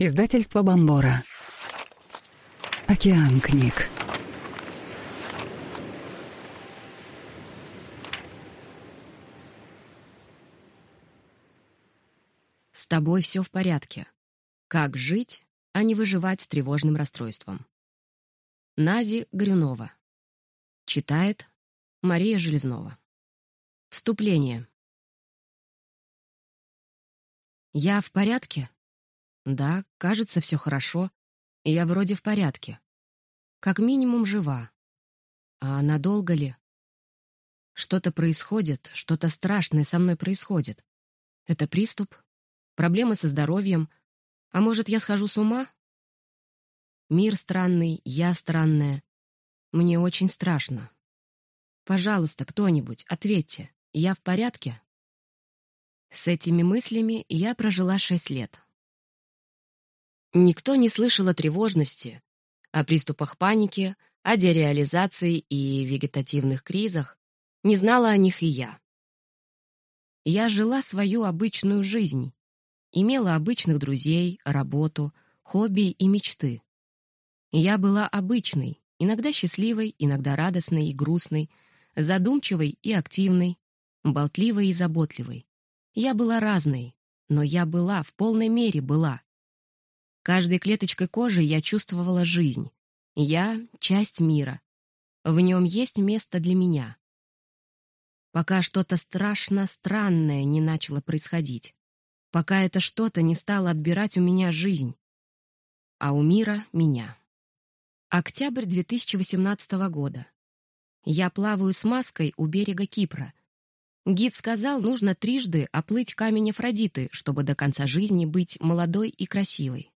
Издательство Бомбора. Океан книг. С тобой все в порядке. Как жить, а не выживать с тревожным расстройством. Нази Горюнова. Читает Мария Железнова. Вступление. Я в порядке? Да, кажется, все хорошо, и я вроде в порядке. Как минимум жива. А надолго ли? Что-то происходит, что-то страшное со мной происходит. Это приступ? Проблемы со здоровьем? А может, я схожу с ума? Мир странный, я странная. Мне очень страшно. Пожалуйста, кто-нибудь, ответьте, я в порядке? С этими мыслями я прожила шесть лет. Никто не слышал о тревожности, о приступах паники, о дереализации и вегетативных кризах. Не знала о них и я. Я жила свою обычную жизнь, имела обычных друзей, работу, хобби и мечты. Я была обычной, иногда счастливой, иногда радостной и грустной, задумчивой и активной, болтливой и заботливой. Я была разной, но я была, в полной мере была. Каждой клеточкой кожи я чувствовала жизнь. Я — часть мира. В нем есть место для меня. Пока что-то страшно странное не начало происходить. Пока это что-то не стало отбирать у меня жизнь. А у мира — меня. Октябрь 2018 года. Я плаваю с маской у берега Кипра. Гид сказал, нужно трижды оплыть камень Афродиты, чтобы до конца жизни быть молодой и красивой.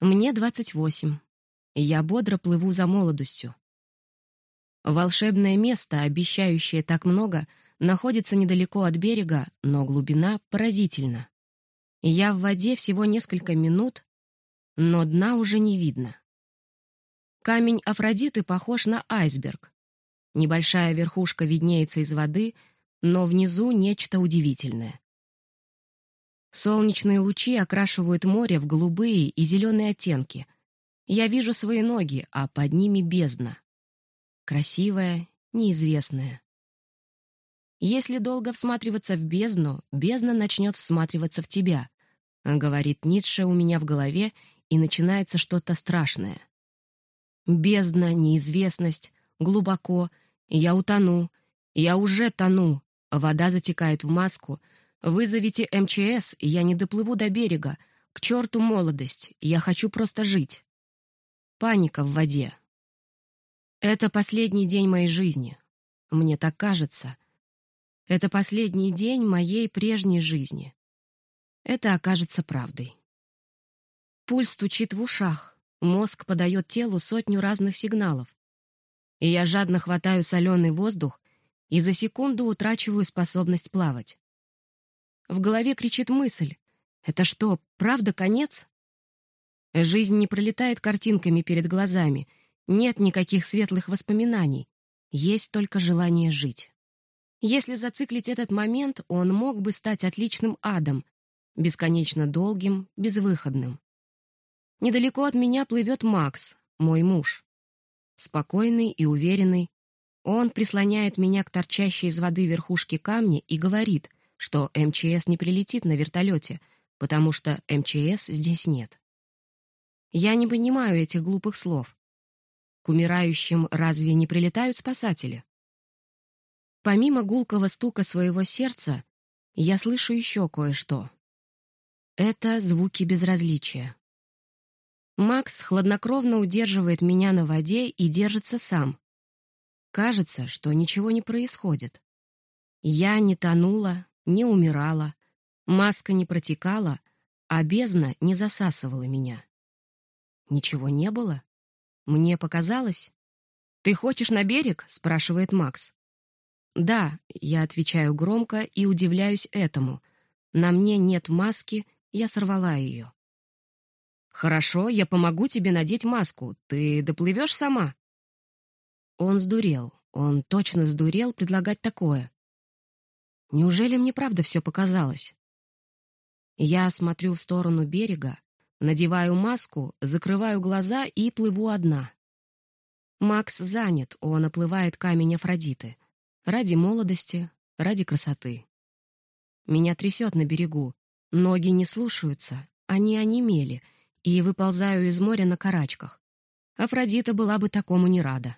Мне 28. И я бодро плыву за молодостью. Волшебное место, обещающее так много, находится недалеко от берега, но глубина поразительна. Я в воде всего несколько минут, но дна уже не видно. Камень Афродиты похож на айсберг. Небольшая верхушка виднеется из воды, но внизу нечто удивительное. Солнечные лучи окрашивают море в голубые и зеленые оттенки. Я вижу свои ноги, а под ними бездна. Красивая, неизвестная. Если долго всматриваться в бездну, бездна начнет всматриваться в тебя, говорит Ницше у меня в голове, и начинается что-то страшное. Бездна, неизвестность, глубоко, я утону, я уже тону, вода затекает в маску — Вызовите МЧС, и я не доплыву до берега. К черту молодость, я хочу просто жить. Паника в воде. Это последний день моей жизни. Мне так кажется. Это последний день моей прежней жизни. Это окажется правдой. Пульс стучит в ушах, мозг подает телу сотню разных сигналов. И я жадно хватаю соленый воздух и за секунду утрачиваю способность плавать. В голове кричит мысль. Это что, правда конец? Жизнь не пролетает картинками перед глазами. Нет никаких светлых воспоминаний. Есть только желание жить. Если зациклить этот момент, он мог бы стать отличным адом, бесконечно долгим, безвыходным. Недалеко от меня плывет Макс, мой муж. Спокойный и уверенный, он прислоняет меня к торчащей из воды верхушке камня и говорит, что МЧС не прилетит на вертолете, потому что МЧС здесь нет. Я не понимаю этих глупых слов. К умирающим разве не прилетают спасатели? Помимо гулкого стука своего сердца, я слышу еще кое-что. Это звуки безразличия. Макс хладнокровно удерживает меня на воде и держится сам. Кажется, что ничего не происходит. Я не тонула, не умирала, маска не протекала, а бездна не засасывала меня. Ничего не было? Мне показалось? «Ты хочешь на берег?» — спрашивает Макс. «Да», — я отвечаю громко и удивляюсь этому. На мне нет маски, я сорвала ее. «Хорошо, я помогу тебе надеть маску. Ты доплывешь сама?» Он сдурел. Он точно сдурел предлагать такое. Неужели мне правда все показалось? Я смотрю в сторону берега, надеваю маску, закрываю глаза и плыву одна. Макс занят, он оплывает камень Афродиты. Ради молодости, ради красоты. Меня трясет на берегу, ноги не слушаются, они онемели, и выползаю из моря на карачках. Афродита была бы такому не рада.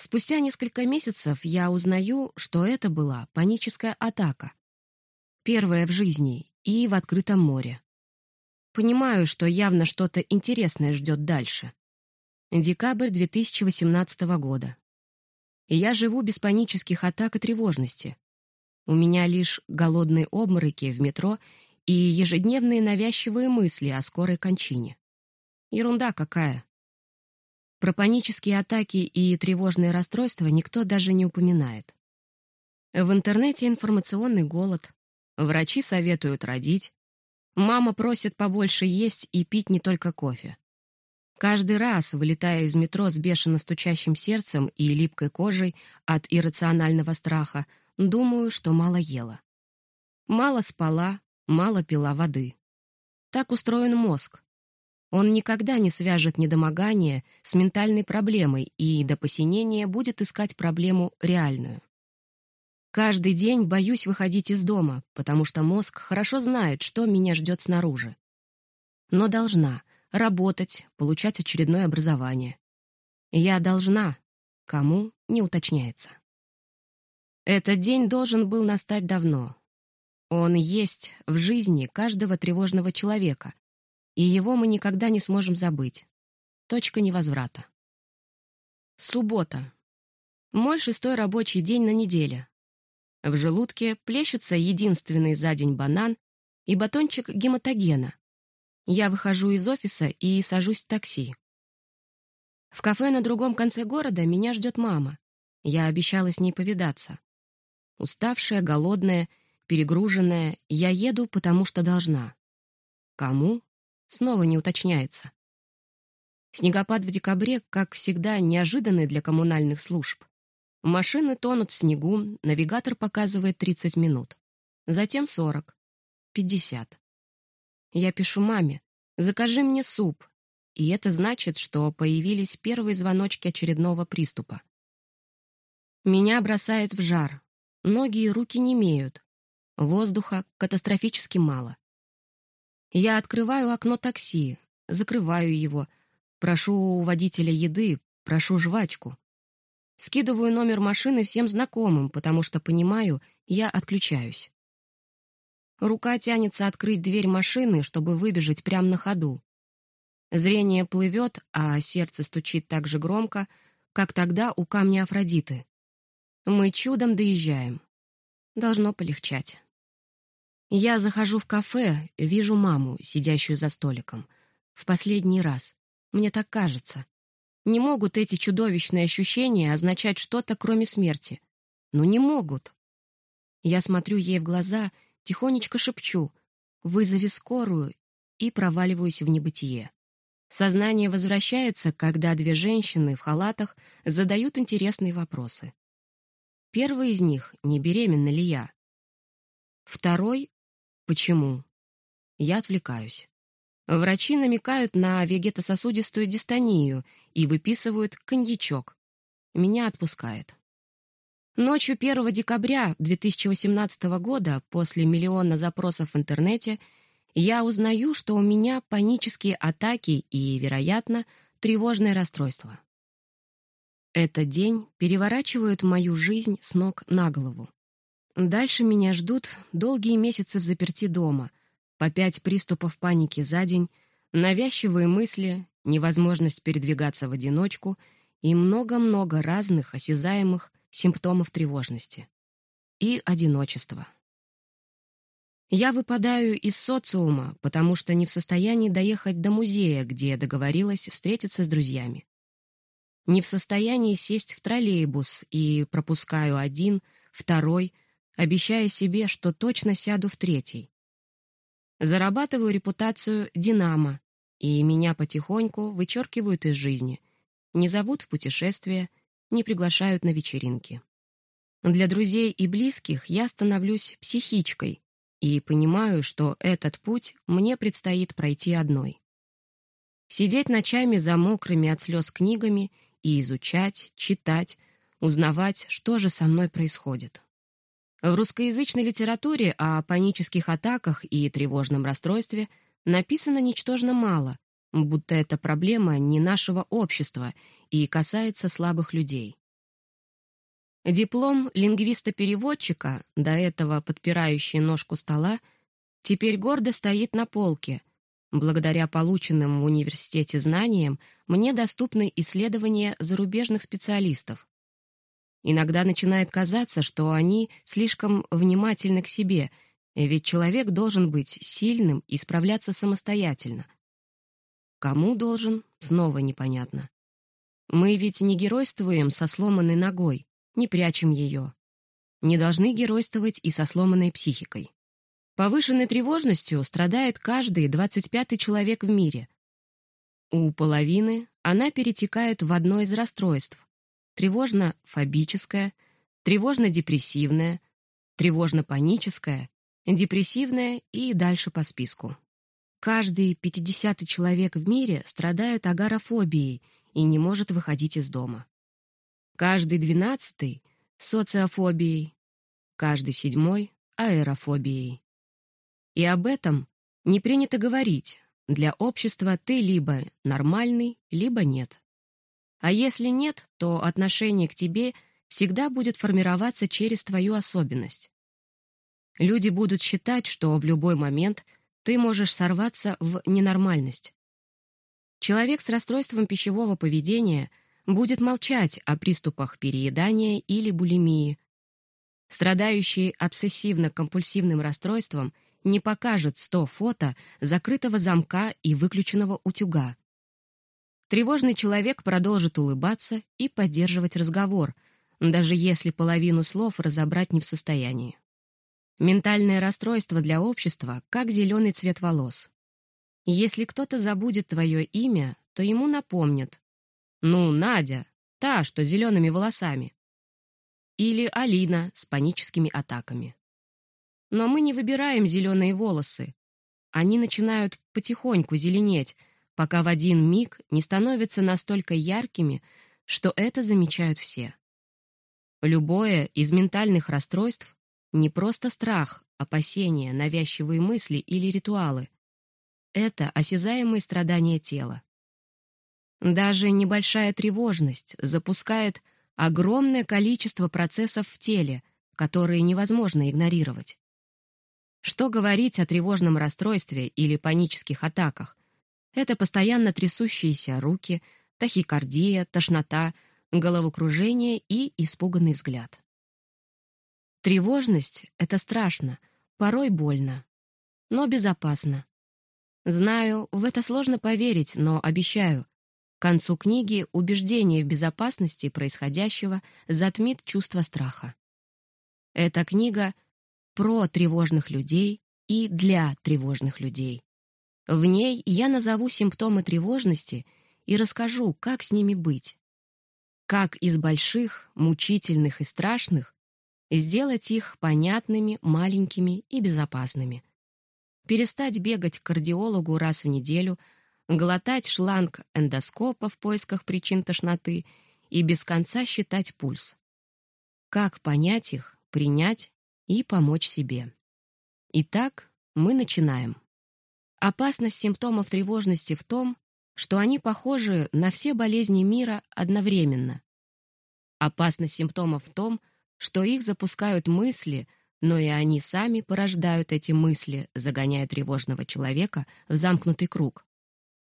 Спустя несколько месяцев я узнаю, что это была паническая атака. Первая в жизни и в открытом море. Понимаю, что явно что-то интересное ждет дальше. Декабрь 2018 года. я живу без панических атак и тревожности. У меня лишь голодные обмороки в метро и ежедневные навязчивые мысли о скорой кончине. Ерунда какая. Про панические атаки и тревожные расстройства никто даже не упоминает. В интернете информационный голод, Врачи советуют родить. Мама просит побольше есть и пить не только кофе. Каждый раз, вылетая из метро с бешено стучащим сердцем и липкой кожей от иррационального страха, думаю, что мало ела. Мало спала, мало пила воды. Так устроен мозг. Он никогда не свяжет недомогание с ментальной проблемой и до посинения будет искать проблему реальную. Каждый день боюсь выходить из дома, потому что мозг хорошо знает, что меня ждет снаружи. Но должна работать, получать очередное образование. Я должна, кому не уточняется. Этот день должен был настать давно. Он есть в жизни каждого тревожного человека, и его мы никогда не сможем забыть. Точка невозврата. Суббота. Мой шестой рабочий день на неделе. В желудке плещутся единственный за день банан и батончик гематогена. Я выхожу из офиса и сажусь в такси. В кафе на другом конце города меня ждет мама. Я обещала с ней повидаться. Уставшая, голодная, перегруженная, я еду, потому что должна. Кому? Снова не уточняется. Снегопад в декабре, как всегда, неожиданный для коммунальных служб. Машины тонут в снегу, навигатор показывает 30 минут. Затем 40. 50. Я пишу маме, закажи мне суп. И это значит, что появились первые звоночки очередного приступа. Меня бросает в жар. Ноги и руки не имеют. Воздуха катастрофически мало. Я открываю окно такси, закрываю его, прошу у водителя еды, прошу жвачку. Скидываю номер машины всем знакомым, потому что понимаю, я отключаюсь. Рука тянется открыть дверь машины, чтобы выбежать прямо на ходу. Зрение плывет, а сердце стучит так же громко, как тогда у камня Афродиты. Мы чудом доезжаем. Должно полегчать. Я захожу в кафе, вижу маму, сидящую за столиком. В последний раз. Мне так кажется. Не могут эти чудовищные ощущения означать что-то, кроме смерти. Ну не могут. Я смотрю ей в глаза, тихонечко шепчу «Вызови скорую» и проваливаюсь в небытие. Сознание возвращается, когда две женщины в халатах задают интересные вопросы. Первый из них — не беременна ли я? Второй — почему? Я отвлекаюсь. Врачи намекают на вегетососудистую дистонию и выписывают коньячок. Меня отпускает. Ночью 1 декабря 2018 года, после миллиона запросов в интернете, я узнаю, что у меня панические атаки и, вероятно, тревожное расстройство. Этот день переворачивает мою жизнь с ног на голову. Дальше меня ждут долгие месяцы в заперти дома, по пять приступов паники за день, навязчивые мысли, невозможность передвигаться в одиночку и много-много разных осязаемых симптомов тревожности. И одиночество. Я выпадаю из социума, потому что не в состоянии доехать до музея, где договорилась встретиться с друзьями. Не в состоянии сесть в троллейбус и пропускаю один, второй, обещая себе, что точно сяду в третий. Зарабатываю репутацию «Динамо», и меня потихоньку вычеркивают из жизни. Не зовут в путешествия, не приглашают на вечеринки. Для друзей и близких я становлюсь психичкой, и понимаю, что этот путь мне предстоит пройти одной. Сидеть ночами за мокрыми от слез книгами и изучать, читать, узнавать, что же со мной происходит. В русскоязычной литературе о панических атаках и тревожном расстройстве написано ничтожно мало, будто это проблема не нашего общества и касается слабых людей. Диплом лингвиста-переводчика, до этого подпирающий ножку стола, теперь гордо стоит на полке. Благодаря полученным в университете знаниям мне доступны исследования зарубежных специалистов. Иногда начинает казаться, что они слишком внимательны к себе, ведь человек должен быть сильным и справляться самостоятельно. Кому должен, снова непонятно. Мы ведь не геройствуем со сломанной ногой, не прячем ее. Не должны геройствовать и со сломанной психикой. Повышенной тревожностью страдает каждый 25-й человек в мире. У половины она перетекает в одно из расстройств – тревожно-фобическое, тревожно-депрессивное, тревожно-паническое, депрессивное и дальше по списку. Каждый 50-й человек в мире страдает агорафобией и не может выходить из дома. Каждый двенадцатый — социофобией, каждый седьмой — аэрофобией. И об этом не принято говорить. Для общества ты либо нормальный, либо нет. А если нет, то отношение к тебе всегда будет формироваться через твою особенность. Люди будут считать, что в любой момент ты можешь сорваться в ненормальность. Человек с расстройством пищевого поведения — будет молчать о приступах переедания или булимии. Страдающий обсессивно-компульсивным расстройством не покажет 100 фото закрытого замка и выключенного утюга. Тревожный человек продолжит улыбаться и поддерживать разговор, даже если половину слов разобрать не в состоянии. Ментальное расстройство для общества как зеленый цвет волос. Если кто-то забудет твое имя, то ему напомнят, ну, Надя, та, что с зелеными волосами. Или Алина с паническими атаками. Но мы не выбираем зеленые волосы. Они начинают потихоньку зеленеть, пока в один миг не становятся настолько яркими, что это замечают все. Любое из ментальных расстройств не просто страх, опасения, навязчивые мысли или ритуалы. Это осязаемые страдания тела. Даже небольшая тревожность запускает огромное количество процессов в теле, которые невозможно игнорировать. Что говорить о тревожном расстройстве или панических атаках? Это постоянно трясущиеся руки, тахикардия, тошнота, головокружение и испуганный взгляд. Тревожность — это страшно, порой больно, но безопасно. Знаю, в это сложно поверить, но обещаю, к концу книги убеждение в безопасности происходящего затмит чувство страха. Эта книга про тревожных людей и для тревожных людей. В ней я назову симптомы тревожности и расскажу, как с ними быть. Как из больших, мучительных и страшных сделать их понятными, маленькими и безопасными. Перестать бегать к кардиологу раз в неделю – глотать шланг эндоскопа в поисках причин тошноты и без конца считать пульс. Как понять их, принять и помочь себе? Итак, мы начинаем. Опасность симптомов тревожности в том, что они похожи на все болезни мира одновременно. Опасность симптомов в том, что их запускают мысли, но и они сами порождают эти мысли, загоняя тревожного человека в замкнутый круг.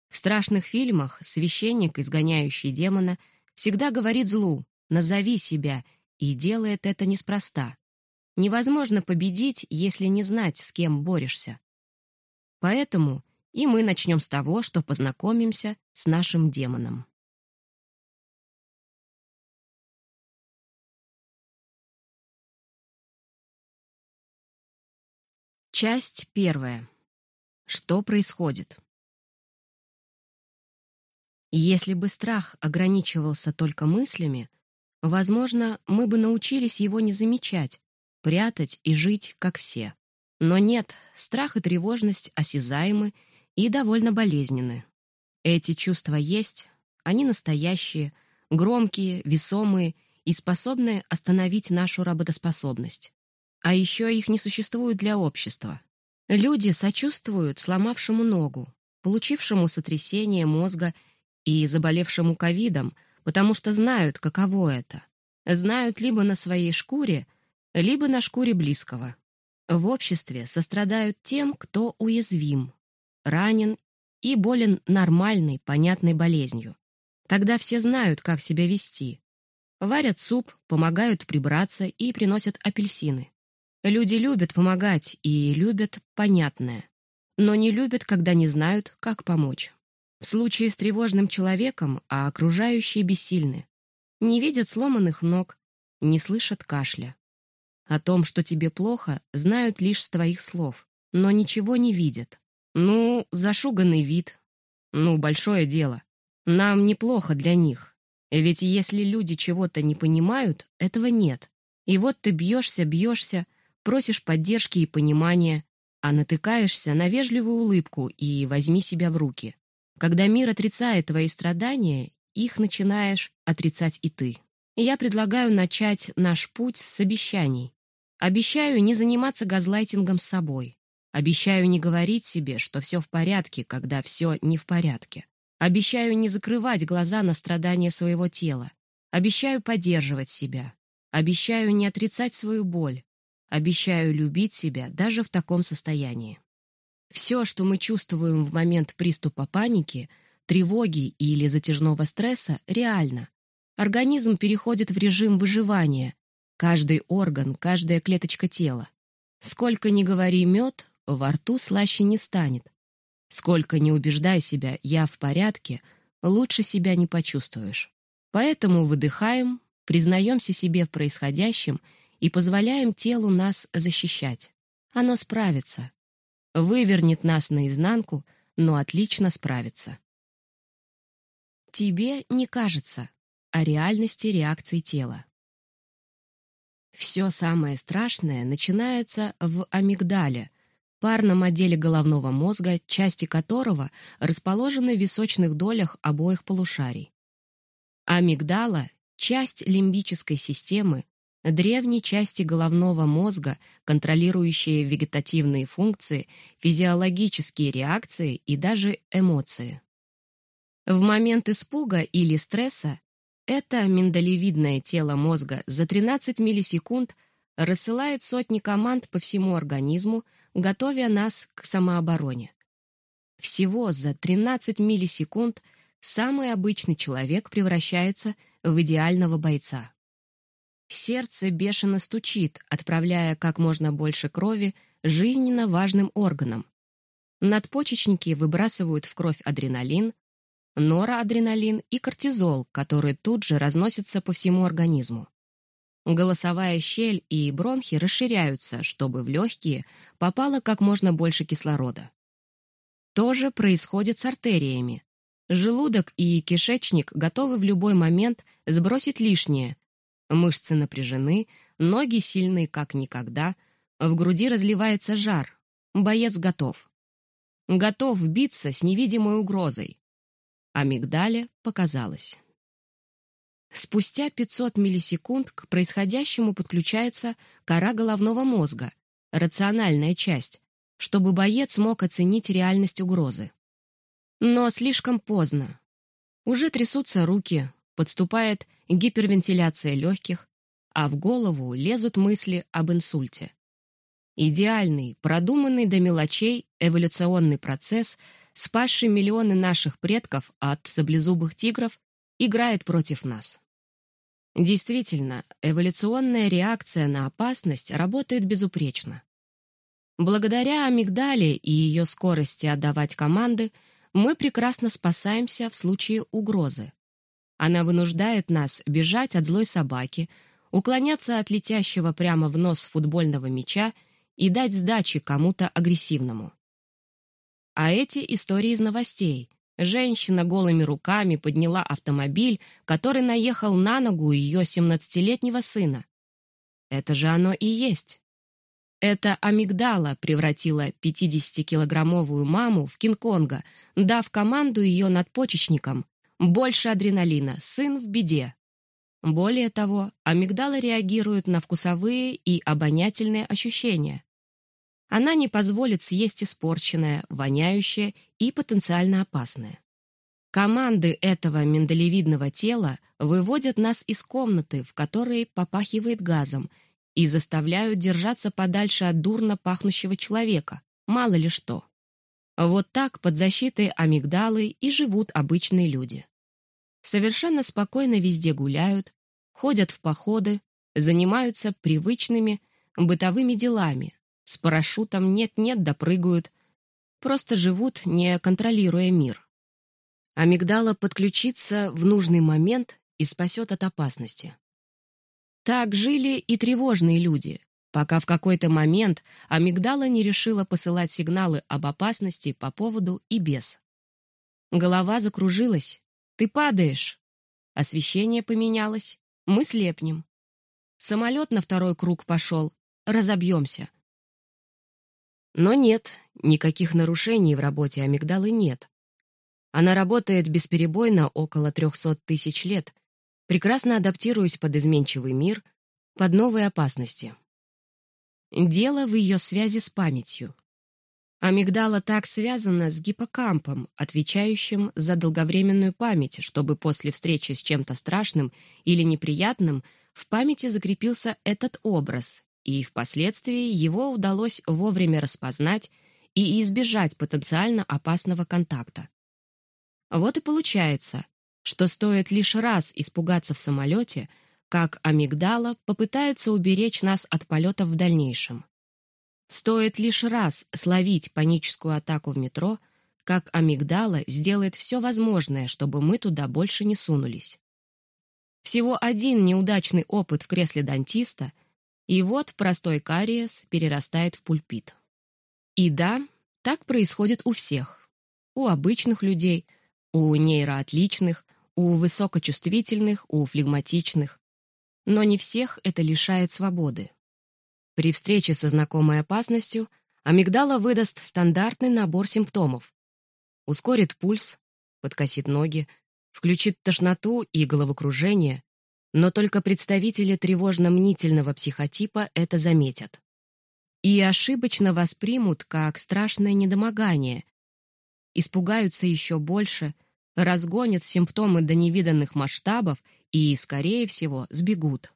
В страшных фильмах священник, изгоняющий демона, всегда говорит злу «назови себя» и делает это неспроста. Невозможно победить, если не знать, с кем борешься. Поэтому и мы начнем с того, что познакомимся с нашим демоном. Часть первая. Что происходит? Если бы страх ограничивался только мыслями, возможно, мы бы научились его не замечать, прятать и жить, как все. Но нет, страх и тревожность осязаемы и довольно болезненны. Эти чувства есть, они настоящие, громкие, весомые и способны остановить нашу работоспособность. А еще их не существует для общества. Люди сочувствуют сломавшему ногу, получившему сотрясение мозга и заболевшему ковидом, потому что знают, каково это. Знают либо на своей шкуре, либо на шкуре близкого. В обществе сострадают тем, кто уязвим, ранен и болен нормальной, понятной болезнью. Тогда все знают, как себя вести. Варят суп, помогают прибраться и приносят апельсины. Люди любят помогать и любят понятное, но не любят, когда не знают, как помочь. В случае с тревожным человеком, а окружающие бессильны. Не видят сломанных ног, не слышат кашля. О том, что тебе плохо, знают лишь с твоих слов, но ничего не видят. Ну, зашуганный вид. Ну, большое дело. Нам неплохо для них. Ведь если люди чего-то не понимают, этого нет. И вот ты бьешься, бьешься, просишь поддержки и понимания, а натыкаешься на вежливую улыбку и возьми себя в руки. Когда мир отрицает твои страдания, их начинаешь отрицать и ты. Я предлагаю начать наш путь с обещаний. Обещаю не заниматься газлайтингом с собой. Обещаю не говорить себе, что все в порядке, когда все не в порядке. Обещаю не закрывать глаза на страдания своего тела. Обещаю поддерживать себя. Обещаю не отрицать свою боль. Обещаю любить себя даже в таком состоянии. Все, что мы чувствуем в момент приступа паники, тревоги или затяжного стресса, реально. Организм переходит в режим выживания. Каждый орган, каждая клеточка тела. Сколько ни говори мед, во рту слаще не станет. Сколько не убеждай себя «я в порядке», лучше себя не почувствуешь. Поэтому выдыхаем, признаемся себе в происходящем и позволяем телу нас защищать. Оно справится. Вывернет нас наизнанку, но отлично справится. Тебе не кажется о реальности реакции тела. Все самое страшное начинается в амигдале, парном отделе головного мозга, части которого расположены в височных долях обоих полушарий. Амигдала — часть лимбической системы, древней части головного мозга, контролирующие вегетативные функции, физиологические реакции и даже эмоции. В момент испуга или стресса это миндалевидное тело мозга за 13 миллисекунд рассылает сотни команд по всему организму, готовя нас к самообороне. Всего за 13 миллисекунд самый обычный человек превращается в идеального бойца. Сердце бешено стучит, отправляя как можно больше крови жизненно важным органам. Надпочечники выбрасывают в кровь адреналин, норадреналин и кортизол, которые тут же разносятся по всему организму. Голосовая щель и бронхи расширяются, чтобы в легкие попало как можно больше кислорода. То же происходит с артериями. Желудок и кишечник готовы в любой момент сбросить лишнее. Мышцы напряжены, ноги сильны как никогда, в груди разливается жар. Боец готов. Готов биться с невидимой угрозой. Амигдале показалось. Спустя 500 миллисекунд к происходящему подключается кора головного мозга, рациональная часть, чтобы боец мог оценить реальность угрозы. Но слишком поздно. Уже трясутся руки, подступает гипервентиляция легких, а в голову лезут мысли об инсульте. Идеальный, продуманный до мелочей эволюционный процесс, спасший миллионы наших предков от саблезубых тигров, играет против нас. Действительно, эволюционная реакция на опасность работает безупречно. Благодаря амигдале и ее скорости отдавать команды, мы прекрасно спасаемся в случае угрозы. Она вынуждает нас бежать от злой собаки, уклоняться от летящего прямо в нос футбольного мяча и дать сдачи кому-то агрессивному. А эти истории из новостей, Женщина голыми руками подняла автомобиль, который наехал на ногу ее 17-летнего сына. Это же оно и есть. Это амигдала превратила 50-килограммовую маму в Кинг-Конга, дав команду ее надпочечникам «Больше адреналина, сын в беде». Более того, амигдала реагирует на вкусовые и обонятельные ощущения. Она не позволит съесть испорченное, воняющее и потенциально опасное. Команды этого миндалевидного тела выводят нас из комнаты, в которой попахивает газом – и заставляют держаться подальше от дурно пахнущего человека, мало ли что. Вот так под защитой амигдалы и живут обычные люди. Совершенно спокойно везде гуляют, ходят в походы, занимаются привычными бытовыми делами, с парашютом нет-нет допрыгают, просто живут, не контролируя мир. Амигдала подключится в нужный момент и спасет от опасности. Так жили и тревожные люди, пока в какой-то момент амигдала не решила посылать сигналы об опасности по поводу и без. Голова закружилась. «Ты падаешь!» Освещение поменялось. Мы слепнем. Самолет на второй круг пошел. Разобьемся. Но нет, никаких нарушений в работе амигдалы нет. Она работает бесперебойно около 300 тысяч лет, прекрасно адаптируясь под изменчивый мир, под новые опасности. Дело в ее связи с памятью. Амигдала так связана с гиппокампом, отвечающим за долговременную память, чтобы после встречи с чем-то страшным или неприятным в памяти закрепился этот образ, и впоследствии его удалось вовремя распознать и избежать потенциально опасного контакта. Вот и получается, что стоит лишь раз испугаться в самолете, как амигдала попытается уберечь нас от полетов в дальнейшем. Стоит лишь раз словить паническую атаку в метро, как амигдала сделает все возможное, чтобы мы туда больше не сунулись. Всего один неудачный опыт в кресле дантиста, и вот простой кариес перерастает в пульпит. И да, так происходит у всех. У обычных людей, у нейроотличных, у высокочувствительных, у флегматичных. Но не всех это лишает свободы. При встрече со знакомой опасностью амигдала выдаст стандартный набор симптомов. Ускорит пульс, подкосит ноги, включит тошноту и головокружение, но только представители тревожно-мнительного психотипа это заметят. И ошибочно воспримут как страшное недомогание, испугаются еще больше разгонят симптомы до невиданных масштабов и, скорее всего, сбегут.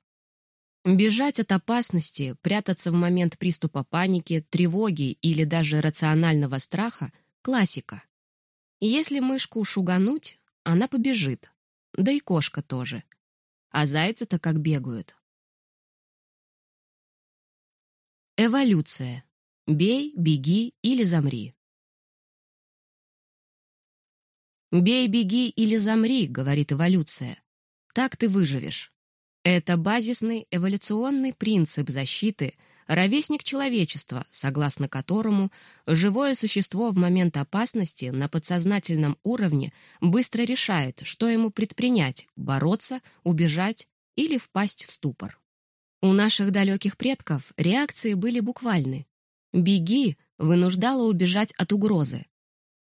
Бежать от опасности, прятаться в момент приступа паники, тревоги или даже рационального страха — классика. Если мышку шугануть, она побежит. Да и кошка тоже. А зайцы-то как бегают. Эволюция. Бей, беги или замри. «Бей, беги или замри», — говорит эволюция. «Так ты выживешь». Это базисный эволюционный принцип защиты, ровесник человечества, согласно которому живое существо в момент опасности на подсознательном уровне быстро решает, что ему предпринять — бороться, убежать или впасть в ступор. У наших далеких предков реакции были буквальны. «Беги» вынуждало убежать от угрозы.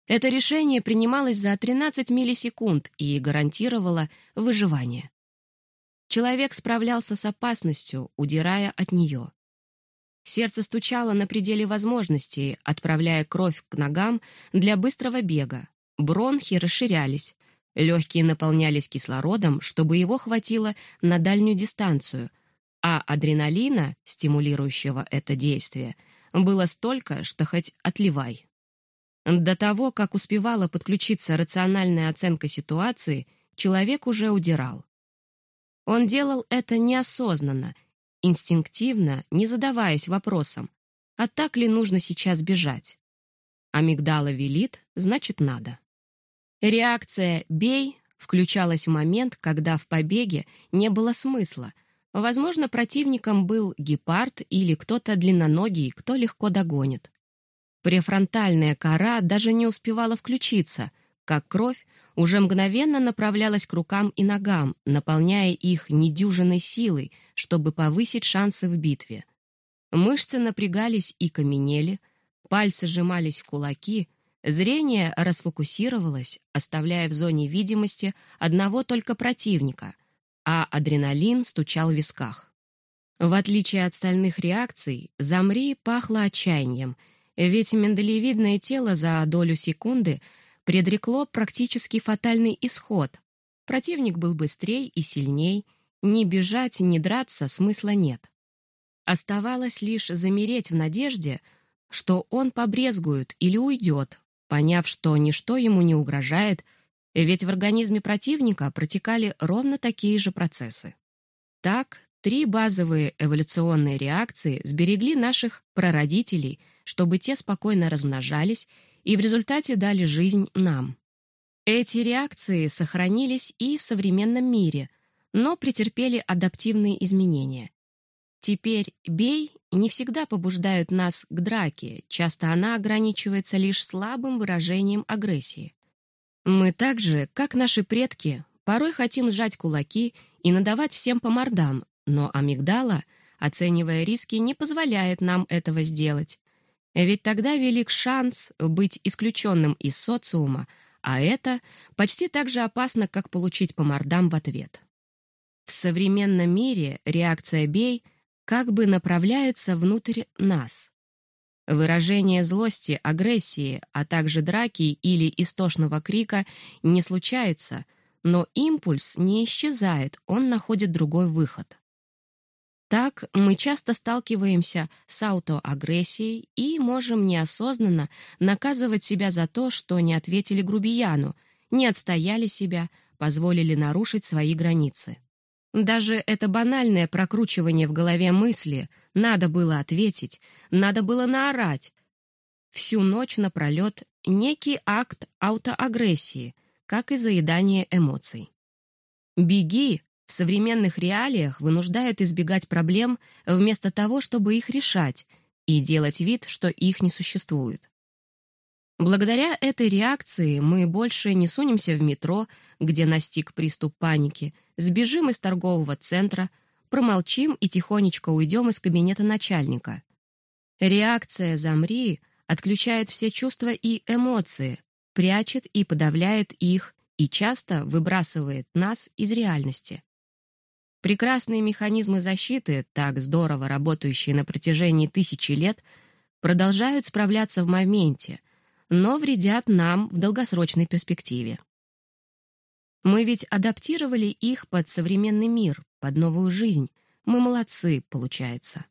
Это решение принималось за 13 миллисекунд и гарантировало выживание. Человек справлялся с опасностью, удирая от нее. Сердце стучало на пределе возможностей, отправляя кровь к ногам для быстрого бега. Бронхи расширялись, легкие наполнялись кислородом, чтобы его хватило на дальнюю дистанцию, а адреналина, стимулирующего это действие, было столько, что хоть отливай. До того, как успевала подключиться рациональная оценка ситуации, человек уже удирал. Он делал это неосознанно, инстинктивно, не задаваясь вопросом, а так ли нужно сейчас бежать. Амигдала велит, значит надо. Реакция «бей» включалась в момент, когда в побеге не было смысла. Возможно, противником был гепард или кто-то длинноногий, кто легко догонит. Префронтальная кора даже не успевала включиться, как кровь уже мгновенно направлялась к рукам и ногам, наполняя их недюжиной силой, чтобы повысить шансы в битве. Мышцы напрягались и каменели, пальцы сжимались в кулаки, зрение расфокусировалось, оставляя в зоне видимости одного только противника, а адреналин стучал в висках. В отличие от остальных реакций, «Замри» пахло отчаянием, ведь миндалевидное тело за долю секунды предрекло практически фатальный исход. Противник был быстрей и сильней, ни бежать, ни драться смысла нет. Оставалось лишь замереть в надежде, что он побрезгует или уйдет, поняв, что ничто ему не угрожает, ведь в организме противника протекали ровно такие же процессы. Так, три базовые эволюционные реакции сберегли наших прародителей, чтобы те спокойно размножались и в результате дали жизнь нам. Эти реакции сохранились и в современном мире, но претерпели адаптивные изменения. Теперь «бей» не всегда побуждает нас к драке, часто она ограничивается лишь слабым выражением агрессии. Мы так же, как наши предки, порой хотим сжать кулаки и надавать всем по мордам, но амигдала, оценивая риски, не позволяет нам этого сделать. Ведь тогда велик шанс быть исключенным из социума, а это почти так же опасно, как получить по мордам в ответ. В современном мире реакция «бей» как бы направляется внутрь нас. Выражение злости, агрессии, а также драки или истошного крика не случается, но импульс не исчезает, он находит другой выход. Так мы часто сталкиваемся с аутоагрессией и можем неосознанно наказывать себя за то, что не ответили грубияну, не отстояли себя, позволили нарушить свои границы. Даже это банальное прокручивание в голове мысли «надо было ответить», «надо было наорать» всю ночь напролет некий акт аутоагрессии, как и заедание эмоций. «Беги» в современных реалиях вынуждает избегать проблем вместо того, чтобы их решать и делать вид, что их не существует. Благодаря этой реакции мы больше не сунемся в метро, где настиг приступ паники, сбежим из торгового центра, промолчим и тихонечко уйдем из кабинета начальника. Реакция «замри» отключает все чувства и эмоции, прячет и подавляет их и часто выбрасывает нас из реальности. Прекрасные механизмы защиты, так здорово работающие на протяжении тысячи лет, продолжают справляться в моменте — но вредят нам в долгосрочной перспективе. Мы ведь адаптировали их под современный мир, под новую жизнь. Мы молодцы, получается.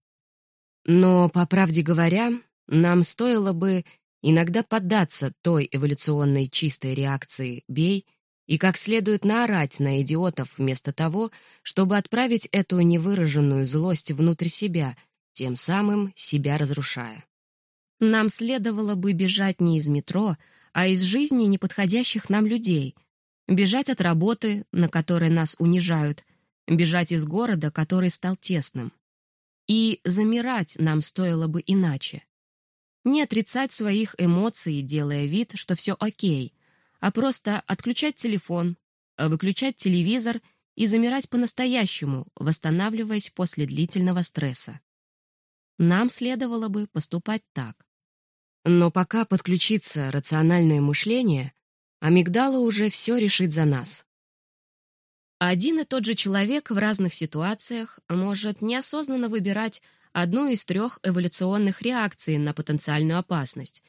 Но, по правде говоря, нам стоило бы иногда поддаться той эволюционной чистой реакции «бей» и как следует наорать на идиотов вместо того, чтобы отправить эту невыраженную злость внутрь себя, тем самым себя разрушая. Нам следовало бы бежать не из метро, а из жизни неподходящих нам людей, бежать от работы, на которой нас унижают, бежать из города, который стал тесным. И замирать нам стоило бы иначе. Не отрицать своих эмоций, делая вид, что все окей, а просто отключать телефон, выключать телевизор и замирать по-настоящему, восстанавливаясь после длительного стресса. Нам следовало бы поступать так. Но пока подключится рациональное мышление, амигдала уже все решит за нас. Один и тот же человек в разных ситуациях может неосознанно выбирать одну из трех эволюционных реакций на потенциальную опасность,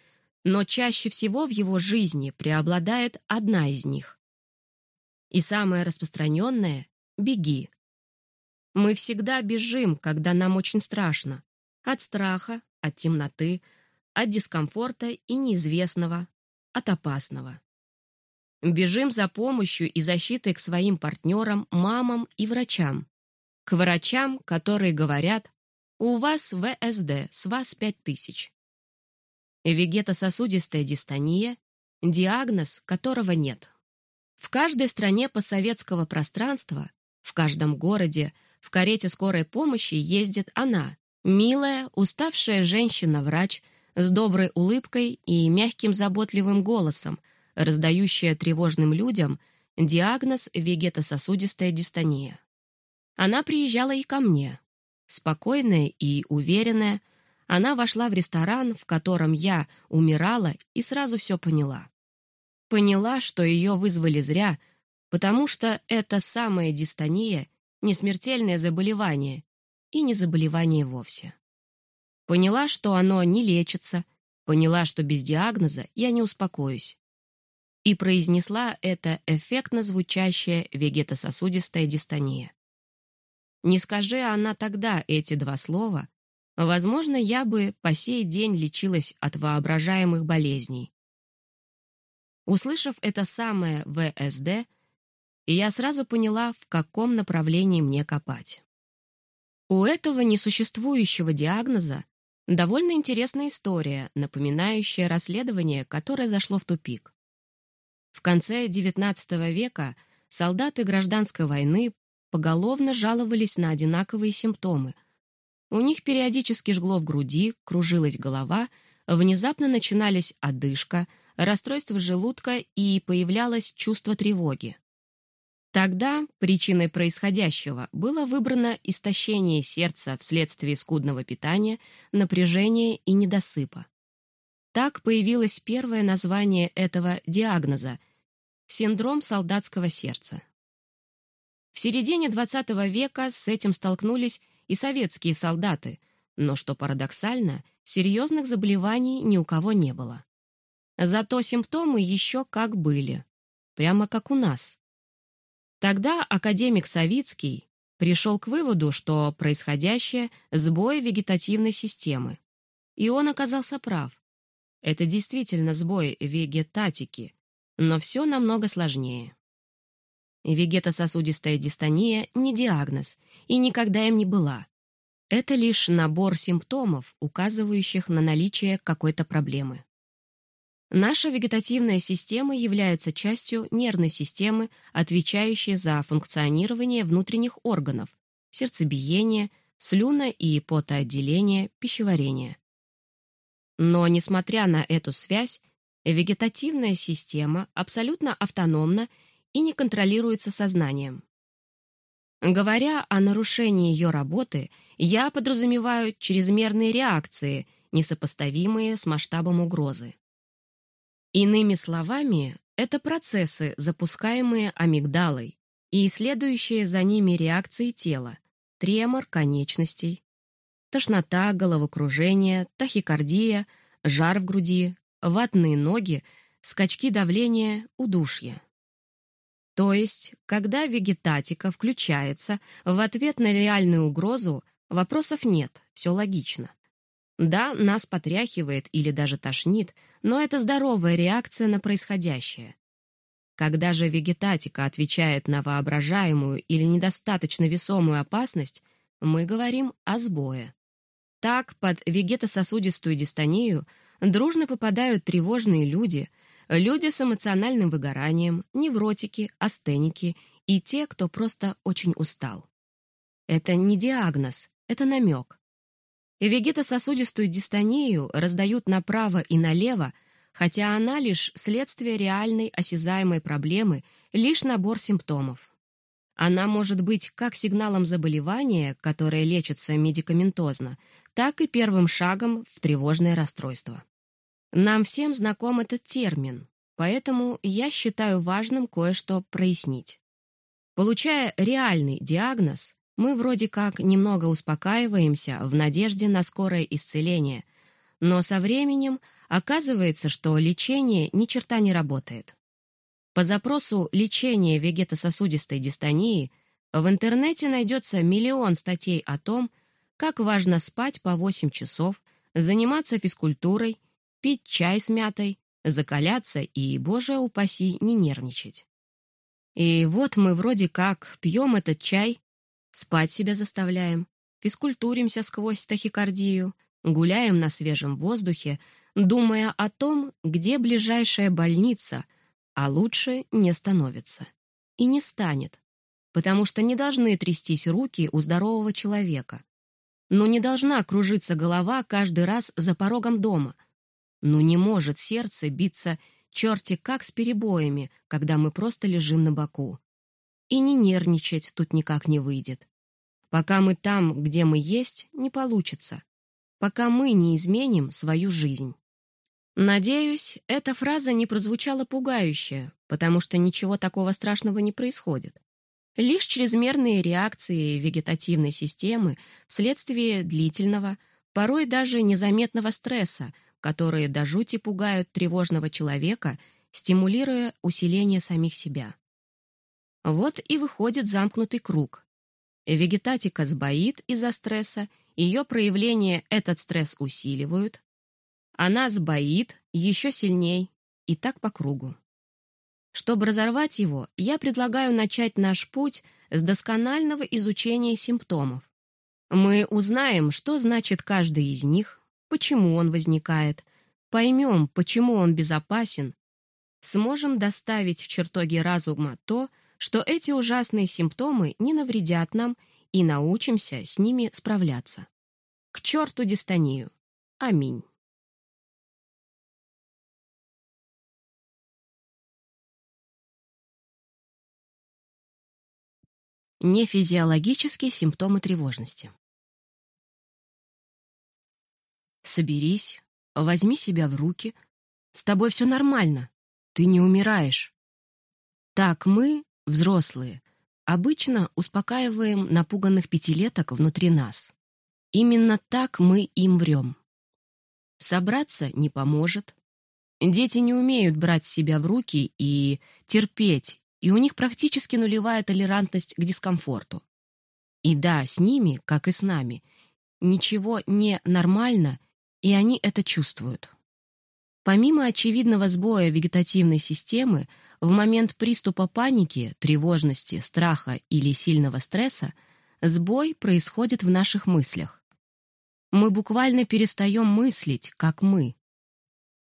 но чаще всего в его жизни преобладает одна из них. И самая распространенная — беги. Мы всегда бежим, когда нам очень страшно. От страха, от темноты, от дискомфорта и неизвестного, от опасного. Бежим за помощью и защитой к своим партнерам, мамам и врачам. К врачам, которые говорят «У вас ВСД, с вас 5000». Вегетососудистая дистония – диагноз, которого нет. В каждой стране постсоветского пространства, в каждом городе, в карете скорой помощи ездит она, милая, уставшая женщина-врач – с доброй улыбкой и мягким заботливым голосом, раздающая тревожным людям диагноз вегетососудистая дистония. Она приезжала и ко мне. Спокойная и уверенная, она вошла в ресторан, в котором я умирала, и сразу все поняла. Поняла, что ее вызвали зря, потому что это самая дистония — не смертельное заболевание и не заболевание вовсе. Поняла, что оно не лечится, поняла, что без диагноза я не успокоюсь. И произнесла это эффектно звучащее вегетососудистая дистония. Не скажи она тогда эти два слова, возможно, я бы по сей день лечилась от воображаемых болезней. Услышав это самое ВСД, я сразу поняла, в каком направлении мне копать. У этого несуществующего диагноза довольно интересная история, напоминающая расследование, которое зашло в тупик. В конце XIX века солдаты гражданской войны поголовно жаловались на одинаковые симптомы. У них периодически жгло в груди, кружилась голова, внезапно начинались одышка, расстройство желудка и появлялось чувство тревоги. Тогда причиной происходящего было выбрано истощение сердца вследствие скудного питания, напряжения и недосыпа. Так появилось первое название этого диагноза – синдром солдатского сердца. В середине XX века с этим столкнулись и советские солдаты, но, что парадоксально, серьезных заболеваний ни у кого не было. Зато симптомы еще как были, прямо как у нас – Тогда академик Савицкий пришел к выводу, что происходящее – сбой вегетативной системы. И он оказался прав. Это действительно сбой вегетатики, но все намного сложнее. Вегетососудистая дистония – не диагноз и никогда им не была. Это лишь набор симптомов, указывающих на наличие какой-то проблемы. Наша вегетативная система является частью нервной системы, отвечающей за функционирование внутренних органов, сердцебиение, слюно- и потоотделение, пищеварение. Но, несмотря на эту связь, вегетативная система абсолютно автономна и не контролируется сознанием. Говоря о нарушении ее работы, я подразумеваю чрезмерные реакции, несопоставимые с масштабом угрозы. Иными словами, это процессы, запускаемые амигдалой и следующие за ними реакции тела, тремор конечностей, тошнота, головокружение, тахикардия, жар в груди, ватные ноги, скачки давления, удушье. То есть, когда вегетатика включается в ответ на реальную угрозу, вопросов нет, все логично. Да, нас потряхивает или даже тошнит, но это здоровая реакция на происходящее. Когда же вегетатика отвечает на воображаемую или недостаточно весомую опасность, мы говорим о сбое. Так, под вегетососудистую дистонию дружно попадают тревожные люди, люди с эмоциональным выгоранием, невротики, астеники и те, кто просто очень устал. Это не диагноз, это намек. Вегетососудистую дистонию раздают направо и налево, хотя она лишь следствие реальной осязаемой проблемы, лишь набор симптомов. Она может быть как сигналом заболевания, которое лечится медикаментозно, так и первым шагом в тревожное расстройство. Нам всем знаком этот термин, поэтому я считаю важным кое-что прояснить. Получая реальный диагноз, мы вроде как немного успокаиваемся в надежде на скорое исцеление, но со временем оказывается, что лечение ни черта не работает. По запросу «лечение вегетососудистой дистонии» в интернете найдется миллион статей о том, как важно спать по 8 часов, заниматься физкультурой, пить чай с мятой, закаляться и, боже упаси, не нервничать. И вот мы вроде как пьем этот чай, Спать себя заставляем, физкультуримся сквозь тахикардию, гуляем на свежем воздухе, думая о том, где ближайшая больница, а лучше не становится. И не станет, потому что не должны трястись руки у здорового человека. Но не должна кружиться голова каждый раз за порогом дома. Но не может сердце биться черти как с перебоями, когда мы просто лежим на боку. И не нервничать тут никак не выйдет. Пока мы там, где мы есть, не получится. Пока мы не изменим свою жизнь. Надеюсь, эта фраза не прозвучала пугающе, потому что ничего такого страшного не происходит. Лишь чрезмерные реакции вегетативной системы вследствие длительного, порой даже незаметного стресса, которые до жути пугают тревожного человека, стимулируя усиление самих себя. Вот и выходит замкнутый круг. Вегетатика сбоит из-за стресса, ее проявление этот стресс усиливают, она сбоит еще сильней, и так по кругу. Чтобы разорвать его, я предлагаю начать наш путь с досконального изучения симптомов. Мы узнаем, что значит каждый из них, почему он возникает, поймем, почему он безопасен, сможем доставить в чертоги разума то, что эти ужасные симптомы не навредят нам и научимся с ними справляться. К черту дистонию. Аминь. Нефизиологические симптомы тревожности. Соберись, возьми себя в руки. С тобой все нормально. Ты не умираешь. Так мы, взрослые, обычно успокаиваем напуганных пятилеток внутри нас. Именно так мы им врем. Собраться не поможет. Дети не умеют брать себя в руки и терпеть и у них практически нулевая толерантность к дискомфорту. И да, с ними, как и с нами, ничего не нормально, и они это чувствуют. Помимо очевидного сбоя вегетативной системы, в момент приступа паники, тревожности, страха или сильного стресса сбой происходит в наших мыслях. Мы буквально перестаем мыслить, как мы.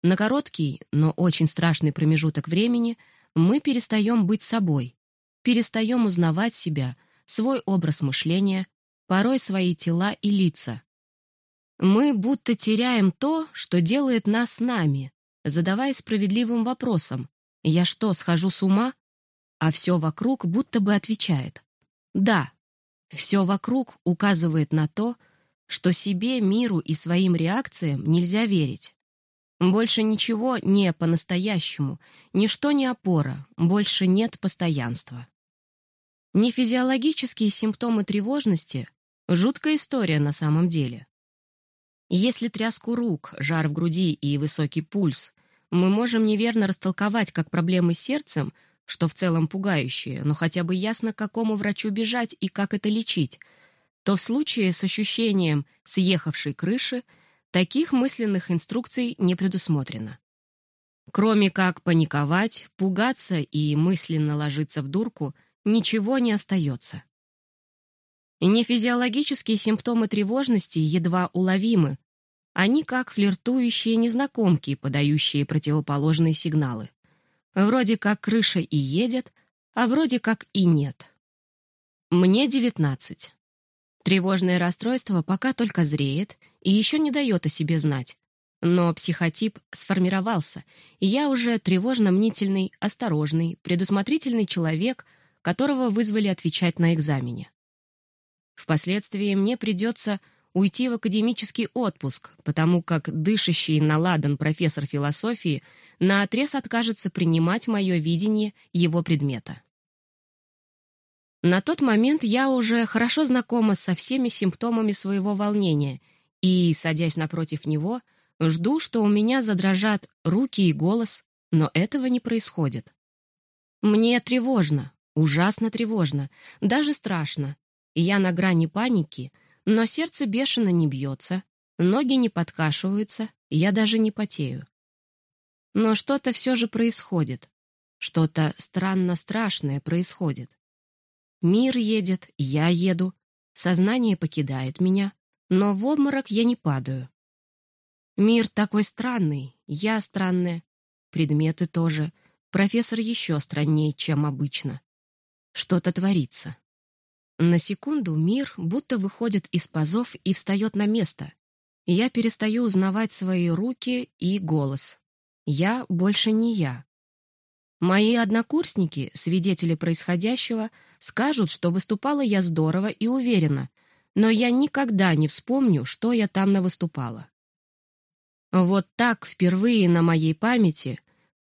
На короткий, но очень страшный промежуток времени мы перестаем быть собой, перестаем узнавать себя, свой образ мышления, порой свои тела и лица. Мы будто теряем то, что делает нас нами, задавая справедливым вопросом «Я что, схожу с ума?» А все вокруг будто бы отвечает «Да». Все вокруг указывает на то, что себе, миру и своим реакциям нельзя верить. Больше ничего не по-настоящему, ничто не опора, больше нет постоянства. Нефизиологические симптомы тревожности — жуткая история на самом деле. Если тряску рук, жар в груди и высокий пульс мы можем неверно растолковать как проблемы с сердцем, что в целом пугающее, но хотя бы ясно, к какому врачу бежать и как это лечить, то в случае с ощущением съехавшей крыши — Таких мысленных инструкций не предусмотрено. Кроме как паниковать, пугаться и мысленно ложиться в дурку, ничего не остается. Нефизиологические симптомы тревожности едва уловимы. Они как флиртующие незнакомки, подающие противоположные сигналы. Вроде как крыша и едет, а вроде как и нет. Мне 19. Тревожное расстройство пока только зреет и еще не дает о себе знать. Но психотип сформировался, и я уже тревожно-мнительный, осторожный, предусмотрительный человек, которого вызвали отвечать на экзамене. Впоследствии мне придется уйти в академический отпуск, потому как дышащий на ладан профессор философии наотрез откажется принимать мое видение его предмета. На тот момент я уже хорошо знакома со всеми симптомами своего волнения и, садясь напротив него, жду, что у меня задрожат руки и голос, но этого не происходит. Мне тревожно, ужасно тревожно, даже страшно. Я на грани паники, но сердце бешено не бьется, ноги не подкашиваются, я даже не потею. Но что-то все же происходит. Что-то странно страшное происходит. Мир едет, я еду, сознание покидает меня, но в обморок я не падаю. Мир такой странный, я странная, предметы тоже, профессор еще страннее, чем обычно. Что-то творится. На секунду мир будто выходит из пазов и встает на место. Я перестаю узнавать свои руки и голос. Я больше не я. Мои однокурсники, свидетели происходящего, скажут, что выступала я здорово и уверенно, но я никогда не вспомню, что я там навыступала. Вот так впервые на моей памяти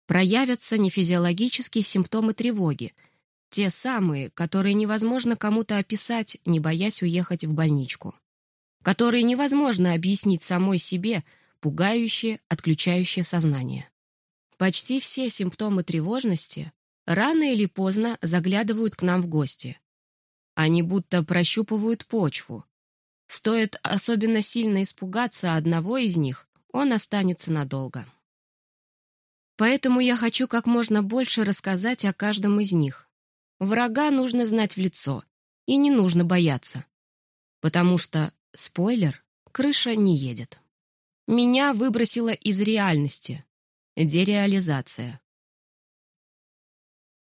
проявятся нефизиологические симптомы тревоги, те самые, которые невозможно кому-то описать, не боясь уехать в больничку, которые невозможно объяснить самой себе, пугающие, отключающие сознание. Почти все симптомы тревожности рано или поздно заглядывают к нам в гости. Они будто прощупывают почву. Стоит особенно сильно испугаться одного из них, он останется надолго. Поэтому я хочу как можно больше рассказать о каждом из них. Врага нужно знать в лицо, и не нужно бояться. Потому что, спойлер, крыша не едет. Меня выбросило из реальности. Дереализация.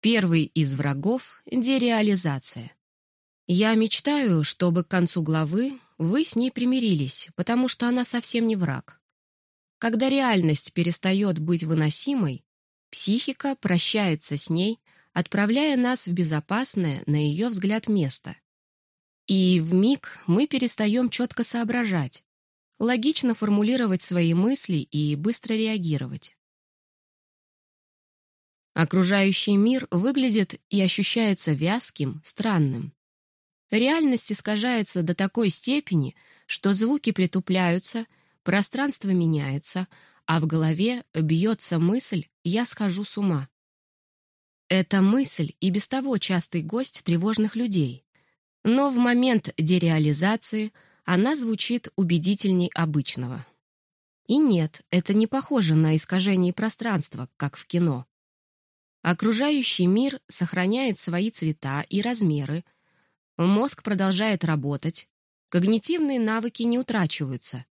Первый из врагов — дереализация. Я мечтаю, чтобы к концу главы вы с ней примирились, потому что она совсем не враг. Когда реальность перестает быть выносимой, психика прощается с ней, отправляя нас в безопасное, на ее взгляд, место. И в миг мы перестаем четко соображать, логично формулировать свои мысли и быстро реагировать. Окружающий мир выглядит и ощущается вязким, странным. Реальность искажается до такой степени, что звуки притупляются, пространство меняется, а в голове бьется мысль «я схожу с ума». Эта мысль и без того частый гость тревожных людей. Но в момент дереализации она звучит убедительней обычного. И нет, это не похоже на искажение пространства, как в кино. Окружающий мир сохраняет свои цвета и размеры, мозг продолжает работать, когнитивные навыки не утрачиваются.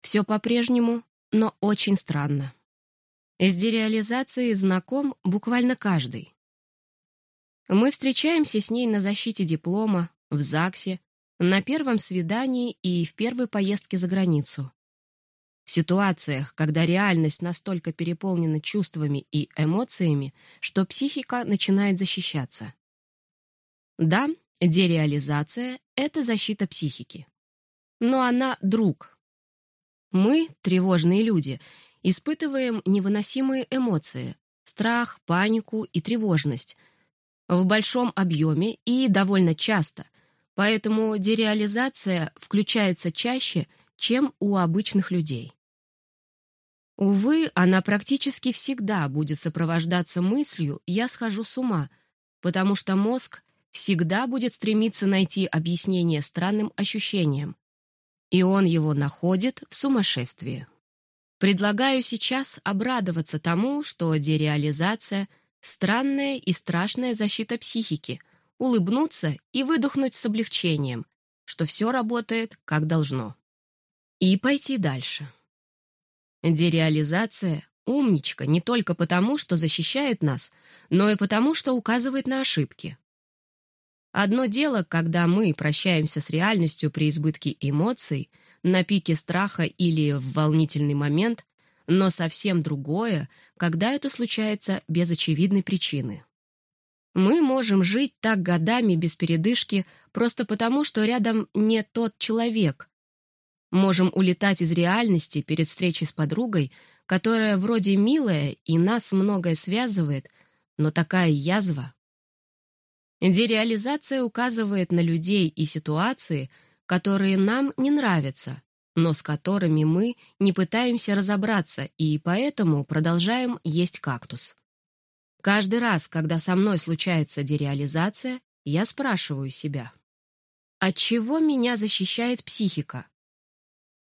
Все по-прежнему, но очень странно. С дереализацией знаком буквально каждый. Мы встречаемся с ней на защите диплома, в ЗАГСе, на первом свидании и в первой поездке за границу. В ситуациях, когда реальность настолько переполнена чувствами и эмоциями, что психика начинает защищаться. Да, дереализация — это защита психики. Но она друг. Мы, тревожные люди, испытываем невыносимые эмоции — страх, панику и тревожность — в большом объеме и довольно часто, поэтому дереализация включается чаще — чем у обычных людей. Увы, она практически всегда будет сопровождаться мыслью «я схожу с ума», потому что мозг всегда будет стремиться найти объяснение странным ощущениям, и он его находит в сумасшествии. Предлагаю сейчас обрадоваться тому, что дереализация — странная и страшная защита психики, улыбнуться и выдохнуть с облегчением, что все работает как должно и пойти дальше. Дереализация — умничка не только потому, что защищает нас, но и потому, что указывает на ошибки. Одно дело, когда мы прощаемся с реальностью при избытке эмоций, на пике страха или в волнительный момент, но совсем другое, когда это случается без очевидной причины. Мы можем жить так годами без передышки просто потому, что рядом не тот человек, Можем улетать из реальности перед встречей с подругой, которая вроде милая и нас многое связывает, но такая язва. Дереализация указывает на людей и ситуации, которые нам не нравятся, но с которыми мы не пытаемся разобраться и поэтому продолжаем есть кактус. Каждый раз, когда со мной случается дереализация, я спрашиваю себя, от чего меня защищает психика?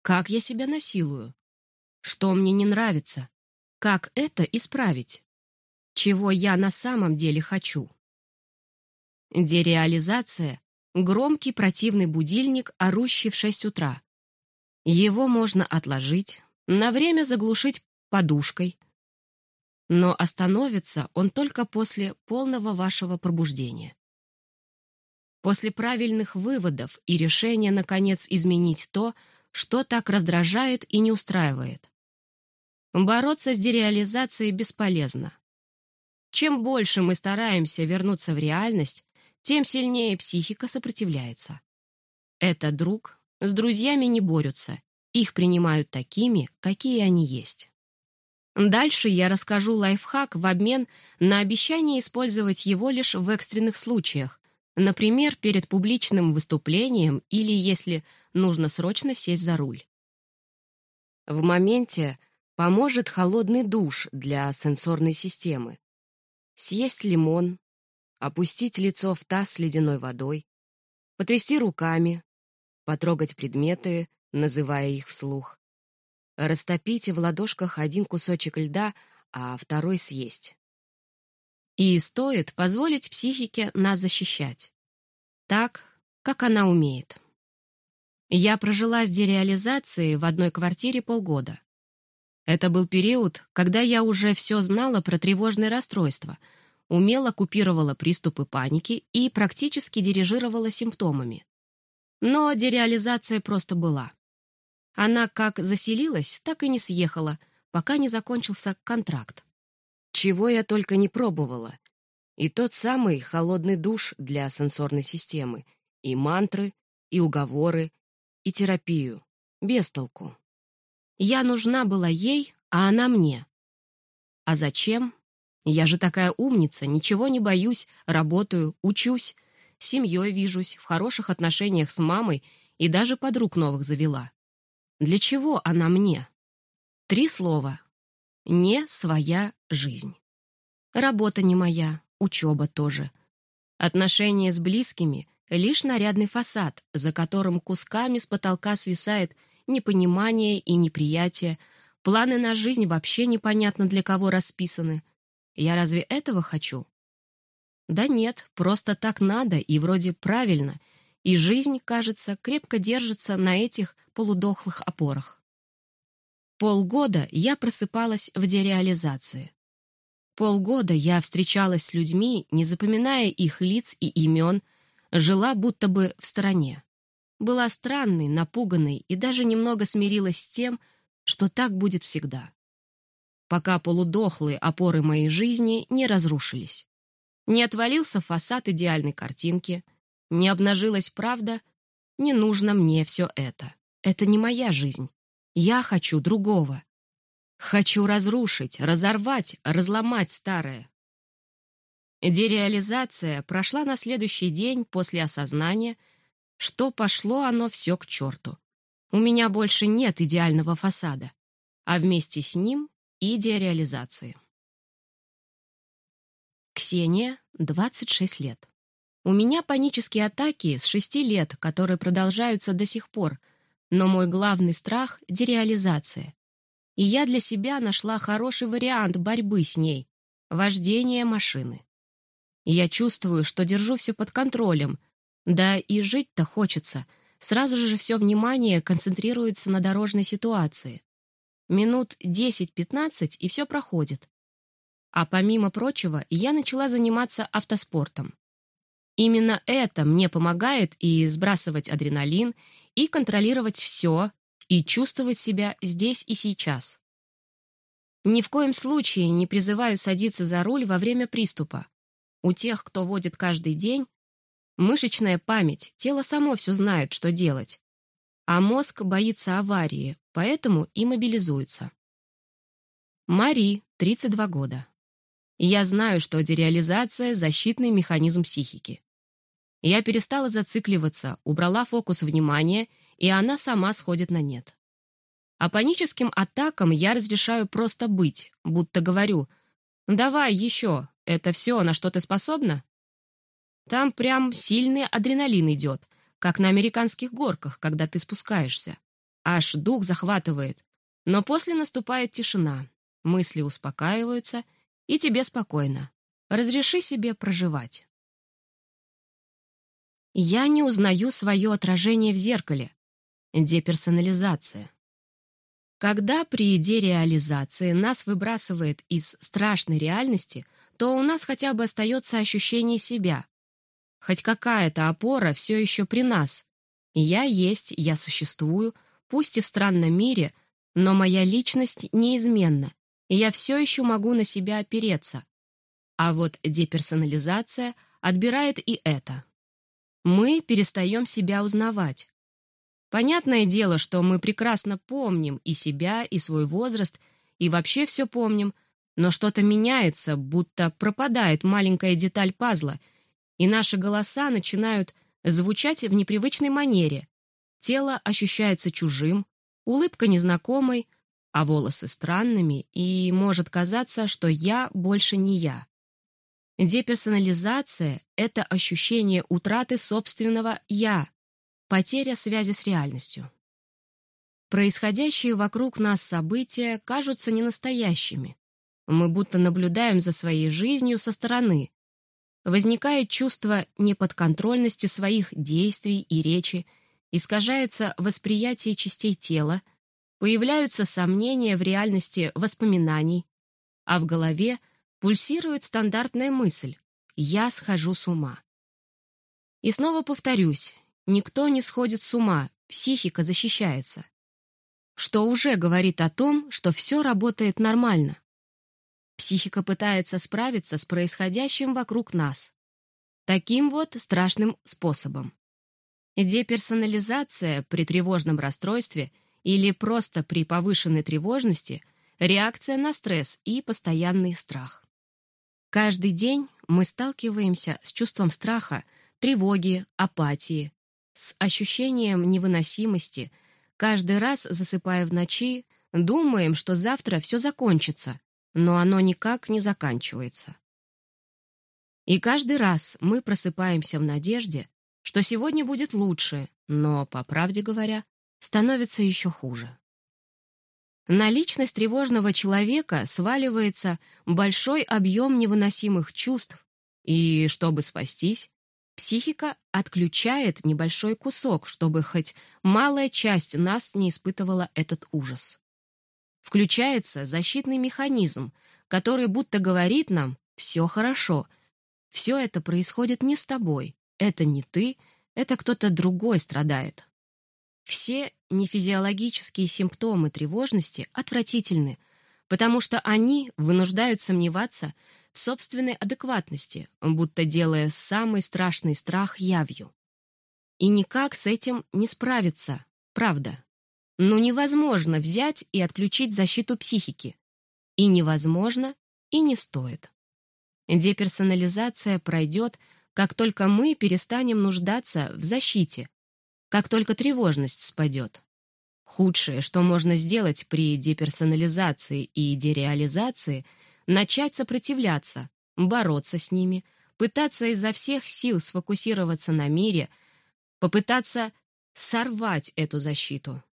Как я себя насилую? Что мне не нравится? Как это исправить? Чего я на самом деле хочу? Дереализация — громкий противный будильник, орущий в 6 утра. Его можно отложить, на время заглушить подушкой, но остановится он только после полного вашего пробуждения. После правильных выводов и решения, наконец, изменить то, что так раздражает и не устраивает. Бороться с дереализацией бесполезно. Чем больше мы стараемся вернуться в реальность, тем сильнее психика сопротивляется. Это друг, с друзьями не борются, их принимают такими, какие они есть. Дальше я расскажу лайфхак в обмен на обещание использовать его лишь в экстренных случаях, например, перед публичным выступлением или если нужно срочно сесть за руль. В моменте поможет холодный душ для сенсорной системы. Съесть лимон, опустить лицо в таз с ледяной водой, потрясти руками, потрогать предметы, называя их вслух. Растопите в ладошках один кусочек льда, а второй съесть. И стоит позволить психике нас защищать. Так, как она умеет. Я прожила с дереализацией в одной квартире полгода. Это был период, когда я уже все знала про тревожные расстройства, умело купировала приступы паники и практически дирижировала симптомами. Но дереализация просто была. Она как заселилась, так и не съехала, пока не закончился контракт. Чего я только не пробовала. И тот самый холодный душ для сенсорной системы, и мантры, и уговоры, и терапию. Без толку. Я нужна была ей, а она мне. А зачем? Я же такая умница, ничего не боюсь, работаю, учусь, семьей вижусь, в хороших отношениях с мамой и даже подруг новых завела. Для чего она мне? Три слова. Не своя жизнь. Работа не моя, учеба тоже. Отношения с близкими — лишь нарядный фасад, за которым кусками с потолка свисает непонимание и неприятие, планы на жизнь вообще непонятно для кого расписаны. Я разве этого хочу? Да нет, просто так надо и вроде правильно, и жизнь, кажется, крепко держится на этих полудохлых опорах. Полгода я просыпалась в дереализации. Полгода я встречалась с людьми, не запоминая их лиц и имен, жила будто бы в стороне. Была странной, напуганной и даже немного смирилась с тем, что так будет всегда. Пока полудохлые опоры моей жизни не разрушились. Не отвалился фасад идеальной картинки — не обнажилась правда, не нужно мне все это. Это не моя жизнь. Я хочу другого. Хочу разрушить, разорвать, разломать старое. Дереализация прошла на следующий день после осознания, что пошло оно все к черту. У меня больше нет идеального фасада, а вместе с ним и дереализации. Ксения, 26 лет. У меня панические атаки с шести лет, которые продолжаются до сих пор, но мой главный страх — дереализация. И я для себя нашла хороший вариант борьбы с ней — вождение машины. Я чувствую, что держу все под контролем, да и жить-то хочется. Сразу же все внимание концентрируется на дорожной ситуации. Минут 10-15, и все проходит. А помимо прочего, я начала заниматься автоспортом. Именно это мне помогает и сбрасывать адреналин, и контролировать все, и чувствовать себя здесь и сейчас. Ни в коем случае не призываю садиться за руль во время приступа. У тех, кто водит каждый день, мышечная память, тело само все знает, что делать. А мозг боится аварии, поэтому и мобилизуется. Мари, 32 года. Я знаю, что дереализация — защитный механизм психики. Я перестала зацикливаться, убрала фокус внимания, и она сама сходит на нет. А паническим атакам я разрешаю просто быть, будто говорю «Давай еще, это все, на что ты способна?» Там прям сильный адреналин идет, как на американских горках, когда ты спускаешься. Аж дух захватывает. Но после наступает тишина, мысли успокаиваются, и тебе спокойно. Разреши себе проживать. Я не узнаю свое отражение в зеркале. Деперсонализация. Когда при дереализации нас выбрасывает из страшной реальности, то у нас хотя бы остается ощущение себя. Хоть какая-то опора все еще при нас. Я есть, я существую, пусть и в странном мире, но моя личность неизменна, и я все еще могу на себя опереться. А вот деперсонализация отбирает и это. Мы перестаем себя узнавать. Понятное дело, что мы прекрасно помним и себя, и свой возраст, и вообще все помним, но что-то меняется, будто пропадает маленькая деталь пазла, и наши голоса начинают звучать в непривычной манере. Тело ощущается чужим, улыбка незнакомой, а волосы странными, и может казаться, что я больше не я. Деперсонализация — это ощущение утраты собственного «я», потеря связи с реальностью. Происходящие вокруг нас события кажутся ненастоящими. Мы будто наблюдаем за своей жизнью со стороны. Возникает чувство неподконтрольности своих действий и речи, искажается восприятие частей тела, появляются сомнения в реальности воспоминаний, а в голове пульсирует стандартная мысль «я схожу с ума». И снова повторюсь, никто не сходит с ума, психика защищается. Что уже говорит о том, что все работает нормально. Психика пытается справиться с происходящим вокруг нас. Таким вот страшным способом. Деперсонализация при тревожном расстройстве или просто при повышенной тревожности – реакция на стресс и постоянный страх. Каждый день мы сталкиваемся с чувством страха, тревоги, апатии, с ощущением невыносимости. Каждый раз, засыпая в ночи, думаем, что завтра все закончится, но оно никак не заканчивается. И каждый раз мы просыпаемся в надежде, что сегодня будет лучше, но, по правде говоря, становится еще хуже. На личность тревожного человека сваливается большой объем невыносимых чувств, и, чтобы спастись, психика отключает небольшой кусок, чтобы хоть малая часть нас не испытывала этот ужас. Включается защитный механизм, который будто говорит нам «все хорошо», все это происходит не с тобой, это не ты, это кто-то другой страдает. Все нефизиологические симптомы тревожности отвратительны, потому что они вынуждают сомневаться в собственной адекватности, будто делая самый страшный страх явью. И никак с этим не справиться, правда. Но невозможно взять и отключить защиту психики. И невозможно, и не стоит. Деперсонализация пройдет, как только мы перестанем нуждаться в защите, как только тревожность спадет. Худшее, что можно сделать при деперсонализации и дереализации — начать сопротивляться, бороться с ними, пытаться изо всех сил сфокусироваться на мире, попытаться сорвать эту защиту.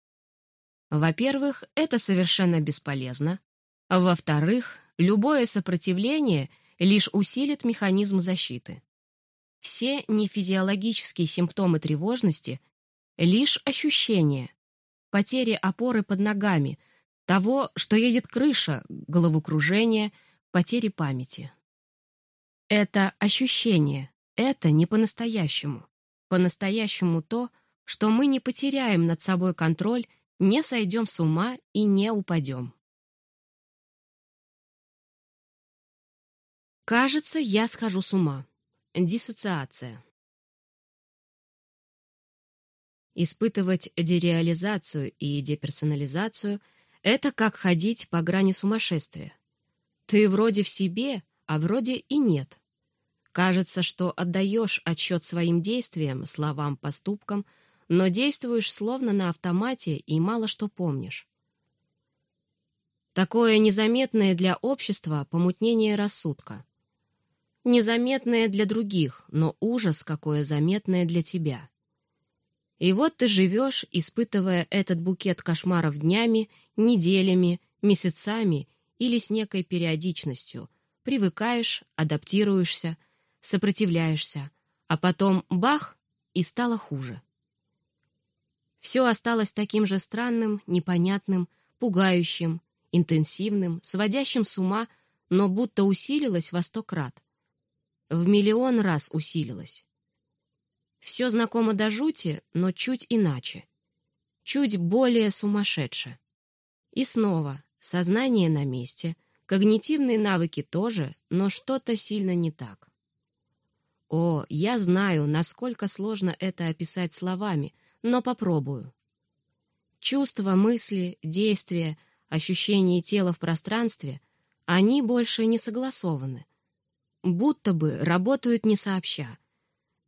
Во-первых, это совершенно бесполезно. Во-вторых, любое сопротивление лишь усилит механизм защиты. Все нефизиологические симптомы тревожности Лишь ощущение, потери опоры под ногами, того, что едет крыша, головокружение, потери памяти. Это ощущение, это не по-настоящему. По-настоящему то, что мы не потеряем над собой контроль, не сойдем с ума и не упадем. Кажется, я схожу с ума. Диссоциация. Испытывать дереализацию и деперсонализацию — это как ходить по грани сумасшествия. Ты вроде в себе, а вроде и нет. Кажется, что отдаешь отчет своим действиям, словам, поступкам, но действуешь словно на автомате и мало что помнишь. Такое незаметное для общества помутнение рассудка. Незаметное для других, но ужас какое заметное для тебя. И вот ты живешь, испытывая этот букет кошмаров днями, неделями, месяцами или с некой периодичностью, привыкаешь, адаптируешься, сопротивляешься, а потом бах, и стало хуже. Все осталось таким же странным, непонятным, пугающим, интенсивным, сводящим с ума, но будто усилилось во сто крат. В миллион раз усилилось. Все знакомо до жути, но чуть иначе. Чуть более сумасшедше. И снова сознание на месте, когнитивные навыки тоже, но что-то сильно не так. О, я знаю, насколько сложно это описать словами, но попробую. Чувства, мысли, действия, ощущения тела в пространстве, они больше не согласованы. Будто бы работают не сообща.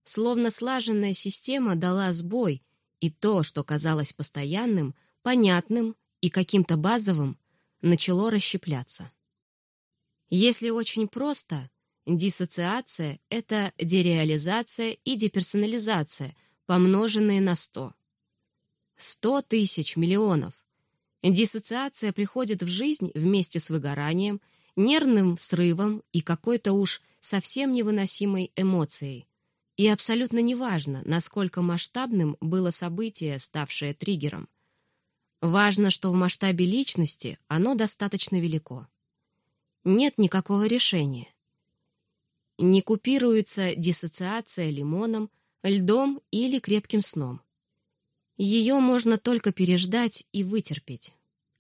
Словно слаженная система дала сбой, и то, что казалось постоянным, понятным и каким-то базовым, начало расщепляться. Если очень просто, диссоциация — это дереализация и деперсонализация, помноженные на сто. Сто тысяч миллионов. Диссоциация приходит в жизнь вместе с выгоранием, нервным срывом и какой-то уж совсем невыносимой эмоцией. И абсолютно неважно, насколько масштабным было событие, ставшее триггером. Важно, что в масштабе личности оно достаточно велико нет никакого решения. Не купируется диссоциация лимоном, льдом или крепким сном. Ее можно только переждать и вытерпеть.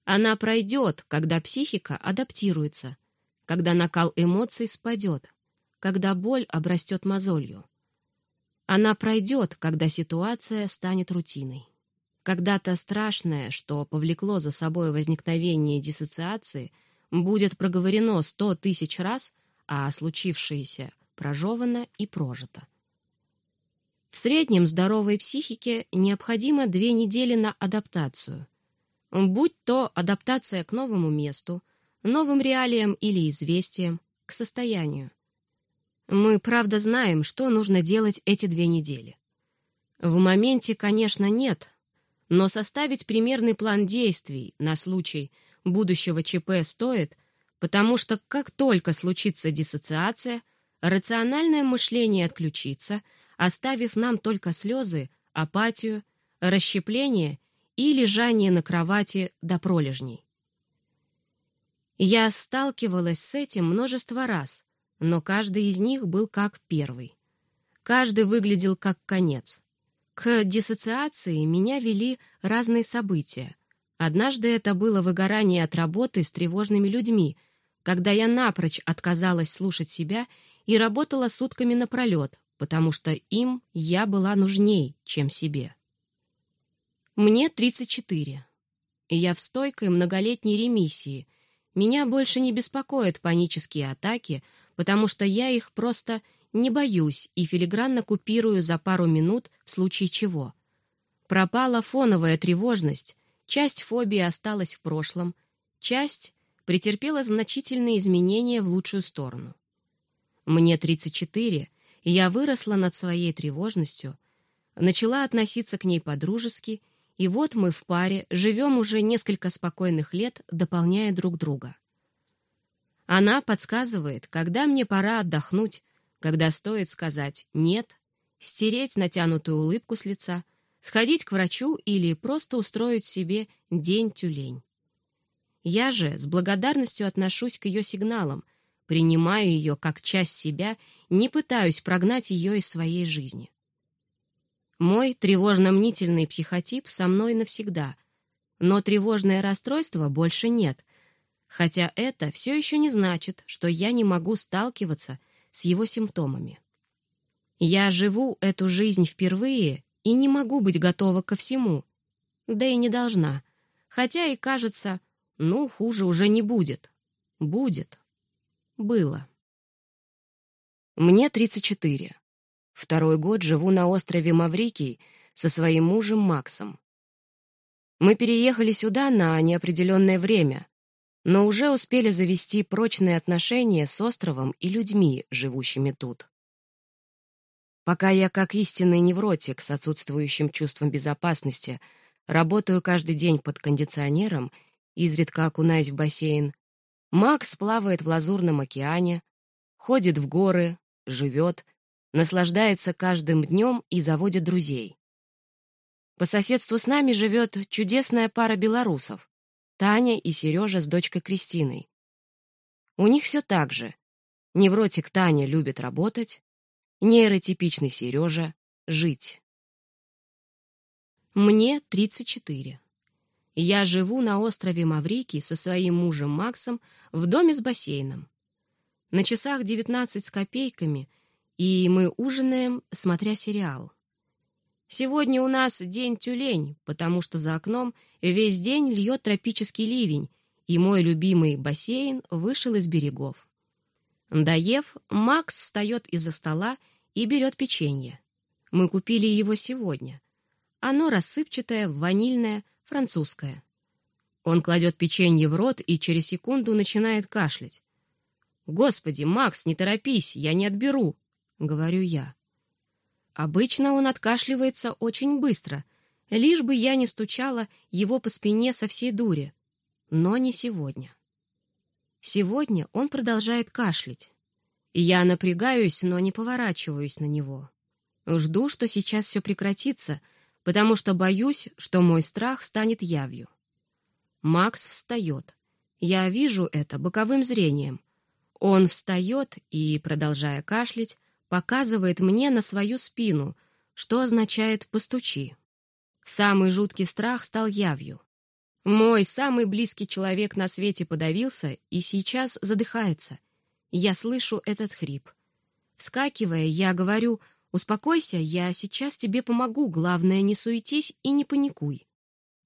Она пройдет, когда психика адаптируется, когда накал эмоций спадет, когда боль обрастет мозолью. Она пройдет, когда ситуация станет рутиной. Когда-то страшное, что повлекло за собой возникновение диссоциации – будет проговорено сто тысяч раз, а случившееся прожевано и прожито. В среднем здоровой психике необходимо две недели на адаптацию. Будь то адаптация к новому месту, новым реалиям или известиям, к состоянию. Мы, правда, знаем, что нужно делать эти две недели. В моменте, конечно, нет, но составить примерный план действий на случай – будущего ЧП стоит, потому что как только случится диссоциация, рациональное мышление отключится, оставив нам только слезы, апатию, расщепление и лежание на кровати до пролежней. Я сталкивалась с этим множество раз, но каждый из них был как первый. Каждый выглядел как конец. К диссоциации меня вели разные события — Однажды это было выгорание от работы с тревожными людьми, когда я напрочь отказалась слушать себя и работала сутками напролет, потому что им я была нужней, чем себе. Мне 34. Я в стойкой многолетней ремиссии. Меня больше не беспокоят панические атаки, потому что я их просто не боюсь и филигранно купирую за пару минут в случае чего. Пропала фоновая тревожность, Часть фобии осталась в прошлом, часть претерпела значительные изменения в лучшую сторону. Мне 34, и я выросла над своей тревожностью, начала относиться к ней по-дружески, и вот мы в паре живем уже несколько спокойных лет, дополняя друг друга. Она подсказывает, когда мне пора отдохнуть, когда стоит сказать «нет», стереть натянутую улыбку с лица — сходить к врачу или просто устроить себе день-тюлень. Я же с благодарностью отношусь к ее сигналам, принимаю ее как часть себя, не пытаюсь прогнать ее из своей жизни. Мой тревожно-мнительный психотип со мной навсегда, но тревожное расстройство больше нет, хотя это все еще не значит, что я не могу сталкиваться с его симптомами. Я живу эту жизнь впервые и не могу быть готова ко всему. Да и не должна. Хотя и кажется, ну, хуже уже не будет. Будет. Было. Мне 34. Второй год живу на острове Маврикий со своим мужем Максом. Мы переехали сюда на неопределенное время, но уже успели завести прочные отношения с островом и людьми, живущими тут. Пока я, как истинный невротик с отсутствующим чувством безопасности, работаю каждый день под кондиционером, изредка окунаясь в бассейн, Макс плавает в лазурном океане, ходит в горы, живет, наслаждается каждым днем и заводит друзей. По соседству с нами живет чудесная пара белорусов, Таня и Сережа с дочкой Кристиной. У них все так же. Невротик Таня любит работать, Нейротипичный Сережа. Жить. Мне 34. Я живу на острове Маврикий со своим мужем Максом в доме с бассейном. На часах 19 с копейками, и мы ужинаем, смотря сериал. Сегодня у нас день тюлень, потому что за окном весь день льет тропический ливень, и мой любимый бассейн вышел из берегов. Доев, Макс встает из-за стола и берет печенье. Мы купили его сегодня. Оно рассыпчатое, ванильное, французское. Он кладет печенье в рот и через секунду начинает кашлять. «Господи, Макс, не торопись, я не отберу», — говорю я. Обычно он откашливается очень быстро, лишь бы я не стучала его по спине со всей дури. Но не сегодня. Сегодня он продолжает кашлять. Я напрягаюсь, но не поворачиваюсь на него. Жду, что сейчас все прекратится, потому что боюсь, что мой страх станет явью. Макс встает. Я вижу это боковым зрением. Он встает и, продолжая кашлять, показывает мне на свою спину, что означает «постучи». Самый жуткий страх стал явью. Мой самый близкий человек на свете подавился и сейчас задыхается. Я слышу этот хрип. Вскакивая, я говорю «Успокойся, я сейчас тебе помогу, главное, не суетись и не паникуй».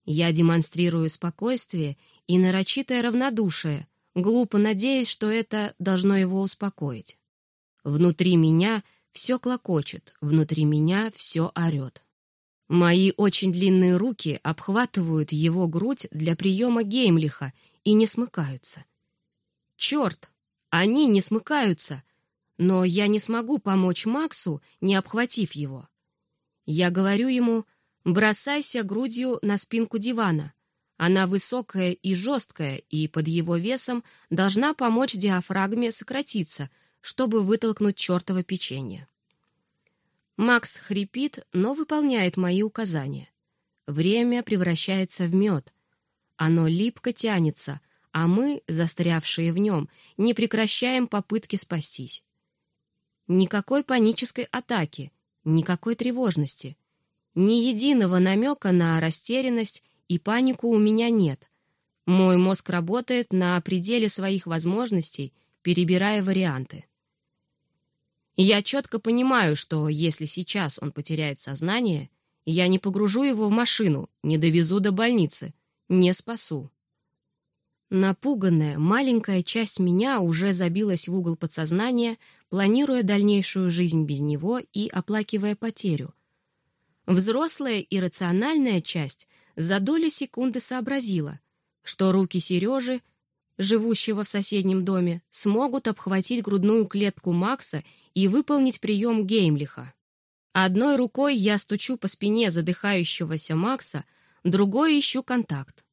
Я демонстрирую спокойствие и нарочитое равнодушие, глупо надеясь, что это должно его успокоить. Внутри меня все клокочет, внутри меня все орет. Мои очень длинные руки обхватывают его грудь для приема Геймлиха и не смыкаются. Черт, они не смыкаются, но я не смогу помочь Максу, не обхватив его. Я говорю ему, бросайся грудью на спинку дивана. Она высокая и жесткая, и под его весом должна помочь диафрагме сократиться — чтобы вытолкнуть чертово печенье. Макс хрипит, но выполняет мои указания. Время превращается в мед. Оно липко тянется, а мы, застрявшие в нем, не прекращаем попытки спастись. Никакой панической атаки, никакой тревожности. Ни единого намека на растерянность и панику у меня нет. Мой мозг работает на пределе своих возможностей, перебирая варианты. Я четко понимаю, что если сейчас он потеряет сознание, я не погружу его в машину, не довезу до больницы, не спасу. Напуганная маленькая часть меня уже забилась в угол подсознания, планируя дальнейшую жизнь без него и оплакивая потерю. Взрослая и рациональная часть за долю секунды сообразила, что руки Сережи, живущего в соседнем доме, смогут обхватить грудную клетку Макса и выполнить прием Геймлиха. Одной рукой я стучу по спине задыхающегося Макса, другой ищу контакт.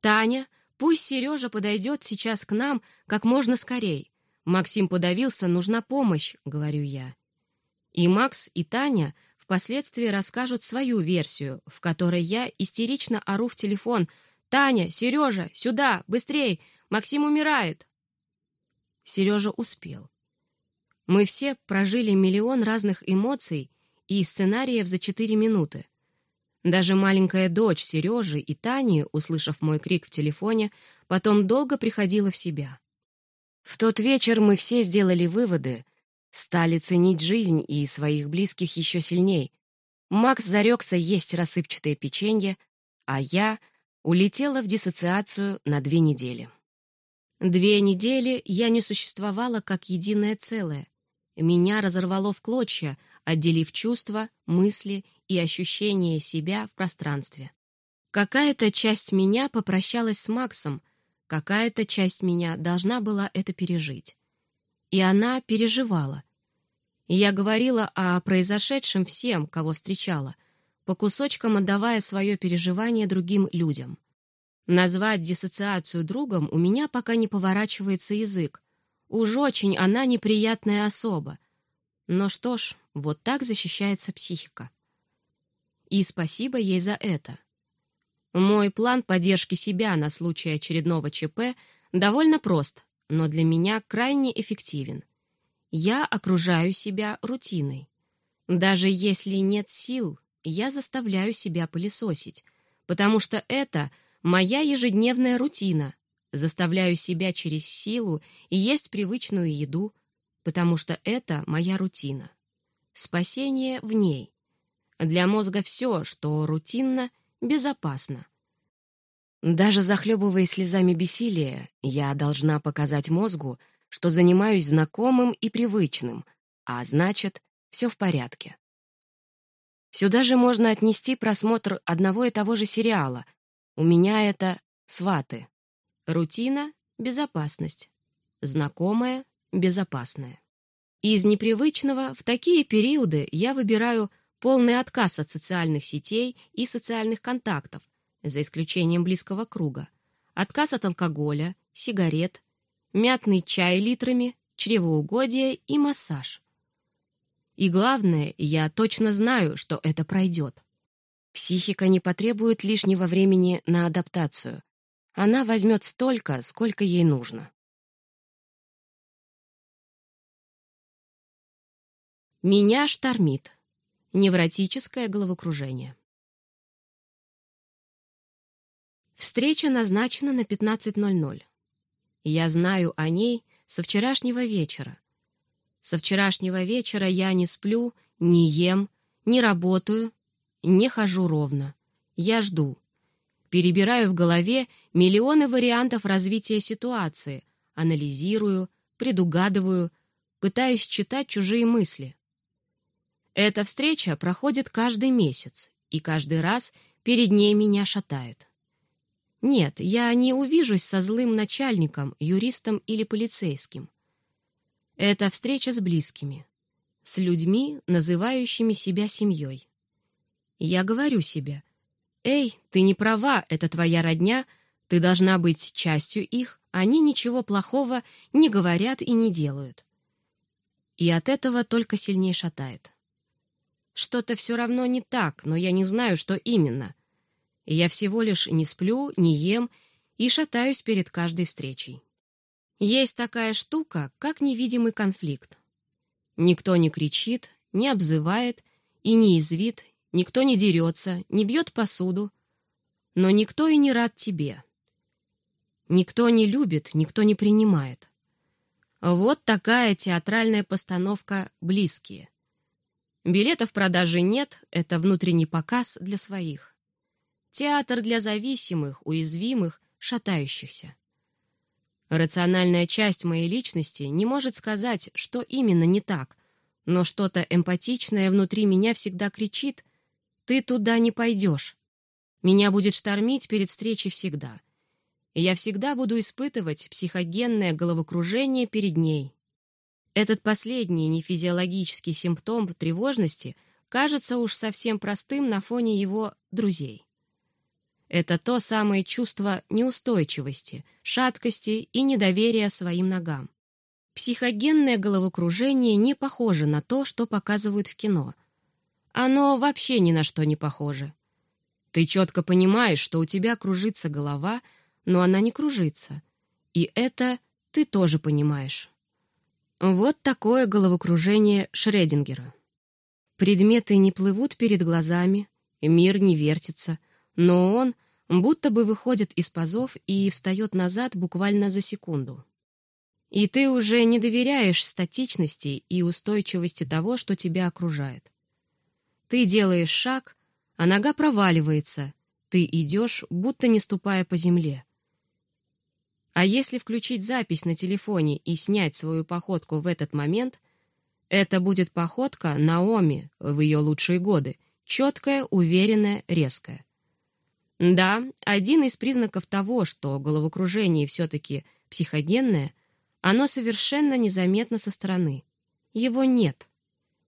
«Таня, пусть Сережа подойдет сейчас к нам как можно скорей. Максим подавился, нужна помощь», — говорю я. И Макс, и Таня впоследствии расскажут свою версию, в которой я истерично ору в телефон «Таня, Сережа, сюда, быстрей! Максим умирает!» Сережа успел. Мы все прожили миллион разных эмоций и сценариев за четыре минуты. Даже маленькая дочь Сережи и Тани, услышав мой крик в телефоне, потом долго приходила в себя. В тот вечер мы все сделали выводы, стали ценить жизнь и своих близких еще сильней. Макс зарекся есть рассыпчатое печенье, а я улетела в диссоциацию на две недели. Две недели я не существовала как единое целое, меня разорвало в клочья, отделив чувства, мысли и ощущения себя в пространстве. Какая-то часть меня попрощалась с Максом, какая-то часть меня должна была это пережить. И она переживала. Я говорила о произошедшем всем, кого встречала, по кусочкам отдавая свое переживание другим людям. Назвать диссоциацию другом у меня пока не поворачивается язык, Уж очень она неприятная особа. Но что ж, вот так защищается психика. И спасибо ей за это. Мой план поддержки себя на случай очередного ЧП довольно прост, но для меня крайне эффективен. Я окружаю себя рутиной. Даже если нет сил, я заставляю себя пылесосить, потому что это моя ежедневная рутина, Заставляю себя через силу и есть привычную еду, потому что это моя рутина. Спасение в ней. Для мозга все, что рутинно, безопасно. Даже захлебываясь слезами бессилия, я должна показать мозгу, что занимаюсь знакомым и привычным, а значит, все в порядке. Сюда же можно отнести просмотр одного и того же сериала. У меня это «Сваты». Рутина — безопасность. Знакомая — безопасная. Из непривычного в такие периоды я выбираю полный отказ от социальных сетей и социальных контактов, за исключением близкого круга, отказ от алкоголя, сигарет, мятный чай литрами, чревоугодие и массаж. И главное, я точно знаю, что это пройдет. Психика не потребует лишнего времени на адаптацию. Она возьмет столько, сколько ей нужно. Меня штормит. Невротическое головокружение. Встреча назначена на 15.00. Я знаю о ней со вчерашнего вечера. Со вчерашнего вечера я не сплю, не ем, не работаю, не хожу ровно. Я жду. Перебираю в голове миллионы вариантов развития ситуации, анализирую, предугадываю, пытаюсь читать чужие мысли. Эта встреча проходит каждый месяц, и каждый раз перед ней меня шатает. Нет, я не увижусь со злым начальником, юристом или полицейским. Это встреча с близкими, с людьми, называющими себя семьей. Я говорю себе, «Эй, ты не права, это твоя родня, ты должна быть частью их, они ничего плохого не говорят и не делают». И от этого только сильнее шатает. Что-то все равно не так, но я не знаю, что именно. я всего лишь не сплю, не ем и шатаюсь перед каждой встречей. Есть такая штука, как невидимый конфликт. Никто не кричит, не обзывает и не извит, никто не дерется, не бьет посуду, но никто и не рад тебе. Никто не любит, никто не принимает. Вот такая театральная постановка «Близкие». Билетов в продаже нет, это внутренний показ для своих. Театр для зависимых, уязвимых, шатающихся. Рациональная часть моей личности не может сказать, что именно не так, но что-то эмпатичное внутри меня всегда кричит «Ты туда не пойдешь». Меня будет штормить перед встречей всегда. И я всегда буду испытывать психогенное головокружение перед ней. Этот последний нефизиологический симптом тревожности кажется уж совсем простым на фоне его друзей. Это то самое чувство неустойчивости, шаткости и недоверия своим ногам. Психогенное головокружение не похоже на то, что показывают в кино. Оно вообще ни на что не похоже. Ты четко понимаешь, что у тебя кружится голова, но она не кружится. И это ты тоже понимаешь. Вот такое головокружение Шредингера. Предметы не плывут перед глазами, мир не вертится, но он будто бы выходит из пазов и встает назад буквально за секунду. И ты уже не доверяешь статичности и устойчивости того, что тебя окружает. Ты делаешь шаг, а нога проваливается, ты идешь, будто не ступая по земле. А если включить запись на телефоне и снять свою походку в этот момент, это будет походка Наоми в ее лучшие годы, четкая, уверенная, резкая. Да, один из признаков того, что головокружение все-таки психогенное, оно совершенно незаметно со стороны. Его нет.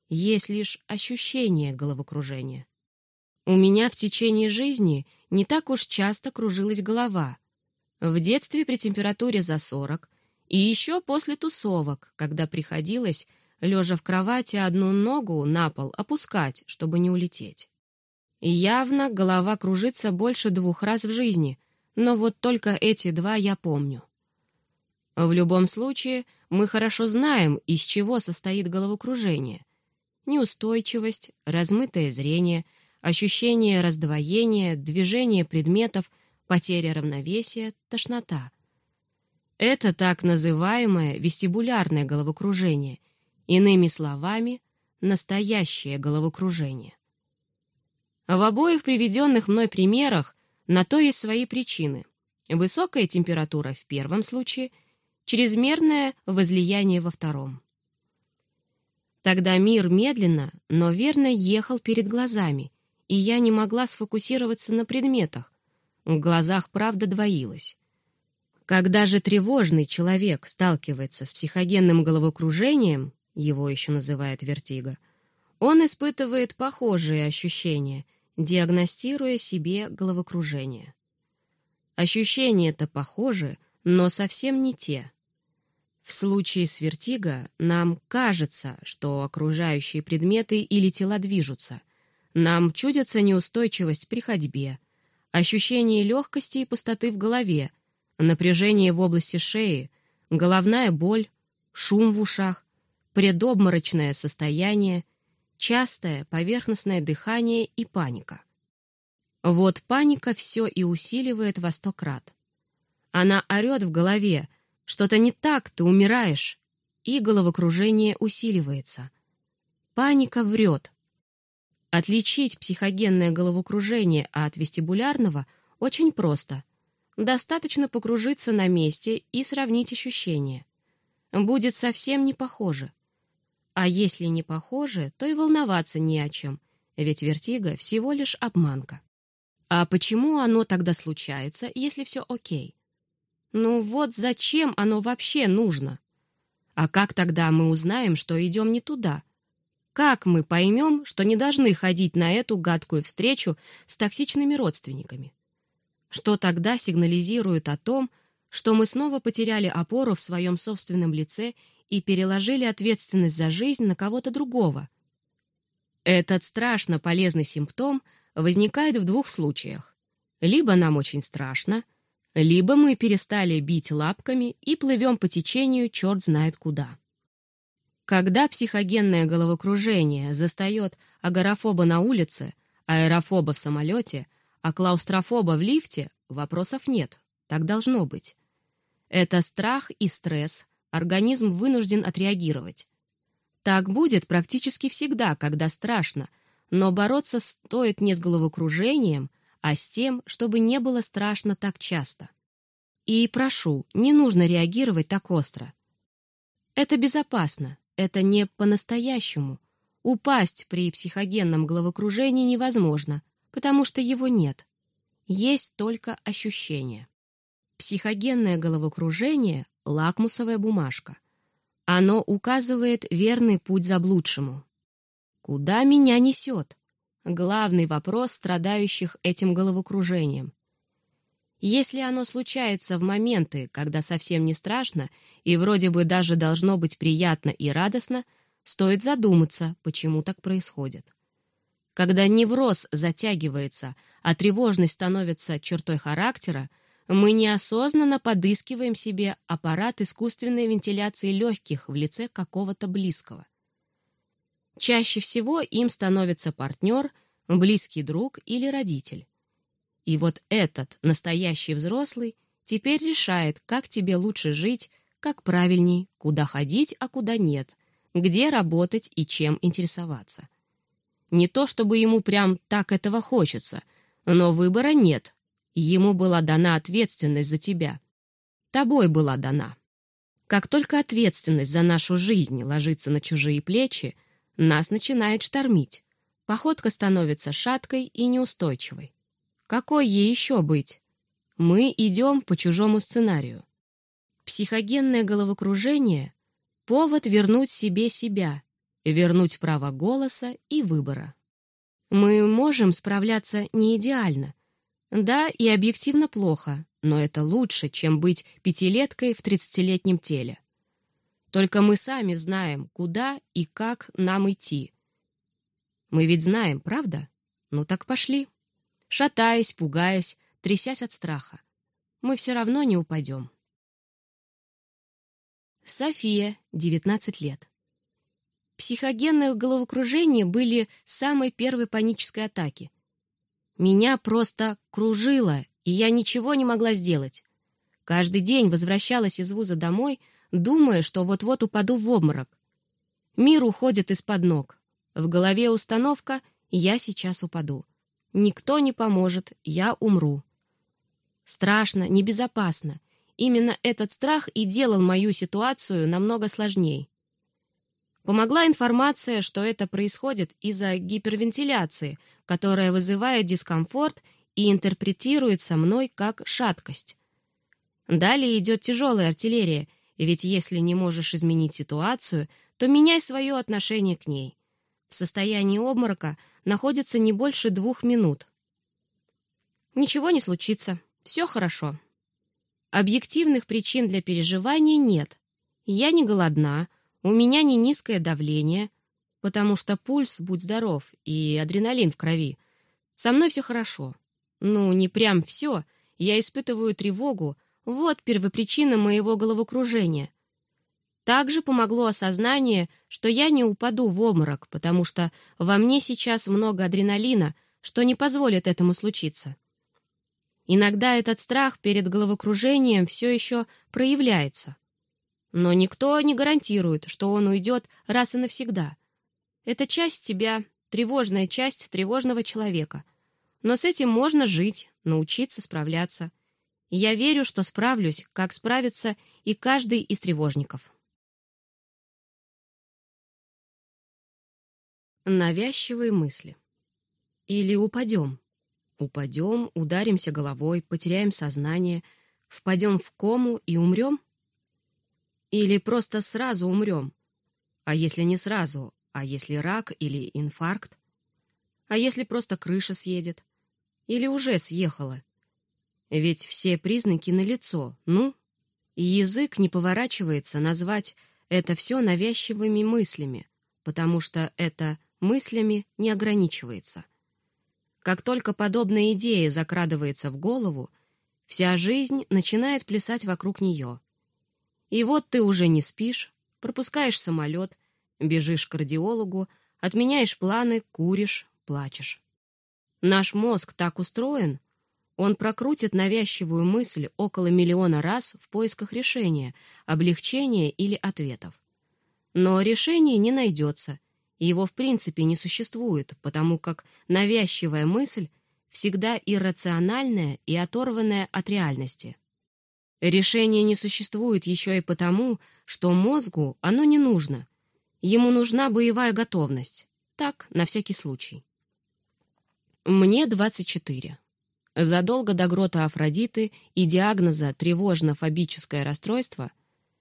Есть лишь ощущение головокружения. У меня в течение жизни не так уж часто кружилась голова. В детстве при температуре за 40 и еще после тусовок, когда приходилось, лежа в кровати, одну ногу на пол опускать, чтобы не улететь. Явно голова кружится больше двух раз в жизни, но вот только эти два я помню. В любом случае, мы хорошо знаем, из чего состоит головокружение. Неустойчивость, размытое зрение, ощущение раздвоения, движение предметов, потеря равновесия, тошнота. Это так называемое вестибулярное головокружение Иными словами, настоящее головокружение. В обоих приведенных мной примерах на то есть свои причины. Высокая температура в первом случае, чрезмерное возлияние во втором. Тогда мир медленно, но верно ехал перед глазами, и я не могла сфокусироваться на предметах. В глазах правда двоилась. Когда же тревожный человек сталкивается с психогенным головокружением, его еще называют вертиго, он испытывает похожие ощущения, диагностируя себе головокружение. Ощущения-то похожи, но совсем не те. В случае с вертиго нам кажется, что окружающие предметы или тела движутся. Нам чудится неустойчивость при ходьбе, ощущение легкости и пустоты в голове, напряжение в области шеи, головная боль, шум в ушах, предобморочное состояние, частое поверхностное дыхание и паника. Вот паника все и усиливает во сто крат. Она орет в голове, что-то не так, ты умираешь, и головокружение усиливается. Паника врет. Отличить психогенное головокружение от вестибулярного очень просто. Достаточно покружиться на месте и сравнить ощущения. Будет совсем не похоже. А если не похоже, то и волноваться не о чем, ведь вертига всего лишь обманка. А почему оно тогда случается, если все окей? Ну вот зачем оно вообще нужно? А как тогда мы узнаем, что идем не туда? Как мы поймем, что не должны ходить на эту гадкую встречу с токсичными родственниками? Что тогда сигнализирует о том, что мы снова потеряли опору в своем собственном лице и переложили ответственность за жизнь на кого-то другого. Этот страшно полезный симптом возникает в двух случаях. Либо нам очень страшно, либо мы перестали бить лапками и плывем по течению черт знает куда. Когда психогенное головокружение застает агорафоба на улице, аэрофоба в самолете, а клаустрофоба в лифте, вопросов нет, так должно быть. Это страх и стресс, организм вынужден отреагировать. Так будет практически всегда, когда страшно, но бороться стоит не с головокружением, а с тем, чтобы не было страшно так часто. И прошу, не нужно реагировать так остро. Это безопасно, это не по-настоящему. Упасть при психогенном головокружении невозможно, потому что его нет. Есть только ощущение. Психогенное головокружение лакмусовая бумажка. Оно указывает верный путь заблудшему. Куда меня несет? Главный вопрос страдающих этим головокружением. Если оно случается в моменты, когда совсем не страшно и вроде бы даже должно быть приятно и радостно, стоит задуматься, почему так происходит. Когда невроз затягивается, а тревожность становится чертой характера, мы неосознанно подыскиваем себе аппарат искусственной вентиляции легких в лице какого-то близкого. Чаще всего им становится партнер, близкий друг или родитель. И вот этот настоящий взрослый теперь решает, как тебе лучше жить, как правильней, куда ходить, а куда нет, где работать и чем интересоваться. Не то чтобы ему прям так этого хочется, но выбора нет, Ему была дана ответственность за тебя. Тобой была дана. Как только ответственность за нашу жизнь ложится на чужие плечи, нас начинает штормить. Походка становится шаткой и неустойчивой. Какой ей еще быть? Мы идем по чужому сценарию. Психогенное головокружение — повод вернуть себе себя, вернуть право голоса и выбора. Мы можем справляться не идеально, да, и объективно плохо, но это лучше, чем быть пятилеткой в тридцатилетнем теле. Только мы сами знаем, куда и как нам идти. Мы ведь знаем, правда? Ну так пошли. Шатаясь, пугаясь, трясясь от страха. Мы все равно не упадем. София, 19 лет. Психогенные головокружения были самой первой панической атаки. Меня просто кружило, и я ничего не могла сделать. Каждый день возвращалась из вуза домой, думая, что вот-вот упаду в обморок. Мир уходит из-под ног. В голове установка «я сейчас упаду». Никто не поможет, я умру. Страшно, небезопасно. Именно этот страх и делал мою ситуацию намного сложнее. Помогла информация, что это происходит из-за гипервентиляции, которая вызывает дискомфорт и интерпретируется мной как шаткость. Далее идет тяжелая артиллерия, ведь если не можешь изменить ситуацию, то меняй свое отношение к ней. В состоянии обморока находится не больше двух минут. Ничего не случится, все хорошо. Объективных причин для переживания нет. Я не голодна, у меня не низкое давление, потому что пульс, будь здоров, и адреналин в крови. Со мной все хорошо. Ну, не прям все. Я испытываю тревогу. Вот первопричина моего головокружения. Также помогло осознание, что я не упаду в обморок, потому что во мне сейчас много адреналина, что не позволит этому случиться. Иногда этот страх перед головокружением все еще проявляется. Но никто не гарантирует, что он уйдет раз и навсегда. Это часть тебя, тревожная часть тревожного человека. Но с этим можно жить, научиться справляться. Я верю, что справлюсь, как справится и каждый из тревожников. Навязчивые мысли. Или упадем. Упадем, ударимся головой, потеряем сознание, впадем в кому и умрем? Или просто сразу умрем? А если не сразу, а если рак или инфаркт? А если просто крыша съедет? Или уже съехала? Ведь все признаки налицо, ну? язык не поворачивается назвать это все навязчивыми мыслями, потому что это мыслями не ограничивается. Как только подобная идея закрадывается в голову, вся жизнь начинает плясать вокруг нее. И вот ты уже не спишь, пропускаешь самолет, бежишь к кардиологу, отменяешь планы, куришь, плачешь. Наш мозг так устроен, он прокрутит навязчивую мысль около миллиона раз в поисках решения, облегчения или ответов. Но решение не найдется, его в принципе не существует, потому как навязчивая мысль всегда иррациональная и оторванная от реальности. Решение не существует еще и потому, что мозгу оно не нужно. Ему нужна боевая готовность. Так, на всякий случай. Мне 24. Задолго до грота Афродиты и диагноза тревожно-фобическое расстройство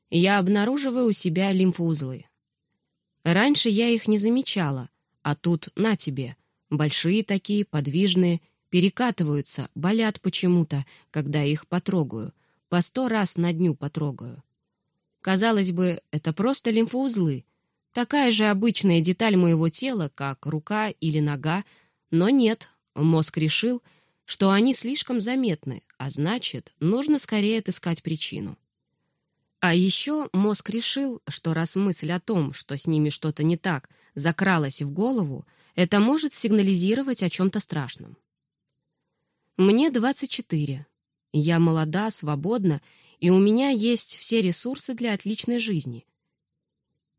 я обнаруживаю у себя лимфоузлы. Раньше я их не замечала, а тут на тебе. Большие такие, подвижные, перекатываются, болят почему-то, когда их потрогаю — по сто раз на дню потрогаю. Казалось бы, это просто лимфоузлы, такая же обычная деталь моего тела, как рука или нога, но нет, мозг решил, что они слишком заметны, а значит, нужно скорее отыскать причину. А еще мозг решил, что раз мысль о том, что с ними что-то не так, закралась в голову, это может сигнализировать о чем-то страшном. Мне 24. Я молода, свободна, и у меня есть все ресурсы для отличной жизни.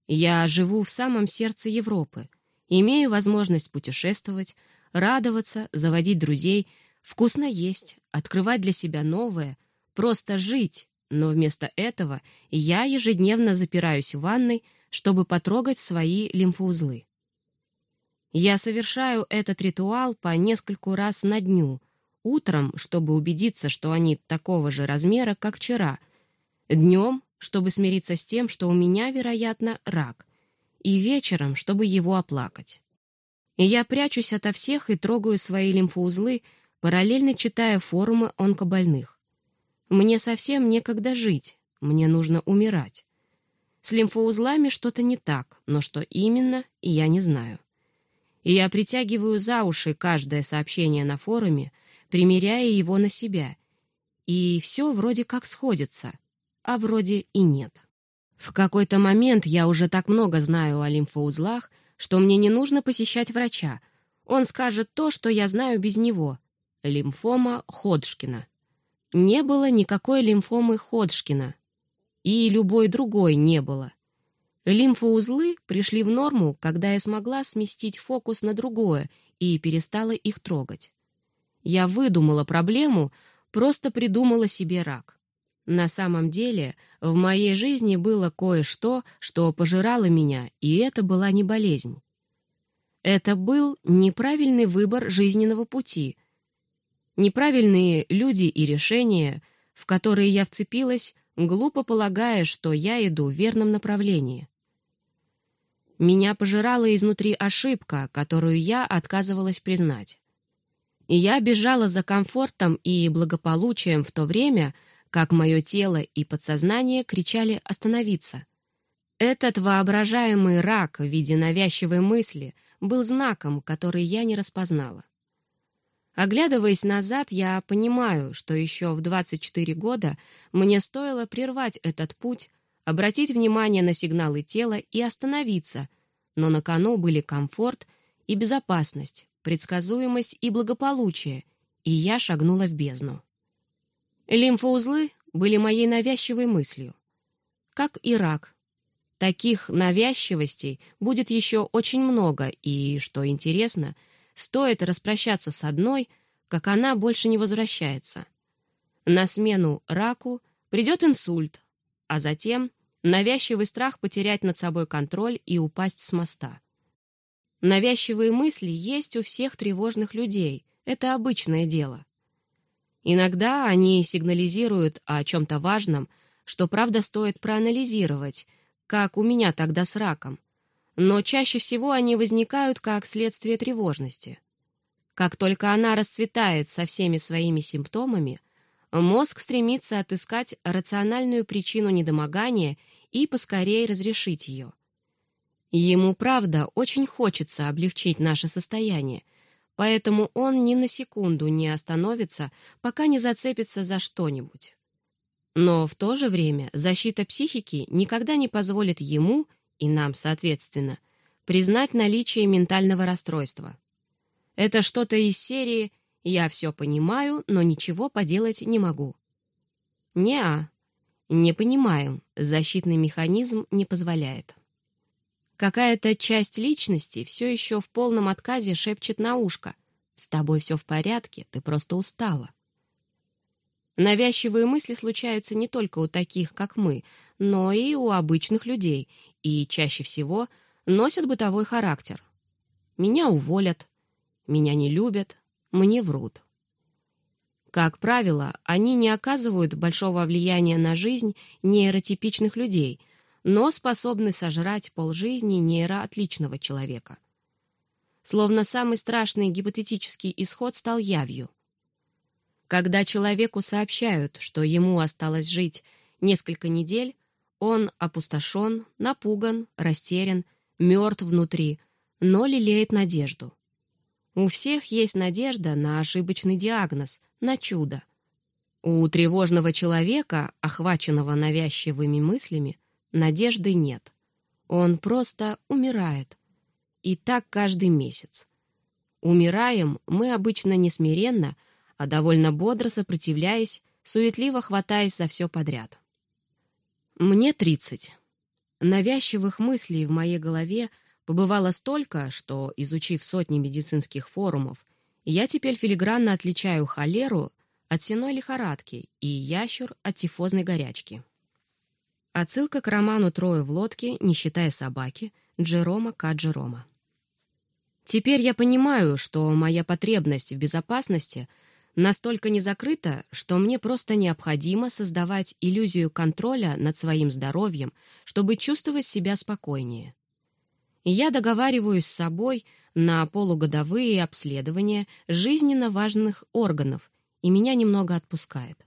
Я живу в самом сердце Европы, имею возможность путешествовать, радоваться, заводить друзей, вкусно есть, открывать для себя новое, просто жить, но вместо этого я ежедневно запираюсь в ванной, чтобы потрогать свои лимфоузлы. Я совершаю этот ритуал по нескольку раз на дню — Утром, чтобы убедиться, что они такого же размера, как вчера. Днем, чтобы смириться с тем, что у меня, вероятно, рак. И вечером, чтобы его оплакать. Я прячусь ото всех и трогаю свои лимфоузлы, параллельно читая форумы онкобольных. Мне совсем некогда жить, мне нужно умирать. С лимфоузлами что-то не так, но что именно, я не знаю. И я притягиваю за уши каждое сообщение на форуме, примеряя его на себя. И все вроде как сходится, а вроде и нет. В какой-то момент я уже так много знаю о лимфоузлах, что мне не нужно посещать врача. Он скажет то, что я знаю без него. Лимфома Ходжкина. Не было никакой лимфомы Ходжкина. И любой другой не было. Лимфоузлы пришли в норму, когда я смогла сместить фокус на другое и перестала их трогать. Я выдумала проблему, просто придумала себе рак. На самом деле, в моей жизни было кое-что, что пожирало меня, и это была не болезнь. Это был неправильный выбор жизненного пути, неправильные люди и решения, в которые я вцепилась, глупо полагая, что я иду в верном направлении. Меня пожирала изнутри ошибка, которую я отказывалась признать. И я бежала за комфортом и благополучием в то время, как мое тело и подсознание кричали «остановиться». Этот воображаемый рак в виде навязчивой мысли был знаком, который я не распознала. Оглядываясь назад, я понимаю, что еще в 24 года мне стоило прервать этот путь, обратить внимание на сигналы тела и остановиться, но на кону были комфорт и безопасность, предсказуемость и благополучие, и я шагнула в бездну. Лимфоузлы были моей навязчивой мыслью. Как и рак. Таких навязчивостей будет еще очень много, и, что интересно, стоит распрощаться с одной, как она больше не возвращается. На смену раку придет инсульт, а затем навязчивый страх потерять над собой контроль и упасть с моста. Навязчивые мысли есть у всех тревожных людей, это обычное дело. Иногда они сигнализируют о чем-то важном, что, правда, стоит проанализировать, как у меня тогда с раком. Но чаще всего они возникают как следствие тревожности. Как только она расцветает со всеми своими симптомами, мозг стремится отыскать рациональную причину недомогания и поскорее разрешить ее. Ему, правда, очень хочется облегчить наше состояние, поэтому он ни на секунду не остановится, пока не зацепится за что-нибудь. Но в то же время защита психики никогда не позволит ему, и нам соответственно, признать наличие ментального расстройства. Это что-то из серии «я все понимаю, но ничего поделать не могу». Не-а, не понимаю, защитный механизм не позволяет. Какая-то часть личности все еще в полном отказе шепчет на ушко. «С тобой все в порядке, ты просто устала». Навязчивые мысли случаются не только у таких, как мы, но и у обычных людей, и чаще всего носят бытовой характер. Меня уволят, меня не любят, мне врут. Как правило, они не оказывают большого влияния на жизнь нейротипичных людей — но способны сожрать полжизни нейроотличного человека. Словно самый страшный гипотетический исход стал явью. Когда человеку сообщают, что ему осталось жить несколько недель, он опустошен, напуган, растерян, мертв внутри, но лелеет надежду. У всех есть надежда на ошибочный диагноз, на чудо. У тревожного человека, охваченного навязчивыми мыслями, Надежды нет. Он просто умирает. И так каждый месяц. Умираем мы обычно не смиренно, а довольно бодро сопротивляясь, суетливо хватаясь за все подряд. Мне тридцать. Навязчивых мыслей в моей голове побывало столько, что, изучив сотни медицинских форумов, я теперь филигранно отличаю холеру от сеной лихорадки и ящур от тифозной горячки. Отсылка к роману «Трое в лодке, не считая собаки» Джерома К. Джерома. Теперь я понимаю, что моя потребность в безопасности настолько не закрыта, что мне просто необходимо создавать иллюзию контроля над своим здоровьем, чтобы чувствовать себя спокойнее. Я договариваюсь с собой на полугодовые обследования жизненно важных органов, и меня немного отпускает.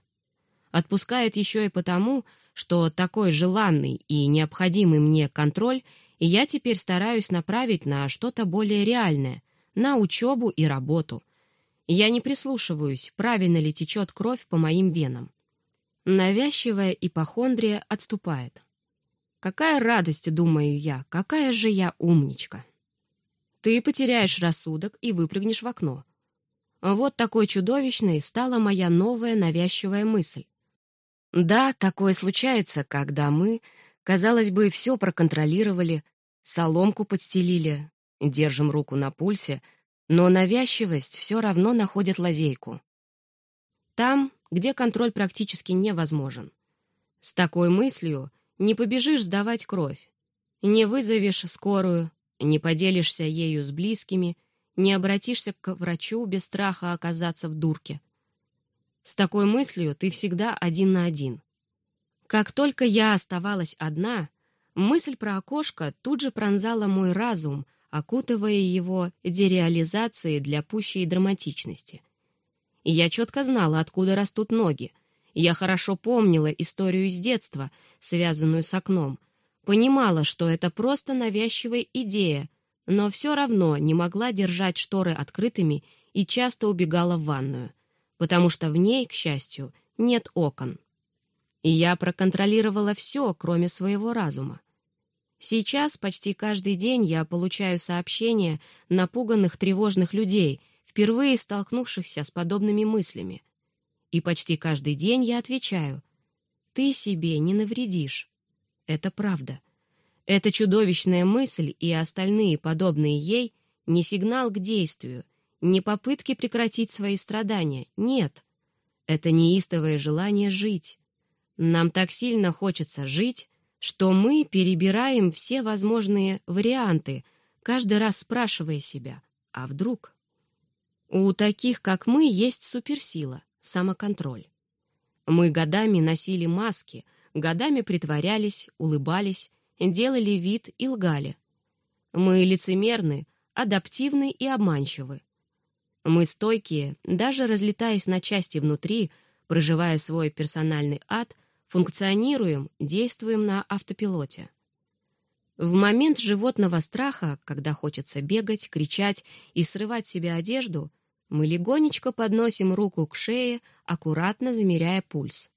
Отпускает еще и потому, что такой желанный и необходимый мне контроль я теперь стараюсь направить на что-то более реальное, на учебу и работу. Я не прислушиваюсь, правильно ли течет кровь по моим венам. Навязчивая ипохондрия отступает. Какая радость, думаю я, какая же я умничка. Ты потеряешь рассудок и выпрыгнешь в окно. Вот такой чудовищной стала моя новая навязчивая мысль. Да, такое случается, когда мы, Казалось бы, все проконтролировали, соломку подстелили, держим руку на пульсе, но навязчивость все равно находит лазейку. Там, где контроль практически невозможен. С такой мыслью не побежишь сдавать кровь, не вызовешь скорую, не поделишься ею с близкими, не обратишься к врачу без страха оказаться в дурке. С такой мыслью ты всегда один на один. Как только я оставалась одна, мысль про окошко тут же пронзала мой разум, окутывая его дереализацией для пущей драматичности. И я четко знала, откуда растут ноги. Я хорошо помнила историю из детства, связанную с окном. Понимала, что это просто навязчивая идея, но все равно не могла держать шторы открытыми и часто убегала в ванную, потому что в ней, к счастью, нет окон. И я проконтролировала все, кроме своего разума. Сейчас почти каждый день я получаю сообщения напуганных тревожных людей, впервые столкнувшихся с подобными мыслями. И почти каждый день я отвечаю, «Ты себе не навредишь». Это правда. Эта чудовищная мысль и остальные подобные ей не сигнал к действию, не попытки прекратить свои страдания, нет. Это неистовое желание жить. Нам так сильно хочется жить, что мы перебираем все возможные варианты, каждый раз спрашивая себя, а вдруг? У таких, как мы, есть суперсила, самоконтроль. Мы годами носили маски, годами притворялись, улыбались, делали вид и лгали. Мы лицемерны, адаптивны и обманчивы. Мы стойкие, даже разлетаясь на части внутри, проживая свой персональный ад, функционируем, действуем на автопилоте. В момент животного страха, когда хочется бегать, кричать и срывать себе одежду, мы легонечко подносим руку к шее, аккуратно замеряя пульс.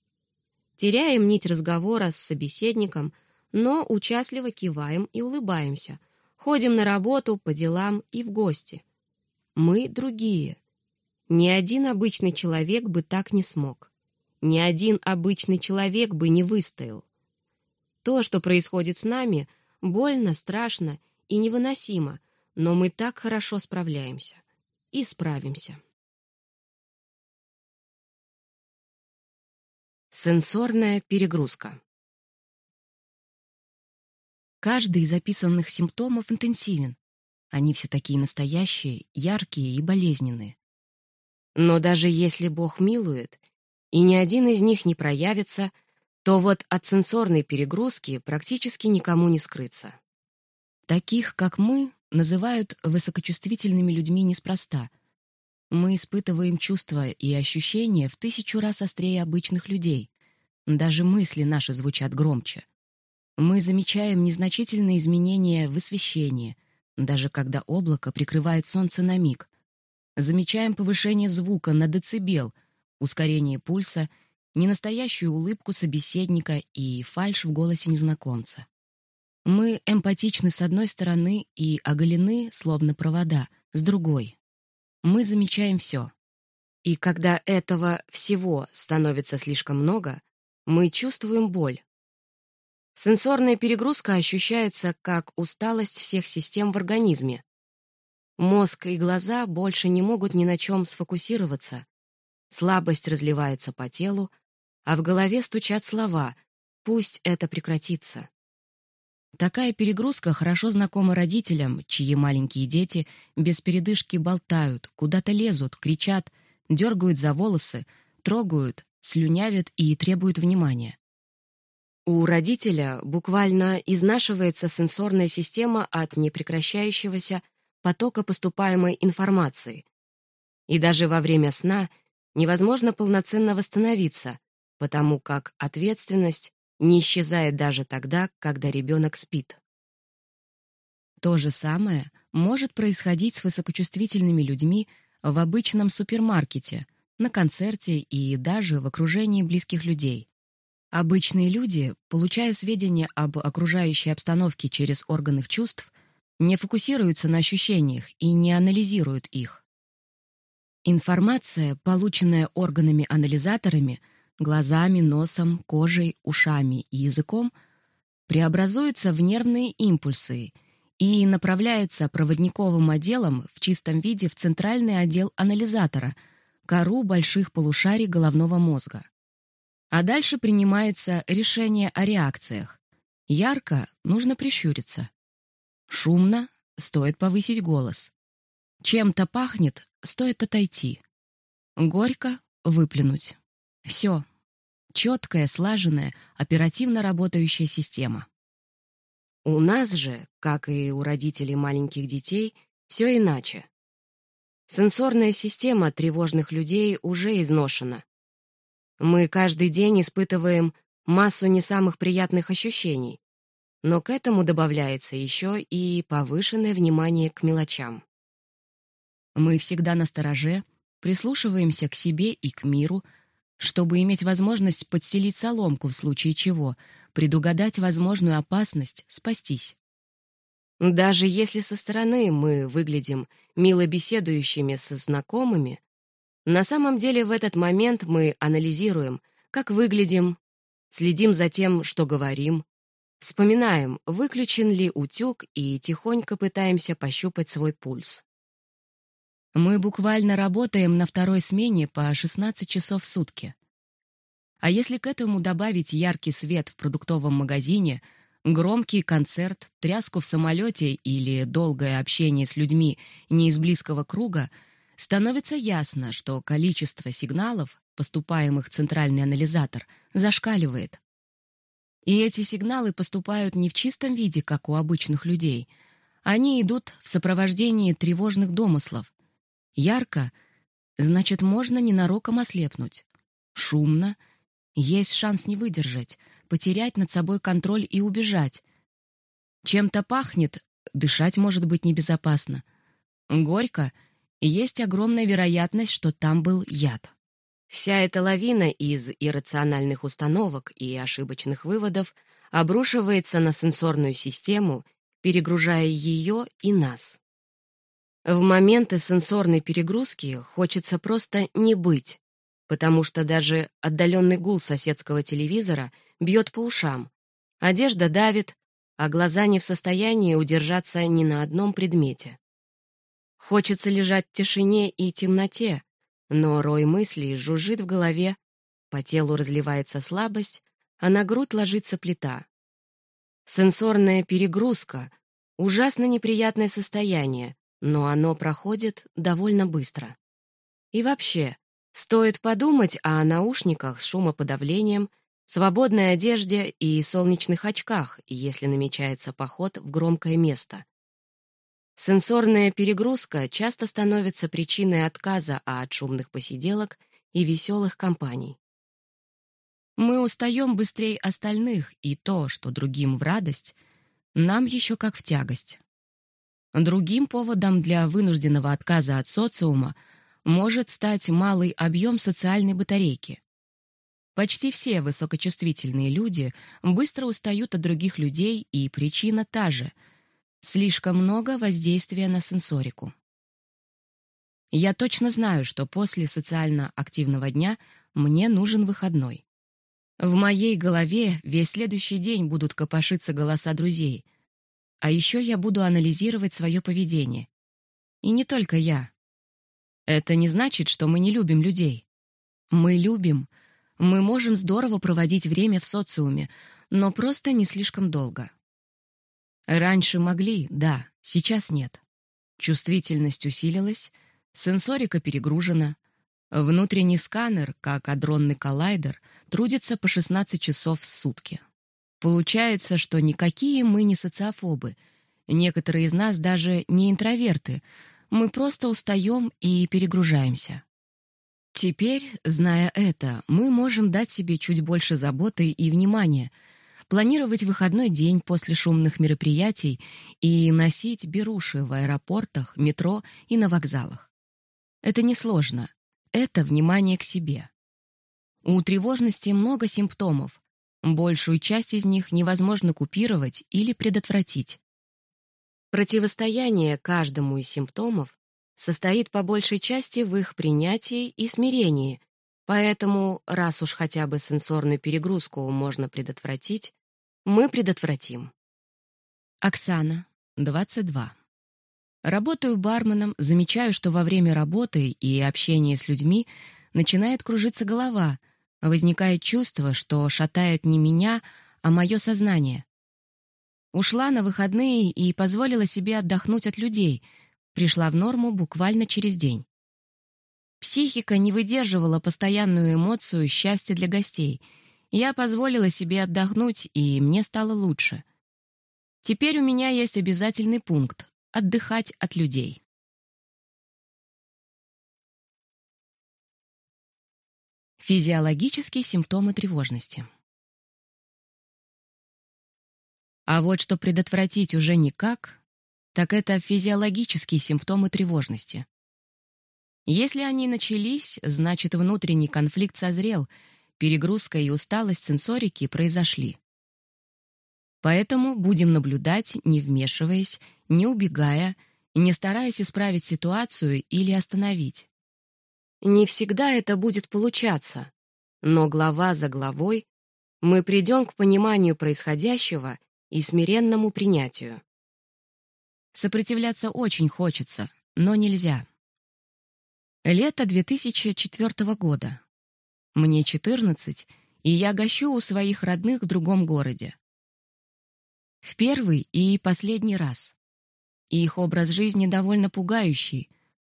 Теряем нить разговора с собеседником, но участливо киваем и улыбаемся, ходим на работу, по делам и в гости. Мы другие. Ни один обычный человек бы так не смог. Ни один обычный человек бы не выстоял. То, что происходит с нами, больно, страшно и невыносимо, но мы так хорошо справляемся. И справимся. Сенсорная перегрузка Каждый из описанных симптомов интенсивен. Они все такие настоящие, яркие и болезненные. Но даже если Бог милует, и ни один из них не проявится, то вот от сенсорной перегрузки практически никому не скрыться. Таких, как мы, называют высокочувствительными людьми неспроста. Мы испытываем чувства и ощущения в тысячу раз острее обычных людей. Даже мысли наши звучат громче. Мы замечаем незначительные изменения в освещении, даже когда облако прикрывает солнце на миг. Замечаем повышение звука на децибел, ускорение пульса, ненастоящую улыбку собеседника и фальшь в голосе незнакомца. Мы эмпатичны с одной стороны и оголены, словно провода, с другой. Мы замечаем все. И когда этого всего становится слишком много, мы чувствуем боль, Сенсорная перегрузка ощущается как усталость всех систем в организме. Мозг и глаза больше не могут ни на чем сфокусироваться. Слабость разливается по телу, а в голове стучат слова «пусть это прекратится». Такая перегрузка хорошо знакома родителям, чьи маленькие дети без передышки болтают, куда-то лезут, кричат, дергают за волосы, трогают, слюнявят и требуют внимания. У родителя буквально изнашивается сенсорная система от непрекращающегося потока поступаемой информации. И даже во время сна невозможно полноценно восстановиться, потому как ответственность не исчезает даже тогда, когда ребенок спит. То же самое может происходить с высокочувствительными людьми в обычном супермаркете, на концерте и даже в окружении близких людей. Обычные люди, получая сведения об окружающей обстановке через органы чувств, не фокусируются на ощущениях и не анализируют их. Информация, полученная органами-анализаторами, глазами, носом, кожей, ушами и языком, преобразуются в нервные импульсы и направляются проводниковым отделом в чистом виде в центральный отдел анализатора, кору больших полушарий головного мозга. А дальше принимается решение о реакциях. Ярко — нужно прищуриться. Шумно — стоит повысить голос. Чем-то пахнет — стоит отойти. Горько — выплюнуть. Все. Четкая, слаженная, оперативно работающая система. У нас же, как и у родителей маленьких детей, все иначе. Сенсорная система тревожных людей уже изношена. Мы каждый день испытываем массу не самых приятных ощущений, но к этому добавляется еще и повышенное внимание к мелочам. Мы всегда на стороже, прислушиваемся к себе и к миру, чтобы иметь возможность подстелить соломку в случае чего, предугадать возможную опасность, спастись. Даже если со стороны мы выглядим мило беседующими со знакомыми, на самом деле в этот момент мы анализируем, как выглядим, следим за тем, что говорим, вспоминаем, выключен ли утюг и тихонько пытаемся пощупать свой пульс. Мы буквально работаем на второй смене по 16 часов в сутки. А если к этому добавить яркий свет в продуктовом магазине, громкий концерт, тряску в самолете или долгое общение с людьми не из близкого круга, становится ясно, что количество сигналов, поступаемых в центральный анализатор, зашкаливает. И эти сигналы поступают не в чистом виде, как у обычных людей. Они идут в сопровождении тревожных домыслов, Ярко — значит, можно ненароком ослепнуть. Шумно — есть шанс не выдержать, потерять над собой контроль и убежать. Чем-то пахнет, дышать может быть небезопасно. Горько — есть огромная вероятность, что там был яд. Вся эта лавина из иррациональных установок и ошибочных выводов обрушивается на сенсорную систему, перегружая ее и нас. В моменты сенсорной перегрузки хочется просто не быть, потому что даже отдаленный гул соседского телевизора бьет по ушам. Одежда давит, а глаза не в состоянии удержаться ни на одном предмете. Хочется лежать в тишине и темноте, но рой мыслей жужжит в голове, по телу разливается слабость, а на грудь ложится плита. Сенсорная перегрузка — ужасно неприятное состояние, но оно проходит довольно быстро. И вообще, стоит подумать о наушниках с шумоподавлением, свободной одежде и солнечных очках, если намечается поход в громкое место. Сенсорная перегрузка часто становится причиной отказа от шумных посиделок и веселых компаний. Мы устаем быстрее остальных, и то, что другим в радость, нам еще как в тягость. Другим поводом для вынужденного отказа от социума может стать малый объем социальной батарейки. Почти все высокочувствительные люди быстро устают от других людей, и причина та же — слишком много воздействия на сенсорику. Я точно знаю, что после социально активного дня мне нужен выходной. В моей голове весь следующий день будут копошиться голоса друзей, а еще я буду анализировать свое поведение. И не только я. Это не значит, что мы не любим людей. Мы любим. Мы можем здорово проводить время в социуме, но просто не слишком долго. Раньше могли, да, сейчас нет. Чувствительность усилилась, сенсорика перегружена. Внутренний сканер, как адронный коллайдер, трудится по 16 часов в сутки. Получается, что никакие мы не социофобы. Некоторые из нас даже не интроверты. Мы просто устаем и перегружаемся. Теперь, зная это, мы можем дать себе чуть больше заботы и внимания, планировать выходной день после шумных мероприятий и носить беруши в аэропортах, метро и на вокзалах. Это несложно. Это внимание к себе. У тревожности много симптомов, Большую часть из них невозможно купировать или предотвратить. Противостояние каждому из симптомов состоит по большей части в их принятии и смирении, поэтому, раз уж хотя бы сенсорную перегрузку можно предотвратить, мы предотвратим. Оксана, 22. Работаю барменом, замечаю, что во время работы и общения с людьми начинает кружиться голова, возникает чувство, что шатает не меня, а мое сознание. Ушла на выходные и позволила себе отдохнуть от людей, пришла в норму буквально через день. Психика не выдерживала постоянную эмоцию счастья для гостей. Я позволила себе отдохнуть, и мне стало лучше. Теперь у меня есть обязательный пункт Отдыхать от людей. Физиологические симптомы тревожности. А вот что предотвратить уже никак, так это физиологические симптомы тревожности. Если они начались, значит внутренний конфликт созрел, перегрузка и усталость сенсорики произошли. Поэтому будем наблюдать, не вмешиваясь, не убегая, не стараясь исправить ситуацию или остановить. Не всегда это будет получаться, но глава за главой мы придем к пониманию происходящего и смиренному принятию. Сопротивляться очень хочется, но нельзя. Лето 2004 года. Мне 14, и я гощу у своих родных в другом городе. В первый и последний раз. их образ жизни довольно пугающий.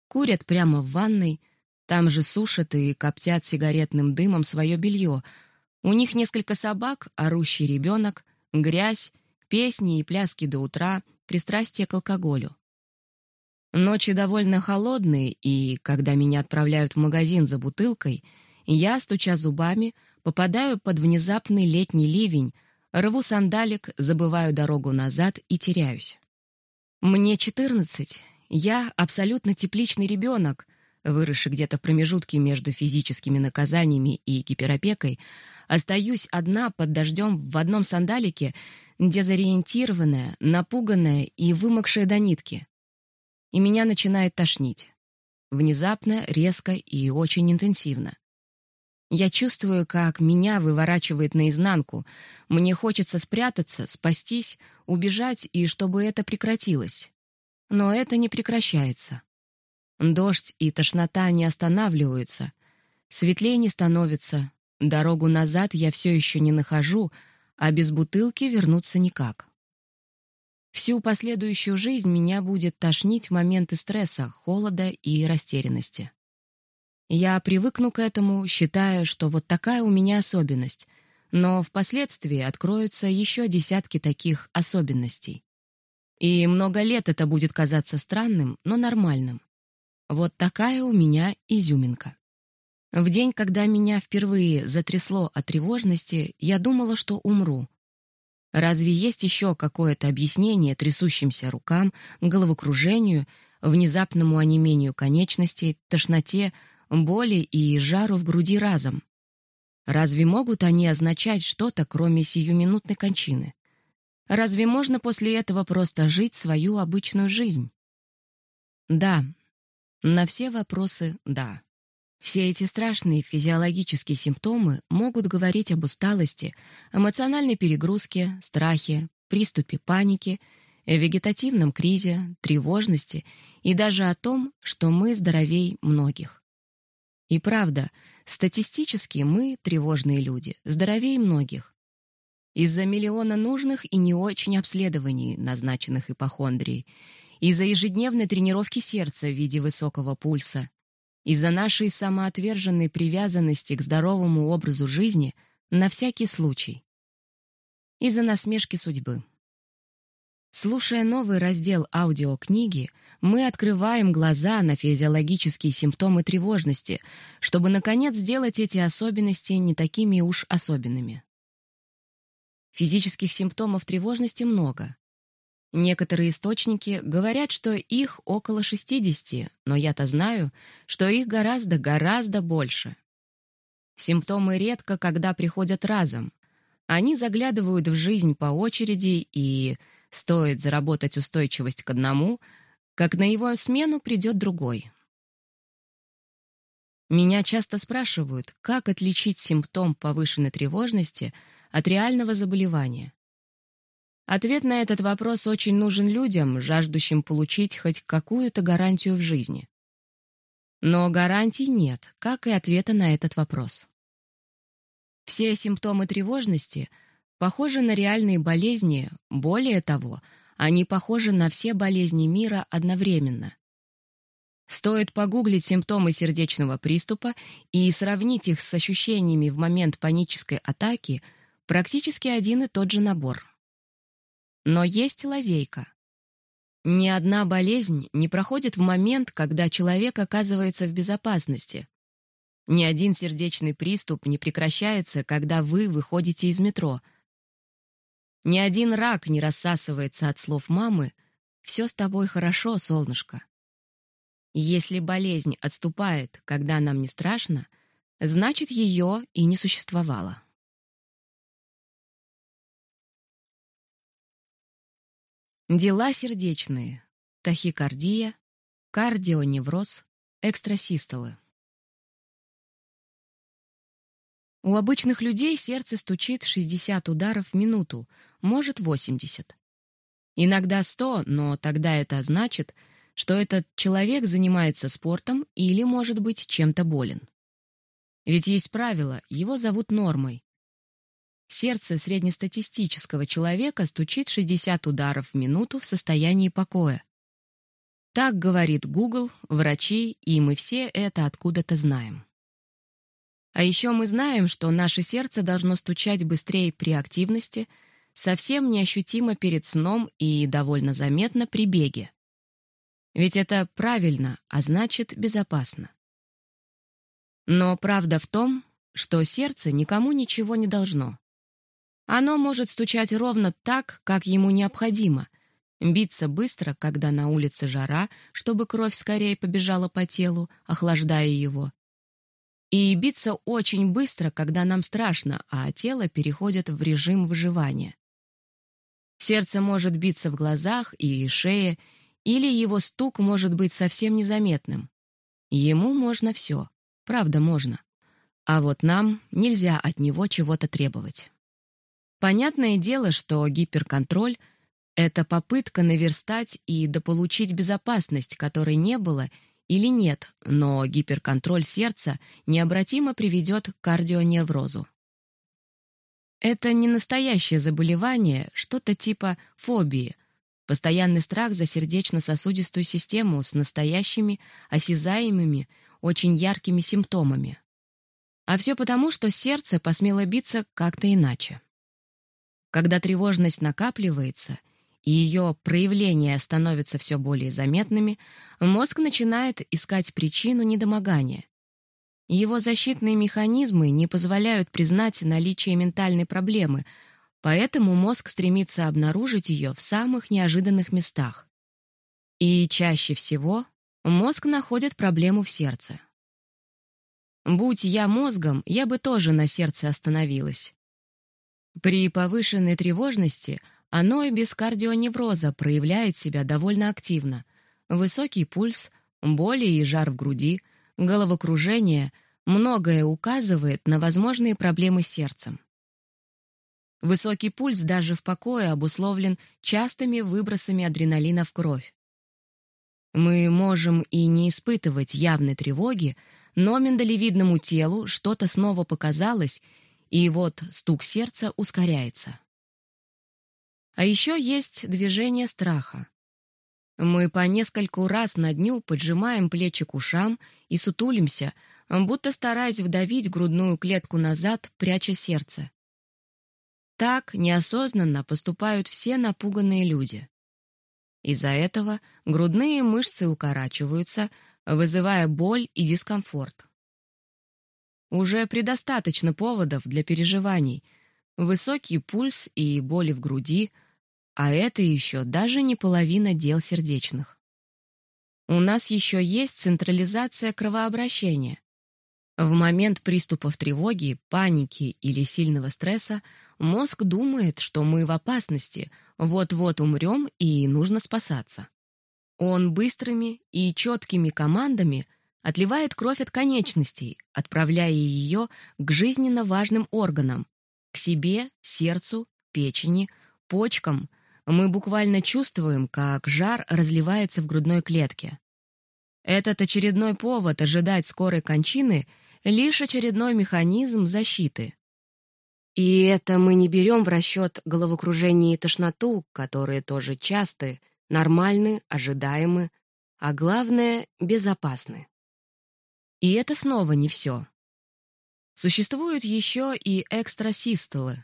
Курят прямо в ванной, там же сушат и коптят сигаретным дымом свое белье. У них несколько собак, орущий ребенок, грязь, песни и пляски до утра, пристрастие к алкоголю. Ночи довольно холодные, и, когда меня отправляют в магазин за бутылкой, я, стуча зубами, попадаю под внезапный летний ливень, Рву сандалик, забываю дорогу назад и теряюсь. Мне 14. Я абсолютно тепличный ребенок, выросший где-то в промежутке между физическими наказаниями и гиперопекой, остаюсь одна под дождем в одном сандалике, дезориентированная, напуганная и вымокшая до нитки. И меня начинает тошнить. Внезапно, резко и очень интенсивно. Я чувствую, как меня выворачивает наизнанку. Мне хочется спрятаться, спастись, убежать и чтобы это прекратилось. Но это не прекращается. Дождь и тошнота не останавливаются. Светлее не становится. Дорогу назад я все еще не нахожу, а без бутылки вернуться никак. Всю последующую жизнь меня будет тошнить в моменты стресса, холода и растерянности. Я привыкну к этому, считая, что вот такая у меня особенность, но впоследствии откроются еще десятки таких особенностей. И много лет это будет казаться странным, но нормальным. Вот такая у меня изюминка. В день, когда меня впервые затрясло от тревожности, я думала, что умру. Разве есть еще какое-то объяснение трясущимся рукам, головокружению, внезапному онемению конечностей, тошноте, боли и жару в груди разом. Разве могут они означать что-то, кроме сиюминутной кончины? Разве можно после этого просто жить свою обычную жизнь? Да. На все вопросы «да». Все эти страшные физиологические симптомы могут говорить об усталости, эмоциональной перегрузке, страхе, приступе паники, вегетативном кризе, тревожности и даже о том, что мы здоровей многих. И правда, статистически мы, тревожные люди, здоровее многих. Из-за миллиона нужных и не очень обследований, назначенных ипохондрией, из-за ежедневной тренировки сердца в виде высокого пульса, из-за нашей самоотверженной привязанности к здоровому образу жизни на всякий случай, из-за насмешки судьбы. Слушая новый раздел аудиокниги, мы открываем глаза на физиологические симптомы тревожности, чтобы, наконец, сделать эти особенности не такими уж особенными. Физических симптомов тревожности много. Некоторые источники говорят, что их около 60, но я-то знаю, что их гораздо-гораздо больше. Симптомы редко когда приходят разом. Они заглядывают в жизнь по очереди и Стоит заработать устойчивость к одному, как на его смену придет другой. Меня часто спрашивают, как отличить симптом повышенной тревожности от реального заболевания. Ответ на этот вопрос очень нужен людям, жаждущим получить хоть какую-то гарантию в жизни. Но гарантий нет, как и ответа на этот вопрос. Все симптомы тревожности похожи на реальные болезни, более того, они похожи на все болезни мира одновременно. Стоит погуглить симптомы сердечного приступа и сравнить их с ощущениями в момент панической атаки, практически один и тот же набор. Но есть лазейка. Ни одна болезнь не проходит в момент, когда человек оказывается в безопасности. Ни один сердечный приступ не прекращается, когда вы выходите из метро. Ни один рак не рассасывается от слов мамы «Все с тобой хорошо, солнышко». Если болезнь отступает, когда нам не страшно, значит, ее и не существовало. Дела сердечные. Тахикардия, кардионевроз, экстрасистолы. У обычных людей сердце стучит 60 ударов в минуту, может 80. Иногда 100, но тогда это значит, что этот человек занимается спортом или, может быть, чем-то болен. Ведь есть правило, его зовут нормой. Сердце среднестатистического человека стучит 60 ударов в минуту в состоянии покоя. Так говорит Google, врачи, и мы все это откуда-то знаем. А еще мы знаем, что наше сердце должно стучать быстрее при активности, совсем неощутимо перед сном и довольно заметно при беге. Ведь это правильно, а значит безопасно. Но правда в том, что сердце никому ничего не должно. Оно может стучать ровно так, как ему необходимо, биться быстро, когда на улице жара, чтобы кровь скорее побежала по телу, охлаждая его, и биться очень быстро, когда нам страшно, а тело переходит в режим выживания. Сердце может биться в глазах и шее, или его стук может быть совсем незаметным. Ему можно все, правда можно. А вот нам нельзя от него чего-то требовать. Понятное дело, что гиперконтроль — это попытка наверстать и дополучить безопасность, которой не было или нет, но гиперконтроль сердца необратимо приведет к кардионеврозу. Это не настоящее заболевание, что-то типа фобии — Постоянный страх за сердечно-сосудистую систему с настоящими, осязаемыми, очень яркими симптомами. А все потому, что сердце посмело биться как-то иначе. Когда тревожность накапливается и ее проявления становятся все более заметными, мозг начинает искать причину недомогания. Его защитные механизмы не позволяют признать наличие ментальной проблемы — Поэтому мозг стремится обнаружить ее в самых неожиданных местах. И чаще всего мозг находит проблему в сердце. Будь я мозгом, я бы тоже на сердце остановилась. При повышенной тревожности оно и без кардионевроза проявляет себя довольно активно. Высокий пульс, боли и жар в груди, головокружение — многое указывает на возможные проблемы с сердцем. Высокий пульс даже в покое обусловлен частыми выбросами адреналина в кровь. Мы можем и не испытывать явной тревоги, но миндалевидному телу что-то снова показалось, и вот стук сердца ускоряется. А еще есть движение страха. Мы по нескольку раз на дню поджимаем плечи к ушам и сутулимся, будто стараясь вдавить грудную клетку назад, пряча сердце. Так неосознанно поступают все напуганные люди. Из-за этого грудные мышцы укорачиваются, вызывая боль и дискомфорт. Уже предостаточно поводов для переживаний. Высокий пульс и боли в груди, а это еще даже не половина дел сердечных. У нас еще есть централизация кровообращения. В момент приступов тревоги, паники или сильного стресса Мозг думает, что мы в опасности, вот-вот умрем и нужно спасаться. Он быстрыми и четкими командами отливает кровь от конечностей, отправляя ее к жизненно важным органам, к себе, сердцу, печени, почкам, мы буквально чувствуем, как жар разливается в грудной клетке. Этот очередной повод ожидать скорой кончины — лишь очередной механизм защиты. И это мы не берем в расчет головокружение и тошноту, которые тоже часты, нормальны, ожидаемы, а главное — безопасны. И это снова не все. Существуют еще и экстрасистолы.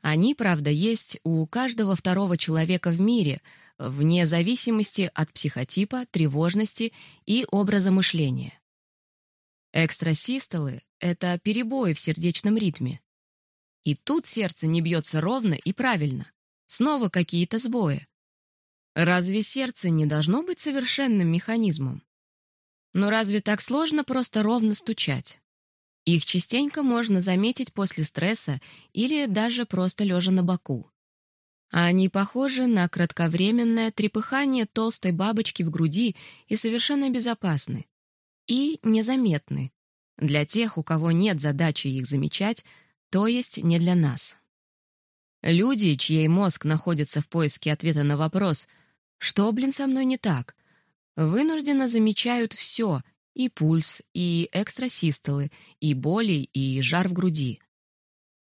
Они, правда, есть у каждого второго человека в мире, вне зависимости от психотипа, тревожности и образа мышления. Экстрасистолы — это перебои в сердечном ритме. И тут сердце не бьется ровно и правильно. Снова какие-то сбои. Разве сердце не должно быть совершенным механизмом? Но разве так сложно просто ровно стучать? Их частенько можно заметить после стресса или даже просто лежа на боку. Они похожи на кратковременное трепыхание толстой бабочки в груди и совершенно безопасны. И незаметны. Для тех, у кого нет задачи их замечать, то есть не для нас. Люди, чей мозг находится в поиске ответа на вопрос «Что, блин, со мной не так?», вынужденно замечают все — и пульс, и экстрасистолы, и боли, и жар в груди.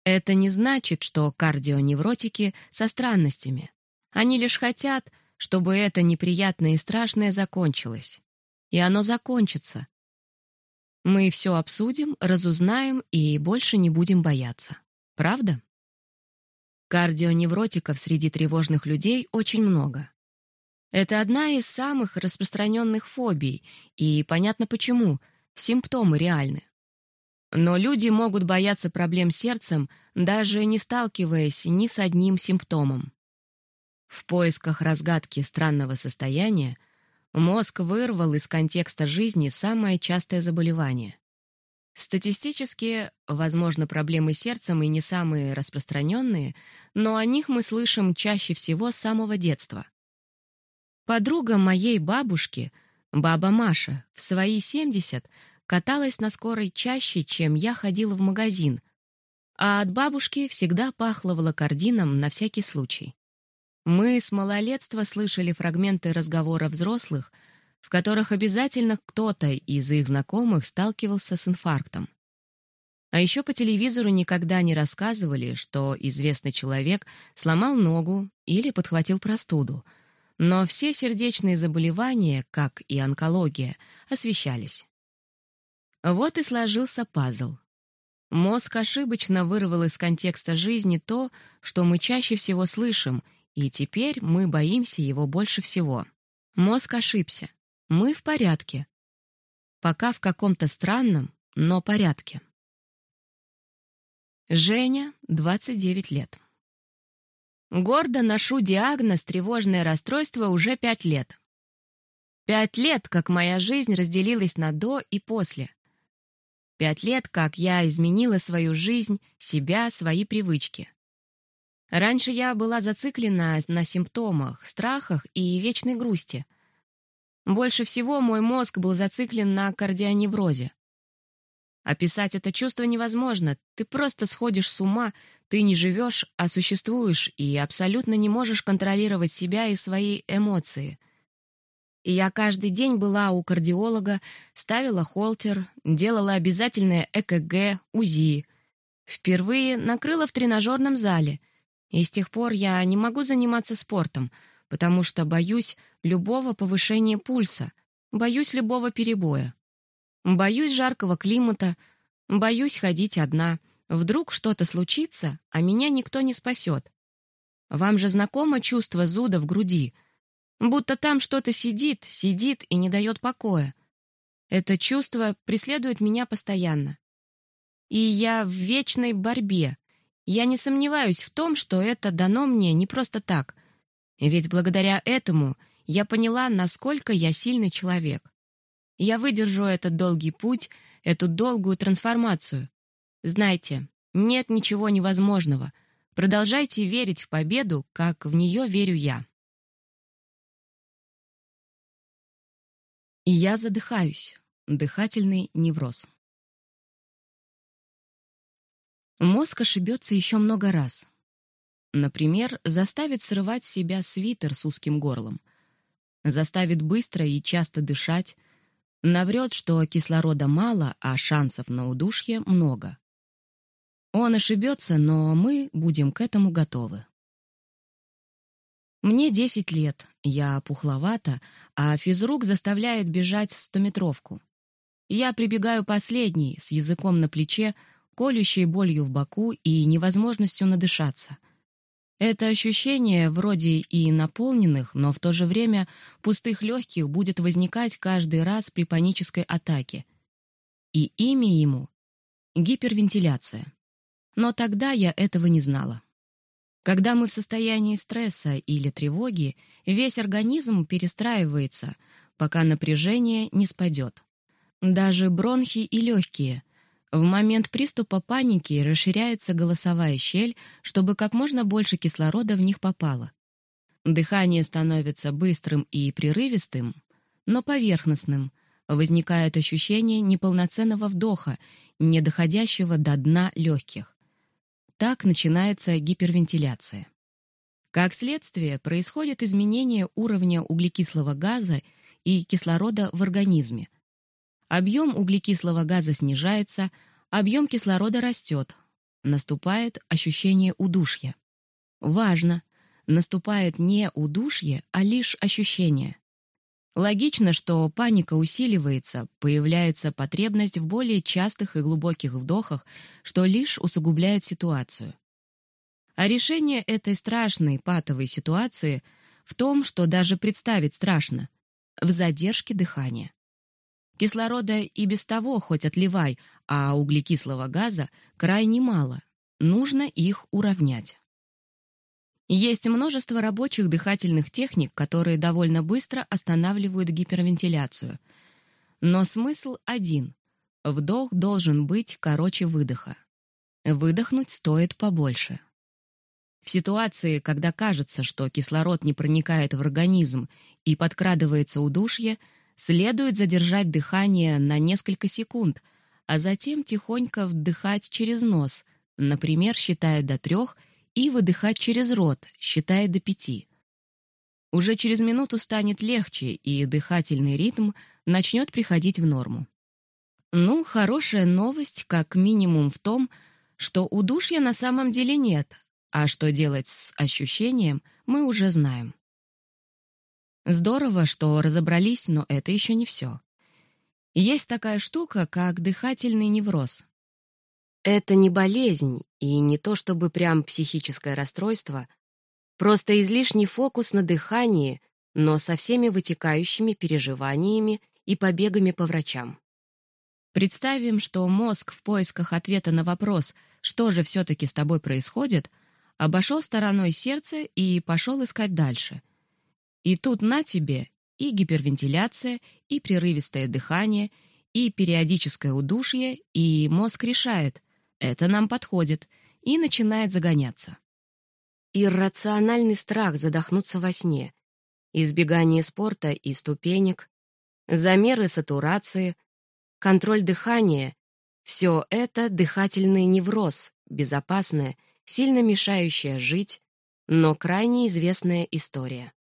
Это не значит, что кардионевротики со странностями. Они лишь хотят, чтобы это неприятное и страшное закончилось. И оно закончится. Мы все обсудим, разузнаем и больше не будем бояться. Правда? Кардионевротиков среди тревожных людей очень много. Это одна из самых распространенных фобий, и понятно почему, симптомы реальны. Но люди могут бояться проблем с сердцем, даже не сталкиваясь ни с одним симптомом. В поисках разгадки странного состояния мозг вырвал из контекста жизни самое частое заболевание. Статистически, возможно, проблемы с сердцем и не самые распространенные, но о них мы слышим чаще всего с самого детства. Подруга моей бабушки, баба Маша, в свои 70 каталась на скорой чаще, чем я ходила в магазин, а от бабушки всегда пахло волокордином на всякий случай. Мы с малолетства слышали фрагменты разговора взрослых, в которых обязательно кто-то из их знакомых сталкивался с инфарктом. А еще по телевизору никогда не рассказывали, что известный человек сломал ногу или подхватил простуду — но все сердечные заболевания, как и онкология, освещались. Вот и сложился пазл. Мозг ошибочно вырвал из контекста жизни то, что мы чаще всего слышим, и теперь мы боимся его больше всего. Мозг ошибся. Мы в порядке. Пока в каком-то странном, но порядке. Женя, 29 лет. Гордо ношу диагноз «тревожное расстройство» уже пять лет. Пять лет, как моя жизнь разделилась на «до» и «после». Пять лет, как я изменила свою жизнь, себя, свои привычки. Раньше я была зациклена на симптомах, страхах и вечной грусти. Больше всего мой мозг был зациклен на кардионеврозе. Описать это чувство невозможно, ты просто сходишь с ума, ты не живешь, а существуешь, и абсолютно не можешь контролировать себя и свои эмоции. И я каждый день была у кардиолога, ставила холтер, делала обязательное ЭКГ, УЗИ. Впервые накрыла в тренажерном зале. И с тех пор я не могу заниматься спортом, потому что боюсь любого повышения пульса, боюсь любого перебоя. Боюсь жаркого климата, боюсь ходить одна. Вдруг что-то случится, а меня никто не спасет. Вам же знакомо чувство зуда в груди, будто там что-то сидит, сидит и не дает покоя. Это чувство преследует меня постоянно. И я в вечной борьбе. Я не сомневаюсь в том, что это дано мне не просто так. Ведь благодаря этому я поняла, насколько я сильный человек. Я выдержу этот долгий путь, эту долгую трансформацию. Знайте, нет ничего невозможного. Продолжайте верить в победу, как в нее верю я. И я задыхаюсь. Дыхательный невроз. Мозг ошибется еще много раз. Например, заставит срывать себя свитер с узким горлом, заставит быстро и часто дышать, наврет, что кислорода мало, а шансов на удушье много. Он ошибется, но мы будем к этому готовы. Мне 10 лет, я пухловата, а физрук заставляет бежать стометровку. Я прибегаю последний, с языком на плече, колющей болью в боку и невозможностью надышаться. Это ощущение вроде и наполненных, но в то же время пустых легких будет возникать каждый раз при панической атаке. И имя ему — гипервентиляция. Но тогда я этого не знала. Когда мы в состоянии стресса или тревоги, весь организм перестраивается, пока напряжение не спадет. Даже бронхи и легкие. В момент приступа паники расширяется голосовая щель, чтобы как можно больше кислорода в них попало. Дыхание становится быстрым и прерывистым, но поверхностным. Возникает ощущение неполноценного вдоха, не доходящего до дна легких. Так начинается гипервентиляция. Как следствие, происходит изменение уровня углекислого газа и кислорода в организме. Объем углекислого газа снижается, объем кислорода растет. Наступает ощущение удушья. Важно, наступает не удушье, а лишь ощущение. Логично, что паника усиливается, появляется потребность в более частых и глубоких вдохах, что лишь усугубляет ситуацию. А решение этой страшной патовой ситуации в том, что даже представить страшно, в задержке дыхания. Кислорода и без того хоть отливай, а углекислого газа крайне мало, нужно их уравнять. Есть множество рабочих дыхательных техник, которые довольно быстро останавливают гипервентиляцию. Но смысл один. Вдох должен быть короче выдоха. Выдохнуть стоит побольше. В ситуации, когда кажется, что кислород не проникает в организм и подкрадывается удушье, следует задержать дыхание на несколько секунд, а затем тихонько вдыхать через нос, например, считая до трех и выдыхать через рот, считая до пяти. Уже через минуту станет легче, и дыхательный ритм начнет приходить в норму. Ну, хорошая новость как минимум в том, что удушья на самом деле нет, а что делать с ощущением, мы уже знаем. Здорово, что разобрались, но это еще не все. Есть такая штука, как дыхательный невроз. Это не болезнь и не то чтобы прям психическое расстройство, просто излишний фокус на дыхании, но со всеми вытекающими переживаниями и побегами по врачам. Представим, что мозг в поисках ответа на вопрос, что же все-таки с тобой происходит, обошел стороной сердце и пошел искать дальше. И тут на тебе и гипервентиляция, и прерывистое дыхание, и периодическое удушье, и мозг решает, это нам подходит, и начинает загоняться. Иррациональный страх задохнуться во сне, избегание спорта и ступенек, замеры сатурации, контроль дыхания — все это дыхательный невроз, безопасная, сильно мешающая жить, но крайне известная история.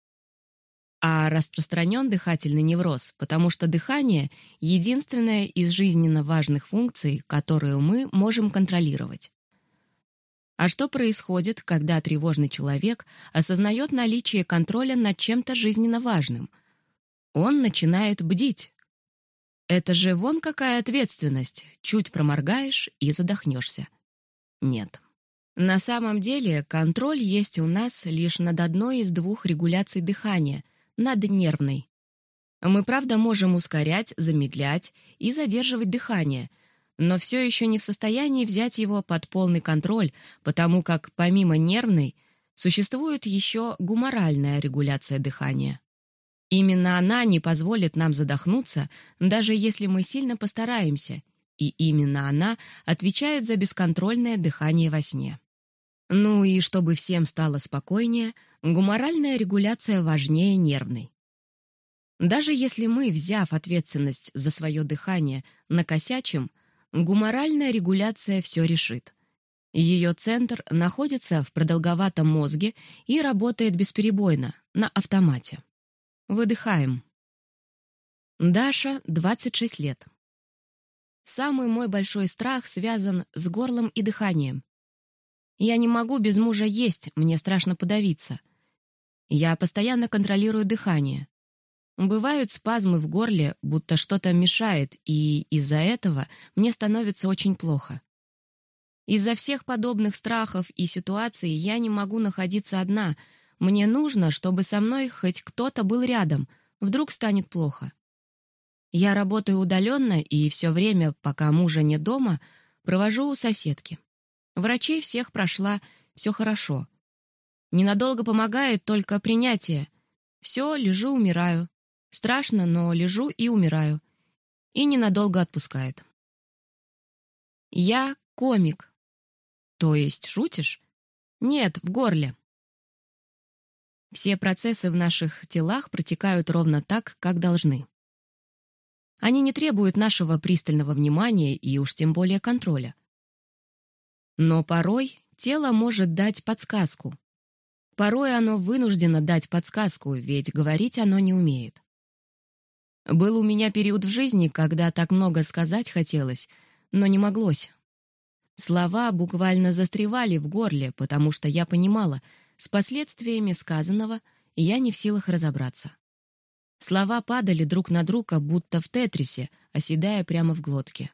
А распространен дыхательный невроз, потому что дыхание — единственная из жизненно важных функций, которую мы можем контролировать. А что происходит, когда тревожный человек осознает наличие контроля над чем-то жизненно важным? Он начинает бдить. Это же вон какая ответственность. Чуть проморгаешь и задохнешься. Нет. На самом деле контроль есть у нас лишь над одной из двух регуляций дыхания — над нервной. Мы, правда, можем ускорять, замедлять и задерживать дыхание, но все еще не в состоянии взять его под полный контроль, потому как помимо нервной существует еще гуморальная регуляция дыхания. Именно она не позволит нам задохнуться, даже если мы сильно постараемся, и именно она отвечает за бесконтрольное дыхание во сне. Ну и чтобы всем стало спокойнее, гуморальная регуляция важнее нервной. Даже если мы, взяв ответственность за свое дыхание, накосячим, гуморальная регуляция все решит. Ее центр находится в продолговатом мозге и работает бесперебойно, на автомате. Выдыхаем. Даша, 26 лет. Самый мой большой страх связан с горлом и дыханием. Я не могу без мужа есть, мне страшно подавиться. Я постоянно контролирую дыхание. Бывают спазмы в горле, будто что-то мешает, и из-за этого мне становится очень плохо. Из-за всех подобных страхов и ситуаций я не могу находиться одна. Мне нужно, чтобы со мной хоть кто-то был рядом. Вдруг станет плохо. Я работаю удаленно и все время, пока мужа нет дома, провожу у соседки. Врачей всех прошла, все хорошо. Ненадолго помогает только принятие. Все, лежу, умираю. Страшно, но лежу и умираю. И ненадолго отпускает. Я комик. То есть шутишь? Нет, в горле. Все процессы в наших телах протекают ровно так, как должны. Они не требуют нашего пристального внимания и уж тем более контроля. Но порой тело может дать подсказку. Порой оно вынуждено дать подсказку, ведь говорить оно не умеет. Был у меня период в жизни, когда так много сказать хотелось, но не моглось. Слова буквально застревали в горле, потому что я понимала, с последствиями сказанного я не в силах разобраться. Слова падали друг на друга, будто в тетрисе, оседая прямо в глотке.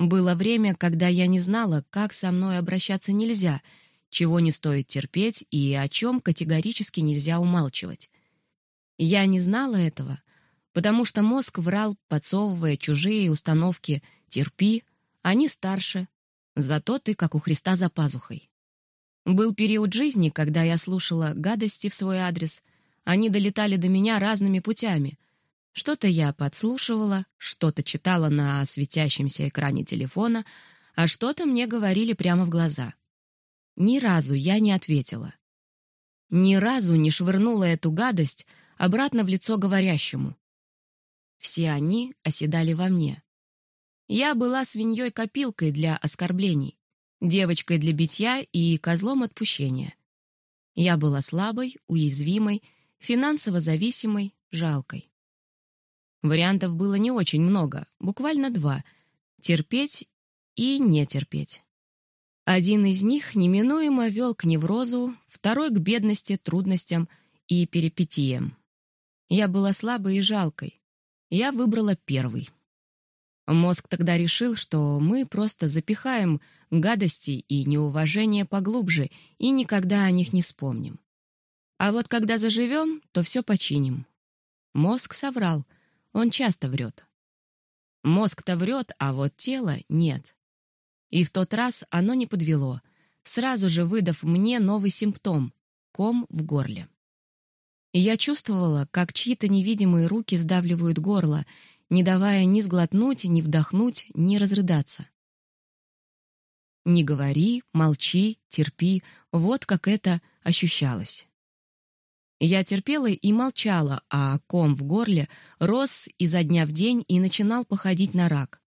Было время, когда я не знала, как со мной обращаться нельзя, чего не стоит терпеть и о чем категорически нельзя умалчивать. Я не знала этого, потому что мозг врал, подсовывая чужие установки «терпи», они старше, зато ты как у Христа за пазухой. Был период жизни, когда я слушала гадости в свой адрес, они долетали до меня разными путями. Что-то я подслушивала, что-то читала на светящемся экране телефона, а что-то мне говорили прямо в глаза. Ни разу я не ответила. Ни разу не швырнула эту гадость обратно в лицо говорящему. Все они оседали во мне. Я была свиньей-копилкой для оскорблений, девочкой для битья и козлом отпущения. Я была слабой, уязвимой, финансово зависимой, жалкой. Вариантов было не очень много, буквально два — терпеть и не терпеть. Один из них неминуемо вел к неврозу, второй — к бедности, трудностям и перипетиям. Я была слабой и жалкой. Я выбрала первый. Мозг тогда решил, что мы просто запихаем гадости и неуважение поглубже и никогда о них не вспомним. А вот когда заживем, то все починим. Мозг соврал, он часто врет. Мозг-то врет, а вот тело нет. И в тот раз оно не подвело, сразу же выдав мне новый симптом — ком в горле. я чувствовала, как чьи-то невидимые руки сдавливают горло, не давая ни сглотнуть, ни вдохнуть, ни разрыдаться. «Не говори, молчи, терпи» — вот как это ощущалось. Я терпела и молчала, а ком в горле рос изо дня в день и начинал походить на рак.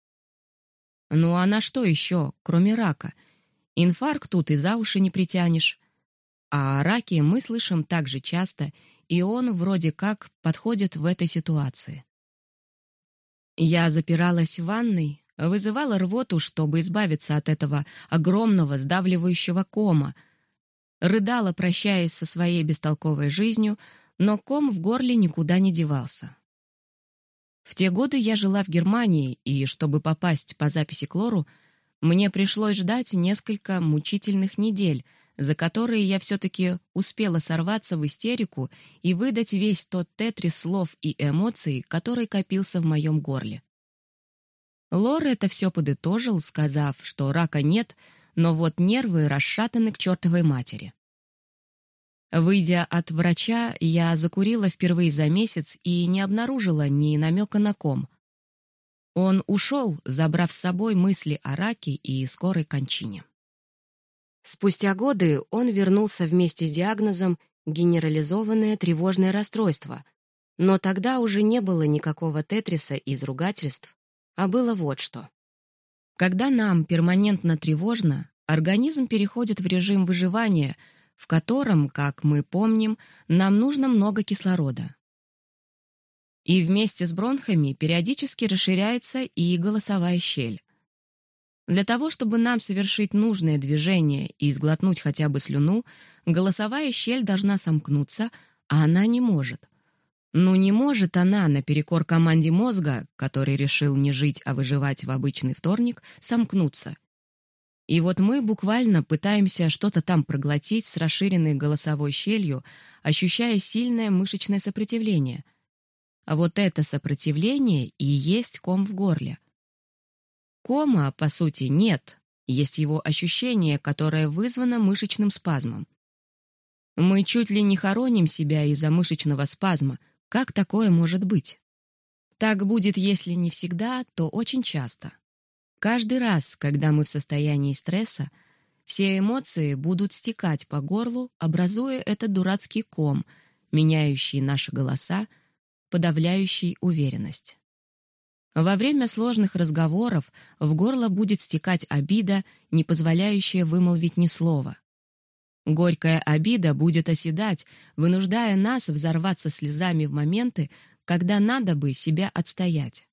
Ну а на что еще, кроме рака? Инфаркт тут и за уши не притянешь. А о раке мы слышим так же часто, и он вроде как подходит в этой ситуации. Я запиралась в ванной, вызывала рвоту, чтобы избавиться от этого огромного сдавливающего кома — рыдала, прощаясь со своей бестолковой жизнью, но ком в горле никуда не девался. В те годы я жила в Германии, и чтобы попасть по записи к Лору, мне пришлось ждать несколько мучительных недель, за которые я все-таки успела сорваться в истерику и выдать весь тот тетрис слов и эмоций, который копился в моем горле. Лор это все подытожил, сказав, что рака нет — но вот нервы расшатаны к чертовой матери. Выйдя от врача, я закурила впервые за месяц и не обнаружила ни намека на ком. Он ушел, забрав с собой мысли о раке и скорой кончине. Спустя годы он вернулся вместе с диагнозом «генерализованное тревожное расстройство», но тогда уже не было никакого тетриса из ругательств, а было вот что. Когда нам перманентно тревожно, организм переходит в режим выживания, в котором, как мы помним, нам нужно много кислорода. И вместе с бронхами периодически расширяется и голосовая щель. Для того, чтобы нам совершить нужное движение и сглотнуть хотя бы слюну, голосовая щель должна сомкнуться, а она не может. Ну не может она, наперекор команде мозга, который решил не жить, а выживать в обычный вторник, сомкнуться. И вот мы буквально пытаемся что-то там проглотить с расширенной голосовой щелью, ощущая сильное мышечное сопротивление. А вот это сопротивление и есть ком в горле. Кома, по сути, нет, есть его ощущение, которое вызвано мышечным спазмом. Мы чуть ли не хороним себя из-за мышечного спазма — как такое может быть? Так будет, если не всегда, то очень часто. Каждый раз, когда мы в состоянии стресса, все эмоции будут стекать по горлу, образуя этот дурацкий ком, меняющий наши голоса, подавляющий уверенность. Во время сложных разговоров в горло будет стекать обида, не позволяющая вымолвить ни слова. Горькая обида будет оседать, вынуждая нас взорваться слезами в моменты, когда надо бы себя отстоять.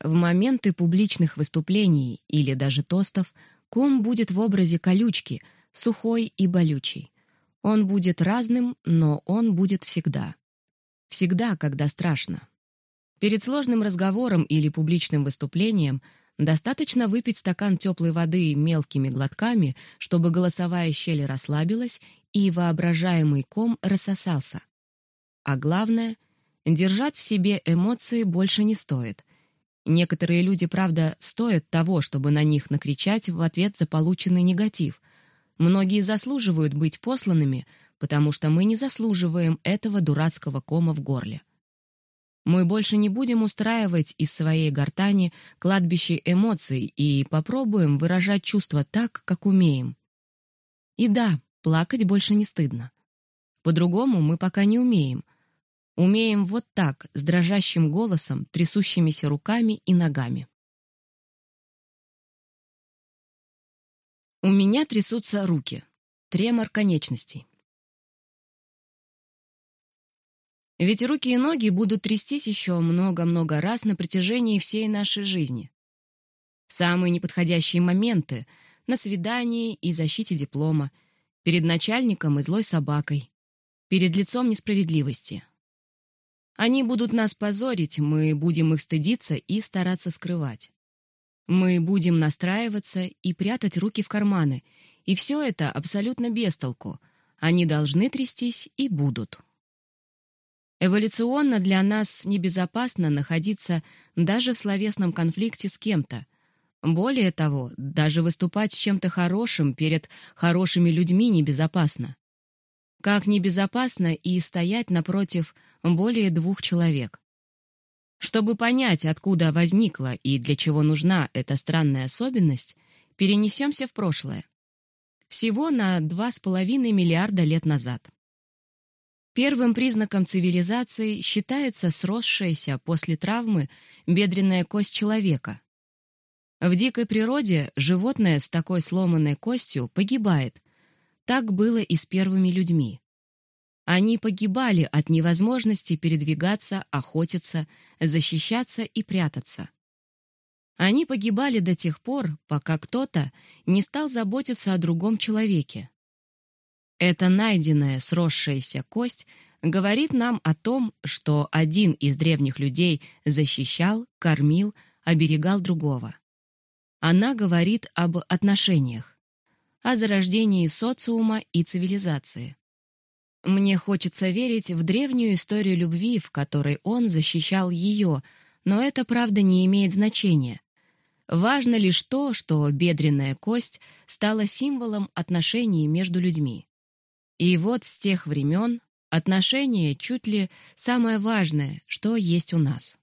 В моменты публичных выступлений или даже тостов ком будет в образе колючки, сухой и болючий. Он будет разным, но он будет всегда. Всегда, когда страшно. Перед сложным разговором или публичным выступлением – Достаточно выпить стакан теплой воды мелкими глотками, чтобы голосовая щель расслабилась и воображаемый ком рассосался. А главное, держать в себе эмоции больше не стоит. Некоторые люди, правда, стоят того, чтобы на них накричать в ответ за полученный негатив. Многие заслуживают быть посланными, потому что мы не заслуживаем этого дурацкого кома в горле. Мы больше не будем устраивать из своей гортани кладбище эмоций и попробуем выражать чувства так, как умеем. И да, плакать больше не стыдно. По-другому мы пока не умеем. Умеем вот так, с дрожащим голосом, трясущимися руками и ногами. У меня трясутся руки. Тремор конечностей. Ведь руки и ноги будут трястись еще много-много раз на протяжении всей нашей жизни. В самые неподходящие моменты — на свидании и защите диплома, перед начальником и злой собакой, перед лицом несправедливости. Они будут нас позорить, мы будем их стыдиться и стараться скрывать. Мы будем настраиваться и прятать руки в карманы, и все это абсолютно без толку. Они должны трястись и будут. Эволюционно для нас небезопасно находиться даже в словесном конфликте с кем-то. Более того, даже выступать с чем-то хорошим перед хорошими людьми небезопасно. Как небезопасно и стоять напротив более двух человек. Чтобы понять, откуда возникла и для чего нужна эта странная особенность, перенесемся в прошлое. Всего на 2,5 миллиарда лет назад. Первым признаком цивилизации считается сросшаяся после травмы бедренная кость человека. В дикой природе животное с такой сломанной костью погибает. Так было и с первыми людьми. Они погибали от невозможности передвигаться, охотиться, защищаться и прятаться. Они погибали до тех пор, пока кто-то не стал заботиться о другом человеке. Эта найденная сросшаяся кость говорит нам о том, что один из древних людей защищал, кормил, оберегал другого. Она говорит об отношениях, о зарождении социума и цивилизации. Мне хочется верить в древнюю историю любви, в которой он защищал ее, но это, правда, не имеет значения. Важно лишь то, что бедренная кость стала символом отношений между людьми. И вот с тех времен отношения чуть ли самое важное, что есть у нас.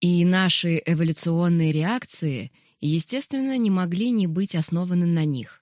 И наши эволюционные реакции, естественно, не могли не быть основаны на них.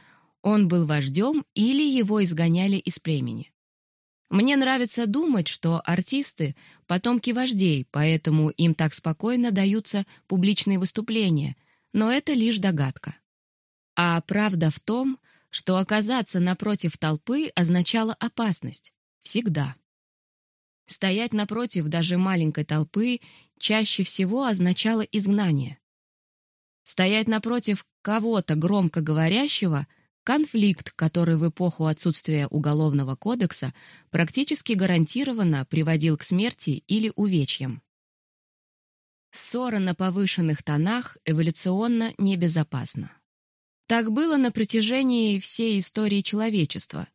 Он был вождем или его изгоняли из племени. Мне нравится думать, что артисты — потомки вождей, поэтому им так спокойно даются публичные выступления, но это лишь догадка. А правда в том, что оказаться напротив толпы означало опасность. Всегда. Стоять напротив даже маленькой толпы чаще всего означало изгнание. Стоять напротив кого-то громко говорящего — Конфликт, который в эпоху отсутствия Уголовного кодекса практически гарантированно приводил к смерти или увечьям. Ссора на повышенных тонах эволюционно небезопасна. Так было на протяжении всей истории человечества.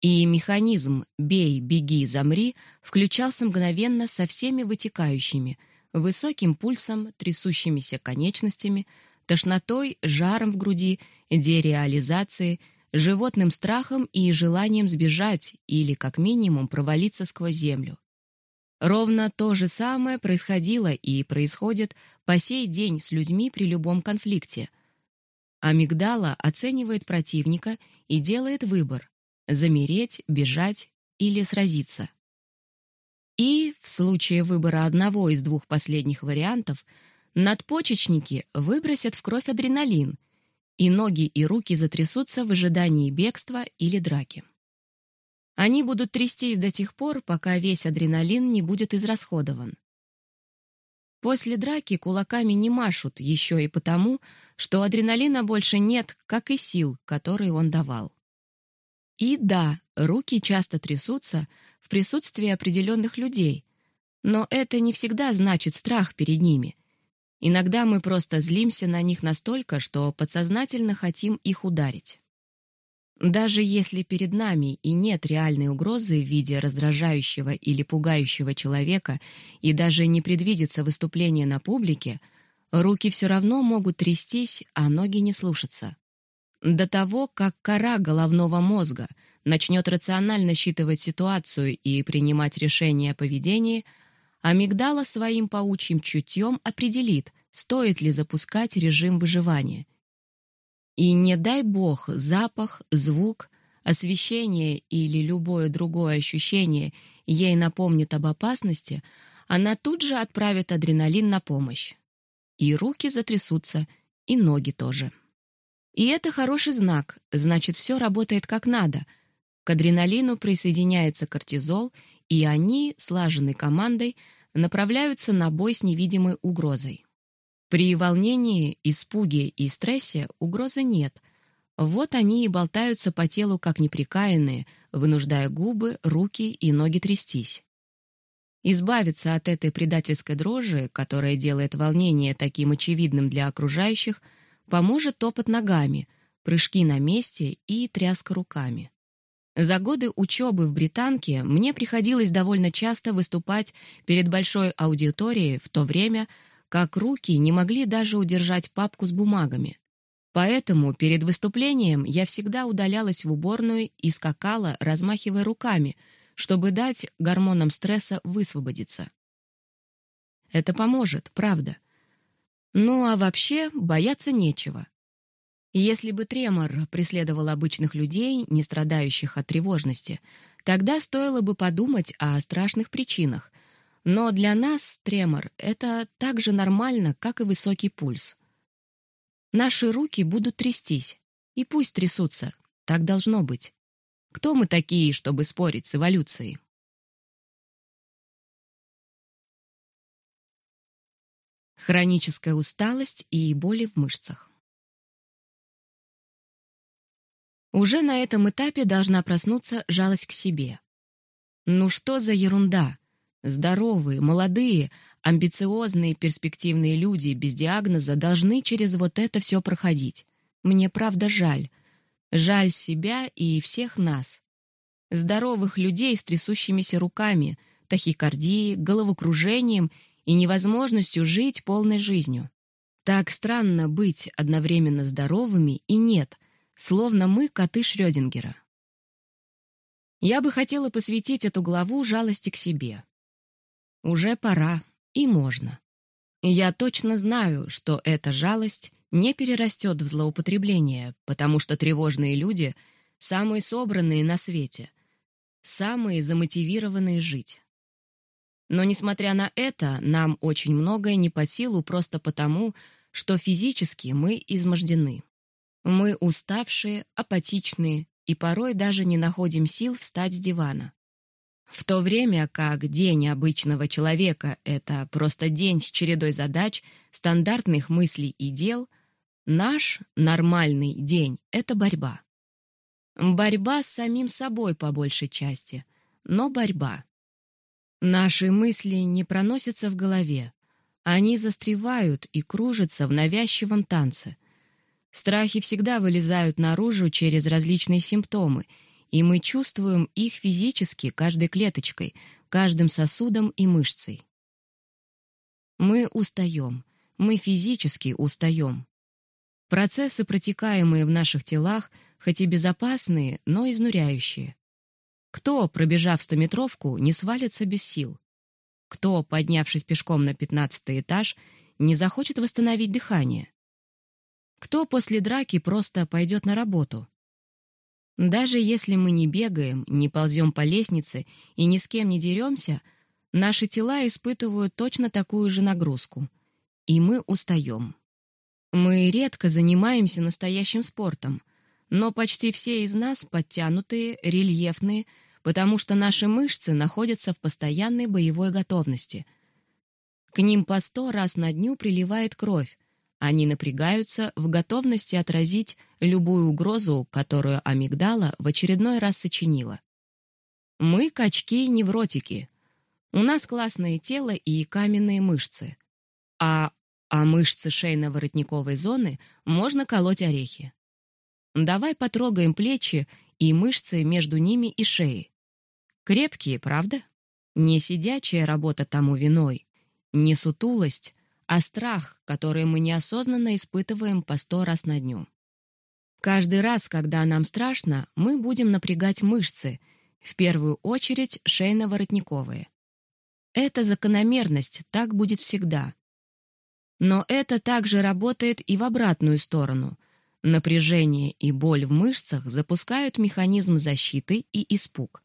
И механизм «бей, беги, замри» включался мгновенно со всеми вытекающими, высоким пульсом, трясущимися конечностями, тошнотой, жаром в груди – дереализации, животным страхом и желанием сбежать или, как минимум, провалиться сквозь землю. Ровно то же самое происходило и происходит по сей день с людьми при любом конфликте. Амигдала оценивает противника и делает выбор – замереть, бежать или сразиться. И, в случае выбора одного из двух последних вариантов, надпочечники выбросят в кровь адреналин – и ноги и руки затрясутся в ожидании бегства или драки. Они будут трястись до тех пор, пока весь адреналин не будет израсходован. После драки кулаками не машут еще и потому, что адреналина больше нет, как и сил, которые он давал. И да, руки часто трясутся в присутствии определенных людей, но это не всегда значит страх перед ними — Иногда мы просто злимся на них настолько, что подсознательно хотим их ударить. Даже если перед нами и нет реальной угрозы в виде раздражающего или пугающего человека и даже не предвидится выступление на публике, руки все равно могут трястись, а ноги не слушаться. До того, как кора головного мозга начнет рационально считывать ситуацию и принимать решения о поведении – Амигдала своим паучьим чутьем определит, стоит ли запускать режим выживания. И не дай бог запах, звук, освещение или любое другое ощущение ей напомнит об опасности, она тут же отправит адреналин на помощь. И руки затрясутся, и ноги тоже. И это хороший знак, значит, все работает как надо. К адреналину присоединяется кортизол, и они, слаженной командой, направляются на бой с невидимой угрозой. При волнении, испуге и стрессе угрозы нет. Вот они и болтаются по телу как неприкаянные, вынуждая губы, руки и ноги трястись. Избавиться от этой предательской дрожи, которая делает волнение таким очевидным для окружающих, поможет топот ногами, прыжки на месте и тряска руками. За годы учебы в Британке мне приходилось довольно часто выступать перед большой аудиторией в то время, как руки не могли даже удержать папку с бумагами. Поэтому перед выступлением я всегда удалялась в уборную и скакала, размахивая руками, чтобы дать гормонам стресса высвободиться. Это поможет, правда. Ну а вообще бояться нечего. Если бы тремор преследовал обычных людей, не страдающих от тревожности, тогда стоило бы подумать о страшных причинах. Но для нас тремор — это так же нормально, как и высокий пульс. Наши руки будут трястись, и пусть трясутся, так должно быть. Кто мы такие, чтобы спорить с эволюцией? Хроническая усталость и боли в мышцах. Уже на этом этапе должна проснуться жалость к себе. Ну что за ерунда? Здоровые, молодые, амбициозные, перспективные люди без диагноза должны через вот это все проходить. Мне правда жаль. Жаль себя и всех нас. Здоровых людей с трясущимися руками, тахикардией, головокружением и невозможностью жить полной жизнью. Так странно быть одновременно здоровыми и нет, словно мы коты Шрёдингера. Я бы хотела посвятить эту главу жалости к себе. Уже пора, и можно. Я точно знаю, что эта жалость не перерастет в злоупотребление, потому что тревожные люди — самые собранные на свете, самые замотивированные жить. Но, несмотря на это, нам очень многое не по силу просто потому, что физически мы измождены. Мы уставшие, апатичные и порой даже не находим сил встать с дивана. В то время как день обычного человека — это просто день с чередой задач, стандартных мыслей и дел, наш нормальный день — это борьба. Борьба с самим собой по большей части, но борьба. Наши мысли не проносятся в голове. Они застревают и кружатся в навязчивом танце. Страхи всегда вылезают наружу через различные симптомы, и мы чувствуем их физически каждой клеточкой, каждым сосудом и мышцей. Мы устаем, мы физически устаем. Процессы, протекаемые в наших телах, хоть и безопасные, но изнуряющие. Кто, пробежав стометровку, не свалится без сил? Кто, поднявшись пешком на пятнадцатый этаж, не захочет восстановить дыхание? Кто после драки просто пойдет на работу? Даже если мы не бегаем, не ползем по лестнице и ни с кем не деремся, наши тела испытывают точно такую же нагрузку. И мы устаем. Мы редко занимаемся настоящим спортом, но почти все из нас подтянутые, рельефные, потому что наши мышцы находятся в постоянной боевой готовности. К ним по сто раз на дню приливает кровь, они напрягаются в готовности отразить любую угрозу, которую амигдала в очередной раз сочинила. Мы качки-невротики. У нас классное тело и каменные мышцы. А, а мышцы шейно-воротниковой зоны можно колоть орехи. Давай потрогаем плечи и мышцы между ними и шеей. Крепкие, правда? Не сидячая работа тому виной, не сутулость, а страх, который мы неосознанно испытываем по сто раз на дню. Каждый раз, когда нам страшно, мы будем напрягать мышцы, в первую очередь шейно-воротниковые. Это закономерность, так будет всегда. Но это также работает и в обратную сторону. Напряжение и боль в мышцах запускают механизм защиты и испуг.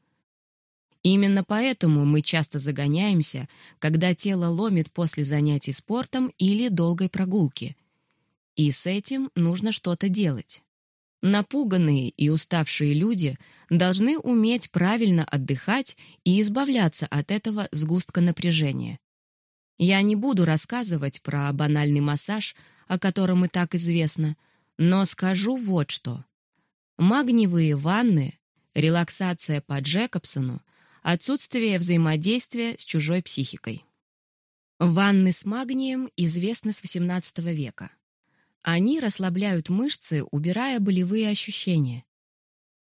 Именно поэтому мы часто загоняемся, когда тело ломит после занятий спортом или долгой прогулки. И с этим нужно что-то делать. Напуганные и уставшие люди должны уметь правильно отдыхать и избавляться от этого сгустка напряжения. Я не буду рассказывать про банальный массаж, о котором и так известно, но скажу вот что. Магниевые ванны, релаксация по Джекобсону — Отсутствие взаимодействия с чужой психикой. Ванны с магнием известны с XVIII века. Они расслабляют мышцы, убирая болевые ощущения.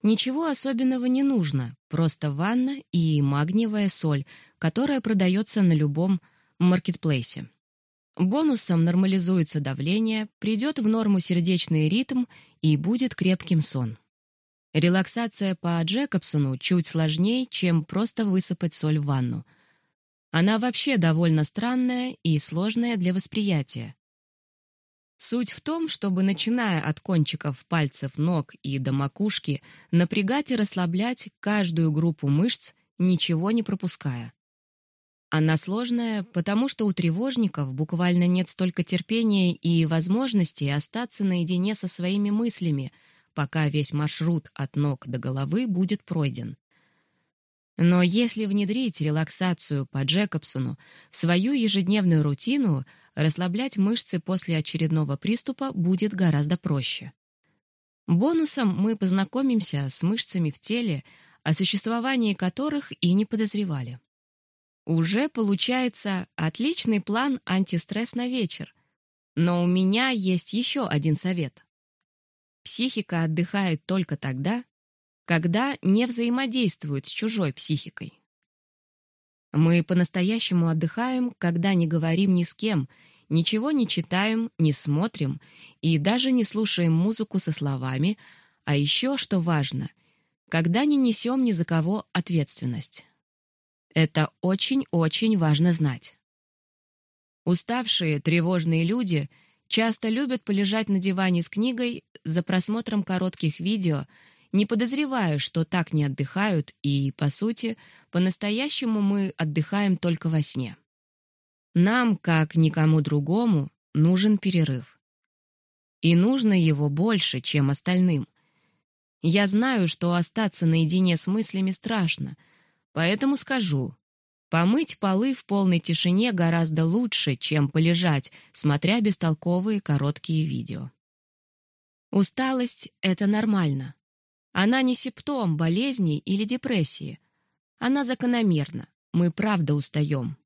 Ничего особенного не нужно, просто ванна и магниевая соль, которая продается на любом маркетплейсе. Бонусом нормализуется давление, придет в норму сердечный ритм и будет крепким сон. Релаксация по Джекобсону чуть сложнее, чем просто высыпать соль в ванну. Она вообще довольно странная и сложная для восприятия. Суть в том, чтобы, начиная от кончиков пальцев ног и до макушки, напрягать и расслаблять каждую группу мышц, ничего не пропуская. Она сложная, потому что у тревожников буквально нет столько терпения и возможности остаться наедине со своими мыслями — пока весь маршрут от ног до головы будет пройден. Но если внедрить релаксацию по Джекобсону в свою ежедневную рутину, расслаблять мышцы после очередного приступа будет гораздо проще. Бонусом мы познакомимся с мышцами в теле, о существовании которых и не подозревали. Уже получается отличный план антистресс на вечер. Но у меня есть еще один совет. Психика отдыхает только тогда, когда не взаимодействуют с чужой психикой. Мы по-настоящему отдыхаем, когда не говорим ни с кем, ничего не читаем, не смотрим и даже не слушаем музыку со словами, а еще, что важно, когда не несем ни за кого ответственность. Это очень-очень важно знать. Уставшие, тревожные люди часто любят полежать на диване с книгой за просмотром коротких видео – не подозревая, что так не отдыхают, и, по сути, по-настоящему мы отдыхаем только во сне. Нам, как никому другому, нужен перерыв. И нужно его больше, чем остальным. Я знаю, что остаться наедине с мыслями страшно, поэтому скажу, помыть полы в полной тишине гораздо лучше, чем полежать, смотря бестолковые короткие видео. Усталость — это нормально. Она не симптом болезни или депрессии. Она закономерна. Мы правда устаем.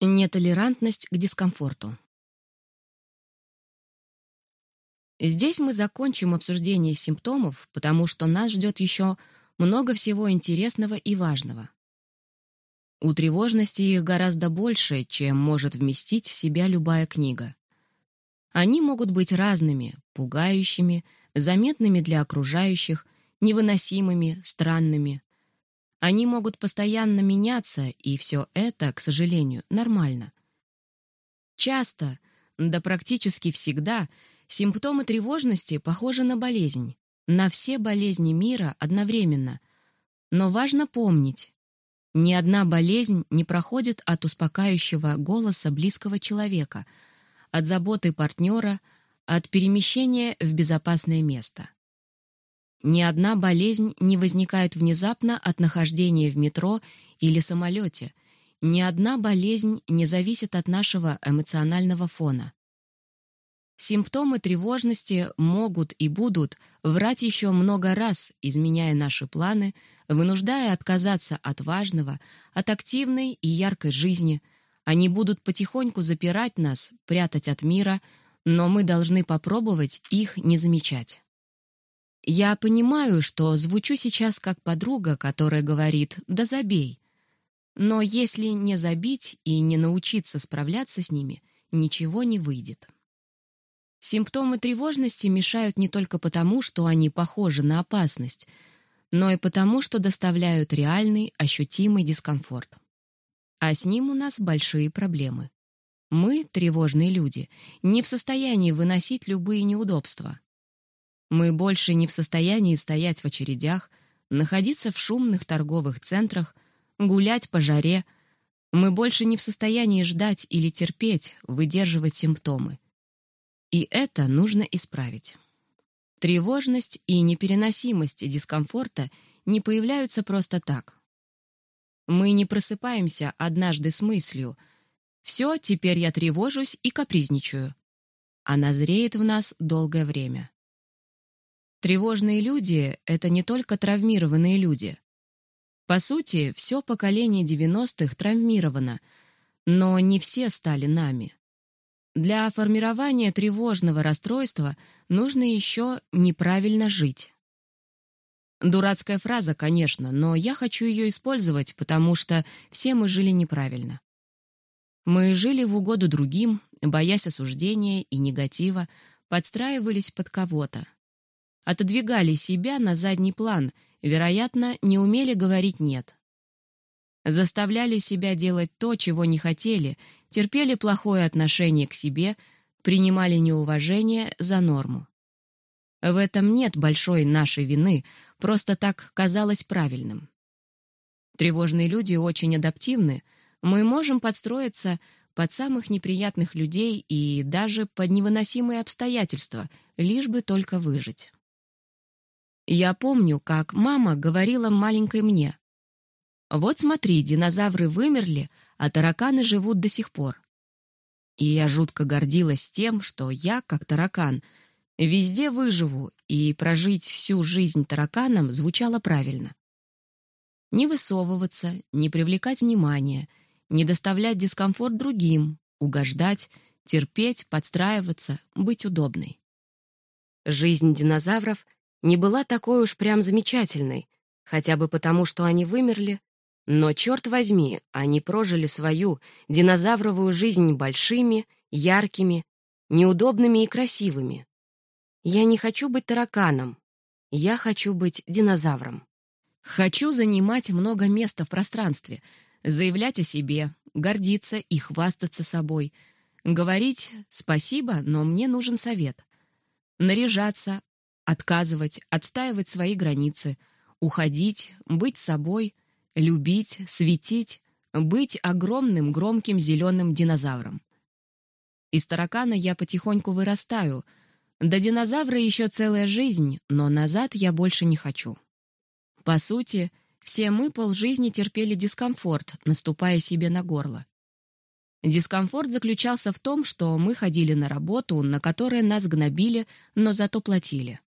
Нетолерантность к дискомфорту. Здесь мы закончим обсуждение симптомов, потому что нас ждет еще много всего интересного и важного. У тревожности их гораздо больше, чем может вместить в себя любая книга. Они могут быть разными, пугающими, заметными для окружающих, невыносимыми, странными. Они могут постоянно меняться, и все это, к сожалению, нормально. Часто, да практически всегда, симптомы тревожности похожи на болезнь, на все болезни мира одновременно. Но важно помнить, ни одна болезнь не проходит от успокаивающего голоса близкого человека, от заботы партнера, от перемещения в безопасное место. Ни одна болезнь не возникает внезапно от нахождения в метро или самолете. Ни одна болезнь не зависит от нашего эмоционального фона. Симптомы тревожности могут и будут врать еще много раз, изменяя наши планы, вынуждая отказаться от важного, от активной и яркой жизни. Они будут потихоньку запирать нас, прятать от мира, но мы должны попробовать их не замечать. Я понимаю, что звучу сейчас как подруга, которая говорит «да забей». Но если не забить и не научиться справляться с ними, ничего не выйдет. Симптомы тревожности мешают не только потому, что они похожи на опасность, но и потому, что доставляют реальный, ощутимый дискомфорт. А с ним у нас большие проблемы. Мы, тревожные люди, не в состоянии выносить любые неудобства. Мы больше не в состоянии стоять в очередях, находиться в шумных торговых центрах, гулять по жаре. Мы больше не в состоянии ждать или терпеть, выдерживать симптомы. И это нужно исправить. Тревожность и непереносимость дискомфорта не появляются просто так. Мы не просыпаемся однажды с мыслью «все, теперь я тревожусь и капризничаю». Она зреет в нас долгое время. Тревожные люди — это не только травмированные люди. По сути, все поколение 90-х травмировано, но не все стали нами. Для формирования тревожного расстройства нужно еще неправильно жить. Дурацкая фраза, конечно, но я хочу ее использовать, потому что все мы жили неправильно. Мы жили в угоду другим, боясь осуждения и негатива, подстраивались под кого-то. Отодвигали себя на задний план, вероятно, не умели говорить «нет». Заставляли себя делать то, чего не хотели, терпели плохое отношение к себе, принимали неуважение за норму. В этом нет большой нашей вины, просто так казалось правильным. Тревожные люди очень адаптивны, мы можем подстроиться под самых неприятных людей и даже под невыносимые обстоятельства, лишь бы только выжить. Я помню, как мама говорила маленькой мне, «Вот смотри, динозавры вымерли, а тараканы живут до сих пор. И я жутко гордилась тем, что я, как таракан, везде выживу, и прожить всю жизнь тараканом звучало правильно. Не высовываться, не привлекать внимания, не доставлять дискомфорт другим, угождать, терпеть, подстраиваться, быть удобной. Жизнь динозавров не была такой уж прям замечательной, хотя бы потому, что они вымерли, но, черт возьми, они прожили свою динозавровую жизнь большими, яркими, неудобными и красивыми. Я не хочу быть тараканом, я хочу быть динозавром. Хочу занимать много места в пространстве, заявлять о себе, гордиться и хвастаться собой, говорить «спасибо, но мне нужен совет», наряжаться, отказывать, отстаивать свои границы, уходить, быть собой, любить, светить, быть огромным громким зеленым динозавром. Из таракана я потихоньку вырастаю. До динозавра еще целая жизнь, но назад я больше не хочу. По сути, все мы полжизни терпели дискомфорт, наступая себе на горло. Дискомфорт заключался в том, что мы ходили на работу, на которой нас гнобили, но зато платили.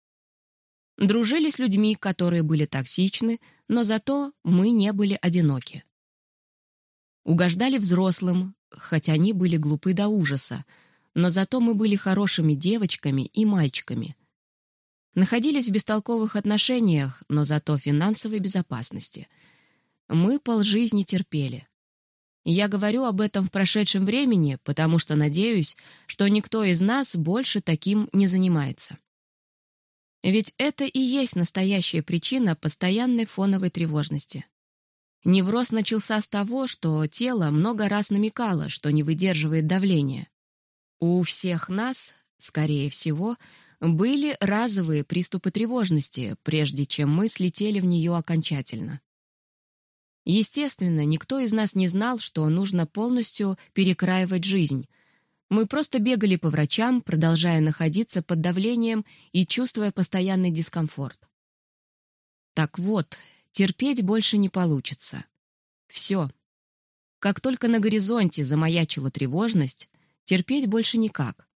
Дружили с людьми, которые были токсичны, но зато мы не были одиноки. Угождали взрослым, хотя они были глупы до ужаса, но зато мы были хорошими девочками и мальчиками. Находились в бестолковых отношениях, но зато финансовой безопасности. Мы полжизни терпели. Я говорю об этом в прошедшем времени, потому что надеюсь, что никто из нас больше таким не занимается. Ведь это и есть настоящая причина постоянной фоновой тревожности. Невроз начался с того, что тело много раз намекало, что не выдерживает давления. У всех нас, скорее всего, были разовые приступы тревожности, прежде чем мы слетели в нее окончательно. Естественно, никто из нас не знал, что нужно полностью перекраивать жизнь. Мы просто бегали по врачам, продолжая находиться под давлением и чувствуя постоянный дискомфорт. Так вот, терпеть больше не получится. Все. Как только на горизонте замаячила тревожность, терпеть больше никак.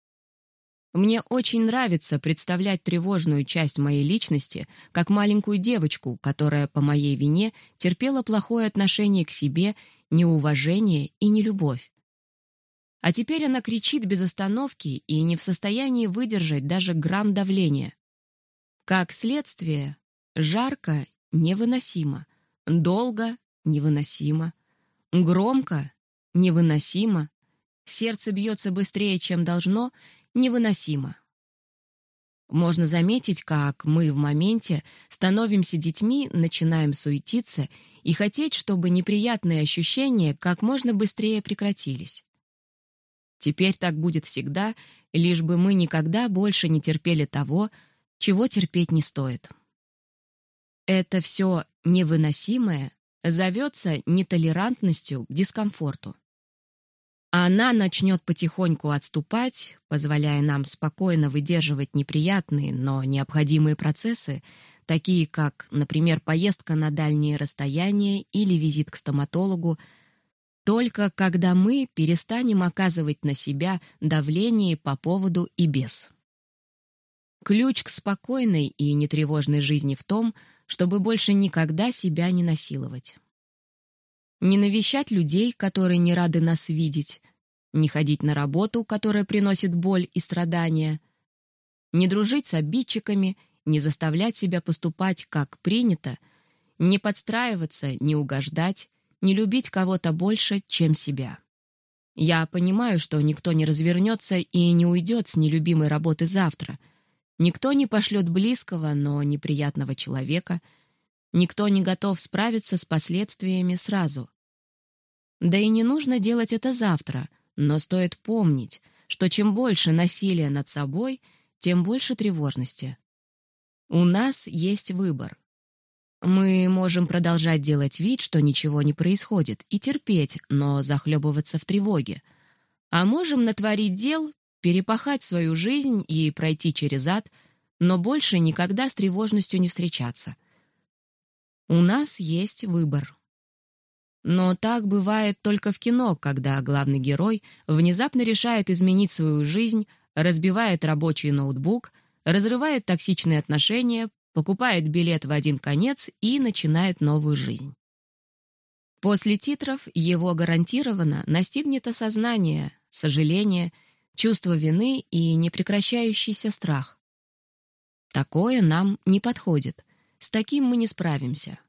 Мне очень нравится представлять тревожную часть моей личности как маленькую девочку, которая по моей вине терпела плохое отношение к себе, неуважение и нелюбовь. А теперь она кричит без остановки и не в состоянии выдержать даже грамм давления. Как следствие, жарко невыносимо, долго невыносимо, громко невыносимо, сердце бьется быстрее, чем должно, невыносимо. Можно заметить, как мы в моменте становимся детьми, начинаем суетиться и хотеть, чтобы неприятные ощущения как можно быстрее прекратились. Теперь так будет всегда, лишь бы мы никогда больше не терпели того, чего терпеть не стоит. Это все невыносимое зовется нетолерантностью к дискомфорту. Она начнет потихоньку отступать, позволяя нам спокойно выдерживать неприятные, но необходимые процессы, такие как, например, поездка на дальние расстояния или визит к стоматологу, только когда мы перестанем оказывать на себя давление по поводу и без. Ключ к спокойной и нетревожной жизни в том, чтобы больше никогда себя не насиловать. Не навещать людей, которые не рады нас видеть, не ходить на работу, которая приносит боль и страдания, не дружить с обидчиками, не заставлять себя поступать, как принято, не подстраиваться, не угождать, не любить кого-то больше, чем себя. Я понимаю, что никто не развернется и не уйдет с нелюбимой работы завтра — Никто не пошлет близкого, но неприятного человека. Никто не готов справиться с последствиями сразу. Да и не нужно делать это завтра, но стоит помнить, что чем больше насилия над собой, тем больше тревожности. У нас есть выбор. Мы можем продолжать делать вид, что ничего не происходит, и терпеть, но захлебываться в тревоге. А можем натворить дел, перепахать свою жизнь и пройти через ад, но больше никогда с тревожностью не встречаться. У нас есть выбор. Но так бывает только в кино, когда главный герой внезапно решает изменить свою жизнь, разбивает рабочий ноутбук, разрывает токсичные отношения, покупает билет в один конец и начинает новую жизнь. После титров его гарантированно настигнет осознание, сожаление, чувство вины и непрекращающийся страх. Такое нам не подходит. С таким мы не справимся.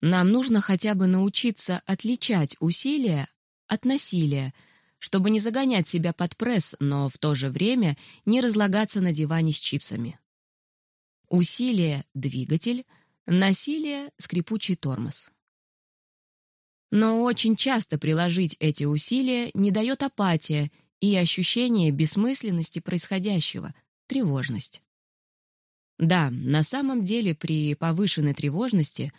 Нам нужно хотя бы научиться отличать усилия от насилия, чтобы не загонять себя под пресс, но в то же время не разлагаться на диване с чипсами. Усилие — двигатель, насилие — скрипучий тормоз. Но очень часто приложить эти усилия не дает апатия и ощущение бессмысленности происходящего, тревожность. Да, на самом деле при повышенной тревожности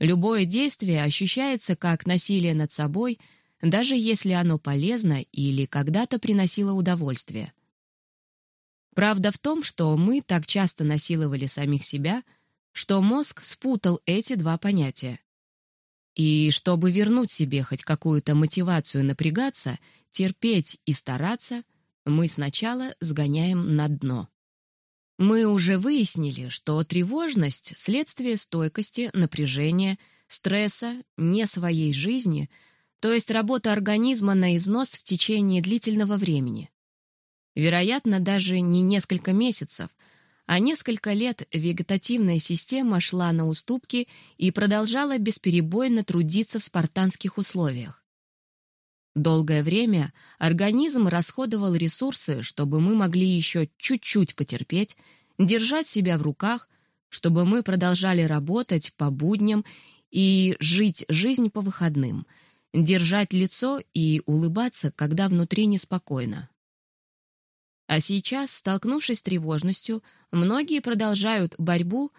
любое действие ощущается как насилие над собой, даже если оно полезно или когда-то приносило удовольствие. Правда в том, что мы так часто насиловали самих себя, что мозг спутал эти два понятия. И чтобы вернуть себе хоть какую-то мотивацию напрягаться, терпеть и стараться, мы сначала сгоняем на дно. Мы уже выяснили, что тревожность — следствие стойкости, напряжения, стресса, не своей жизни, то есть работа организма на износ в течение длительного времени. Вероятно, даже не несколько месяцев, а несколько лет вегетативная система шла на уступки и продолжала бесперебойно трудиться в спартанских условиях. Долгое время организм расходовал ресурсы, чтобы мы могли еще чуть-чуть потерпеть, держать себя в руках, чтобы мы продолжали работать по будням и жить жизнь по выходным, держать лицо и улыбаться, когда внутри неспокойно. А сейчас, столкнувшись с тревожностью, многие продолжают борьбу,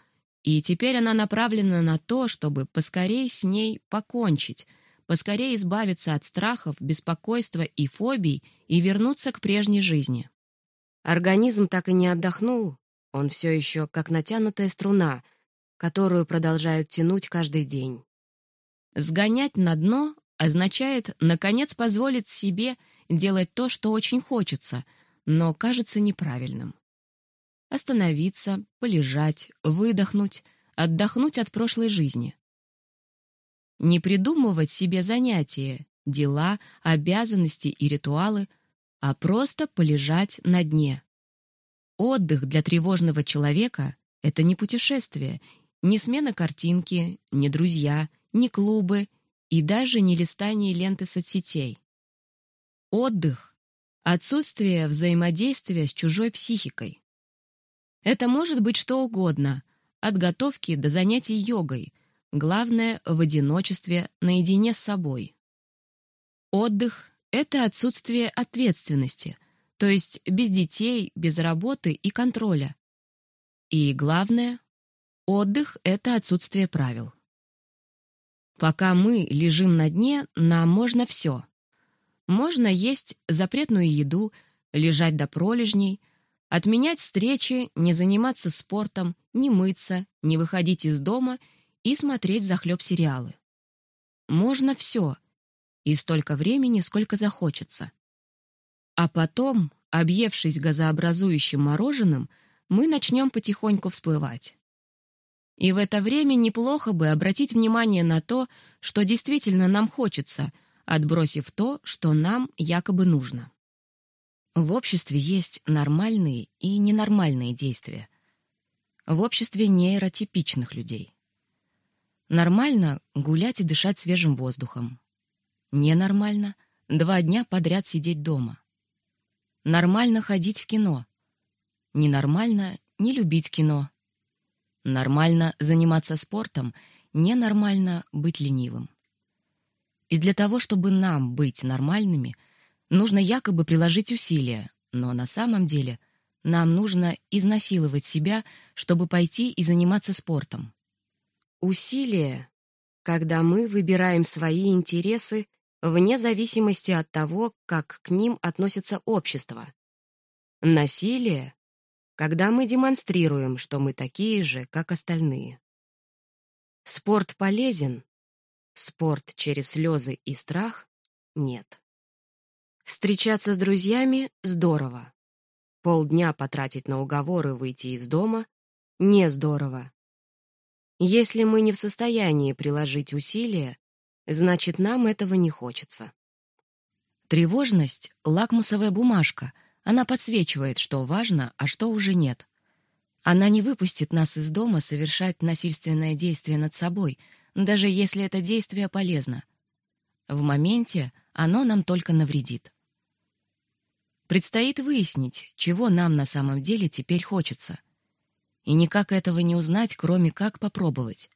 и теперь она направлена на то, чтобы поскорей с ней покончить — поскорее избавиться от страхов, беспокойства и фобий и вернуться к прежней жизни. Организм так и не отдохнул, он все еще как натянутая струна, которую продолжают тянуть каждый день. Сгонять на дно означает, наконец, позволить себе делать то, что очень хочется, но кажется неправильным. Остановиться, полежать, выдохнуть, отдохнуть от прошлой жизни. Не придумывать себе занятия, дела, обязанности и ритуалы, а просто полежать на дне. Отдых для тревожного человека — это не путешествие, не смена картинки, не друзья, не клубы и даже не листание ленты соцсетей. Отдых — отсутствие взаимодействия с чужой психикой. Это может быть что угодно, от готовки до занятий йогой, Главное — в одиночестве, наедине с собой. Отдых — это отсутствие ответственности, то есть без детей, без работы и контроля. И главное — отдых — это отсутствие правил. Пока мы лежим на дне, нам можно все. Можно есть запретную еду, лежать до пролежней, отменять встречи, не заниматься спортом, не мыться, не выходить из дома — и смотреть захлеб сериалы. Можно все, и столько времени, сколько захочется. А потом, объевшись газообразующим мороженым, мы начнем потихоньку всплывать. И в это время неплохо бы обратить внимание на то, что действительно нам хочется, отбросив то, что нам якобы нужно. В обществе есть нормальные и ненормальные действия. В обществе нейротипичных людей. Нормально гулять и дышать свежим воздухом. Ненормально два дня подряд сидеть дома. Нормально ходить в кино. Ненормально не любить кино. Нормально заниматься спортом, ненормально быть ленивым. И для того, чтобы нам быть нормальными, нужно якобы приложить усилия, но на самом деле нам нужно изнасиловать себя, чтобы пойти и заниматься спортом. Усилие, когда мы выбираем свои интересы вне зависимости от того, как к ним относится общество. Насилие, когда мы демонстрируем, что мы такие же, как остальные. Спорт полезен, спорт через слезы и страх — нет. Встречаться с друзьями — здорово. Полдня потратить на уговоры выйти из дома — не здорово. Если мы не в состоянии приложить усилия, значит, нам этого не хочется. Тревожность — лакмусовая бумажка. Она подсвечивает, что важно, а что уже нет. Она не выпустит нас из дома совершать насильственное действие над собой, даже если это действие полезно. В моменте оно нам только навредит. Предстоит выяснить, чего нам на самом деле теперь хочется. И никак этого не узнать, кроме как попробовать.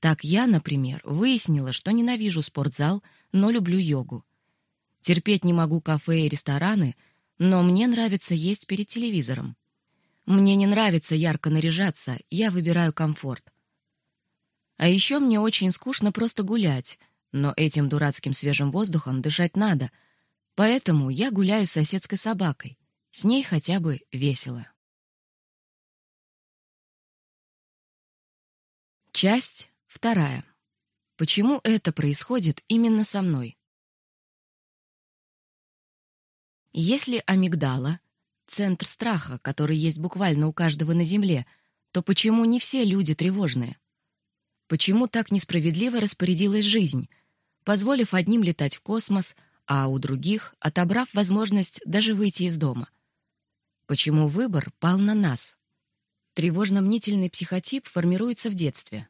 Так я, например, выяснила, что ненавижу спортзал, но люблю йогу. Терпеть не могу кафе и рестораны, но мне нравится есть перед телевизором. Мне не нравится ярко наряжаться, я выбираю комфорт. А еще мне очень скучно просто гулять, но этим дурацким свежим воздухом дышать надо — Поэтому я гуляю с соседской собакой. С ней хотя бы весело. Часть вторая. Почему это происходит именно со мной? Если амигдала — центр страха, который есть буквально у каждого на Земле, то почему не все люди тревожные? Почему так несправедливо распорядилась жизнь, позволив одним летать в космос, а у других отобрав возможность даже выйти из дома. Почему выбор пал на нас? Тревожно-мнительный психотип формируется в детстве.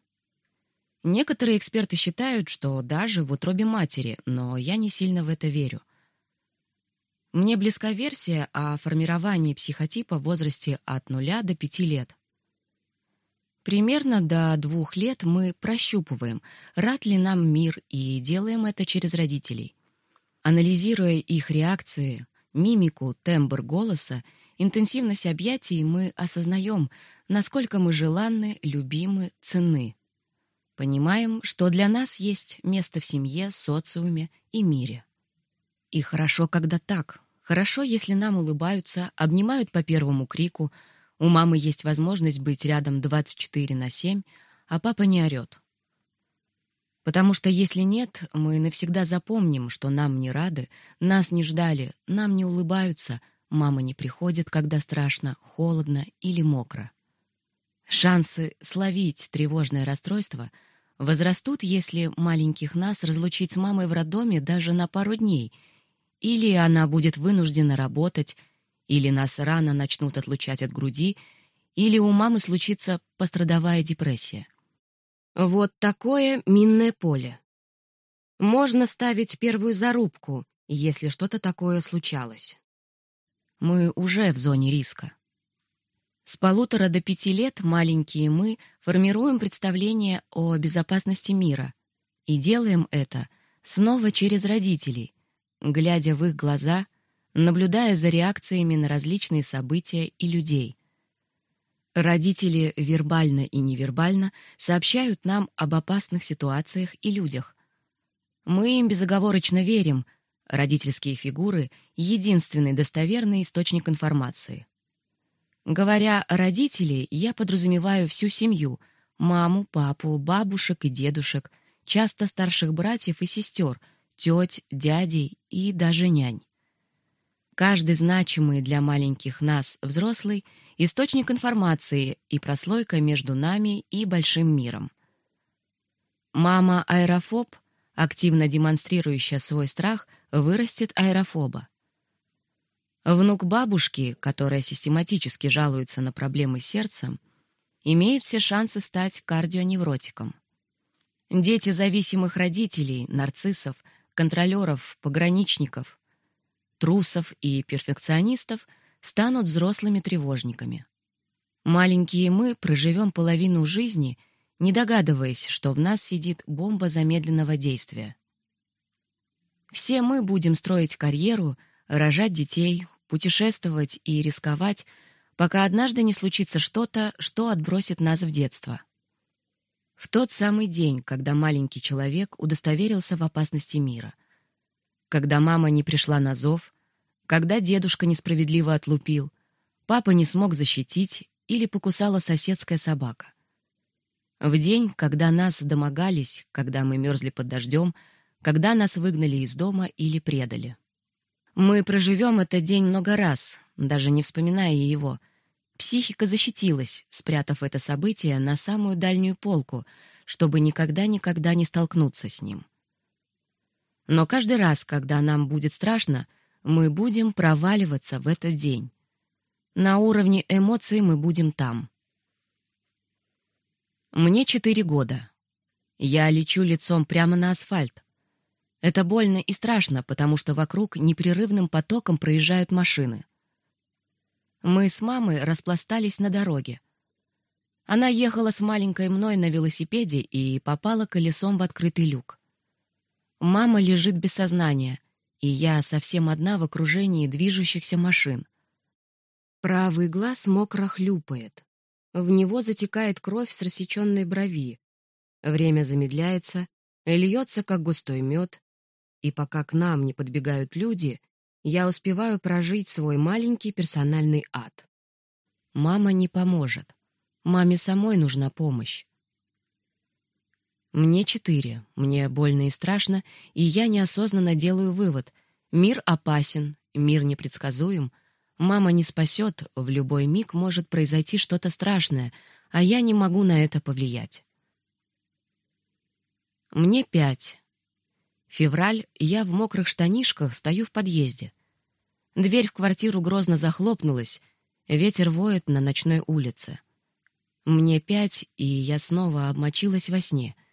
Некоторые эксперты считают, что даже в утробе матери, но я не сильно в это верю. Мне близка версия о формировании психотипа в возрасте от 0 до 5 лет. Примерно до двух лет мы прощупываем, рад ли нам мир, и делаем это через родителей. Анализируя их реакции, мимику, тембр голоса, интенсивность объятий, мы осознаем, насколько мы желанны, любимы, ценны. Понимаем, что для нас есть место в семье, социуме и мире. И хорошо, когда так. Хорошо, если нам улыбаются, обнимают по первому крику, у мамы есть возможность быть рядом 24 на 7, а папа не орет. Потому что если нет, мы навсегда запомним, что нам не рады, нас не ждали, нам не улыбаются, мама не приходит, когда страшно, холодно или мокро. Шансы словить тревожное расстройство возрастут, если маленьких нас разлучить с мамой в роддоме даже на пару дней, или она будет вынуждена работать, или нас рано начнут отлучать от груди, или у мамы случится пострадовая депрессия. Вот такое минное поле. Можно ставить первую зарубку, если что-то такое случалось. Мы уже в зоне риска. С полутора до пяти лет маленькие мы формируем представление о безопасности мира и делаем это снова через родителей, глядя в их глаза, наблюдая за реакциями на различные события и людей — Родители вербально и невербально сообщают нам об опасных ситуациях и людях. Мы им безоговорочно верим. Родительские фигуры — единственный достоверный источник информации. Говоря «родители», я подразумеваю всю семью — маму, папу, бабушек и дедушек, часто старших братьев и сестер, теть, дядей и даже нянь. Каждый значимый для маленьких нас взрослый — источник информации и прослойка между нами и большим миром. Мама-аэрофоб, активно демонстрирующая свой страх, вырастет аэрофоба. Внук бабушки, которая систематически жалуется на проблемы с сердцем, имеет все шансы стать кардионевротиком. Дети зависимых родителей, нарциссов, контролеров, пограничников, трусов и перфекционистов станут взрослыми тревожниками. Маленькие мы проживем половину жизни, не догадываясь, что в нас сидит бомба замедленного действия. Все мы будем строить карьеру, рожать детей, путешествовать и рисковать, пока однажды не случится что-то, что отбросит нас в детство. В тот самый день, когда маленький человек удостоверился в опасности мира. Когда мама не пришла на зов, когда дедушка несправедливо отлупил, папа не смог защитить или покусала соседская собака. В день, когда нас домогались, когда мы мерзли под дождем, когда нас выгнали из дома или предали. Мы проживем этот день много раз, даже не вспоминая его. Психика защитилась, спрятав это событие на самую дальнюю полку, чтобы никогда-никогда не столкнуться с ним. Но каждый раз, когда нам будет страшно, мы будем проваливаться в этот день. На уровне эмоций мы будем там. Мне четыре года. Я лечу лицом прямо на асфальт. Это больно и страшно, потому что вокруг непрерывным потоком проезжают машины. Мы с мамой распластались на дороге. Она ехала с маленькой мной на велосипеде и попала колесом в открытый люк. Мама лежит без сознания, и я совсем одна в окружении движущихся машин. Правый глаз мокро хлюпает. В него затекает кровь с рассеченной брови. Время замедляется, льется, как густой мед, и пока к нам не подбегают люди, я успеваю прожить свой маленький персональный ад. Мама не поможет. Маме самой нужна помощь. Мне четыре, мне больно и страшно, и я неосознанно делаю вывод. Мир опасен, мир непредсказуем. Мама не спасет, в любой миг может произойти что-то страшное, а я не могу на это повлиять. Мне пять. Февраль, я в мокрых штанишках стою в подъезде. Дверь в квартиру грозно захлопнулась, ветер воет на ночной улице. Мне пять, и я снова обмочилась во сне —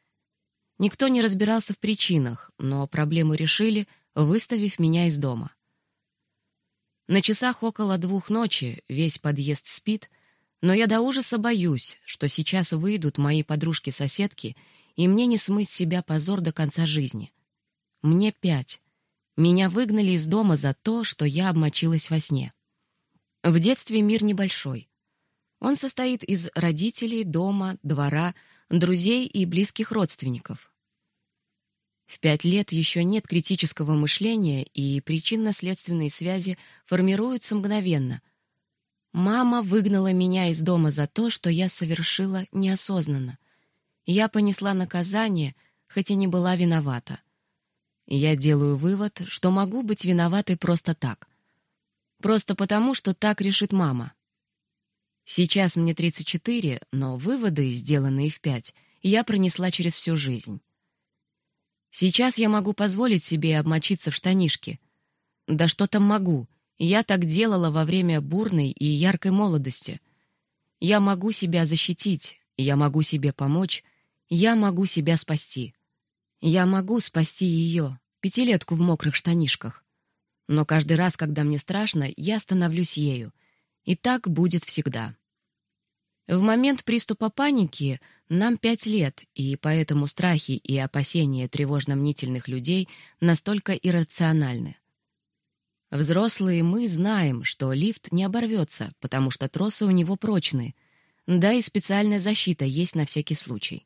Никто не разбирался в причинах, но проблему решили, выставив меня из дома. На часах около двух ночи весь подъезд спит, но я до ужаса боюсь, что сейчас выйдут мои подружки-соседки, и мне не смыть себя позор до конца жизни. Мне пять. Меня выгнали из дома за то, что я обмочилась во сне. В детстве мир небольшой. Он состоит из родителей, дома, двора, друзей и близких родственников. В пять лет еще нет критического мышления, и причинно-следственные связи формируются мгновенно. Мама выгнала меня из дома за то, что я совершила неосознанно. Я понесла наказание, хоть и не была виновата. Я делаю вывод, что могу быть виноватой просто так. Просто потому, что так решит мама. Сейчас мне 34, но выводы, сделанные в пять, я пронесла через всю жизнь. Сейчас я могу позволить себе обмочиться в штанишки. Да что там могу? Я так делала во время бурной и яркой молодости. Я могу себя защитить, я могу себе помочь, я могу себя спасти. Я могу спасти ее, пятилетку в мокрых штанишках. Но каждый раз, когда мне страшно, я становлюсь ею. И так будет всегда. В момент приступа паники нам пять лет, и поэтому страхи и опасения тревожно-мнительных людей настолько иррациональны. Взрослые мы знаем, что лифт не оборвется, потому что тросы у него прочные, да и специальная защита есть на всякий случай.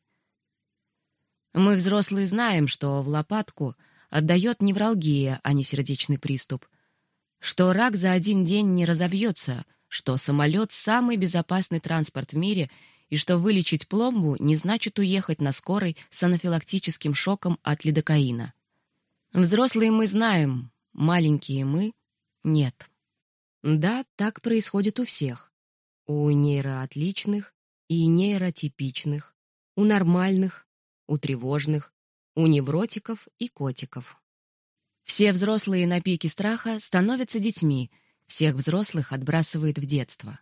Мы, взрослые, знаем, что в лопатку отдает невралгия, а не сердечный приступ, что рак за один день не разовьется — что самолет — самый безопасный транспорт в мире и что вылечить пломбу не значит уехать на скорой с анафилактическим шоком от лидокаина. Взрослые мы знаем, маленькие мы — нет. Да, так происходит у всех. У нейроотличных и нейротипичных, у нормальных, у тревожных, у невротиков и котиков. Все взрослые на пике страха становятся детьми — всех взрослых отбрасывает в детство.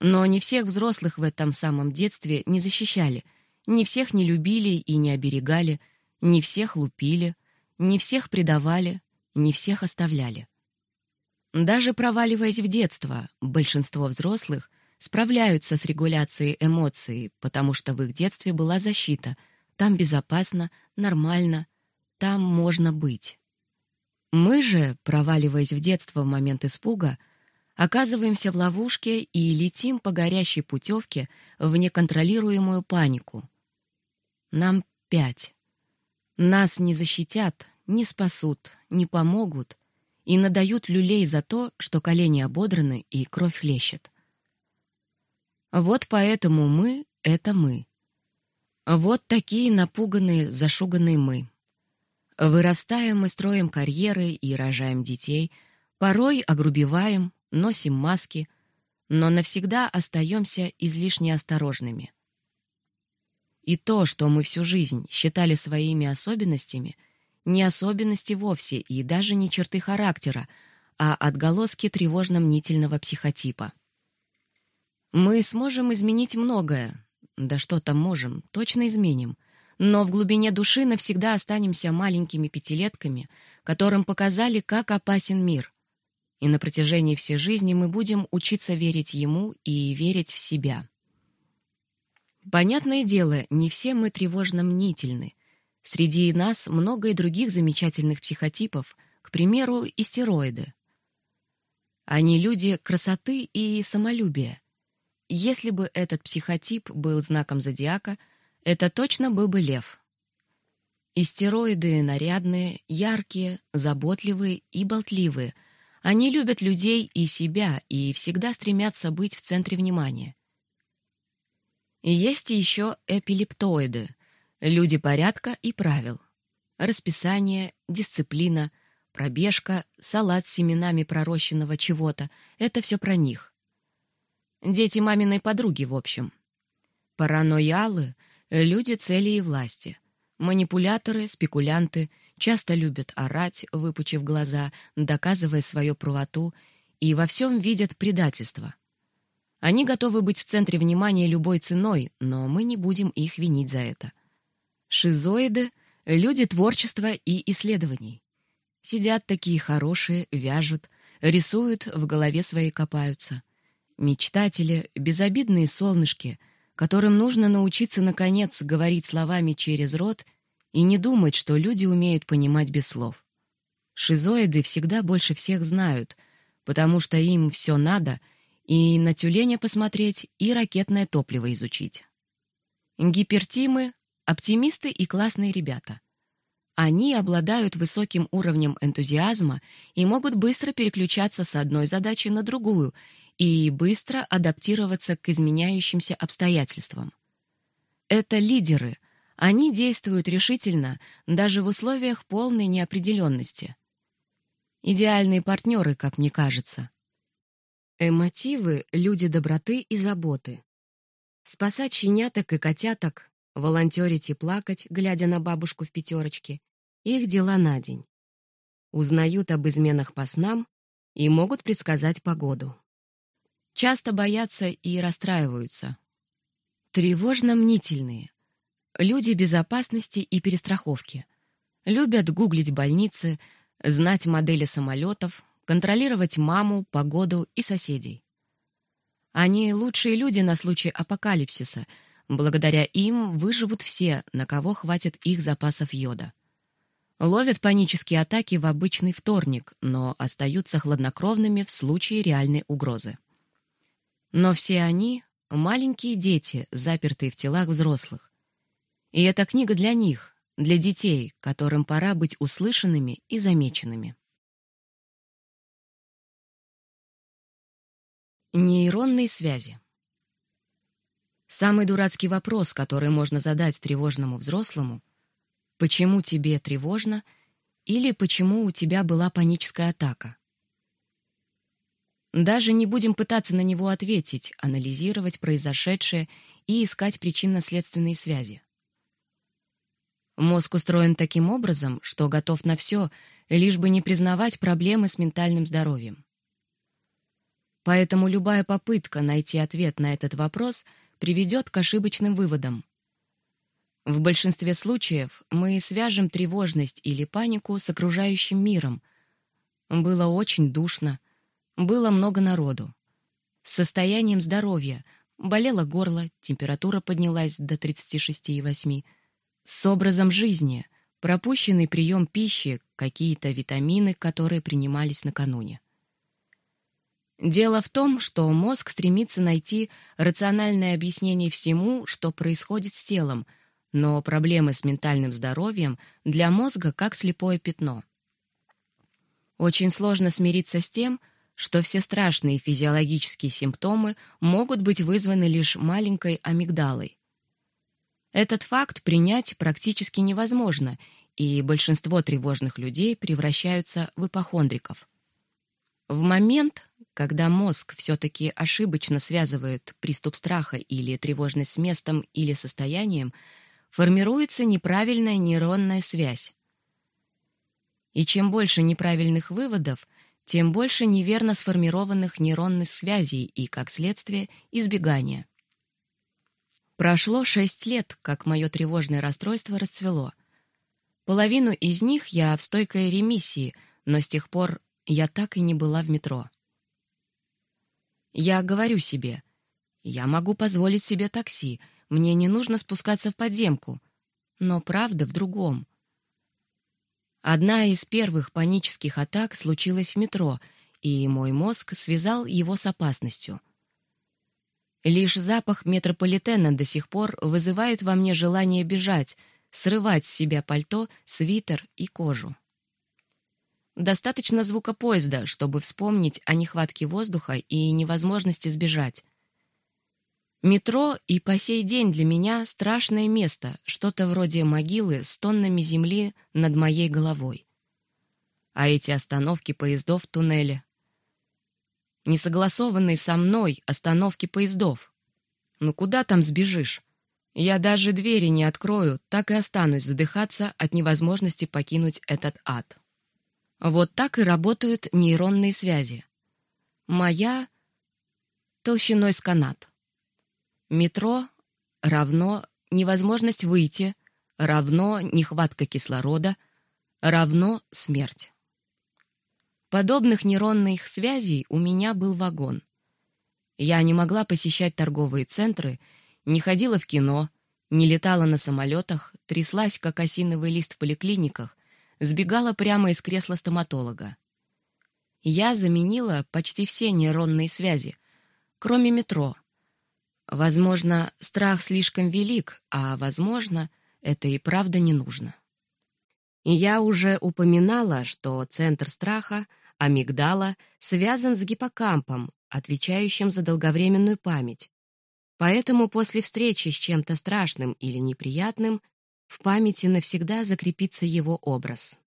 Но не всех взрослых в этом самом детстве не защищали, не всех не любили и не оберегали, не всех лупили, не всех предавали, не всех оставляли. Даже проваливаясь в детство, большинство взрослых справляются с регуляцией эмоций, потому что в их детстве была защита, там безопасно, нормально, там можно быть. Мы же, проваливаясь в детство в момент испуга, оказываемся в ловушке и летим по горящей путевке в неконтролируемую панику. Нам пять. Нас не защитят, не спасут, не помогут и надают люлей за то, что колени ободраны и кровь хлещет. Вот поэтому мы — это мы. Вот такие напуганные, зашуганные мы. Вырастаем мы строим карьеры и рожаем детей, порой огрубеваем, носим маски, но навсегда остаемся излишне осторожными. И то, что мы всю жизнь считали своими особенностями, не особенности вовсе и даже не черты характера, а отголоски тревожно-мнительного психотипа. Мы сможем изменить многое. Да что там можем, точно изменим. Но в глубине души навсегда останемся маленькими пятилетками, которым показали, как опасен мир. И на протяжении всей жизни мы будем учиться верить ему и верить в себя. Понятное дело, не все мы тревожно-мнительны. Среди нас много и других замечательных психотипов, к примеру, истероиды. Они люди красоты и самолюбия. Если бы этот психотип был знаком зодиака, это точно был бы лев. Истероиды нарядные, яркие, заботливые и болтливые. Они любят людей и себя и всегда стремятся быть в центре внимания. И есть еще эпилептоиды, люди порядка и правил. Расписание, дисциплина, пробежка, салат с семенами пророщенного чего-то — это все про них. Дети маминой подруги, в общем. Параноялы — люди цели и власти. Манипуляторы, спекулянты часто любят орать, выпучив глаза, доказывая свою правоту, и во всем видят предательство — они готовы быть в центре внимания любой ценой, но мы не будем их винить за это. Шизоиды — люди творчества и исследований. Сидят такие хорошие, вяжут, рисуют, в голове своей копаются. Мечтатели, безобидные солнышки, которым нужно научиться, наконец, говорить словами через рот и не думать, что люди умеют понимать без слов. Шизоиды всегда больше всех знают, потому что им все надо — и на тюленя посмотреть, и ракетное топливо изучить. Гипертимы — оптимисты и классные ребята. Они обладают высоким уровнем энтузиазма и могут быстро переключаться с одной задачи на другую и быстро адаптироваться к изменяющимся обстоятельствам. Это лидеры. Они действуют решительно даже в условиях полной неопределенности. Идеальные партнеры, как мне кажется. Эмотивы — люди доброты и заботы. Спасать щеняток и котяток, волонтерить и плакать, глядя на бабушку в пятерочке — их дела на день. Узнают об изменах по снам и могут предсказать погоду. Часто боятся и расстраиваются. Тревожно-мнительные. Люди безопасности и перестраховки. Любят гуглить больницы, знать модели самолетов, контролировать маму, погоду и соседей. Они лучшие люди на случай апокалипсиса. Благодаря им выживут все, на кого хватит их запасов йода. Ловят панические атаки в обычный вторник, но остаются хладнокровными в случае реальной угрозы. Но все они — маленькие дети, запертые в телах взрослых. И эта книга для них, для детей, которым пора быть услышанными и замеченными. Нейронные связи. Самый дурацкий вопрос, который можно задать тревожному взрослому — почему тебе тревожно или почему у тебя была паническая атака? Даже не будем пытаться на него ответить, анализировать произошедшее и искать причинно-следственные связи. Мозг устроен таким образом, что готов на все, лишь бы не признавать проблемы с ментальным здоровьем. Поэтому любая попытка найти ответ на этот вопрос приведет к ошибочным выводам. В большинстве случаев мы свяжем тревожность или панику с окружающим миром. Было очень душно, было много народу. С состоянием здоровья болело горло, температура поднялась до 36,8. С образом жизни, пропущенный прием пищи, какие-то витамины, которые принимались накануне. Дело в том, что мозг стремится найти рациональное объяснение всему, что происходит с телом, но проблемы с ментальным здоровьем для мозга как слепое пятно. Очень сложно смириться с тем, что все страшные физиологические симптомы могут быть вызваны лишь маленькой амигдалой. Этот факт принять практически невозможно, и большинство тревожных людей превращаются в ипохондриков. В момент, когда мозг все-таки ошибочно связывает приступ страха или тревожность с местом или состоянием, формируется неправильная нейронная связь. И чем больше неправильных выводов, тем больше неверно сформированных нейронных связей и, как следствие, избегания. Прошло шесть лет, как мое тревожное расстройство расцвело. Половину из них я в стойкой ремиссии, но с тех пор я так и не была в метро. Я говорю себе, я могу позволить себе такси, мне не нужно спускаться в подземку. Но правда в другом. Одна из первых панических атак случилась в метро, и мой мозг связал его с опасностью. Лишь запах метрополитена до сих пор вызывает во мне желание бежать, срывать с себя пальто, свитер и кожу. Достаточно звука поезда, чтобы вспомнить о нехватке воздуха и невозможности сбежать. Метро и по сей день для меня страшное место, что-то вроде могилы с тоннами земли над моей головой. А эти остановки поездов в туннеле. Несогласованные со мной остановки поездов. Ну куда там сбежишь? Я даже двери не открою, так и останусь задыхаться от невозможности покинуть этот ад. Вот так и работают нейронные связи. Моя толщиной с канат. Метро равно невозможность выйти, равно нехватка кислорода, равно смерть. Подобных нейронных связей у меня был вагон. Я не могла посещать торговые центры, не ходила в кино, не летала на самолетах, тряслась, как осиновый лист в поликлиниках, сбегала прямо из кресла стоматолога. Я заменила почти все нейронные связи, кроме метро — Возможно, страх слишком велик, а, возможно, это и правда не нужно. И я уже упоминала, что центр страха, амигдала, связан с гиппокампом, отвечающим за долговременную память. Поэтому после встречи с чем-то страшным или неприятным в памяти навсегда закрепится его образ.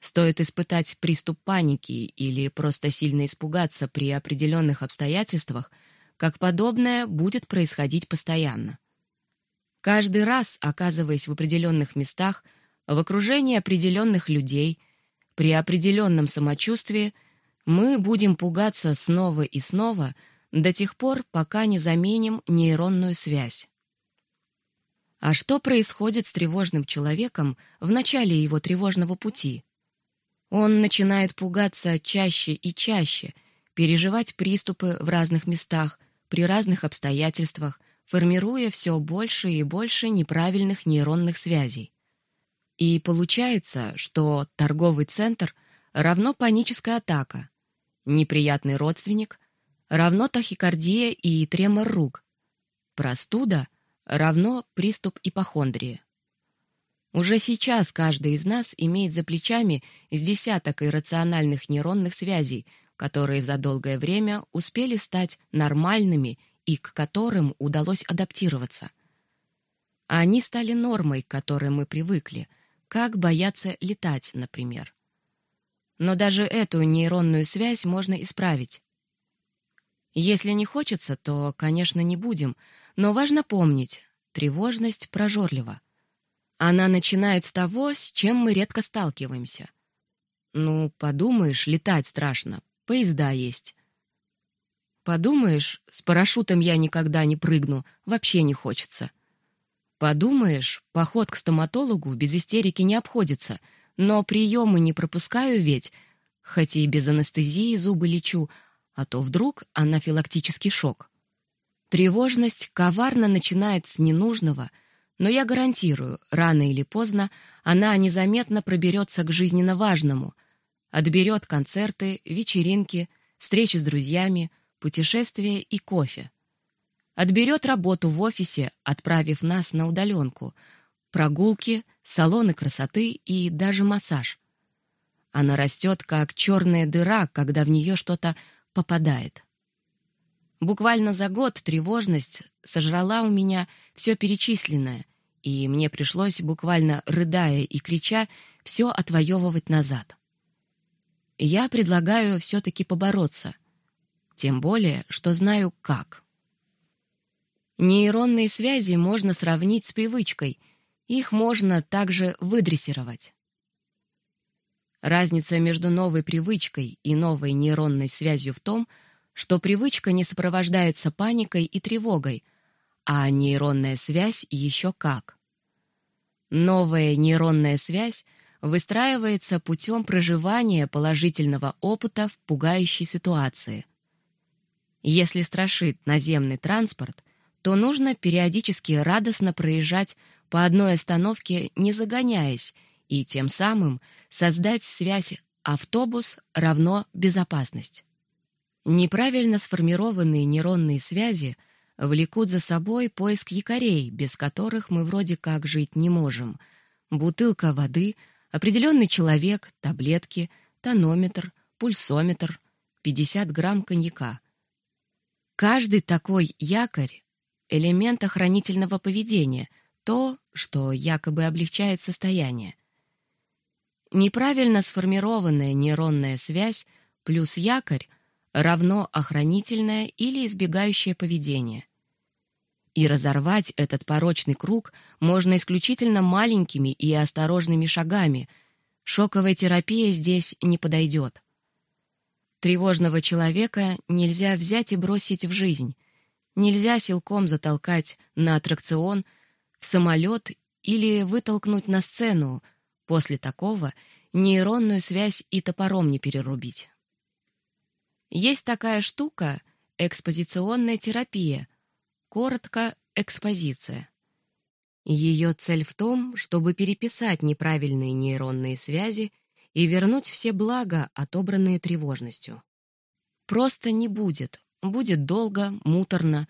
Стоит испытать приступ паники или просто сильно испугаться при определенных обстоятельствах – как подобное будет происходить постоянно. Каждый раз, оказываясь в определенных местах, в окружении определенных людей, при определенном самочувствии, мы будем пугаться снова и снова до тех пор, пока не заменим нейронную связь. А что происходит с тревожным человеком в начале его тревожного пути? Он начинает пугаться чаще и чаще, переживать приступы в разных местах, при разных обстоятельствах, формируя все больше и больше неправильных нейронных связей. И получается, что торговый центр равно паническая атака, неприятный родственник равно тахикардия и тремор рук, простуда равно приступ ипохондрии. Уже сейчас каждый из нас имеет за плечами с десяток иррациональных нейронных связей, которые за долгое время успели стать нормальными и к которым удалось адаптироваться. Они стали нормой, к которой мы привыкли, как бояться летать, например. Но даже эту нейронную связь можно исправить. Если не хочется, то, конечно, не будем, но важно помнить, тревожность прожорлива. Она начинает с того, с чем мы редко сталкиваемся. Ну, подумаешь, летать страшно, поезда есть. Подумаешь, с парашютом я никогда не прыгну, вообще не хочется. Подумаешь, поход к стоматологу без истерики не обходится, но приемы не пропускаю ведь, хотя и без анестезии зубы лечу, а то вдруг анафилактический шок. Тревожность коварно начинает с ненужного, но я гарантирую, рано или поздно она незаметно проберется к жизненно важному, Отберет концерты, вечеринки, встречи с друзьями, путешествия и кофе. Отберет работу в офисе, отправив нас на удаленку, прогулки, салоны красоты и даже массаж. Она растет, как черная дыра, когда в нее что-то попадает. Буквально за год тревожность сожрала у меня все перечисленное, и мне пришлось, буквально рыдая и крича, все отвоевывать назад. Я предлагаю все-таки побороться. Тем более, что знаю как. Нейронные связи можно сравнить с привычкой. Их можно также выдрессировать. Разница между новой привычкой и новой нейронной связью в том, что привычка не сопровождается паникой и тревогой, а нейронная связь еще как. Новая нейронная связь выстраивается путем проживания положительного опыта в пугающей ситуации. Если страшит наземный транспорт, то нужно периодически радостно проезжать по одной остановке, не загоняясь, и тем самым создать связь автобус равно безопасность. Неправильно сформированные нейронные связи влекут за собой поиск якорей, без которых мы вроде как жить не можем. Бутылка воды, определенный человек, таблетки, тонометр, пульсометр, 50 грамм коньяка. Каждый такой якорь — элемент охранительного поведения, то, что якобы облегчает состояние. Неправильно сформированная нейронная связь плюс якорь равно охранительное или избегающее поведение. И разорвать этот порочный круг можно исключительно маленькими и осторожными шагами. Шоковая терапия здесь не подойдет. Тревожного человека нельзя взять и бросить в жизнь. Нельзя силком затолкать на аттракцион, в самолет или вытолкнуть на сцену, После такого нейронную связь и топором не перерубить. Есть такая штука — экспозиционная терапия, коротко — экспозиция. Ее цель в том, чтобы переписать неправильные нейронные связи и вернуть все блага, отобранные тревожностью. Просто не будет, будет долго, муторно,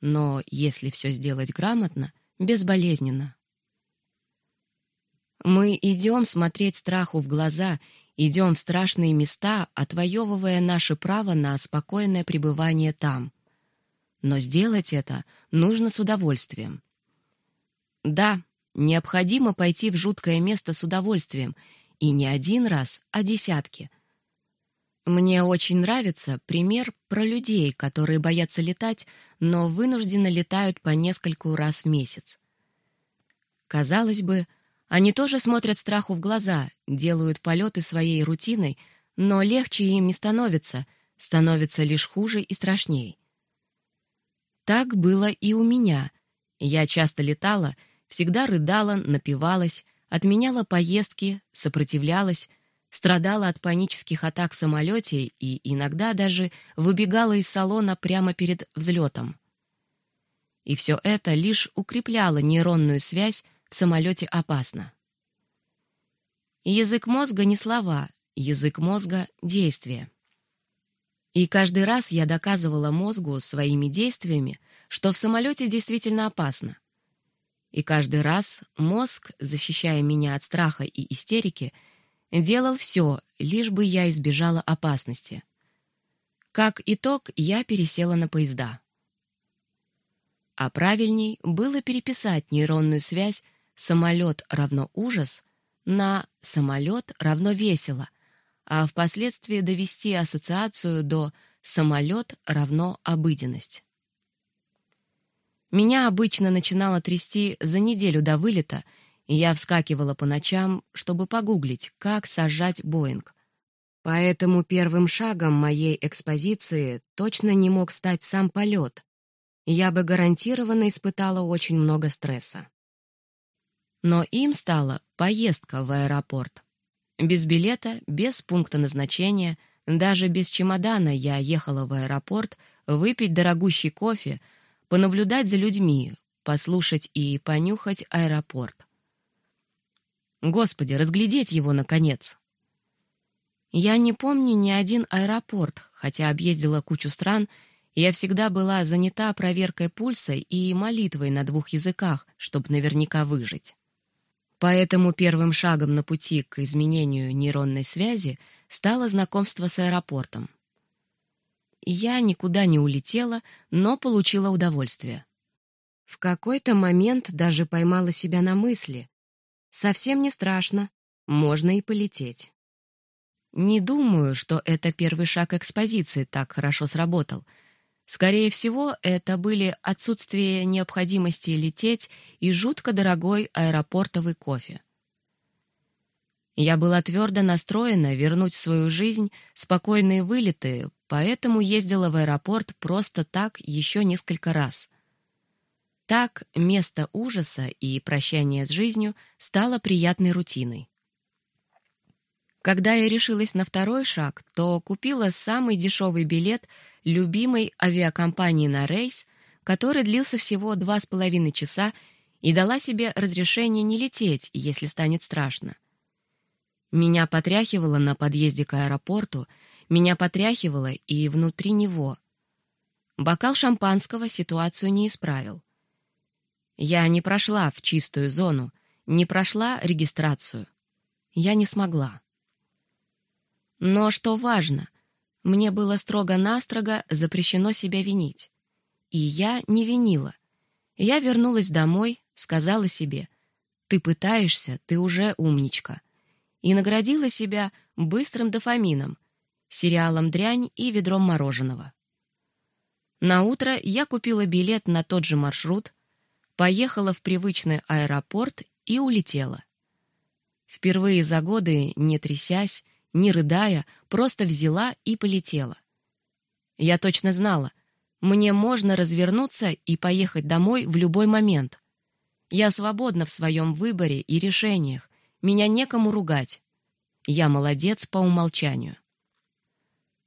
но если все сделать грамотно, безболезненно. Мы идем смотреть страху в глаза, идем в страшные места, отвоевывая наше право на спокойное пребывание там. Но сделать это нужно с удовольствием. Да, необходимо пойти в жуткое место с удовольствием, и не один раз, а десятки. Мне очень нравится пример про людей, которые боятся летать, но вынужденно летают по нескольку раз в месяц. Казалось бы, они тоже смотрят страху в глаза, делают полеты своей рутиной, но легче им не становится, становится лишь хуже и страшней. Так было и у меня. Я часто летала, всегда рыдала, напивалась, отменяла поездки, сопротивлялась, страдала от панических атак в самолете и иногда даже выбегала из салона прямо перед взлетом. И все это лишь укрепляло нейронную связь в самолете опасно. Язык мозга не слова, язык мозга — действия. И каждый раз я доказывала мозгу своими действиями, что в самолете действительно опасно. И каждый раз мозг, защищая меня от страха и истерики, делал все, лишь бы я избежала опасности. Как итог, я пересела на поезда. А правильней было переписать нейронную связь самолет равно ужас на самолет равно весело, а впоследствии довести ассоциацию до самолет равно обыденность. Меня обычно начинало трясти за неделю до вылета, и я вскакивала по ночам, чтобы погуглить, как сажать Боинг. Поэтому первым шагом моей экспозиции точно не мог стать сам полет. Я бы гарантированно испытала очень много стресса. Но им стала поездка в аэропорт. Без билета, без пункта назначения, даже без чемодана я ехала в аэропорт выпить дорогущий кофе, понаблюдать за людьми, послушать и понюхать аэропорт. Господи, разглядеть его, наконец! Я не помню ни один аэропорт, хотя объездила кучу стран, я всегда была занята проверкой пульса и молитвой на двух языках, чтобы наверняка выжить. Поэтому первым шагом на пути к изменению нейронной связи стало знакомство с аэропортом. Я никуда не улетела, но получила удовольствие. В какой-то момент даже поймала себя на мысли. Совсем не страшно, можно и полететь. Не думаю, что это первый шаг экспозиции так хорошо сработал — Скорее всего, это были отсутствие необходимости лететь и жутко дорогой аэропортовый кофе. Я была твердо настроена вернуть в свою жизнь спокойные вылеты, поэтому ездила в аэропорт просто так еще несколько раз. Так место ужаса и прощания с жизнью стало приятной рутиной. Когда я решилась на второй шаг, то купила самый дешевый билет любимой авиакомпании на рейс, который длился всего два с половиной часа, и дала себе разрешение не лететь, если станет страшно. Меня потряхивало на подъезде к аэропорту, меня потряхивало и внутри него. Бокал шампанского ситуацию не исправил. Я не прошла в чистую зону, не прошла регистрацию. Я не смогла. Но что важно, мне было строго-настрого запрещено себя винить. И я не винила. Я вернулась домой, сказала себе, «Ты пытаешься, ты уже умничка». И наградила себя быстрым дофамином, сериалом «Дрянь» и ведром мороженого. На утро я купила билет на тот же маршрут, поехала в привычный аэропорт и улетела. Впервые за годы, не трясясь, не рыдая, просто взяла и полетела. Я точно знала, мне можно развернуться и поехать домой в любой момент. Я свободна в своем выборе и решениях, меня некому ругать. Я молодец по умолчанию.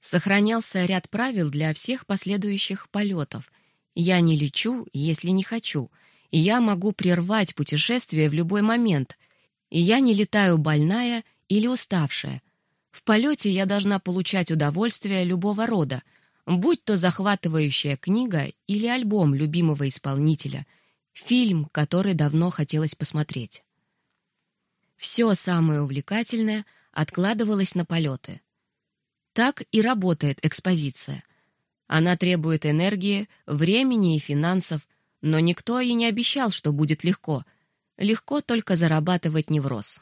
Сохранялся ряд правил для всех последующих полетов. Я не лечу, если не хочу, и я могу прервать путешествие в любой момент, и я не летаю больная или уставшая, в полете я должна получать удовольствие любого рода, будь то захватывающая книга или альбом любимого исполнителя, фильм, который давно хотелось посмотреть. Все самое увлекательное откладывалось на полеты. Так и работает экспозиция. Она требует энергии, времени и финансов, но никто и не обещал, что будет легко. Легко только зарабатывать невроз.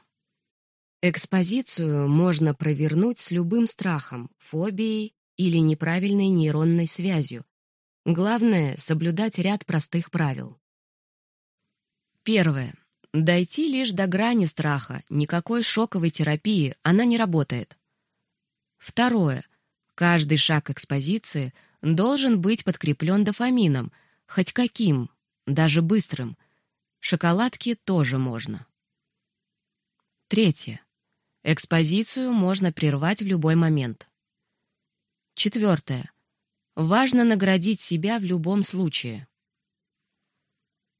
Экспозицию можно провернуть с любым страхом, фобией или неправильной нейронной связью. Главное — соблюдать ряд простых правил. Первое. Дойти лишь до грани страха, никакой шоковой терапии, она не работает. Второе. Каждый шаг экспозиции должен быть подкреплен дофамином, хоть каким, даже быстрым. Шоколадки тоже можно. Третье. Экспозицию можно прервать в любой момент. Четвертое. Важно наградить себя в любом случае.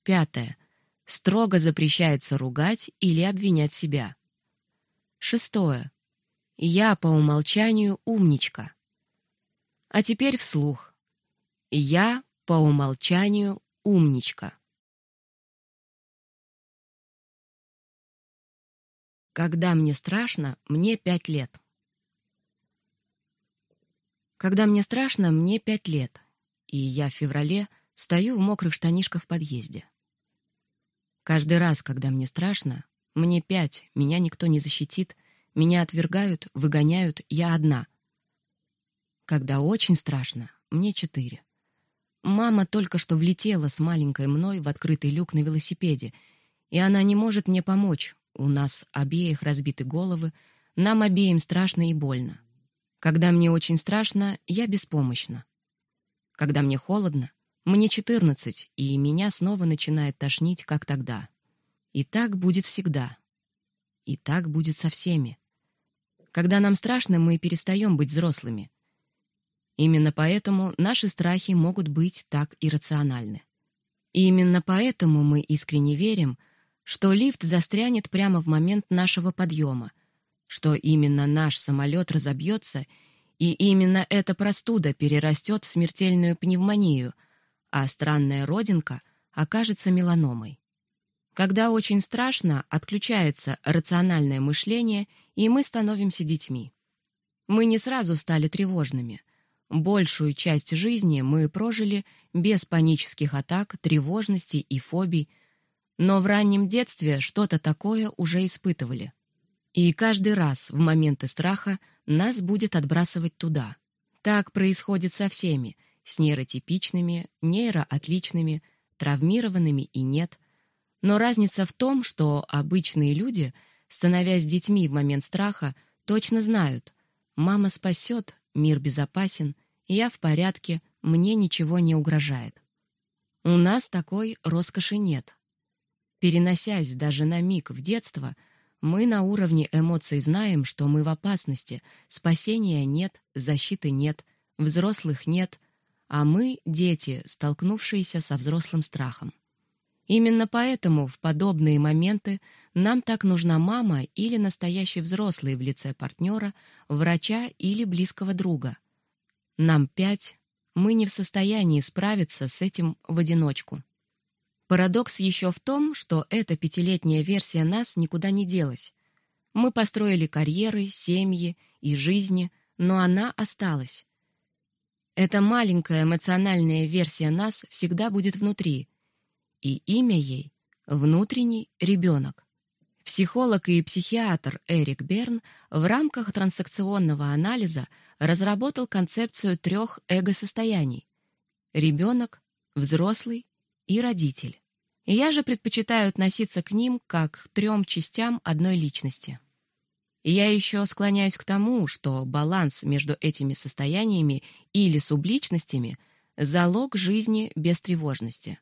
Пятое. Строго запрещается ругать или обвинять себя. Шестое. Я по умолчанию умничка. А теперь вслух. Я по умолчанию умничка. Когда мне страшно, мне пять лет. Когда мне страшно, мне пять лет, и я в феврале стою в мокрых штанишках в подъезде. Каждый раз, когда мне страшно, мне пять, меня никто не защитит, меня отвергают, выгоняют, я одна. Когда очень страшно, мне четыре. Мама только что влетела с маленькой мной в открытый люк на велосипеде, и она не может мне помочь, у нас обеих разбиты головы, нам обеим страшно и больно. Когда мне очень страшно, я беспомощна. Когда мне холодно, мне 14, и меня снова начинает тошнить, как тогда. И так будет всегда. И так будет со всеми. Когда нам страшно, мы перестаем быть взрослыми. Именно поэтому наши страхи могут быть так иррациональны. И именно поэтому мы искренне верим, что лифт застрянет прямо в момент нашего подъема, что именно наш самолет разобьется, и именно эта простуда перерастет в смертельную пневмонию, а странная родинка окажется меланомой. Когда очень страшно, отключается рациональное мышление, и мы становимся детьми. Мы не сразу стали тревожными. Большую часть жизни мы прожили без панических атак, тревожности и фобий, но в раннем детстве что-то такое уже испытывали. И каждый раз в моменты страха нас будет отбрасывать туда. Так происходит со всеми, с нейротипичными, нейроотличными, травмированными и нет. Но разница в том, что обычные люди становясь детьми в момент страха, точно знают. Мама спасет, мир безопасен, я в порядке, мне ничего не угрожает. У нас такой роскоши нет. Переносясь даже на миг в детство, мы на уровне эмоций знаем, что мы в опасности, спасения нет, защиты нет, взрослых нет, а мы — дети, столкнувшиеся со взрослым страхом. Именно поэтому в подобные моменты нам так нужна мама или настоящий взрослый в лице партнера, врача или близкого друга. Нам пять, мы не в состоянии справиться с этим в одиночку. Парадокс еще в том, что эта пятилетняя версия нас никуда не делась. Мы построили карьеры, семьи и жизни, но она осталась. Эта маленькая эмоциональная версия нас всегда будет внутри, и имя ей — внутренний ребенок. Психолог и психиатр Эрик Берн в рамках трансакционного анализа разработал концепцию трех эго-состояний — ребенок, взрослый и родитель. Я же предпочитаю относиться к ним как к трем частям одной личности. Я еще склоняюсь к тому, что баланс между этими состояниями или субличностями — залог жизни без тревожности.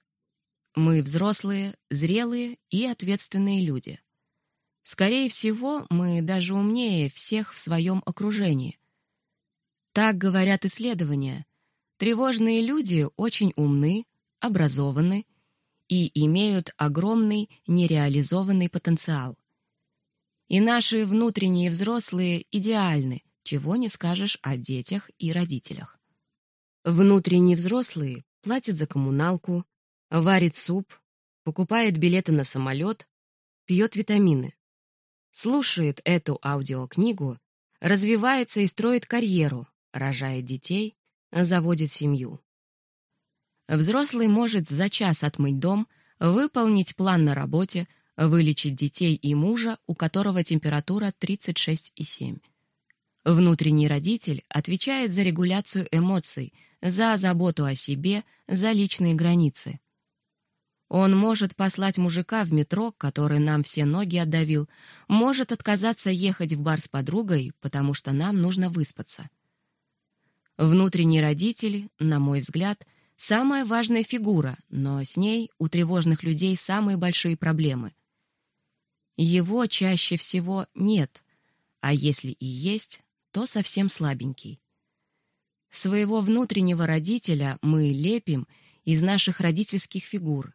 Мы взрослые, зрелые и ответственные люди. Скорее всего, мы даже умнее всех в своем окружении. Так говорят исследования. Тревожные люди очень умны, образованы и имеют огромный нереализованный потенциал. И наши внутренние взрослые идеальны, чего не скажешь о детях и родителях. Внутренние взрослые платят за коммуналку, варит суп, покупает билеты на самолет, пьет витамины. Слушает эту аудиокнигу, развивается и строит карьеру, рожает детей, заводит семью. Взрослый может за час отмыть дом, выполнить план на работе, вылечить детей и мужа, у которого температура 36,7. Внутренний родитель отвечает за регуляцию эмоций, за заботу о себе, за личные границы. Он может послать мужика в метро, который нам все ноги отдавил, может отказаться ехать в бар с подругой, потому что нам нужно выспаться. Внутренний родитель, на мой взгляд, самая важная фигура, но с ней у тревожных людей самые большие проблемы — его чаще всего нет, а если и есть, то совсем слабенький. Своего внутреннего родителя мы лепим из наших родительских фигур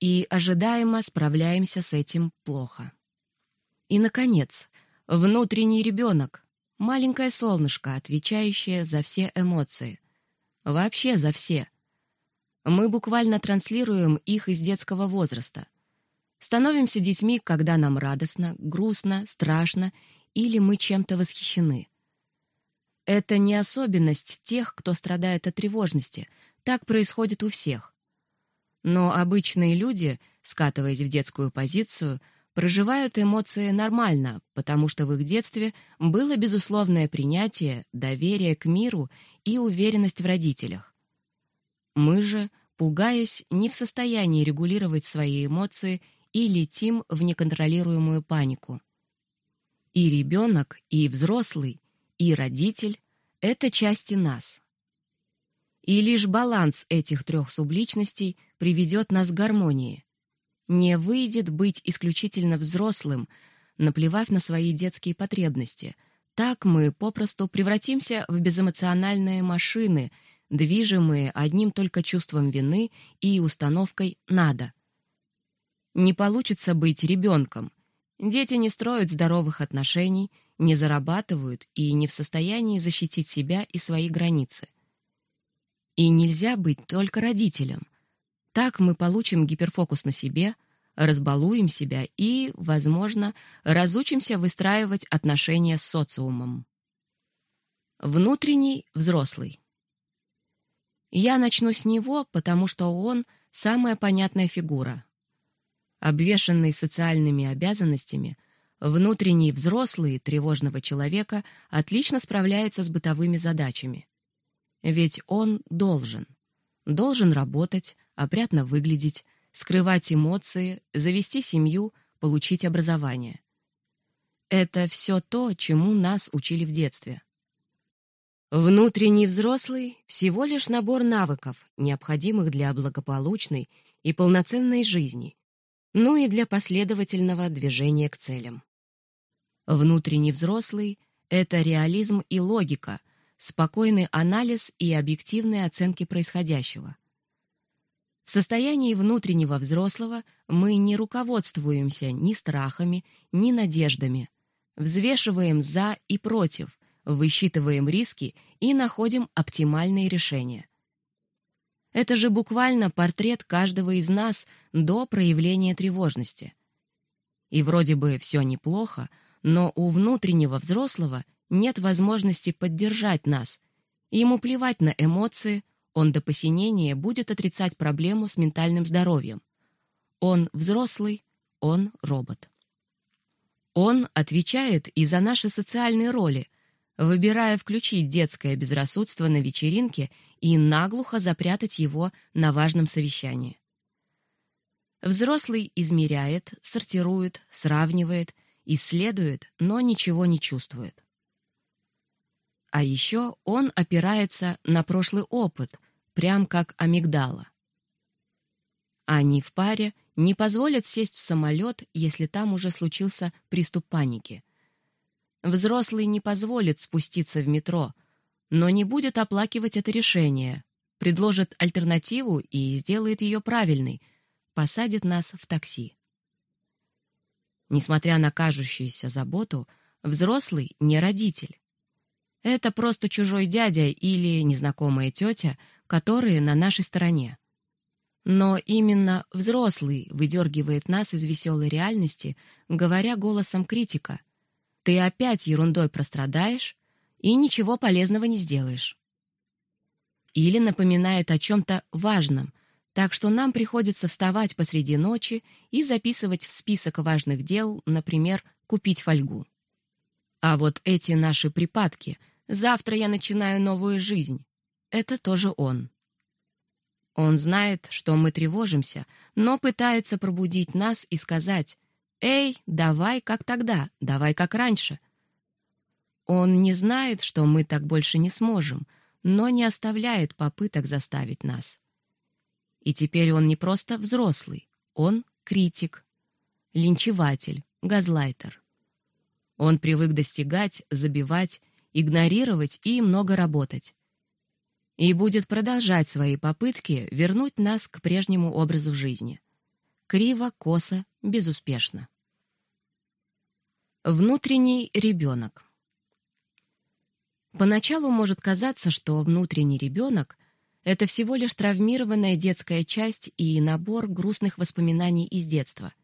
и ожидаемо справляемся с этим плохо. И, наконец, внутренний ребенок, маленькое солнышко, отвечающее за все эмоции. Вообще за все. Мы буквально транслируем их из детского возраста. Становимся детьми, когда нам радостно, грустно, страшно или мы чем-то восхищены. Это не особенность тех, кто страдает от тревожности. Так происходит у всех. Но обычные люди, скатываясь в детскую позицию, проживают эмоции нормально, потому что в их детстве было безусловное принятие, доверие к миру и уверенность в родителях. Мы же, пугаясь, не в состоянии регулировать свои эмоции и летим в неконтролируемую панику. И ребенок, и взрослый, и родитель — это части нас. И лишь баланс этих трех субличностей приведет нас к гармонии. Не выйдет быть исключительно взрослым, наплевав на свои детские потребности. Так мы попросту превратимся в безэмоциональные машины, движимые одним только чувством вины и установкой «надо». Не получится быть ребенком. Дети не строят здоровых отношений, не зарабатывают и не в состоянии защитить себя и свои границы. И нельзя быть только родителем. Так мы получим гиперфокус на себе, разбалуем себя и, возможно, разучимся выстраивать отношения с социумом. Внутренний взрослый. Я начну с него, потому что он — самая понятная фигура, Обвешанный социальными обязанностями, внутренний взрослый тревожного человека отлично справляется с бытовыми задачами. Ведь он должен. Должен работать, опрятно выглядеть, скрывать эмоции, завести семью, получить образование. Это все то, чему нас учили в детстве. Внутренний взрослый — всего лишь набор навыков, необходимых для благополучной и полноценной жизни, ну и для последовательного движения к целям. Внутренний взрослый — это реализм и логика, спокойный анализ и объективные оценки происходящего. В состоянии внутреннего взрослого мы не руководствуемся ни страхами, ни надеждами, взвешиваем «за» и «против», высчитываем риски и находим оптимальные решения. Это же буквально портрет каждого из нас до проявления тревожности. И вроде бы все неплохо, но у внутреннего взрослого нет возможности поддержать нас. Ему плевать на эмоции, он до посинения будет отрицать проблему с ментальным здоровьем. Он взрослый, он робот. Он отвечает и за наши социальные роли, выбирая включить детское безрассудство на вечеринке и наглухо запрятать его на важном совещании. Взрослый измеряет, сортирует, сравнивает, исследует, но ничего не чувствует. А еще он опирается на прошлый опыт, прям как амигдала. Они в паре не позволят сесть в самолет, если там уже случился приступ паники — Взрослый не позволит спуститься в метро, но не будет оплакивать это решение, предложит альтернативу и сделает ее правильной, посадит нас в такси. Несмотря на кажущуюся заботу, взрослый не родитель. Это просто чужой дядя или незнакомая тетя, которые на нашей стороне. Но именно взрослый выдергивает нас из веселой реальности, говоря голосом критика — ты опять ерундой прострадаешь и ничего полезного не сделаешь. Или напоминает о чем-то важном, так что нам приходится вставать посреди ночи и записывать в список важных дел, например, купить фольгу. А вот эти наши припадки «завтра я начинаю новую жизнь» — это тоже он. Он знает, что мы тревожимся, но пытается пробудить нас и сказать «Эй, давай как тогда, давай как раньше». Он не знает, что мы так больше не сможем, но не оставляет попыток заставить нас. И теперь он не просто взрослый, он критик, линчеватель, газлайтер. Он привык достигать, забивать, игнорировать и много работать. И будет продолжать свои попытки вернуть нас к прежнему образу жизни. Криво, косо, безуспешно. Внутренний ребенок. Поначалу может казаться, что внутренний ребенок — это всего лишь травмированная детская часть и набор грустных воспоминаний из детства.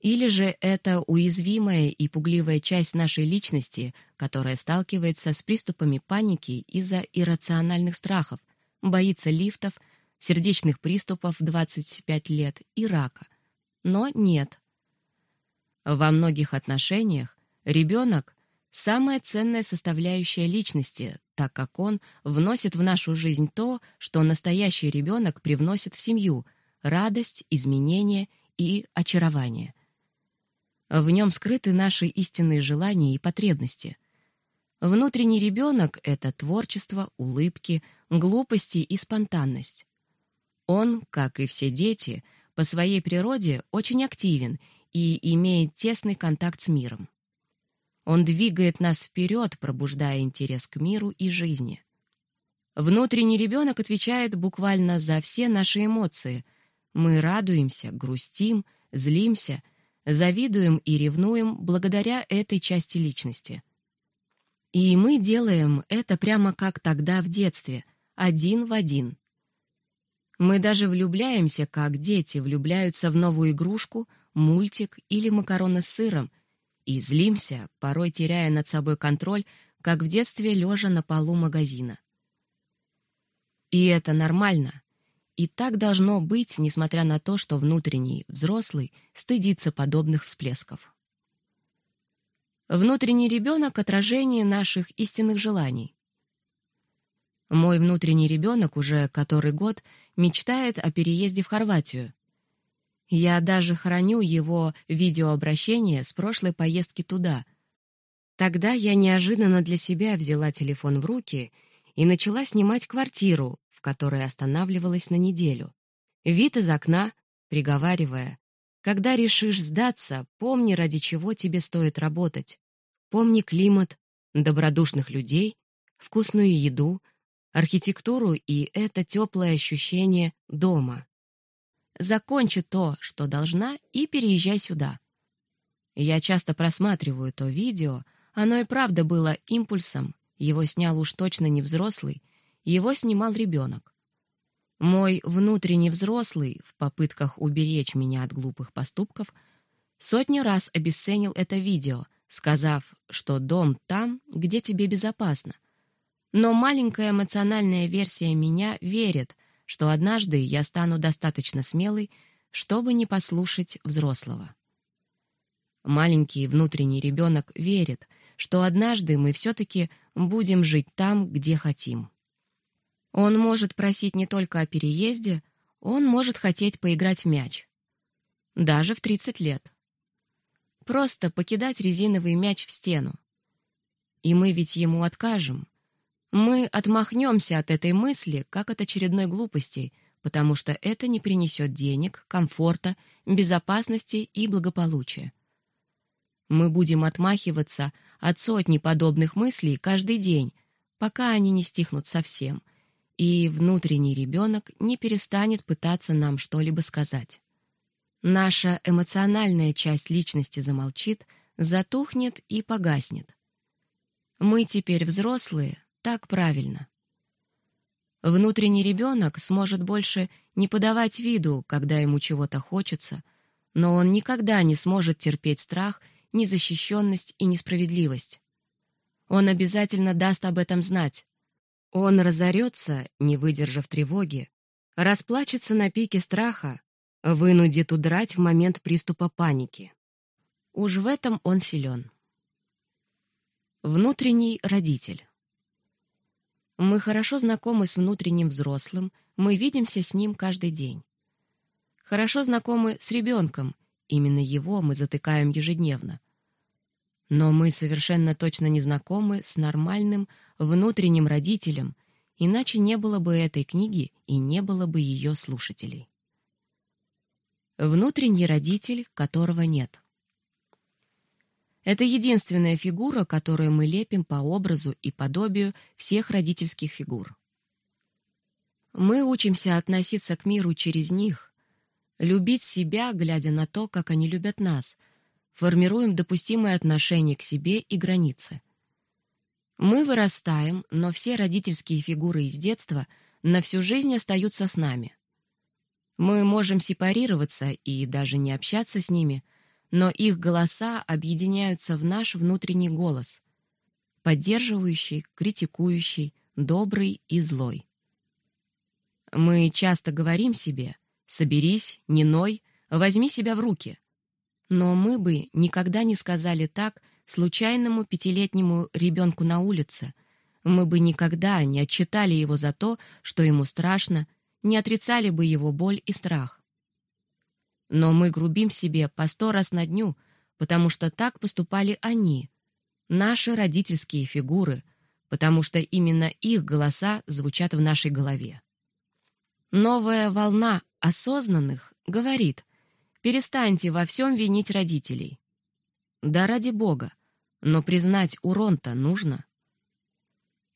Или же это уязвимая и пугливая часть нашей личности, которая сталкивается с приступами паники из-за иррациональных страхов, боится лифтов, сердечных приступов в 25 лет и рака. Но нет, во многих отношениях ребенок — самая ценная составляющая личности, так как он вносит в нашу жизнь то, что настоящий ребенок привносит в семью — радость, изменения и очарование. В нем скрыты наши истинные желания и потребности. Внутренний ребенок — это творчество, улыбки, глупости и спонтанность. Он, как и все дети, по своей природе очень активен и имеет тесный контакт с миром. Он двигает нас вперед, пробуждая интерес к миру и жизни. Внутренний ребенок отвечает буквально за все наши эмоции. Мы радуемся, грустим, злимся, завидуем и ревнуем благодаря этой части личности. И мы делаем это прямо как тогда в детстве, один в один. Мы даже влюбляемся, как дети влюбляются в новую игрушку — мультик или макароны с сыром, и злимся, порой теряя над собой контроль, как в детстве лежа на полу магазина. И это нормально. И так должно быть, несмотря на то, что внутренний, взрослый, стыдится подобных всплесков. Внутренний ребенок — отражение наших истинных желаний. Мой внутренний ребенок уже который год мечтает о переезде в Хорватию. Я даже храню его видеообращение с прошлой поездки туда. Тогда я неожиданно для себя взяла телефон в руки и начала снимать квартиру, в которой останавливалась на неделю. Вид из окна, приговаривая, «Когда решишь сдаться, помни, ради чего тебе стоит работать. Помни климат, добродушных людей, вкусную еду, архитектуру и это теплое ощущение дома. Закончи то, что должна, и переезжай сюда. Я часто просматриваю то видео, оно и правда было импульсом, его снял уж точно не взрослый, его снимал ребенок. Мой внутренний взрослый, в попытках уберечь меня от глупых поступков, сотни раз обесценил это видео, сказав, что дом там, где тебе безопасно. Но маленькая эмоциональная версия меня верит, что однажды я стану достаточно смелой, чтобы не послушать взрослого. Маленький внутренний ребенок верит, что однажды мы все-таки будем жить там, где хотим. Он может просить не только о переезде, он может хотеть поиграть в мяч. Даже в 30 лет. Просто покидать резиновый мяч в стену. И мы ведь ему откажем, мы отмахнемся от этой мысли, как от очередной глупости, потому что это не принесет денег, комфорта, безопасности и благополучия. Мы будем отмахиваться от сотни подобных мыслей каждый день, пока они не стихнут совсем, и внутренний ребенок не перестанет пытаться нам что-либо сказать. Наша эмоциональная часть личности замолчит, затухнет и погаснет. Мы теперь взрослые, так правильно. Внутренний ребенок сможет больше не подавать виду, когда ему чего-то хочется, но он никогда не сможет терпеть страх, незащищенность и несправедливость. Он обязательно даст об этом знать. Он разорется, не выдержав тревоги, расплачется на пике страха, вынудит удрать в момент приступа паники. Уж в этом он силен. Внутренний родитель. Мы хорошо знакомы с внутренним взрослым, мы видимся с ним каждый день. Хорошо знакомы с ребенком, именно его мы затыкаем ежедневно. Но мы совершенно точно не знакомы с нормальным внутренним родителем, иначе не было бы этой книги и не было бы ее слушателей. Внутренний родитель, которого нет. Это единственная фигура, которую мы лепим по образу и подобию всех родительских фигур. Мы учимся относиться к миру через них, любить себя, глядя на то, как они любят нас, формируем допустимые отношения к себе и границы. Мы вырастаем, но все родительские фигуры из детства на всю жизнь остаются с нами. Мы можем сепарироваться и даже не общаться с ними – но их голоса объединяются в наш внутренний голос, поддерживающий, критикующий, добрый и злой. Мы часто говорим себе «соберись, не ной, возьми себя в руки», но мы бы никогда не сказали так случайному пятилетнему ребенку на улице, мы бы никогда не отчитали его за то, что ему страшно, не отрицали бы его боль и страх. Но мы грубим себе по сто раз на дню, потому что так поступали они, наши родительские фигуры, потому что именно их голоса звучат в нашей голове. Новая волна осознанных говорит, перестаньте во всем винить родителей. Да ради Бога, но признать урон-то нужно.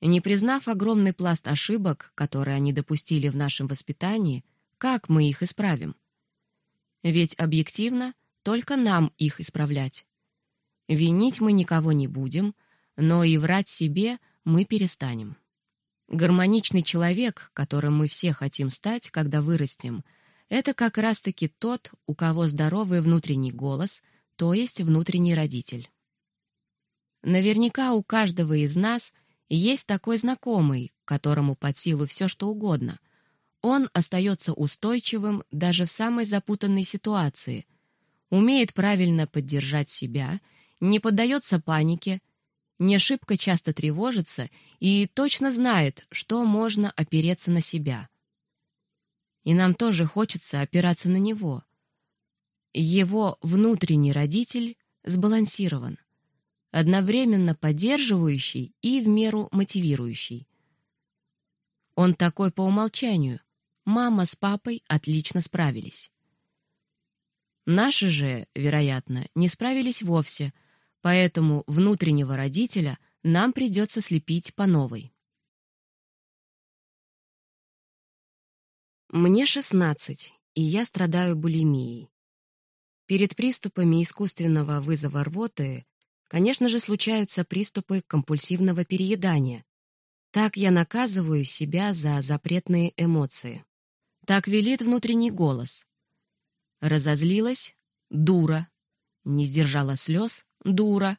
Не признав огромный пласт ошибок, которые они допустили в нашем воспитании, как мы их исправим? Ведь объективно только нам их исправлять. Винить мы никого не будем, но и врать себе мы перестанем. Гармоничный человек, которым мы все хотим стать, когда вырастем, это как раз-таки тот, у кого здоровый внутренний голос, то есть внутренний родитель. Наверняка у каждого из нас есть такой знакомый, которому под силу все что угодно — он остается устойчивым даже в самой запутанной ситуации, умеет правильно поддержать себя, не поддается панике, не шибко часто тревожится и точно знает, что можно опереться на себя. И нам тоже хочется опираться на него. Его внутренний родитель сбалансирован, одновременно поддерживающий и в меру мотивирующий. Он такой по умолчанию. Мама с папой отлично справились. Наши же, вероятно, не справились вовсе, поэтому внутреннего родителя нам придется слепить по новой. Мне 16, и я страдаю булимией. Перед приступами искусственного вызова рвоты, конечно же, случаются приступы компульсивного переедания. Так я наказываю себя за запретные эмоции. Так велит внутренний голос. Разозлилась — дура. Не сдержала слез — дура.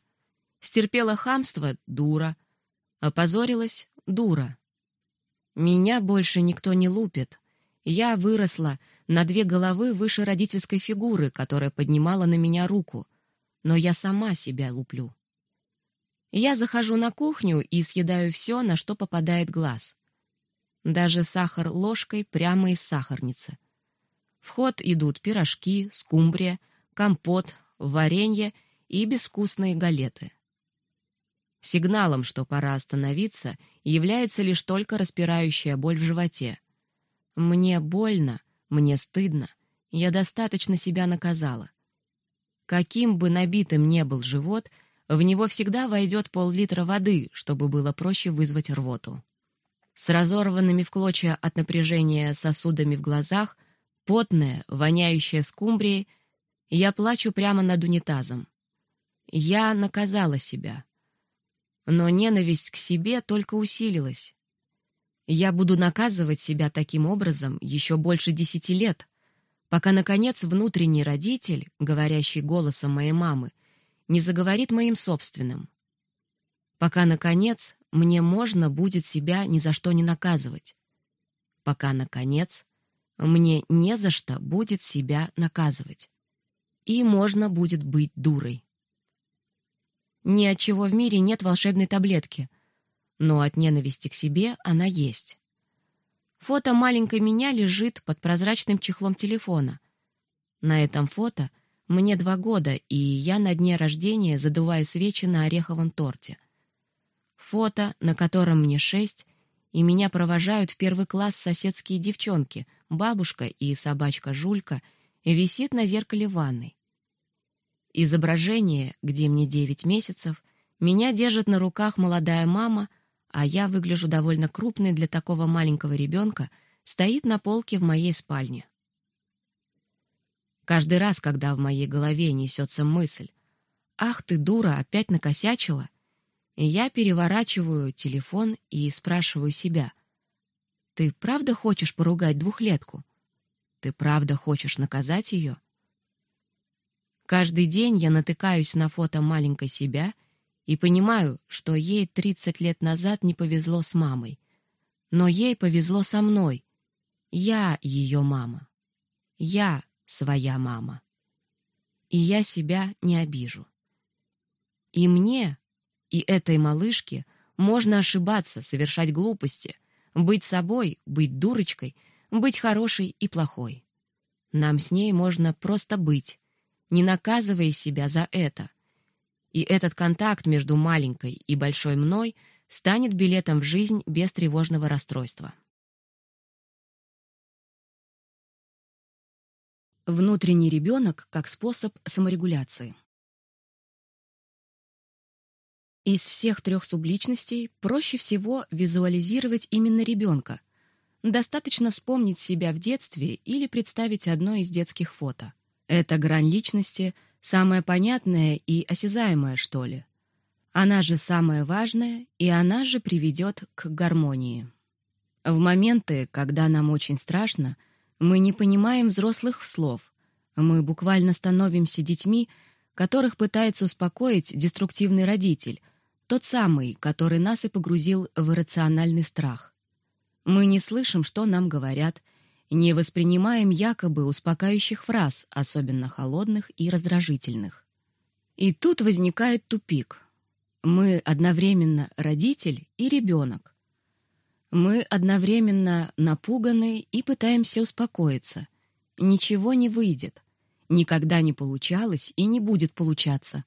Стерпела хамство — дура. Опозорилась — дура. Меня больше никто не лупит, я выросла на две головы выше родительской фигуры, которая поднимала на меня руку, но я сама себя луплю. Я захожу на кухню и съедаю все, на что попадает глаз. Даже сахар ложкой прямо из сахарницы. В ход идут пирожки, скумбрия, компот, варенье и безвкусные галеты. Сигналом, что пора остановиться, является лишь только распирающая боль в животе. Мне больно, мне стыдно, я достаточно себя наказала. Каким бы набитым ни был живот, в него всегда войдет пол-литра воды, чтобы было проще вызвать рвоту. С разорванными в клочья от напряжения сосудами в глазах, потная, воняющая скумбрией, я плачу прямо над унитазом. Я наказала себя. Но ненависть к себе только усилилась. Я буду наказывать себя таким образом еще больше десяти лет, пока, наконец, внутренний родитель, говорящий голосом моей мамы, не заговорит моим собственным. Пока, наконец, мне можно будет себя ни за что не наказывать. Пока, наконец, мне не за что будет себя наказывать. И можно будет быть дурой. Ни от чего в мире нет волшебной таблетки — но от ненависти к себе она есть. Фото маленькой меня лежит под прозрачным чехлом телефона. На этом фото мне два года, и я на дне рождения задуваю свечи на ореховом торте. Фото, на котором мне шесть, и меня провожают в первый класс соседские девчонки, бабушка и собачка Жулька, висит на зеркале ванной. Изображение, где мне девять месяцев, меня держит на руках молодая мама — а я выгляжу довольно крупной для такого маленького ребенка, стоит на полке в моей спальне. Каждый раз, когда в моей голове несется мысль «Ах ты, дура, опять накосячила!» я переворачиваю телефон и спрашиваю себя «Ты правда хочешь поругать двухлетку? Ты правда хочешь наказать ее?» Каждый день я натыкаюсь на фото маленькой себя — и понимаю, что ей 30 лет назад не повезло с мамой. Но ей повезло со мной. Я ее мама. Я своя мама. И я себя не обижу. И мне, и этой малышке можно ошибаться, совершать глупости, быть собой, быть дурочкой, быть хорошей и плохой. Нам с ней можно просто быть, не наказывая себя за это, и этот контакт между маленькой и большой мной станет билетом в жизнь без тревожного расстройства. Внутренний ребенок как способ саморегуляции. Из всех трех субличностей проще всего визуализировать именно ребенка. Достаточно вспомнить себя в детстве или представить одно из детских фото. Эта грань личности Самое понятное и осязаемое, что ли. Она же самое важное, и она же приведет к гармонии. В моменты, когда нам очень страшно, мы не понимаем взрослых слов. Мы буквально становимся детьми, которых пытается успокоить деструктивный родитель, тот самый, который нас и погрузил в иррациональный страх. Мы не слышим, что нам говорят, не воспринимаем якобы успокаивающих фраз, особенно холодных и раздражительных. И тут возникает тупик. Мы одновременно родитель и ребенок. Мы одновременно напуганы и пытаемся успокоиться. Ничего не выйдет. никогда не получалось и не будет получаться.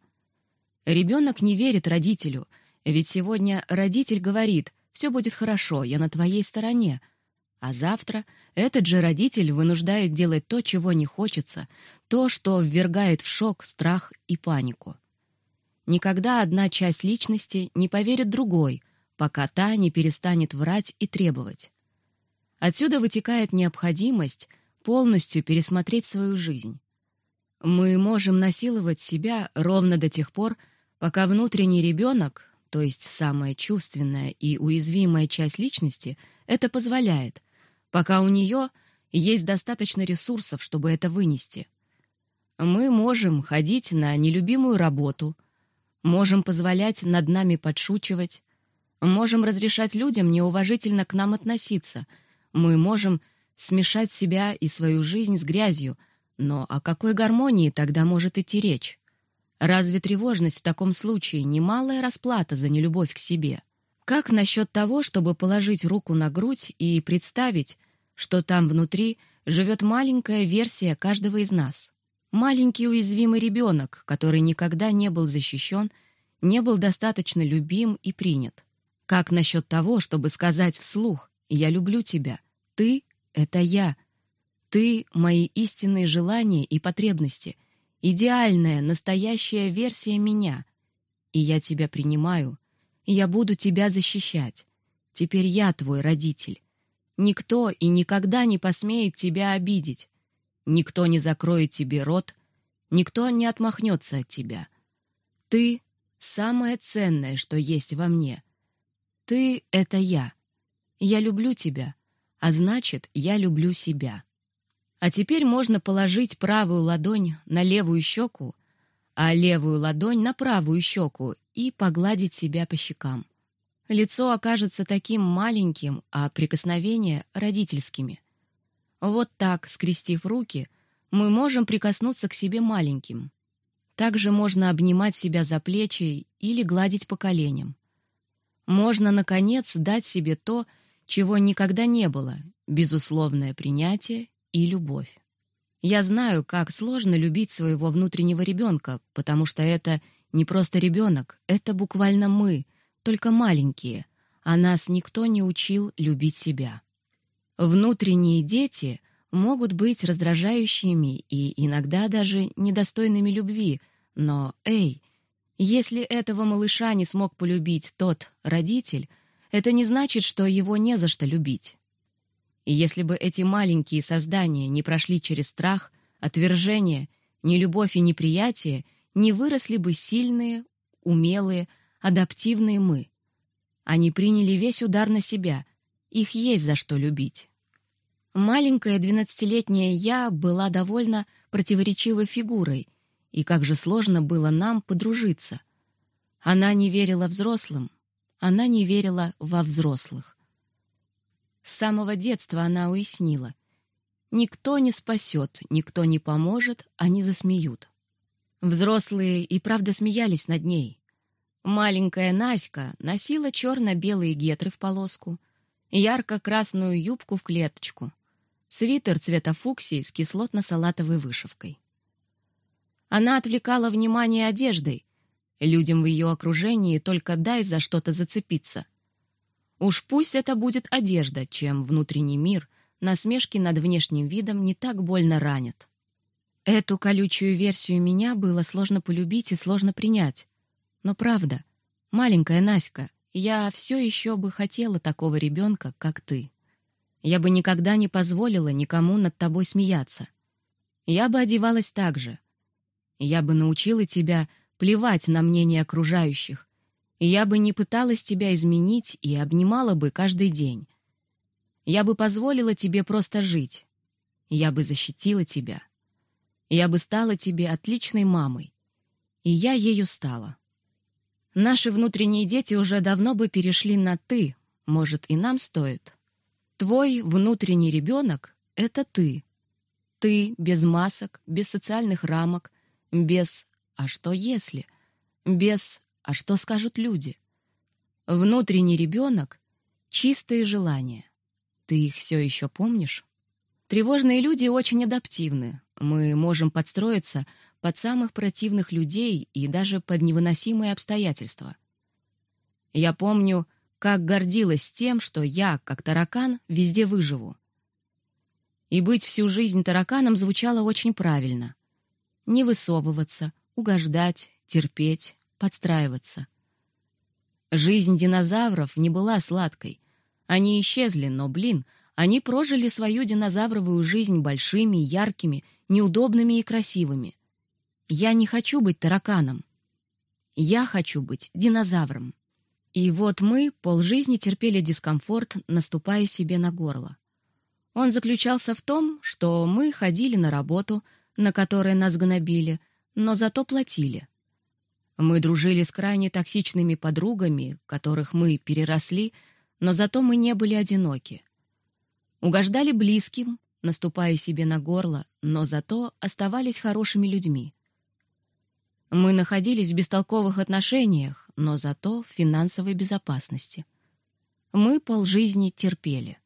Ребенок не верит родителю, ведь сегодня родитель говорит «все будет хорошо, я на твоей стороне», а завтра этот же родитель вынуждает делать то, чего не хочется, то, что ввергает в шок, страх и панику. Никогда одна часть личности не поверит другой, пока та не перестанет врать и требовать. Отсюда вытекает необходимость полностью пересмотреть свою жизнь. Мы можем насиловать себя ровно до тех пор, пока внутренний ребенок, то есть самая чувственная и уязвимая часть личности, это позволяет, пока у нее есть достаточно ресурсов, чтобы это вынести. Мы можем ходить на нелюбимую работу, можем позволять над нами подшучивать, можем разрешать людям неуважительно к нам относиться, мы можем смешать себя и свою жизнь с грязью, но о какой гармонии тогда может идти речь? Разве тревожность в таком случае немалая расплата за нелюбовь к себе? Как насчет того, чтобы положить руку на грудь и представить, что там внутри живет маленькая версия каждого из нас? Маленький уязвимый ребенок, который никогда не был защищен, не был достаточно любим и принят. Как насчет того, чтобы сказать вслух «Я люблю тебя», «Ты — это я», «Ты — мои истинные желания и потребности», «Идеальная, настоящая версия меня», и я тебя принимаю, я буду тебя защищать. Теперь я твой родитель. Никто и никогда не посмеет тебя обидеть. Никто не закроет тебе рот, никто не отмахнется от тебя. Ты — самое ценное, что есть во мне. Ты — это я. Я люблю тебя, а значит, я люблю себя. А теперь можно положить правую ладонь на левую щеку, а левую ладонь на правую щеку и погладить себя по щекам. Лицо окажется таким маленьким, а прикосновения — родительскими. Вот так, скрестив руки, мы можем прикоснуться к себе маленьким. Также можно обнимать себя за плечи или гладить по коленям. Можно, наконец, дать себе то, чего никогда не было — безусловное принятие и любовь. Я знаю, как сложно любить своего внутреннего ребенка, потому что это не просто ребенок, это буквально мы, только маленькие, а нас никто не учил любить себя. Внутренние дети могут быть раздражающими и иногда даже недостойными любви, но, эй, если этого малыша не смог полюбить тот родитель, это не значит, что его не за что любить. И если бы эти маленькие создания не прошли через страх, отвержение, нелюбовь и неприятие, не выросли бы сильные, умелые, адаптивные мы. Они приняли весь удар на себя, их есть за что любить. Маленькая двенадцатилетняя я была довольно противоречивой фигурой, и как же сложно было нам подружиться. Она не верила взрослым, она не верила во взрослых. С самого детства она уяснила. Никто не спасет, никто не поможет, они засмеют. Взрослые и правда смеялись над ней. Маленькая Наська носила черно-белые гетры в полоску, ярко-красную юбку в клеточку, свитер цвета фуксии с кислотно-салатовой вышивкой. Она отвлекала внимание одеждой. Людям в ее окружении только дай за что-то зацепиться — Уж пусть это будет одежда, чем внутренний мир, насмешки над внешним видом не так больно ранят. Эту колючую версию меня было сложно полюбить и сложно принять. Но правда, маленькая Наська, я все еще бы хотела такого ребенка, как ты. Я бы никогда не позволила никому над тобой смеяться. Я бы одевалась так же. Я бы научила тебя плевать на мнение окружающих, я бы не пыталась тебя изменить и обнимала бы каждый день. Я бы позволила тебе просто жить. Я бы защитила тебя. Я бы стала тебе отличной мамой. И я ею стала. Наши внутренние дети уже давно бы перешли на «ты», может, и нам стоит. Твой внутренний ребенок — это ты. Ты без масок, без социальных рамок, без «а что если?», без а что скажут люди? Внутренний ребенок — чистые желания. Ты их все еще помнишь? Тревожные люди очень адаптивны. Мы можем подстроиться под самых противных людей и даже под невыносимые обстоятельства. Я помню, как гордилась тем, что я, как таракан, везде выживу. И быть всю жизнь тараканом звучало очень правильно. Не высовываться, угождать, терпеть, подстраиваться. Жизнь динозавров не была сладкой. Они исчезли, но, блин, они прожили свою динозавровую жизнь большими, яркими, неудобными и красивыми. Я не хочу быть тараканом. Я хочу быть динозавром. И вот мы полжизни терпели дискомфорт, наступая себе на горло. Он заключался в том, что мы ходили на работу, на которой нас гнобили, но зато платили. Мы дружили с крайне токсичными подругами, которых мы переросли, но зато мы не были одиноки. Угождали близким, наступая себе на горло, но зато оставались хорошими людьми. Мы находились в бестолковых отношениях, но зато в финансовой безопасности. Мы полжизни терпели.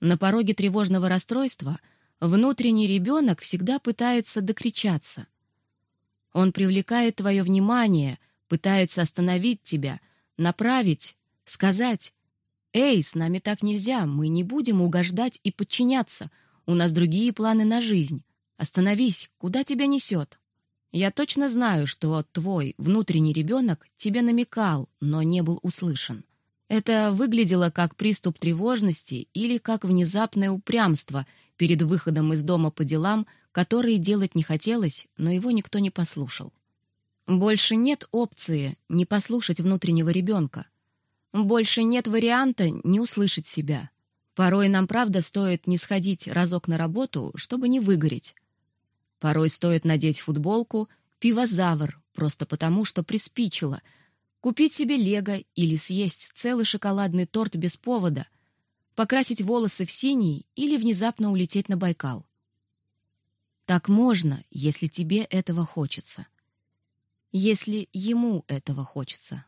На пороге тревожного расстройства внутренний ребенок всегда пытается докричаться. Он привлекает твое внимание, пытается остановить тебя, направить, сказать «Эй, с нами так нельзя, мы не будем угождать и подчиняться, у нас другие планы на жизнь. Остановись, куда тебя несет?» Я точно знаю, что твой внутренний ребенок тебе намекал, но не был услышан. Это выглядело как приступ тревожности или как внезапное упрямство перед выходом из дома по делам, которые делать не хотелось, но его никто не послушал. Больше нет опции не послушать внутреннего ребенка. Больше нет варианта не услышать себя. Порой нам, правда, стоит не сходить разок на работу, чтобы не выгореть, Порой стоит надеть футболку «Пивозавр» просто потому, что приспичило, купить себе лего или съесть целый шоколадный торт без повода, покрасить волосы в синий или внезапно улететь на Байкал. Так можно, если тебе этого хочется. Если ему этого хочется.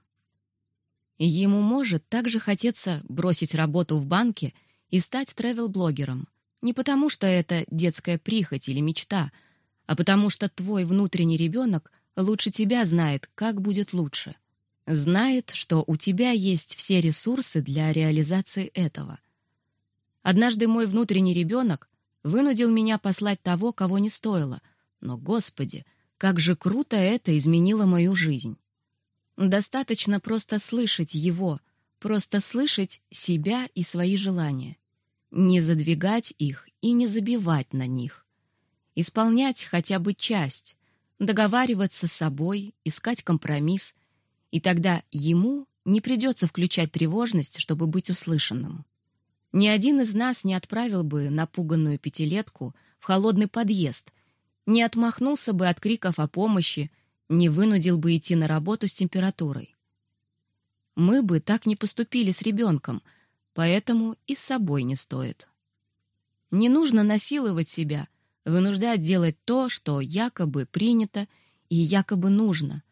Ему может также хотеться бросить работу в банке и стать тревел-блогером. Не потому, что это детская прихоть или мечта — а потому что твой внутренний ребенок лучше тебя знает, как будет лучше. Знает, что у тебя есть все ресурсы для реализации этого. Однажды мой внутренний ребенок вынудил меня послать того, кого не стоило, но, Господи, как же круто это изменило мою жизнь. Достаточно просто слышать его, просто слышать себя и свои желания. Не задвигать их и не забивать на них исполнять хотя бы часть, договариваться с собой, искать компромисс, и тогда ему не придется включать тревожность, чтобы быть услышанным. Ни один из нас не отправил бы напуганную пятилетку в холодный подъезд, не отмахнулся бы от криков о помощи, не вынудил бы идти на работу с температурой. Мы бы так не поступили с ребенком, поэтому и с собой не стоит. Не нужно насиловать себя — вынуждает делать то, что якобы принято и якобы нужно.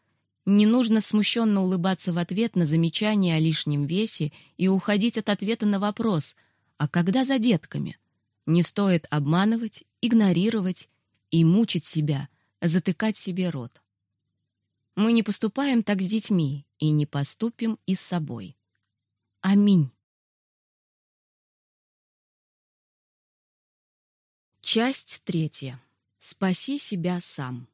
Не нужно смущенно улыбаться в ответ на замечание о лишнем весе и уходить от ответа на вопрос «А когда за детками?» Не стоит обманывать, игнорировать и мучить себя, затыкать себе рот. Мы не поступаем так с детьми и не поступим и с собой. Аминь. Часть третья. Спаси себя сам.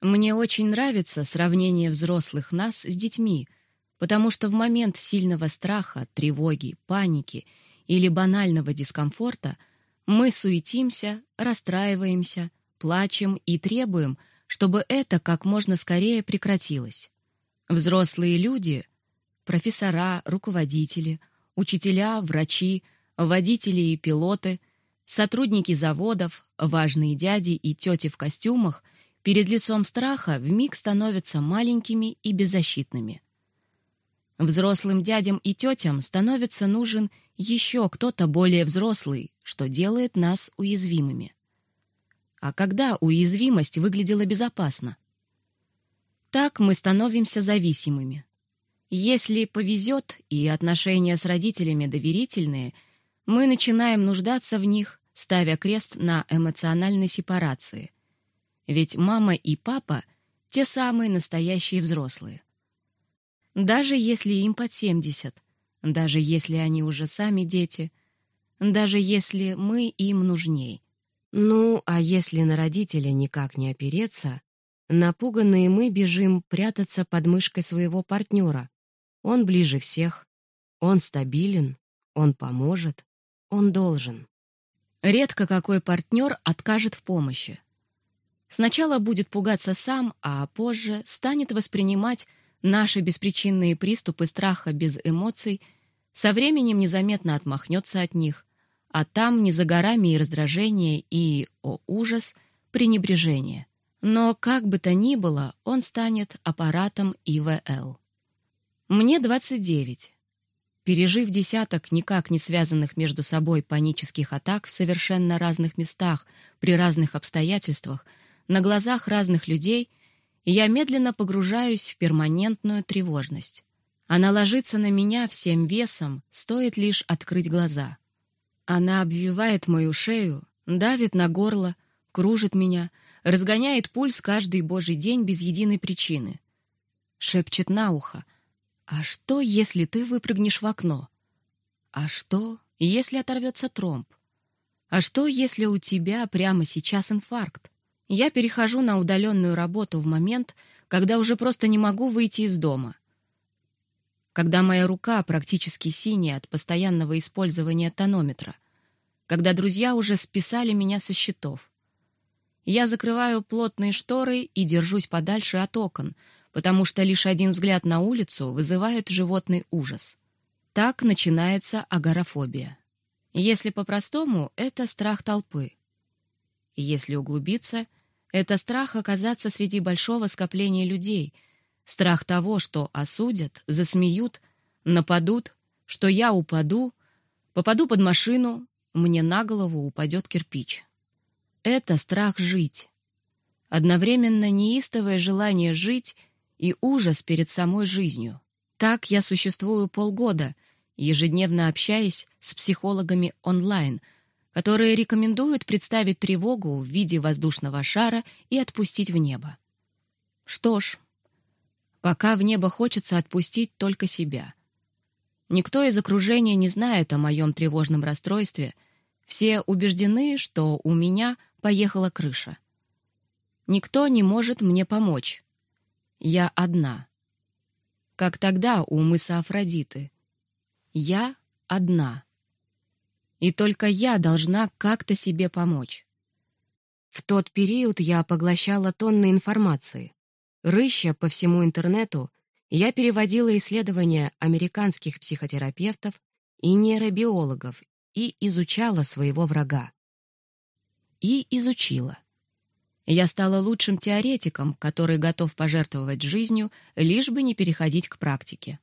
Мне очень нравится сравнение взрослых нас с детьми, потому что в момент сильного страха, тревоги, паники или банального дискомфорта мы суетимся, расстраиваемся, плачем и требуем, чтобы это как можно скорее прекратилось. Взрослые люди — профессора, руководители, учителя, врачи — водители и пилоты, сотрудники заводов, важные дяди и тети в костюмах перед лицом страха вмиг становятся маленькими и беззащитными. Взрослым дядям и тетям становится нужен еще кто-то более взрослый, что делает нас уязвимыми. А когда уязвимость выглядела безопасно? Так мы становимся зависимыми. Если повезет и отношения с родителями доверительные – мы начинаем нуждаться в них, ставя крест на эмоциональной сепарации. Ведь мама и папа — те самые настоящие взрослые. Даже если им под 70, даже если они уже сами дети, даже если мы им нужней. Ну, а если на родителя никак не опереться, напуганные мы бежим прятаться под мышкой своего партнера. Он ближе всех, он стабилен, он поможет, он должен. Редко какой партнер откажет в помощи. Сначала будет пугаться сам, а позже станет воспринимать наши беспричинные приступы страха без эмоций, со временем незаметно отмахнется от них, а там не за горами и раздражение, и, о ужас, пренебрежение. Но, как бы то ни было, он станет аппаратом ИВЛ. Мне 29. Пережив десяток никак не связанных между собой панических атак в совершенно разных местах, при разных обстоятельствах, на глазах разных людей, я медленно погружаюсь в перманентную тревожность. Она ложится на меня всем весом, стоит лишь открыть глаза. Она обвивает мою шею, давит на горло, кружит меня, разгоняет пульс каждый божий день без единой причины. Шепчет на ухо — а что, если ты выпрыгнешь в окно? А что, если оторвется тромб? А что, если у тебя прямо сейчас инфаркт? Я перехожу на удаленную работу в момент, когда уже просто не могу выйти из дома. Когда моя рука практически синяя от постоянного использования тонометра. Когда друзья уже списали меня со счетов. Я закрываю плотные шторы и держусь подальше от окон — потому что лишь один взгляд на улицу вызывает животный ужас. Так начинается агорафобия. Если по-простому, это страх толпы. Если углубиться, это страх оказаться среди большого скопления людей, страх того, что осудят, засмеют, нападут, что я упаду, попаду под машину, мне на голову упадет кирпич. Это страх жить. Одновременно неистовое желание жить — и ужас перед самой жизнью. Так я существую полгода, ежедневно общаясь с психологами онлайн, которые рекомендуют представить тревогу в виде воздушного шара и отпустить в небо. Что ж, пока в небо хочется отпустить только себя. Никто из окружения не знает о моем тревожном расстройстве, все убеждены, что у меня поехала крыша. Никто не может мне помочь, я одна. Как тогда у мыса Афродиты. Я одна. И только я должна как-то себе помочь. В тот период я поглощала тонны информации. Рыща по всему интернету, я переводила исследования американских психотерапевтов и нейробиологов и изучала своего врага. И изучила. Я стала лучшим теоретиком, который готов пожертвовать жизнью, лишь бы не переходить к практике.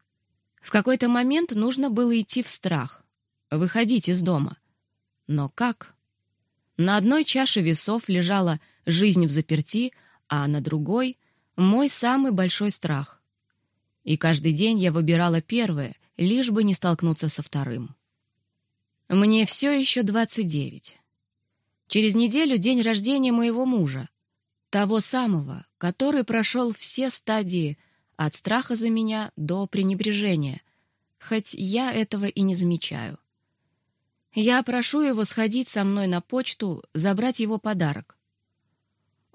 В какой-то момент нужно было идти в страх, выходить из дома. Но как? На одной чаше весов лежала жизнь в заперти, а на другой — мой самый большой страх. И каждый день я выбирала первое, лишь бы не столкнуться со вторым. Мне все еще 29. Через неделю день рождения моего мужа, того самого, который прошел все стадии от страха за меня до пренебрежения, хоть я этого и не замечаю. Я прошу его сходить со мной на почту, забрать его подарок.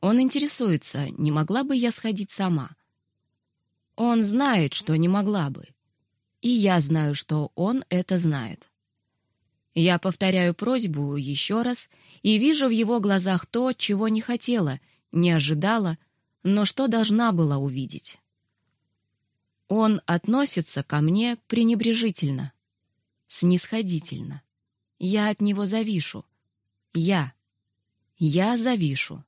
Он интересуется, не могла бы я сходить сама. Он знает, что не могла бы. И я знаю, что он это знает. Я повторяю просьбу еще раз и вижу в его глазах то, чего не хотела — не ожидала, но что должна была увидеть. Он относится ко мне пренебрежительно, снисходительно. Я от него завишу. Я. Я завишу.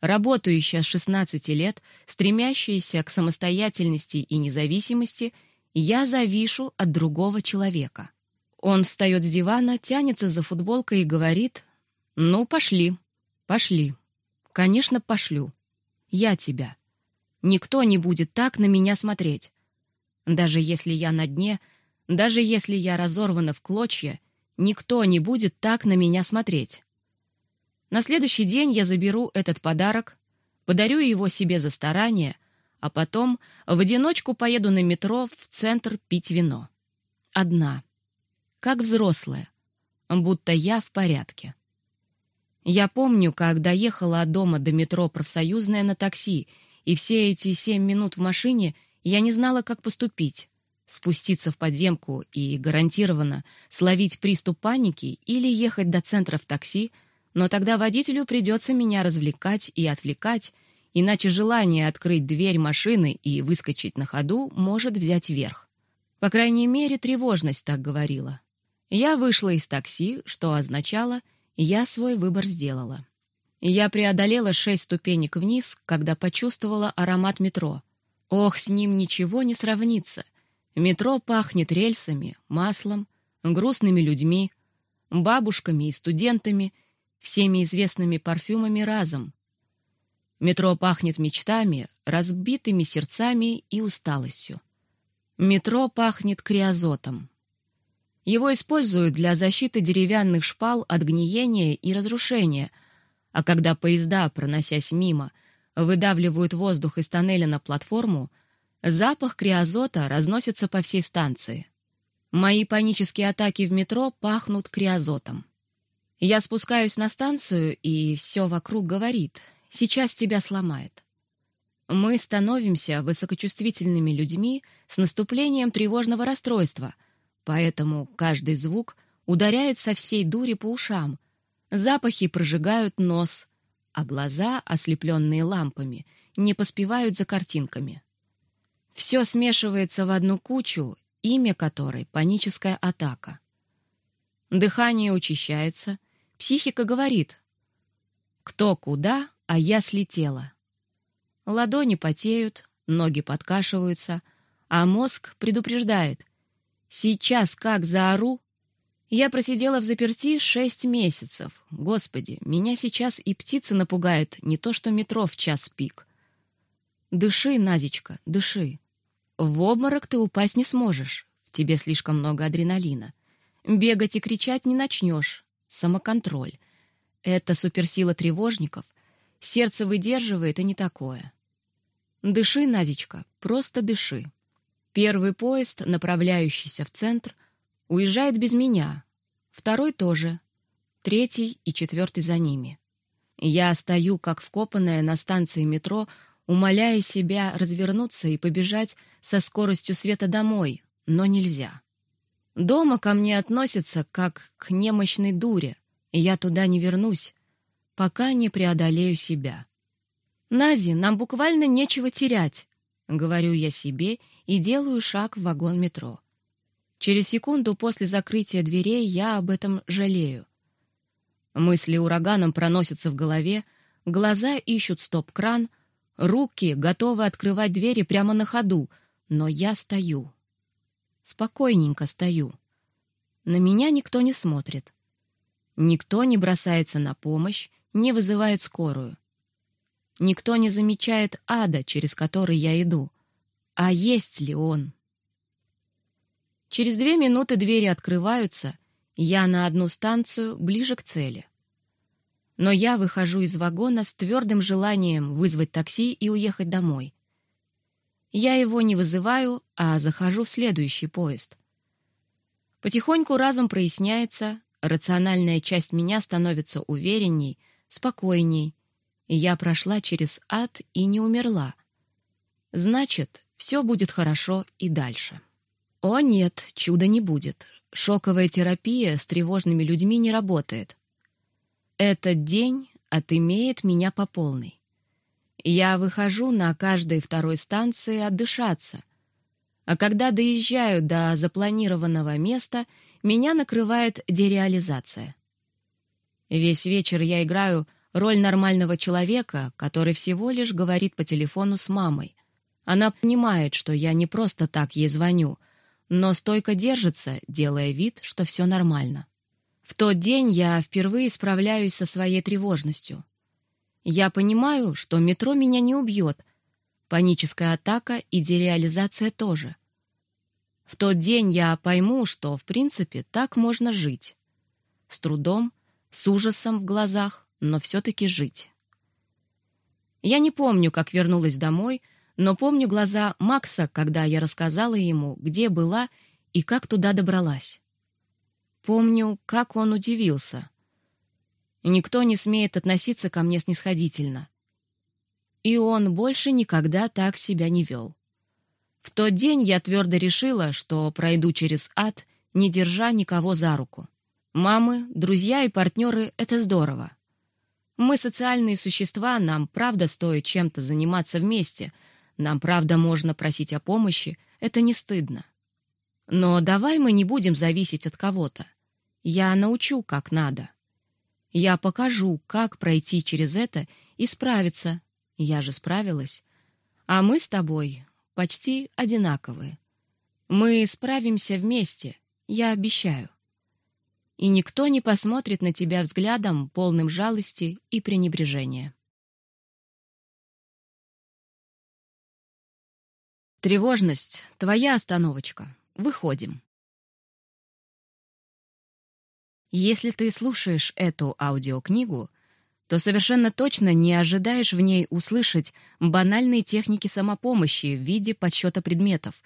Работающая с 16 лет, стремящаяся к самостоятельности и независимости, я завишу от другого человека. Он встает с дивана, тянется за футболкой и говорит «Ну, пошли, пошли». Конечно, пошлю. Я тебя. Никто не будет так на меня смотреть. Даже если я на дне, даже если я разорвана в клочья, никто не будет так на меня смотреть. На следующий день я заберу этот подарок, подарю его себе за старание, а потом в одиночку поеду на метро в центр пить вино. Одна. Как взрослая. Будто я в порядке. Я помню, как доехала от дома до метро «Профсоюзная» на такси, и все эти семь минут в машине я не знала, как поступить. Спуститься в подземку и гарантированно словить приступ паники или ехать до центра в такси, но тогда водителю придется меня развлекать и отвлекать, иначе желание открыть дверь машины и выскочить на ходу может взять верх. По крайней мере, тревожность так говорила. Я вышла из такси, что означало — я свой выбор сделала. Я преодолела шесть ступенек вниз, когда почувствовала аромат метро. Ох, с ним ничего не сравнится. Метро пахнет рельсами, маслом, грустными людьми, бабушками и студентами, всеми известными парфюмами разом. Метро пахнет мечтами, разбитыми сердцами и усталостью. Метро пахнет криозотом. Его используют для защиты деревянных шпал от гниения и разрушения, а когда поезда, проносясь мимо, выдавливают воздух из тоннеля на платформу, запах криозота разносится по всей станции. Мои панические атаки в метро пахнут криозотом. Я спускаюсь на станцию, и все вокруг говорит «сейчас тебя сломает». Мы становимся высокочувствительными людьми с наступлением тревожного расстройства — Поэтому каждый звук ударяет со всей дури по ушам, запахи прожигают нос, а глаза, ослепленные лампами, не поспевают за картинками. Все смешивается в одну кучу, имя которой — паническая атака. Дыхание учащается, психика говорит «Кто куда, а я слетела». Ладони потеют, ноги подкашиваются, а мозг предупреждает Сейчас как заору. Я просидела в заперти шесть месяцев. Господи, меня сейчас и птица напугает, не то что метро в час пик. Дыши, Назечка, дыши. В обморок ты упасть не сможешь. В тебе слишком много адреналина. Бегать и кричать не начнешь. Самоконтроль. Это суперсила тревожников. Сердце выдерживает, и не такое. Дыши, Назечка, просто дыши. Первый поезд, направляющийся в центр, уезжает без меня, второй тоже, третий и четвертый за ними. Я стою, как вкопанная на станции метро, умоляя себя развернуться и побежать со скоростью света домой, но нельзя. Дома ко мне относятся как к немощной дуре, и я туда не вернусь, пока не преодолею себя. «Нази, нам буквально нечего терять», — говорю я себе и делаю шаг в вагон метро. Через секунду после закрытия дверей я об этом жалею. Мысли ураганом проносятся в голове, глаза ищут стоп-кран, руки готовы открывать двери прямо на ходу, но я стою. Спокойненько стою. На меня никто не смотрит. Никто не бросается на помощь, не вызывает скорую. Никто не замечает ада, через который я иду. А есть ли он? Через две минуты двери открываются, я на одну станцию, ближе к цели. Но я выхожу из вагона с твердым желанием вызвать такси и уехать домой. Я его не вызываю, а захожу в следующий поезд. Потихоньку разум проясняется, рациональная часть меня становится уверенней, спокойней, и я прошла через ад и не умерла. Значит, все будет хорошо и дальше. О нет, чуда не будет. Шоковая терапия с тревожными людьми не работает. Этот день отымеет меня по полной. Я выхожу на каждой второй станции отдышаться. А когда доезжаю до запланированного места, меня накрывает дереализация. Весь вечер я играю роль нормального человека, который всего лишь говорит по телефону с мамой, она понимает, что я не просто так ей звоню, но стойко держится, делая вид, что все нормально. В тот день я впервые справляюсь со своей тревожностью. Я понимаю, что метро меня не убьет, паническая атака и дереализация тоже. В тот день я пойму, что, в принципе, так можно жить. с трудом, с ужасом в глазах, но все-таки жить. Я не помню, как вернулась домой, но помню глаза Макса, когда я рассказала ему, где была и как туда добралась. Помню, как он удивился. Никто не смеет относиться ко мне снисходительно. И он больше никогда так себя не вел. В тот день я твердо решила, что пройду через ад, не держа никого за руку. Мамы, друзья и партнеры — это здорово. Мы социальные существа, нам правда стоит чем-то заниматься вместе, нам правда можно просить о помощи, это не стыдно. Но давай мы не будем зависеть от кого-то. Я научу, как надо. Я покажу, как пройти через это и справиться. Я же справилась. А мы с тобой почти одинаковые. Мы справимся вместе, я обещаю. И никто не посмотрит на тебя взглядом, полным жалости и пренебрежения. Тревожность — твоя остановочка. Выходим. Если ты слушаешь эту аудиокнигу, то совершенно точно не ожидаешь в ней услышать банальные техники самопомощи в виде подсчета предметов,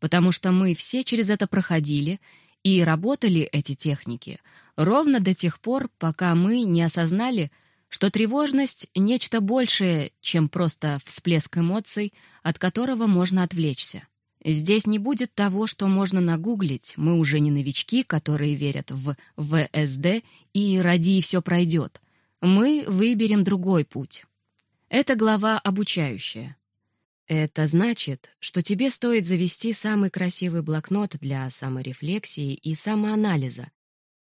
потому что мы все через это проходили и работали эти техники ровно до тех пор, пока мы не осознали, что тревожность — нечто большее, чем просто всплеск эмоций, от которого можно отвлечься. Здесь не будет того, что можно нагуглить, мы уже не новички, которые верят в ВСД и «ради и все пройдет», мы выберем другой путь. Это глава обучающая. Это значит, что тебе стоит завести самый красивый блокнот для саморефлексии и самоанализа.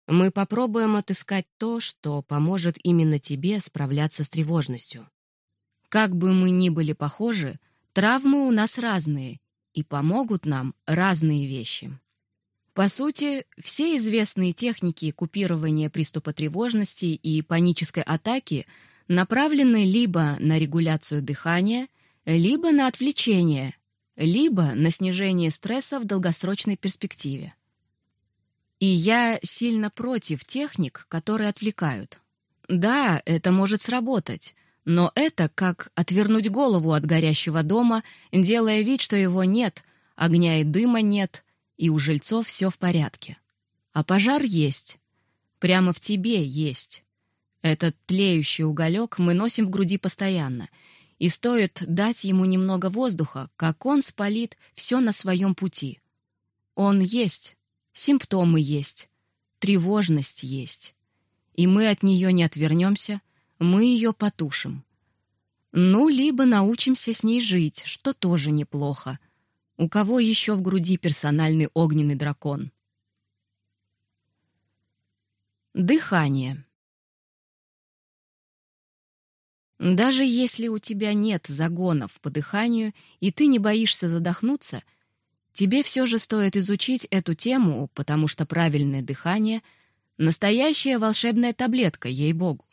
Мы попробуем отыскать то, что поможет именно тебе справляться с тревожностью. Как бы мы ни были похожи, травмы у нас разные, и помогут нам разные вещи. По сути, все известные техники купирования приступа тревожности и панической атаки направлены либо на регуляцию дыхания, либо на отвлечение, либо на снижение стресса в долгосрочной перспективе. И я сильно против техник, которые отвлекают. Да, это может сработать, но это как отвернуть голову от горящего дома, делая вид, что его нет, огня и дыма нет — и у жильцов все в порядке. А пожар есть. Прямо в тебе есть. Этот тлеющий уголек мы носим в груди постоянно, и стоит дать ему немного воздуха, как он спалит все на своем пути. Он есть, симптомы есть, тревожность есть. И мы от нее не отвернемся, мы ее потушим. Ну, либо научимся с ней жить, что тоже неплохо — у кого еще в груди персональный огненный дракон? Дыхание. Даже если у тебя нет загонов по дыханию, и ты не боишься задохнуться, тебе все же стоит изучить эту тему, потому что правильное дыхание — настоящая волшебная таблетка, ей-богу.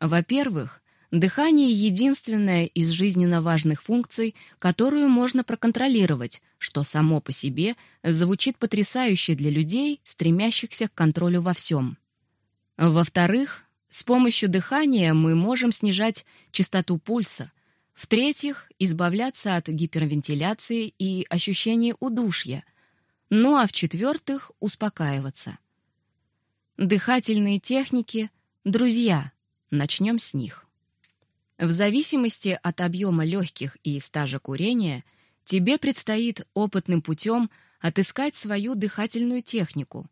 Во-первых, Дыхание — единственная из жизненно важных функций, которую можно проконтролировать, что само по себе звучит потрясающе для людей, стремящихся к контролю во всем. Во-вторых, с помощью дыхания мы можем снижать частоту пульса. В-третьих, избавляться от гипервентиляции и ощущения удушья. Ну а в-четвертых, успокаиваться. Дыхательные техники — друзья. Начнем с них. В зависимости от объема легких и стажа курения тебе предстоит опытным путем отыскать свою дыхательную технику.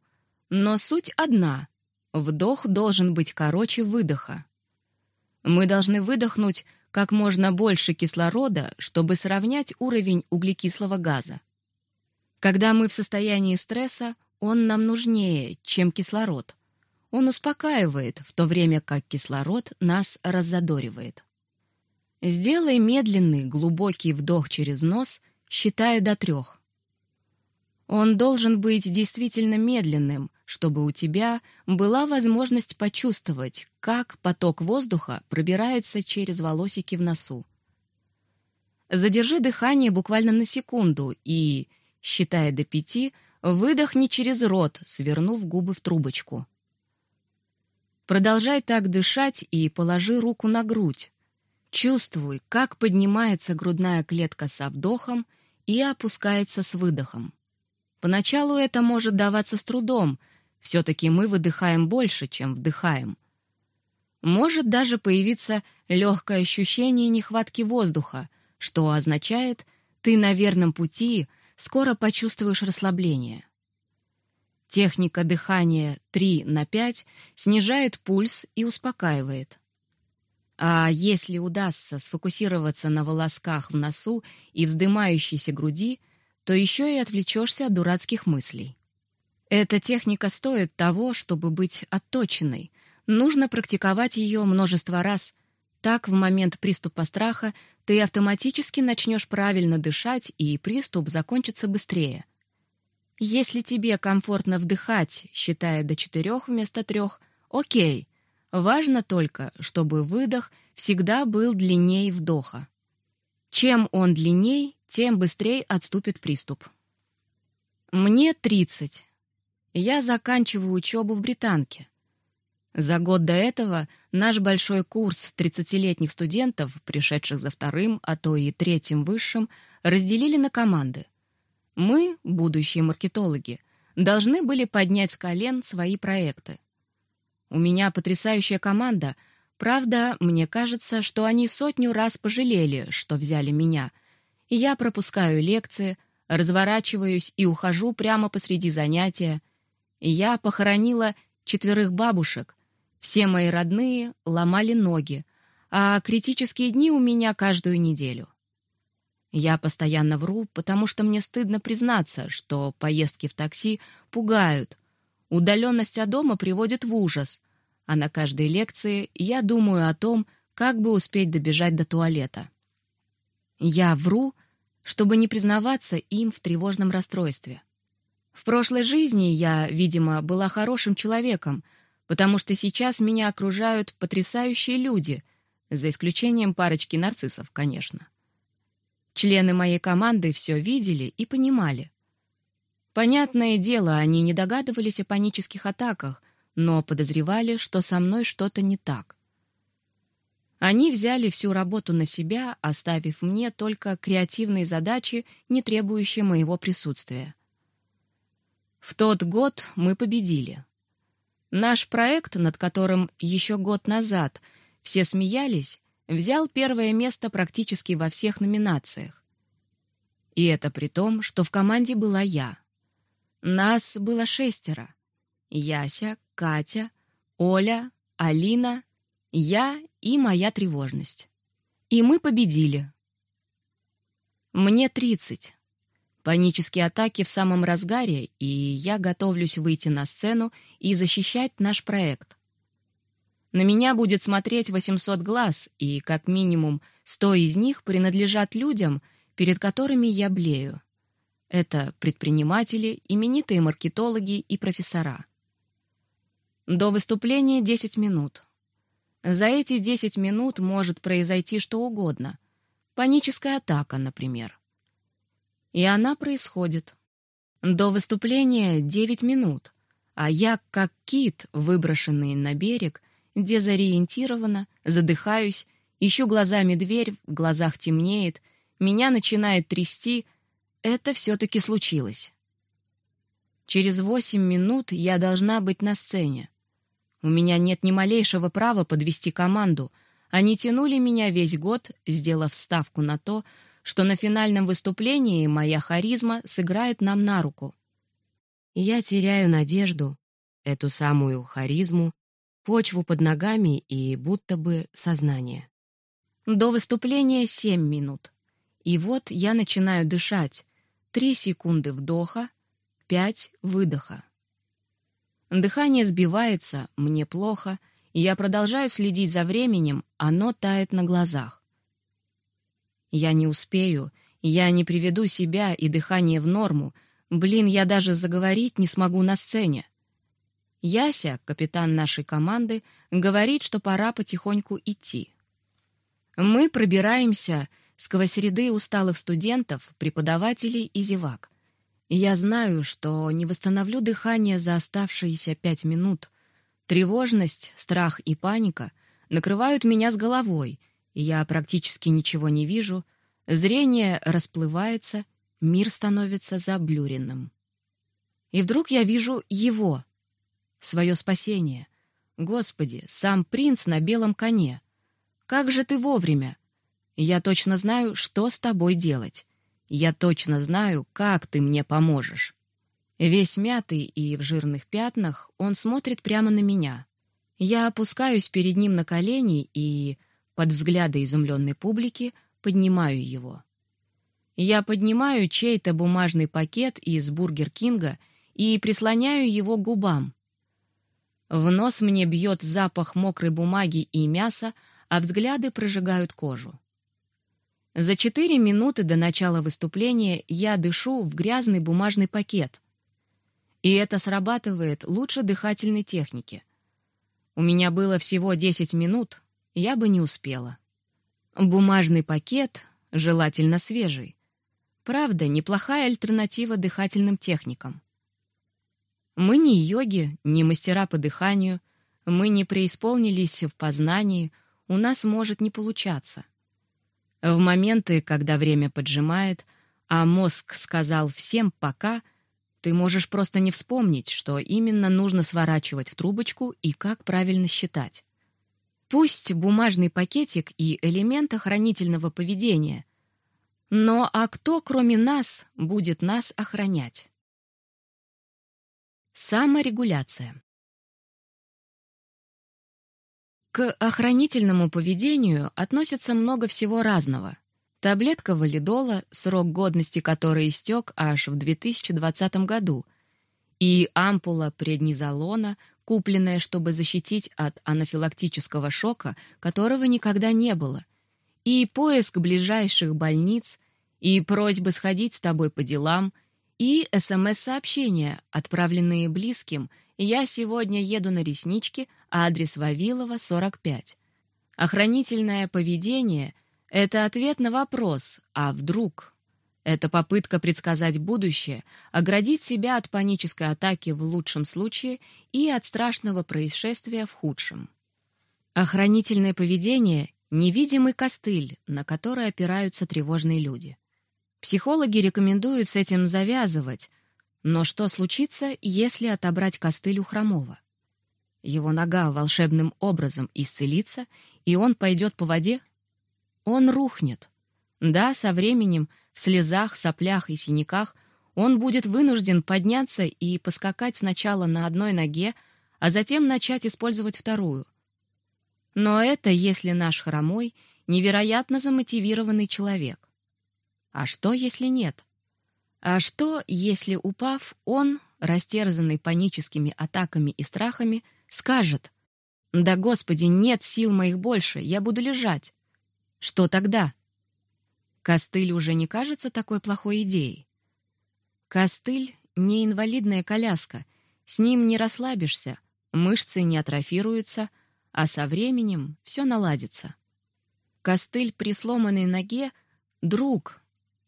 Но суть одна — вдох должен быть короче выдоха. Мы должны выдохнуть как можно больше кислорода, чтобы сравнять уровень углекислого газа. Когда мы в состоянии стресса, он нам нужнее, чем кислород. Он успокаивает, в то время как кислород нас раззадоривает. Сделай медленный, глубокий вдох через нос, считая до трех. Он должен быть действительно медленным, чтобы у тебя была возможность почувствовать, как поток воздуха пробирается через волосики в носу. Задержи дыхание буквально на секунду и, считая до пяти, выдохни через рот, свернув губы в трубочку. Продолжай так дышать и положи руку на грудь. Чувствуй, как поднимается грудная клетка со вдохом и опускается с выдохом. Поначалу это может даваться с трудом, все-таки мы выдыхаем больше, чем вдыхаем. Может даже появиться легкое ощущение нехватки воздуха, что означает, ты на верном пути, скоро почувствуешь расслабление. Техника дыхания 3 на 5 снижает пульс и успокаивает. А если удастся сфокусироваться на волосках в носу и вздымающейся груди, то еще и отвлечешься от дурацких мыслей. Эта техника стоит того, чтобы быть отточенной. Нужно практиковать ее множество раз. Так, в момент приступа страха ты автоматически начнешь правильно дышать, и приступ закончится быстрее — если тебе комфортно вдыхать, считая до четырех вместо трех, окей. Важно только, чтобы выдох всегда был длиннее вдоха. Чем он длинней, тем быстрее отступит приступ. Мне 30. Я заканчиваю учебу в Британке. За год до этого наш большой курс 30-летних студентов, пришедших за вторым, а то и третьим высшим, разделили на команды. Мы, будущие маркетологи, должны были поднять с колен свои проекты. У меня потрясающая команда. Правда, мне кажется, что они сотню раз пожалели, что взяли меня. И я пропускаю лекции, разворачиваюсь и ухожу прямо посреди занятия. И я похоронила четверых бабушек. Все мои родные ломали ноги, а критические дни у меня каждую неделю. Я постоянно вру, потому что мне стыдно признаться, что поездки в такси пугают. Удаленность от дома приводит в ужас, а на каждой лекции я думаю о том, как бы успеть добежать до туалета. Я вру, чтобы не признаваться им в тревожном расстройстве. В прошлой жизни я, видимо, была хорошим человеком, потому что сейчас меня окружают потрясающие люди, за исключением парочки нарциссов, конечно. Члены моей команды все видели и понимали. Понятное дело, они не догадывались о панических атаках, но подозревали, что со мной что-то не так. Они взяли всю работу на себя, оставив мне только креативные задачи, не требующие моего присутствия. В тот год мы победили. Наш проект, над которым еще год назад все смеялись, взял первое место практически во всех номинациях. И это при том, что в команде была я. Нас было шестеро. Яся, Катя, Оля, Алина, я и моя тревожность. И мы победили. Мне 30. Панические атаки в самом разгаре, и я готовлюсь выйти на сцену и защищать наш проект. На меня будет смотреть 800 глаз, и как минимум 100 из них принадлежат людям, перед которыми я блею. Это предприниматели, именитые маркетологи и профессора. До выступления 10 минут. За эти 10 минут может произойти что угодно. Паническая атака, например. И она происходит. До выступления 9 минут, а я, как кит, выброшенный на берег, дезориентирована, задыхаюсь, ищу глазами дверь, в глазах темнеет, меня начинает трясти. Это все-таки случилось. Через восемь минут я должна быть на сцене. У меня нет ни малейшего права подвести команду. Они тянули меня весь год, сделав ставку на то, что на финальном выступлении моя харизма сыграет нам на руку. Я теряю надежду, эту самую харизму, почву под ногами и будто бы сознание. До выступления семь минут. И вот я начинаю дышать. Три секунды вдоха, пять выдоха. Дыхание сбивается, мне плохо, и я продолжаю следить за временем, оно тает на глазах. Я не успею, я не приведу себя и дыхание в норму. Блин, я даже заговорить не смогу на сцене. Яся, капитан нашей команды, говорит, что пора потихоньку идти. Мы пробираемся сквозь ряды усталых студентов, преподавателей и зевак. Я знаю, что не восстановлю дыхание за оставшиеся пять минут, Тревожность, страх и паника накрывают меня с головой, я практически ничего не вижу, зрение расплывается, мир становится заблюренным. И вдруг я вижу его, свое спасение. Господи, сам принц на белом коне. Как же ты вовремя! Я точно знаю, что с тобой делать. Я точно знаю, как ты мне поможешь. Весь мятый и в жирных пятнах он смотрит прямо на меня. Я опускаюсь перед ним на колени и, под взгляды изумленной публики, поднимаю его. Я поднимаю чей-то бумажный пакет из Бургер Кинга и прислоняю его к губам. В нос мне бьет запах мокрой бумаги и мяса, а взгляды прожигают кожу. За четыре минуты до начала выступления я дышу в грязный бумажный пакет. И это срабатывает лучше дыхательной техники. У меня было всего 10 минут, я бы не успела. Бумажный пакет, желательно свежий. Правда, неплохая альтернатива дыхательным техникам. Мы не йоги, не мастера по дыханию, мы не преисполнились в познании, у нас может не получаться — в моменты, когда время поджимает, а мозг сказал всем «пока», ты можешь просто не вспомнить, что именно нужно сворачивать в трубочку и как правильно считать. Пусть бумажный пакетик и элемент охранительного поведения. Но а кто, кроме нас, будет нас охранять? Саморегуляция. К охранительному поведению относится много всего разного. Таблетка валидола, срок годности которой истек аж в 2020 году, и ампула преднизолона, купленная, чтобы защитить от анафилактического шока, которого никогда не было, и поиск ближайших больниц, и просьбы сходить с тобой по делам, и СМС-сообщения, отправленные близким – я сегодня еду на реснички, а адрес Вавилова, 45. Охранительное поведение — это ответ на вопрос «а вдруг?». Это попытка предсказать будущее, оградить себя от панической атаки в лучшем случае и от страшного происшествия в худшем. Охранительное поведение — невидимый костыль, на который опираются тревожные люди. Психологи рекомендуют с этим завязывать — но что случится, если отобрать костыль у хромого? Его нога волшебным образом исцелится, и он пойдет по воде? Он рухнет. Да, со временем, в слезах, соплях и синяках, он будет вынужден подняться и поскакать сначала на одной ноге, а затем начать использовать вторую. Но это если наш хромой — невероятно замотивированный человек. А что, если нет? А что, если, упав, он, растерзанный паническими атаками и страхами, скажет «Да, Господи, нет сил моих больше, я буду лежать». Что тогда? Костыль уже не кажется такой плохой идеей. Костыль — не инвалидная коляска, с ним не расслабишься, мышцы не атрофируются, а со временем все наладится. Костыль при сломанной ноге — друг,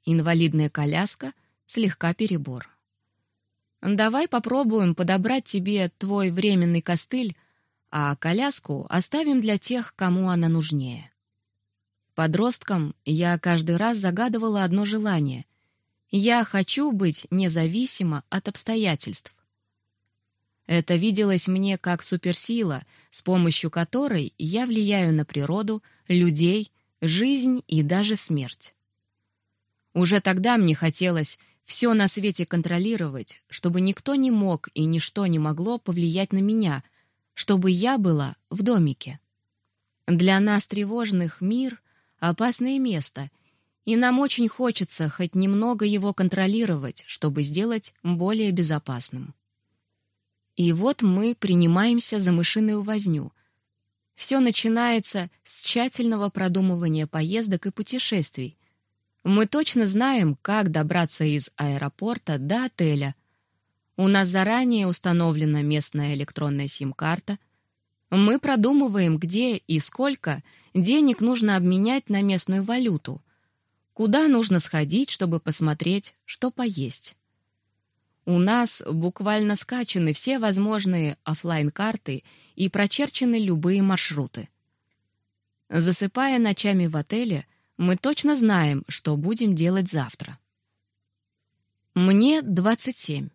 инвалидная коляска — слегка перебор. Давай попробуем подобрать тебе твой временный костыль, а коляску оставим для тех, кому она нужнее. Подросткам я каждый раз загадывала одно желание. Я хочу быть независима от обстоятельств. Это виделось мне как суперсила, с помощью которой я влияю на природу, людей, жизнь и даже смерть. Уже тогда мне хотелось все на свете контролировать, чтобы никто не мог и ничто не могло повлиять на меня, чтобы я была в домике. Для нас тревожных мир — опасное место, и нам очень хочется хоть немного его контролировать, чтобы сделать более безопасным. И вот мы принимаемся за мышиную возню. Все начинается с тщательного продумывания поездок и путешествий — мы точно знаем, как добраться из аэропорта до отеля. У нас заранее установлена местная электронная сим-карта. Мы продумываем, где и сколько денег нужно обменять на местную валюту. Куда нужно сходить, чтобы посмотреть, что поесть. У нас буквально скачаны все возможные офлайн карты и прочерчены любые маршруты. Засыпая ночами в отеле, мы точно знаем, что будем делать завтра. Мне 27.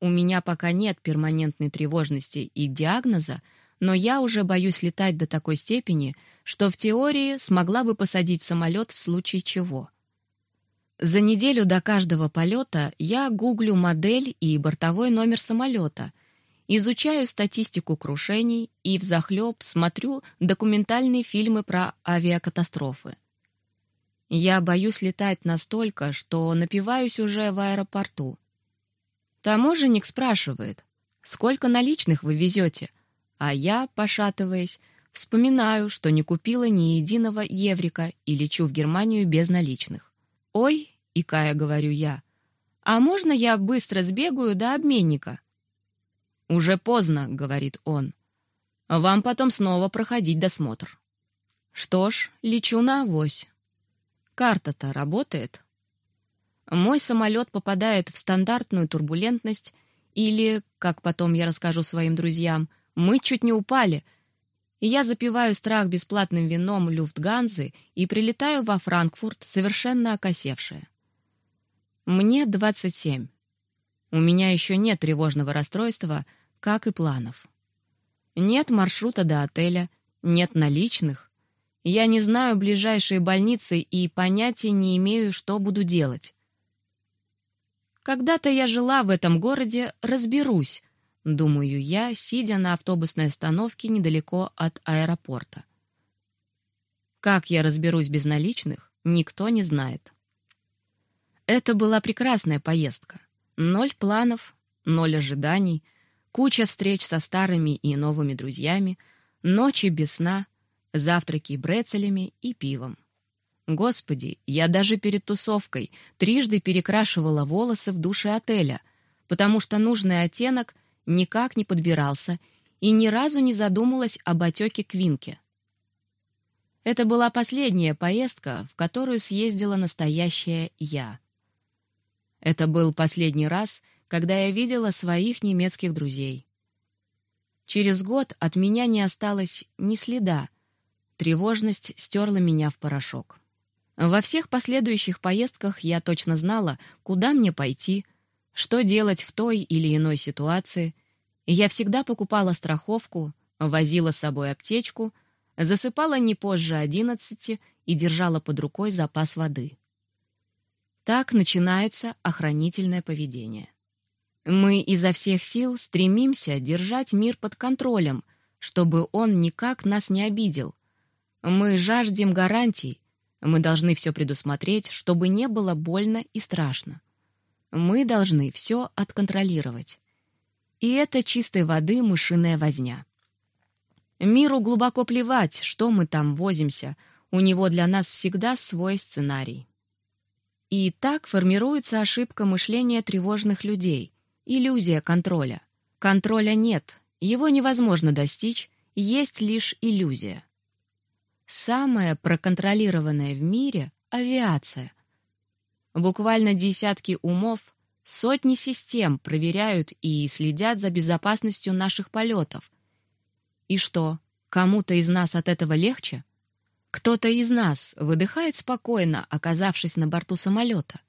У меня пока нет перманентной тревожности и диагноза, но я уже боюсь летать до такой степени, что в теории смогла бы посадить самолет в случае чего. За неделю до каждого полета я гуглю модель и бортовой номер самолета, изучаю статистику крушений и взахлеб смотрю документальные фильмы про авиакатастрофы. Я боюсь летать настолько, что напиваюсь уже в аэропорту. Таможенник спрашивает, сколько наличных вы везете, а я, пошатываясь, вспоминаю, что не купила ни единого еврика и лечу в Германию без наличных. «Ой», — икая говорю я, — «а можно я быстро сбегаю до обменника?» «Уже поздно», — говорит он. «Вам потом снова проходить досмотр». «Что ж, лечу на авось». «Карта-то работает?» Мой самолет попадает в стандартную турбулентность или, как потом я расскажу своим друзьям, мы чуть не упали. И я запиваю страх бесплатным вином Люфтганзы и прилетаю во Франкфурт, совершенно окосевшая. Мне 27. У меня еще нет тревожного расстройства, как и планов. Нет маршрута до отеля, нет наличных. Я не знаю ближайшие больницы и понятия не имею, что буду делать. Когда-то я жила в этом городе, разберусь, думаю я, сидя на автобусной остановке недалеко от аэропорта. Как я разберусь без наличных, никто не знает. Это была прекрасная поездка. Ноль планов, ноль ожиданий, куча встреч со старыми и новыми друзьями, ночи без сна, завтраки брецелями и пивом. Господи, я даже перед тусовкой трижды перекрашивала волосы в душе отеля, потому что нужный оттенок никак не подбирался и ни разу не задумалась об отеке Квинке. Это была последняя поездка, в которую съездила настоящая я. Это был последний раз, когда я видела своих немецких друзей. Через год от меня не осталось ни следа, тревожность стерла меня в порошок. Во всех последующих поездках я точно знала, куда мне пойти, что делать в той или иной ситуации, я всегда покупала страховку, возила с собой аптечку, засыпала не позже одиннадцати и держала под рукой запас воды. Так начинается охранительное поведение. Мы изо всех сил стремимся держать мир под контролем, чтобы он никак нас не обидел. Мы жаждем гарантий, мы должны все предусмотреть, чтобы не было больно и страшно. Мы должны все отконтролировать. И это чистой воды мышиная возня. Миру глубоко плевать, что мы там возимся, у него для нас всегда свой сценарий. И так формируется ошибка мышления тревожных людей, иллюзия контроля. Контроля нет, его невозможно достичь, есть лишь иллюзия. Самая проконтролированная в мире — авиация. Буквально десятки умов, сотни систем проверяют и следят за безопасностью наших полетов. И что, кому-то из нас от этого легче? Кто-то из нас выдыхает спокойно, оказавшись на борту самолета.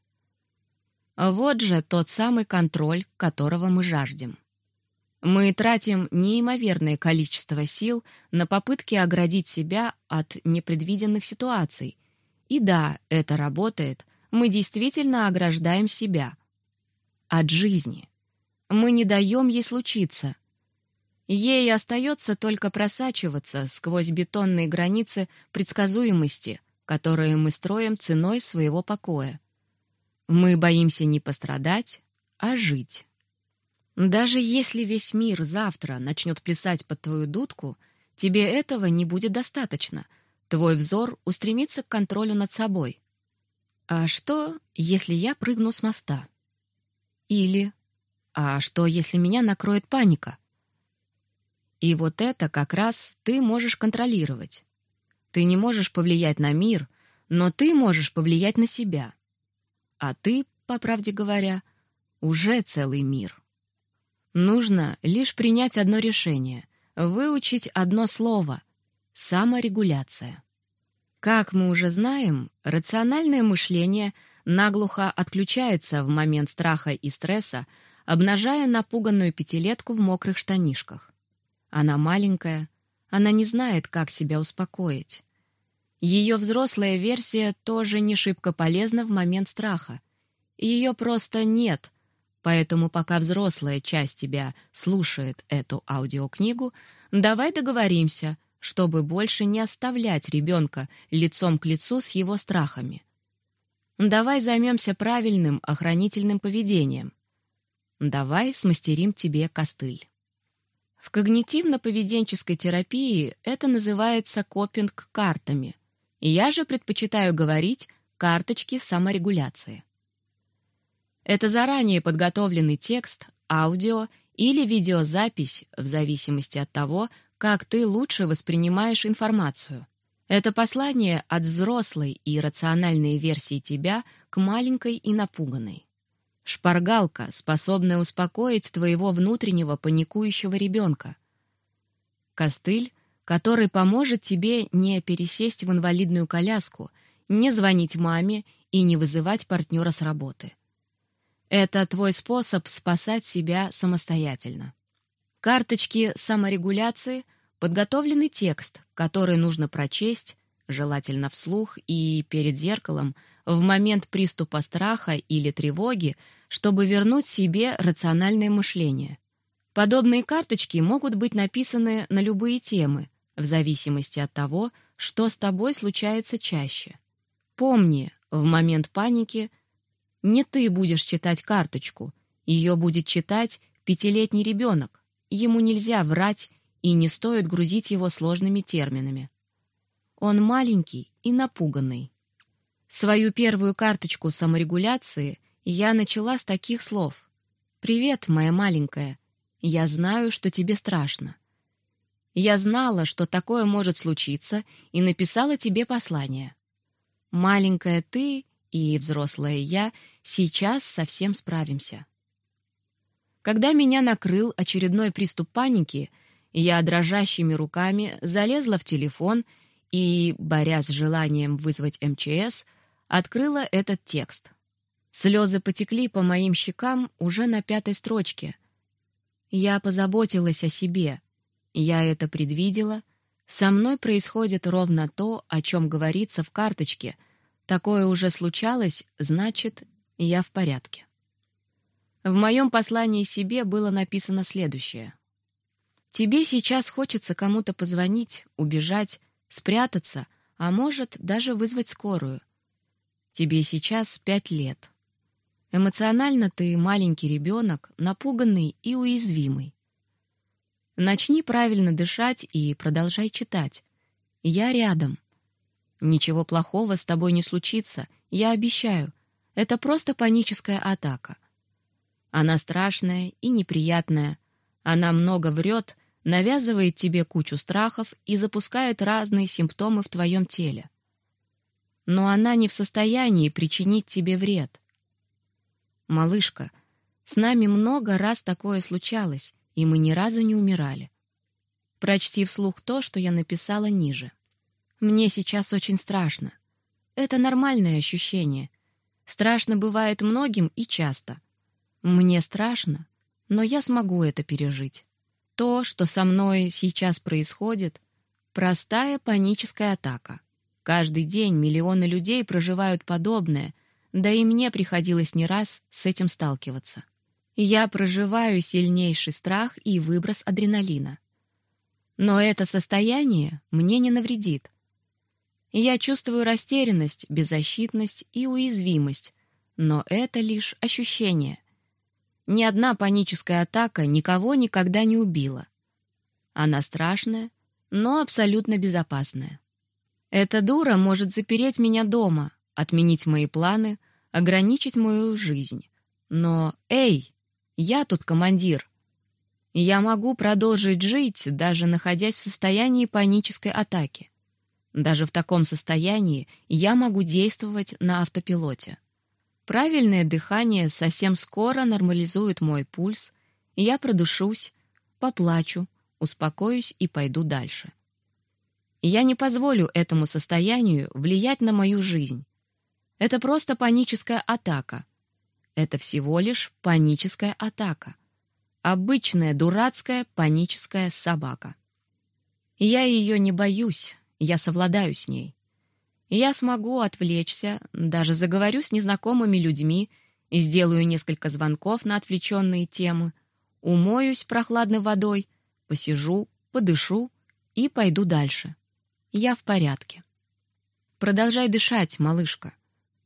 Вот же тот самый контроль, которого мы жаждем. Мы тратим неимоверное количество сил на попытки оградить себя от непредвиденных ситуаций. И да, это работает, мы действительно ограждаем себя. От жизни. Мы не даем ей случиться. Ей остается только просачиваться сквозь бетонные границы предсказуемости, которые мы строим ценой своего покоя. Мы боимся не пострадать, а жить. Даже если весь мир завтра начнет плясать под твою дудку, тебе этого не будет достаточно. Твой взор устремится к контролю над собой. А что, если я прыгну с моста? Или, а что, если меня накроет паника? И вот это как раз ты можешь контролировать. Ты не можешь повлиять на мир, но ты можешь повлиять на себя. А ты, по правде говоря, уже целый мир. Нужно лишь принять одно решение, выучить одно слово — саморегуляция. Как мы уже знаем, рациональное мышление наглухо отключается в момент страха и стресса, обнажая напуганную пятилетку в мокрых штанишках. Она маленькая, она не знает, как себя успокоить. Ее взрослая версия тоже не шибко полезна в момент страха. Ее просто нет, поэтому пока взрослая часть тебя слушает эту аудиокнигу, давай договоримся, чтобы больше не оставлять ребенка лицом к лицу с его страхами. Давай займемся правильным охранительным поведением. Давай смастерим тебе костыль. В когнитивно-поведенческой терапии это называется копинг картами. Я же предпочитаю говорить «карточки саморегуляции». Это заранее подготовленный текст, аудио или видеозапись в зависимости от того, как ты лучше воспринимаешь информацию. Это послание от взрослой и рациональной версии тебя к маленькой и напуганной. Шпаргалка, способная успокоить твоего внутреннего паникующего ребенка. Костыль, который поможет тебе не пересесть в инвалидную коляску, не звонить маме и не вызывать партнера с работы. Это твой способ спасать себя самостоятельно. Карточки саморегуляции — подготовленный текст, который нужно прочесть, желательно вслух и перед зеркалом — в момент приступа страха или тревоги, чтобы вернуть себе рациональное мышление. Подобные карточки могут быть написаны на любые темы, в зависимости от того, что с тобой случается чаще. Помни, в момент паники не ты будешь читать карточку, ее будет читать пятилетний ребенок. Ему нельзя врать и не стоит грузить его сложными терминами. Он маленький и напуганный. Свою первую карточку саморегуляции я начала с таких слов. «Привет, моя маленькая. Я знаю, что тебе страшно. Я знала, что такое может случиться, и написала тебе послание. Маленькая ты и взрослая я сейчас совсем справимся». Когда меня накрыл очередной приступ паники, я дрожащими руками залезла в телефон и, борясь с желанием вызвать МЧС, открыла этот текст. Слезы потекли по моим щекам уже на пятой строчке. Я позаботилась о себе. Я это предвидела. Со мной происходит ровно то, о чем говорится в карточке. Такое уже случалось, значит, я в порядке. В моем послании себе было написано следующее. «Тебе сейчас хочется кому-то позвонить, убежать, спрятаться, а может, даже вызвать скорую — Тебе сейчас пять лет. Эмоционально ты маленький ребенок, напуганный и уязвимый. Начни правильно дышать и продолжай читать. Я рядом. Ничего плохого с тобой не случится, я обещаю. Это просто паническая атака. Она страшная и неприятная. Она много врет, навязывает тебе кучу страхов и запускает разные симптомы в твоем теле но она не в состоянии причинить тебе вред. Малышка, с нами много раз такое случалось, и мы ни разу не умирали. Прочти вслух то, что я написала ниже. Мне сейчас очень страшно. Это нормальное ощущение. Страшно бывает многим и часто. Мне страшно, но я смогу это пережить. То, что со мной сейчас происходит, простая паническая атака. Каждый день миллионы людей проживают подобное, да и мне приходилось не раз с этим сталкиваться. Я проживаю сильнейший страх и выброс адреналина. Но это состояние мне не навредит. Я чувствую растерянность, беззащитность и уязвимость, но это лишь ощущение. Ни одна паническая атака никого никогда не убила. Она страшная, но абсолютно безопасная. Эта дура может запереть меня дома, отменить мои планы, ограничить мою жизнь. Но, эй, я тут командир. Я могу продолжить жить, даже находясь в состоянии панической атаки. Даже в таком состоянии я могу действовать на автопилоте. Правильное дыхание совсем скоро нормализует мой пульс, и я продушусь, поплачу, успокоюсь и пойду дальше. Я не позволю этому состоянию влиять на мою жизнь. Это просто паническая атака. Это всего лишь паническая атака. Обычная дурацкая паническая собака. Я ее не боюсь, я совладаю с ней. Я смогу отвлечься, даже заговорю с незнакомыми людьми, сделаю несколько звонков на отвлеченные темы, умоюсь прохладной водой, посижу, подышу и пойду дальше. Я в порядке. Продолжай дышать, малышка.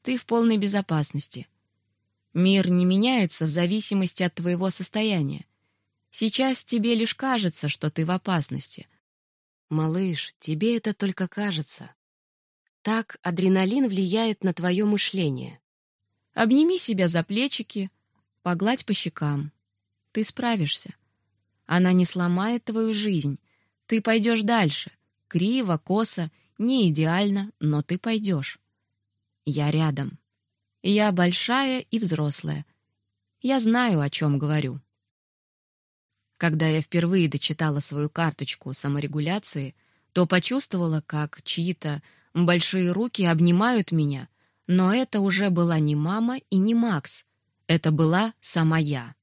Ты в полной безопасности. Мир не меняется в зависимости от твоего состояния. Сейчас тебе лишь кажется, что ты в опасности. Малыш, тебе это только кажется. Так адреналин влияет на твое мышление. Обними себя за плечики, погладь по щекам. Ты справишься. Она не сломает твою жизнь. Ты пойдешь дальше. Криво, косо, не идеально, но ты пойдешь. Я рядом. Я большая и взрослая. Я знаю, о чем говорю. Когда я впервые дочитала свою карточку саморегуляции, то почувствовала, как чьи-то большие руки обнимают меня, но это уже была не мама и не Макс, это была сама я.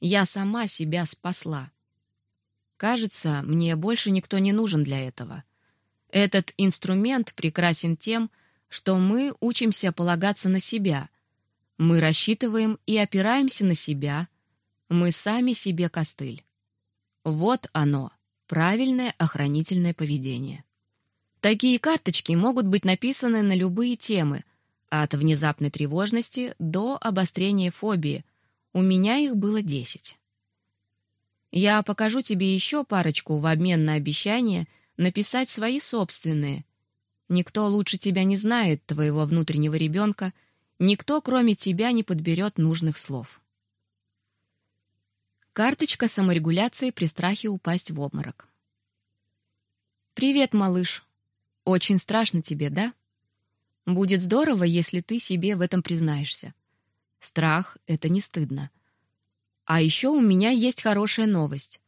Я сама себя спасла. Кажется, мне больше никто не нужен для этого. Этот инструмент прекрасен тем, что мы учимся полагаться на себя. Мы рассчитываем и опираемся на себя. Мы сами себе костыль. Вот оно, правильное охранительное поведение. Такие карточки могут быть написаны на любые темы, от внезапной тревожности до обострения фобии, у меня их было десять. Я покажу тебе еще парочку в обмен на обещание написать свои собственные. Никто лучше тебя не знает, твоего внутреннего ребенка, никто, кроме тебя, не подберет нужных слов. Карточка саморегуляции при страхе упасть в обморок. «Привет, малыш. Очень страшно тебе, да? Будет здорово, если ты себе в этом признаешься. Страх — это не стыдно. А еще у меня есть хорошая новость.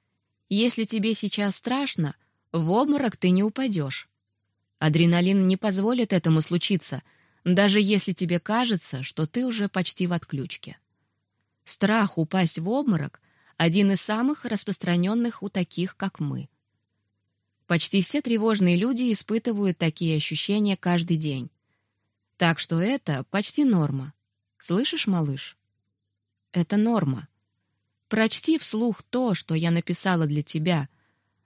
Если тебе сейчас страшно, в обморок ты не упадешь. Адреналин не позволит этому случиться, даже если тебе кажется, что ты уже почти в отключке. Страх упасть в обморок — один из самых распространенных у таких, как мы. Почти все тревожные люди испытывают такие ощущения каждый день. Так что это почти норма. Слышишь, малыш? Это норма. Прочти вслух то, что я написала для тебя.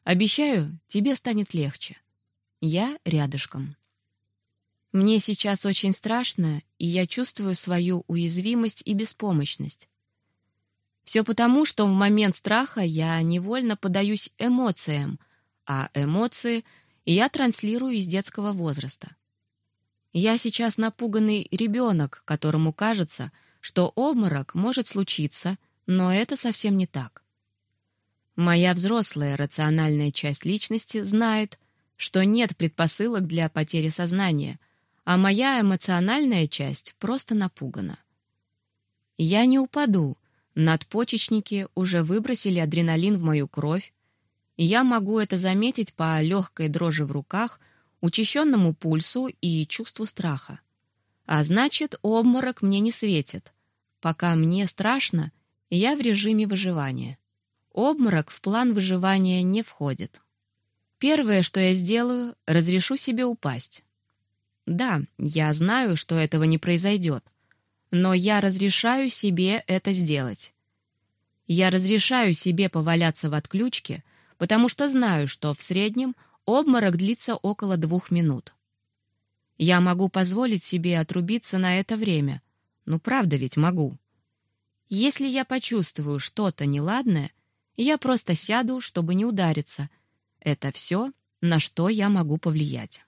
Обещаю, тебе станет легче. Я рядышком. Мне сейчас очень страшно, и я чувствую свою уязвимость и беспомощность. Все потому, что в момент страха я невольно подаюсь эмоциям, а эмоции я транслирую из детского возраста. Я сейчас напуганный ребенок, которому кажется, что обморок может случиться, но это совсем не так. Моя взрослая рациональная часть личности знает, что нет предпосылок для потери сознания, а моя эмоциональная часть просто напугана. Я не упаду, надпочечники уже выбросили адреналин в мою кровь, и я могу это заметить по легкой дрожи в руках — учащенному пульсу и чувству страха. А значит, обморок мне не светит. Пока мне страшно, я в режиме выживания. Обморок в план выживания не входит. Первое, что я сделаю, разрешу себе упасть. Да, я знаю, что этого не произойдет, но я разрешаю себе это сделать. Я разрешаю себе поваляться в отключке, потому что знаю, что в среднем Обморок длится около двух минут. Я могу позволить себе отрубиться на это время. Ну, правда ведь могу. Если я почувствую что-то неладное, я просто сяду, чтобы не удариться. Это все, на что я могу повлиять.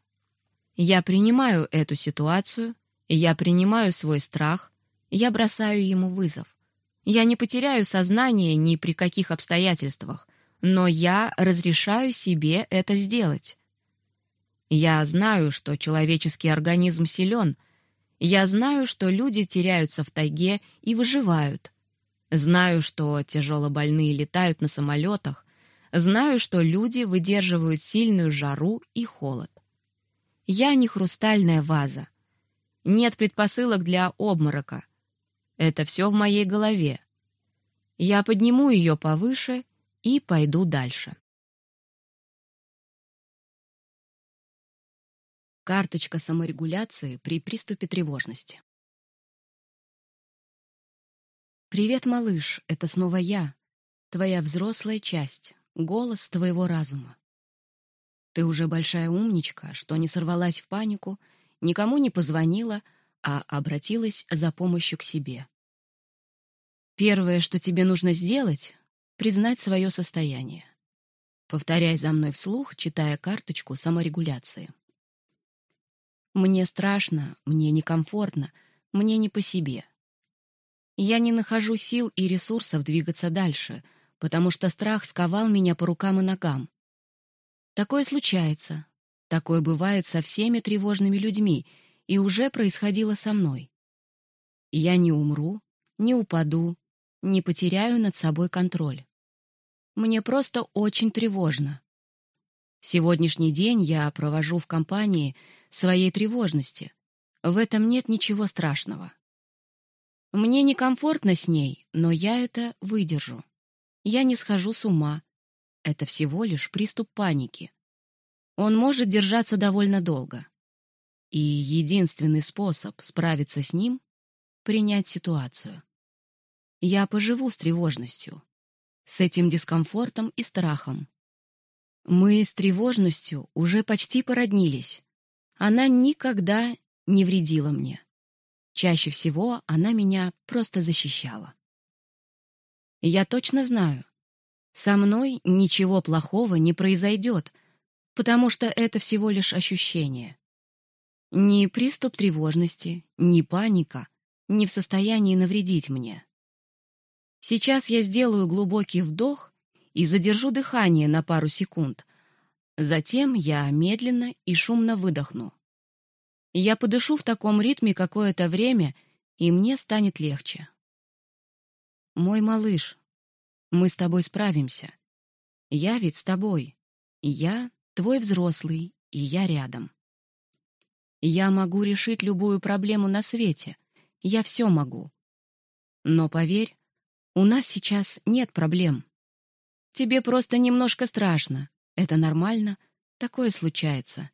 Я принимаю эту ситуацию, я принимаю свой страх, я бросаю ему вызов. Я не потеряю сознание ни при каких обстоятельствах, но я разрешаю себе это сделать. Я знаю, что человеческий организм силен. Я знаю, что люди теряются в тайге и выживают. Знаю, что тяжелобольные летают на самолетах. Знаю, что люди выдерживают сильную жару и холод. Я не хрустальная ваза. Нет предпосылок для обморока. Это все в моей голове. Я подниму ее повыше и пойду дальше. Карточка саморегуляции при приступе тревожности. «Привет, малыш, это снова я, твоя взрослая часть, голос твоего разума. Ты уже большая умничка, что не сорвалась в панику, никому не позвонила, а обратилась за помощью к себе. Первое, что тебе нужно сделать — признать свое состояние. Повторяй за мной вслух, читая карточку саморегуляции. Мне страшно, мне некомфортно, мне не по себе. Я не нахожу сил и ресурсов двигаться дальше, потому что страх сковал меня по рукам и ногам. Такое случается. Такое бывает со всеми тревожными людьми, и уже происходило со мной. Я не умру, не упаду, не потеряю над собой контроль. Мне просто очень тревожно. Сегодняшний день я провожу в компании своей тревожности. В этом нет ничего страшного. Мне некомфортно с ней, но я это выдержу. Я не схожу с ума. Это всего лишь приступ паники. Он может держаться довольно долго. И единственный способ справиться с ним — принять ситуацию. Я поживу с тревожностью, с этим дискомфортом и страхом. Мы с тревожностью уже почти породнились. Она никогда не вредила мне. Чаще всего она меня просто защищала. Я точно знаю, со мной ничего плохого не произойдет, потому что это всего лишь ощущение. Ни приступ тревожности, ни паника не в состоянии навредить мне. Сейчас я сделаю глубокий вдох и задержу дыхание на пару секунд. Затем я медленно и шумно выдохну. Я подышу в таком ритме какое-то время, и мне станет легче. Мой малыш, мы с тобой справимся. Я ведь с тобой. Я твой взрослый, и я рядом. Я могу решить любую проблему на свете. Я все могу. Но поверь, у нас сейчас нет проблем. Тебе просто немножко страшно. Это нормально. Такое случается.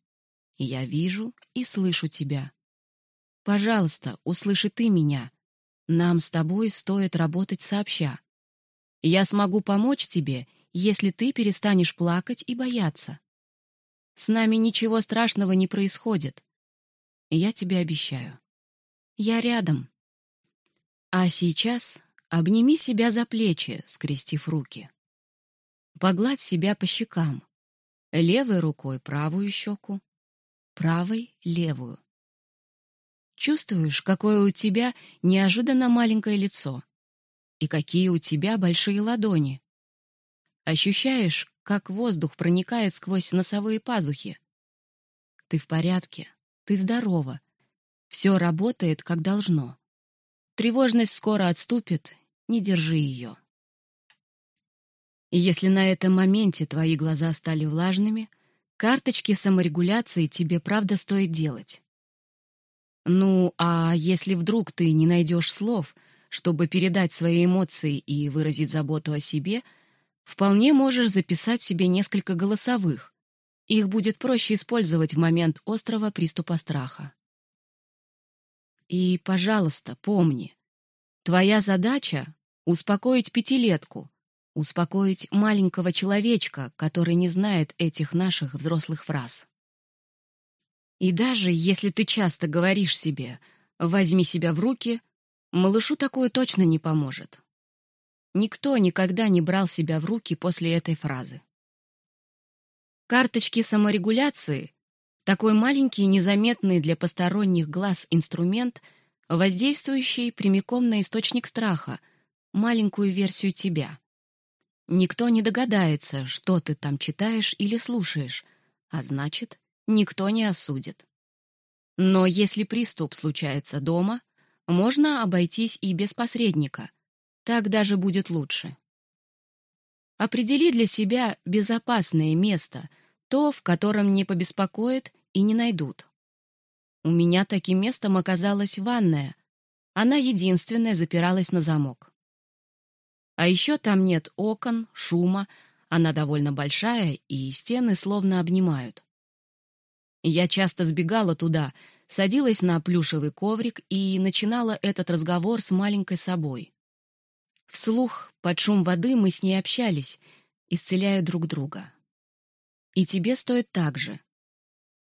Я вижу и слышу тебя. Пожалуйста, услыши ты меня. Нам с тобой стоит работать сообща. Я смогу помочь тебе, если ты перестанешь плакать и бояться. С нами ничего страшного не происходит. Я тебе обещаю. Я рядом. А сейчас обними себя за плечи, скрестив руки. Погладь себя по щекам. Левой рукой правую щеку, правой — левую. Чувствуешь, какое у тебя неожиданно маленькое лицо и какие у тебя большие ладони. Ощущаешь, как воздух проникает сквозь носовые пазухи. Ты в порядке, ты здорова, все работает, как должно. Тревожность скоро отступит, не держи ее. И если на этом моменте твои глаза стали влажными — Карточки саморегуляции тебе правда стоит делать. Ну, а если вдруг ты не найдешь слов, чтобы передать свои эмоции и выразить заботу о себе, вполне можешь записать себе несколько голосовых. Их будет проще использовать в момент острого приступа страха. И, пожалуйста, помни, твоя задача — успокоить пятилетку, успокоить маленького человечка, который не знает этих наших взрослых фраз. И даже если ты часто говоришь себе «возьми себя в руки», малышу такое точно не поможет. Никто никогда не брал себя в руки после этой фразы. Карточки саморегуляции — такой маленький, незаметный для посторонних глаз инструмент, воздействующий прямиком на источник страха, маленькую версию тебя — Никто не догадается, что ты там читаешь или слушаешь, а значит, никто не осудит. Но если приступ случается дома, можно обойтись и без посредника. Так даже будет лучше. Определи для себя безопасное место, то, в котором не побеспокоят и не найдут. У меня таким местом оказалась ванная. Она единственная запиралась на замок. А еще там нет окон, шума, она довольно большая, и стены словно обнимают. Я часто сбегала туда, садилась на плюшевый коврик и начинала этот разговор с маленькой собой. Вслух, под шум воды, мы с ней общались, исцеляя друг друга. И тебе стоит так же.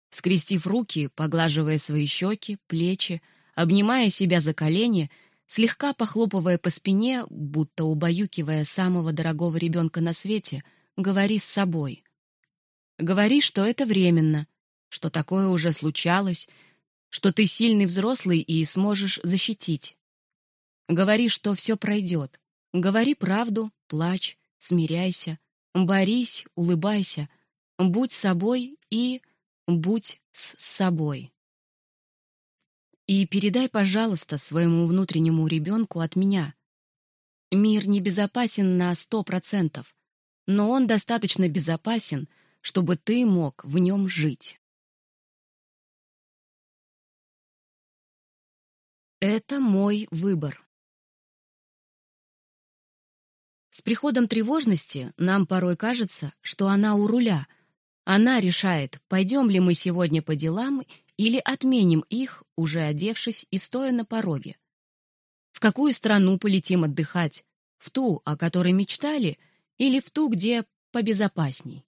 Скрестив руки, поглаживая свои щеки, плечи, обнимая себя за колени, слегка похлопывая по спине, будто убаюкивая самого дорогого ребенка на свете, говори с собой. Говори, что это временно, что такое уже случалось, что ты сильный взрослый и сможешь защитить. Говори, что все пройдет, Говори правду, плачь, смиряйся, борись, улыбайся, будь собой и будь с собой. И передай, пожалуйста, своему внутреннему ребенку от меня. Мир не безопасен на сто процентов, но он достаточно безопасен, чтобы ты мог в нем жить. Это мой выбор. С приходом тревожности нам порой кажется, что она у руля. Она решает, пойдем ли мы сегодня по делам или отменим их, уже одевшись и стоя на пороге. В какую страну полетим отдыхать? В ту, о которой мечтали, или в ту, где побезопасней?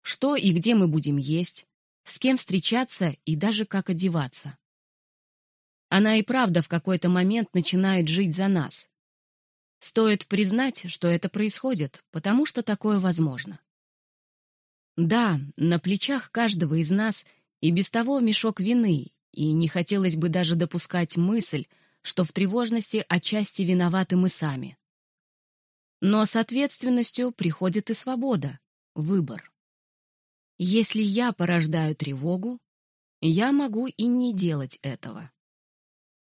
Что и где мы будем есть? С кем встречаться и даже как одеваться? Она и правда в какой-то момент начинает жить за нас. Стоит признать, что это происходит, потому что такое возможно. Да, на плечах каждого из нас и без того мешок вины, и не хотелось бы даже допускать мысль, что в тревожности отчасти виноваты мы сами. Но с ответственностью приходит и свобода, выбор. Если я порождаю тревогу, я могу и не делать этого.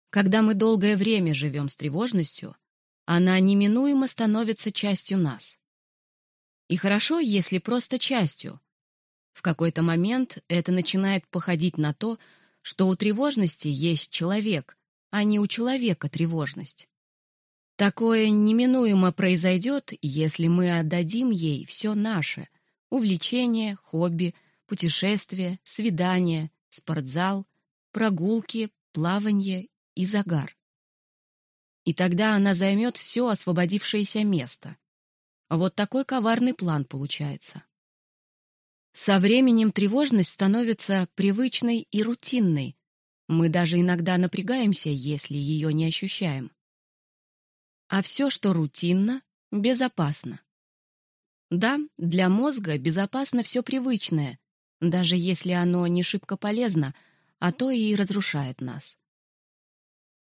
Когда мы долгое время живем с тревожностью, она неминуемо становится частью нас. И хорошо, если просто частью. В какой-то момент это начинает походить на то, что у тревожности есть человек, а не у человека тревожность. Такое неминуемо произойдет, если мы отдадим ей все наше — увлечения, хобби, путешествия, свидания, спортзал, прогулки, плавание и загар и тогда она займет все освободившееся место. Вот такой коварный план получается. Со временем тревожность становится привычной и рутинной. Мы даже иногда напрягаемся, если ее не ощущаем. А все, что рутинно, безопасно. Да, для мозга безопасно все привычное, даже если оно не шибко полезно, а то и разрушает нас.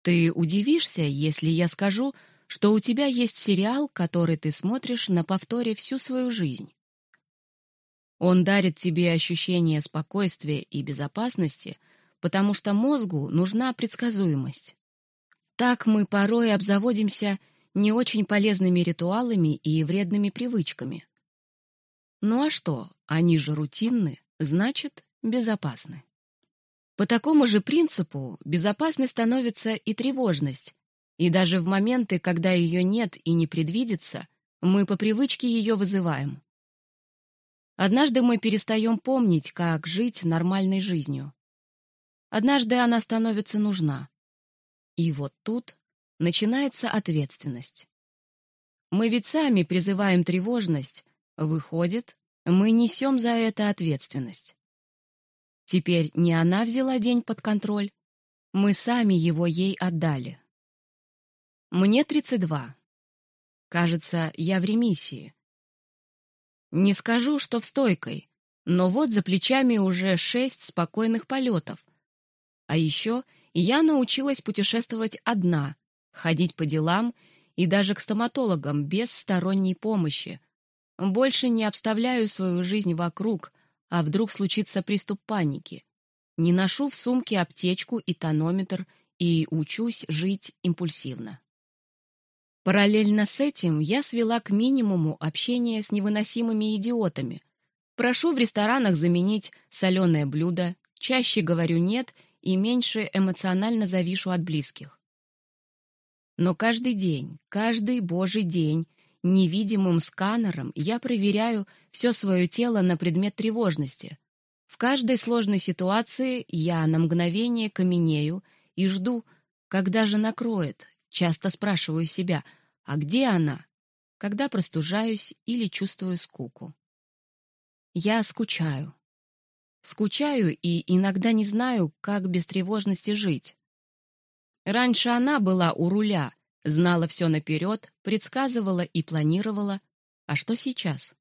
Ты удивишься, если я скажу, что у тебя есть сериал, который ты смотришь на повторе всю свою жизнь. Он дарит тебе ощущение спокойствия и безопасности, потому что мозгу нужна предсказуемость. Так мы порой обзаводимся не очень полезными ритуалами и вредными привычками. Ну а что, они же рутинны, значит, безопасны. По такому же принципу безопасной становится и тревожность, и даже в моменты, когда ее нет и не предвидится, мы по привычке ее вызываем. Однажды мы перестаем помнить, как жить нормальной жизнью. Однажды она становится нужна. И вот тут начинается ответственность. Мы ведь сами призываем тревожность, выходит, мы несем за это ответственность. Теперь не она взяла день под контроль, мы сами его ей отдали. Мне 32. Кажется, я в ремиссии. Не скажу, что в стойкой, но вот за плечами уже шесть спокойных полетов. А еще я научилась путешествовать одна, ходить по делам и даже к стоматологам без сторонней помощи. Больше не обставляю свою жизнь вокруг, а вдруг случится приступ паники? Не ношу в сумке аптечку и тонометр и учусь жить импульсивно. Параллельно с этим я свела к минимуму общение с невыносимыми идиотами. Прошу в ресторанах заменить соленое блюдо, чаще говорю «нет» и меньше эмоционально завишу от близких. Но каждый день, каждый божий день невидимым сканером я проверяю все свое тело на предмет тревожности. В каждой сложной ситуации я на мгновение каменею и жду, когда же накроет, Часто спрашиваю себя, а где она? Когда простужаюсь или чувствую скуку. Я скучаю. Скучаю и иногда не знаю, как без тревожности жить. Раньше она была у руля, знала все наперед, предсказывала и планировала. А что сейчас?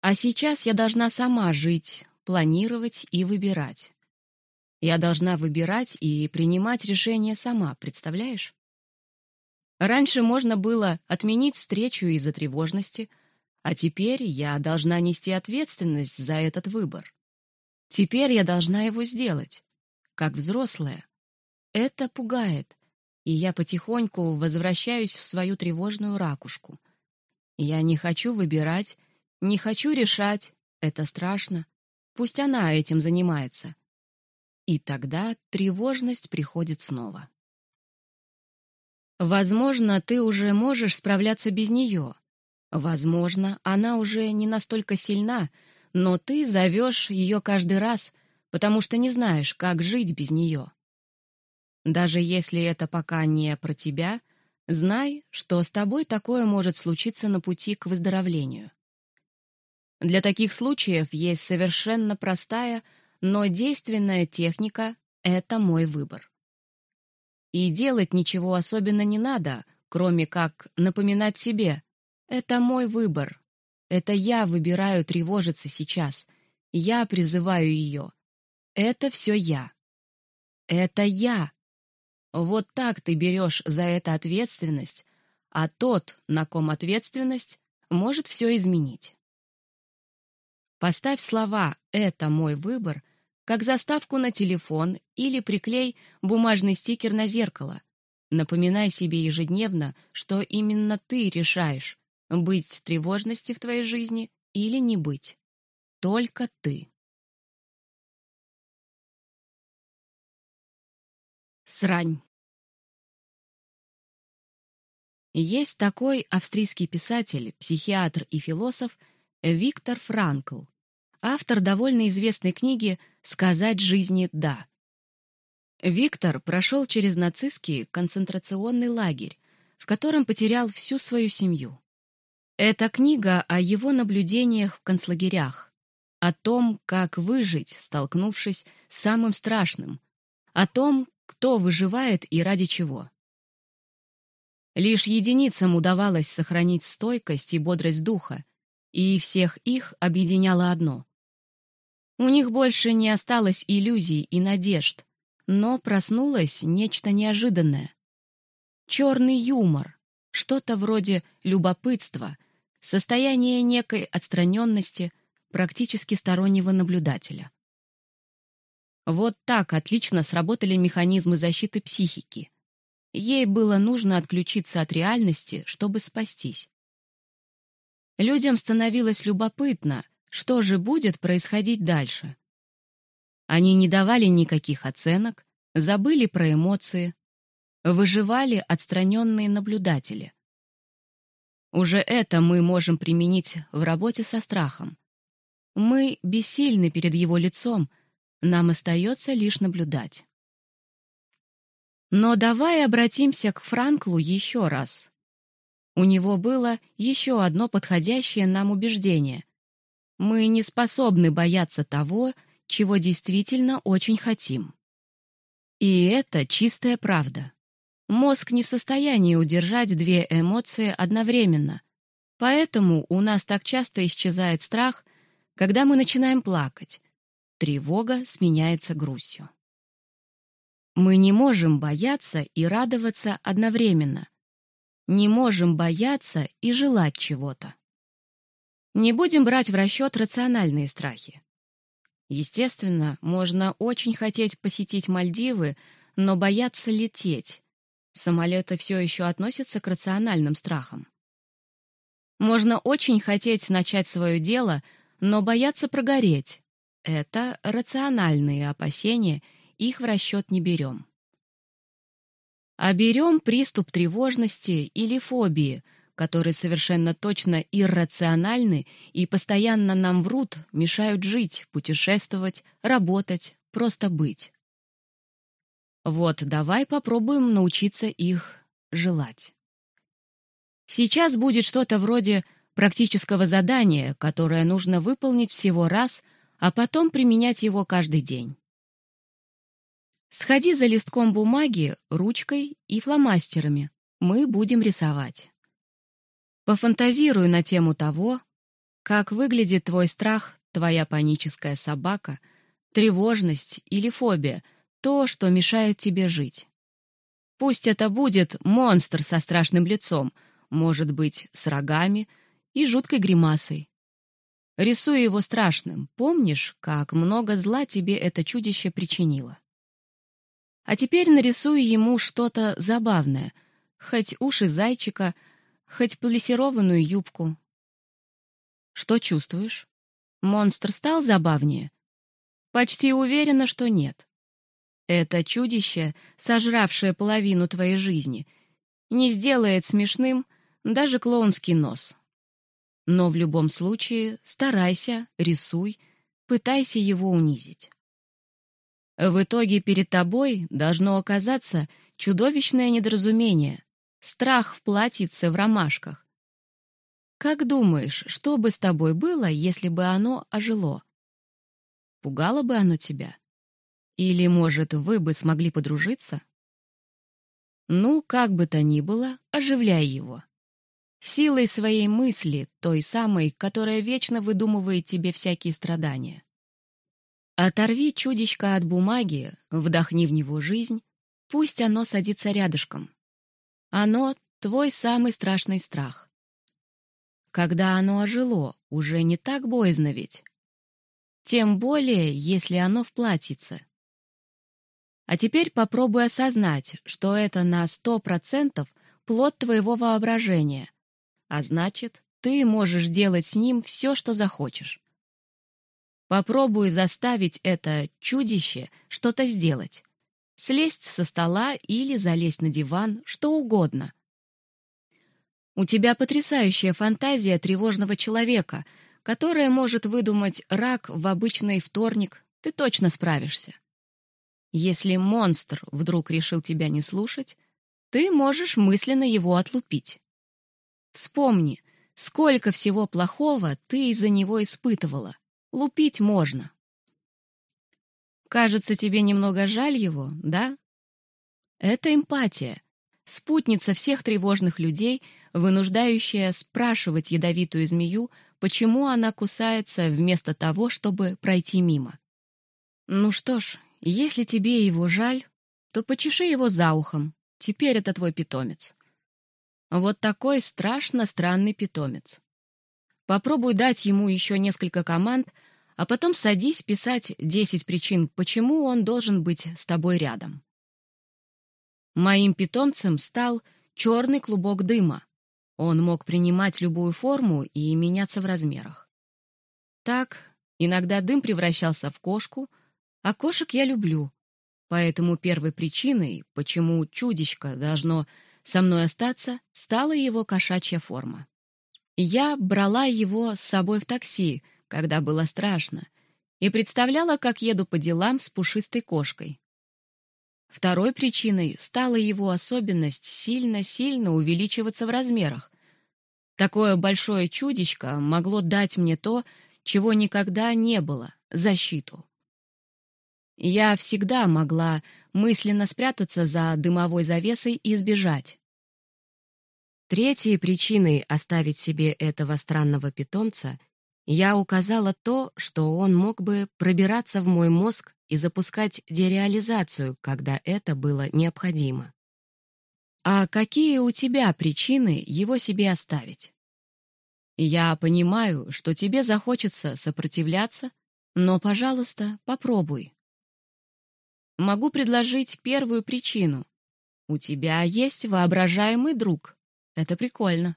А сейчас я должна сама жить, планировать и выбирать. Я должна выбирать и принимать решения сама, представляешь? Раньше можно было отменить встречу из-за тревожности, а теперь я должна нести ответственность за этот выбор. Теперь я должна его сделать, как взрослая. Это пугает, и я потихоньку возвращаюсь в свою тревожную ракушку. Я не хочу выбирать, не хочу решать, это страшно. Пусть она этим занимается. И тогда тревожность приходит снова. Возможно, ты уже можешь справляться без нее. Возможно, она уже не настолько сильна, но ты зовешь ее каждый раз, потому что не знаешь, как жить без нее. Даже если это пока не про тебя, знай, что с тобой такое может случиться на пути к выздоровлению. Для таких случаев есть совершенно простая, но действенная техника — это мой выбор. И делать ничего особенно не надо, кроме как напоминать себе «это мой выбор», «это я выбираю тревожиться сейчас», «я призываю ее», «это все я», «это я». Вот так ты берешь за это ответственность, а тот, на ком ответственность, может все изменить. Поставь слова «это мой выбор» как заставку на телефон или приклей бумажный стикер на зеркало. Напоминай себе ежедневно, что именно ты решаешь, быть тревожности в твоей жизни или не быть. Только ты. Срань. Есть такой австрийский писатель, психиатр и философ Виктор Франкл, автор довольно известной книги «Сказать жизни «да». Виктор прошел через нацистский концентрационный лагерь, в котором потерял всю свою семью. Это книга о его наблюдениях в концлагерях, о том, как выжить, столкнувшись с самым страшным, о том, кто выживает и ради чего. Лишь единицам удавалось сохранить стойкость и бодрость духа, и всех их объединяло одно у них больше не осталось иллюзий и надежд, но проснулось нечто неожиданное. Черный юмор, что-то вроде любопытства, состояние некой отстраненности, практически стороннего наблюдателя. Вот так отлично сработали механизмы защиты психики. Ей было нужно отключиться от реальности, чтобы спастись. Людям становилось любопытно, что же будет происходить дальше. Они не давали никаких оценок, забыли про эмоции, выживали отстраненные наблюдатели. Уже это мы можем применить в работе со страхом. Мы бессильны перед его лицом, нам остается лишь наблюдать. Но давай обратимся к Франклу еще раз. У него было еще одно подходящее нам убеждение, мы не способны бояться того, чего действительно очень хотим. И это чистая правда. Мозг не в состоянии удержать две эмоции одновременно, поэтому у нас так часто исчезает страх, когда мы начинаем плакать. Тревога сменяется грустью. Мы не можем бояться и радоваться одновременно. Не можем бояться и желать чего-то. Не будем брать в расчет рациональные страхи. Естественно, можно очень хотеть посетить Мальдивы, но бояться лететь. Самолеты все еще относятся к рациональным страхам. Можно очень хотеть начать свое дело, но бояться прогореть. Это рациональные опасения, их в расчет не берем. А берем приступ тревожности или фобии, которые совершенно точно иррациональны и постоянно нам врут, мешают жить, путешествовать, работать, просто быть. Вот давай попробуем научиться их желать. Сейчас будет что-то вроде практического задания, которое нужно выполнить всего раз, а потом применять его каждый день. Сходи за листком бумаги, ручкой и фломастерами. Мы будем рисовать. Пофантазируй на тему того, как выглядит твой страх, твоя паническая собака, тревожность или фобия, то, что мешает тебе жить. Пусть это будет монстр со страшным лицом, может быть, с рогами и жуткой гримасой. Рисуй его страшным, помнишь, как много зла тебе это чудище причинило. А теперь нарисуй ему что-то забавное, хоть уши зайчика, хоть плессированную юбку. Что чувствуешь? Монстр стал забавнее? Почти уверена, что нет. Это чудище, сожравшее половину твоей жизни, не сделает смешным даже клоунский нос. Но в любом случае старайся, рисуй, пытайся его унизить. В итоге перед тобой должно оказаться чудовищное недоразумение, страх в платьице в ромашках. Как думаешь, что бы с тобой было, если бы оно ожило? Пугало бы оно тебя? Или, может, вы бы смогли подружиться? Ну, как бы то ни было, оживляй его. Силой своей мысли, той самой, которая вечно выдумывает тебе всякие страдания. Оторви чудичка от бумаги, вдохни в него жизнь, пусть оно садится рядышком. Оно — твой самый страшный страх. Когда оно ожило, уже не так боязно ведь. Тем более, если оно в платьице. А теперь попробуй осознать, что это на сто процентов плод твоего воображения, а значит, ты можешь делать с ним все, что захочешь. Попробуй заставить это чудище что-то сделать. Слезть со стола или залезть на диван, что угодно. У тебя потрясающая фантазия тревожного человека, которая может выдумать рак в обычный вторник, ты точно справишься. Если монстр вдруг решил тебя не слушать, ты можешь мысленно его отлупить. Вспомни, сколько всего плохого ты из-за него испытывала. Лупить можно. Кажется, тебе немного жаль его, да? Это эмпатия, спутница всех тревожных людей, вынуждающая спрашивать ядовитую змею, почему она кусается вместо того, чтобы пройти мимо. Ну что ж, если тебе его жаль, то почеши его за ухом. Теперь это твой питомец. Вот такой страшно странный питомец. Попробуй дать ему еще несколько команд, а потом садись писать 10 причин, почему он должен быть с тобой рядом. Моим питомцем стал черный клубок дыма. Он мог принимать любую форму и меняться в размерах. Так, иногда дым превращался в кошку, а кошек я люблю. Поэтому первой причиной, почему чудищко должно со мной остаться, стала его кошачья форма. Я брала его с собой в такси, когда было страшно, и представляла, как еду по делам с пушистой кошкой. Второй причиной стала его особенность сильно-сильно увеличиваться в размерах. Такое большое чудищко могло дать мне то, чего никогда не было — защиту. Я всегда могла мысленно спрятаться за дымовой завесой и сбежать. Третьей причиной оставить себе этого странного питомца я указала то, что он мог бы пробираться в мой мозг и запускать дереализацию, когда это было необходимо. А какие у тебя причины его себе оставить? Я понимаю, что тебе захочется сопротивляться, но, пожалуйста, попробуй. Могу предложить первую причину. у тебя есть воображаемый друг. Это прикольно.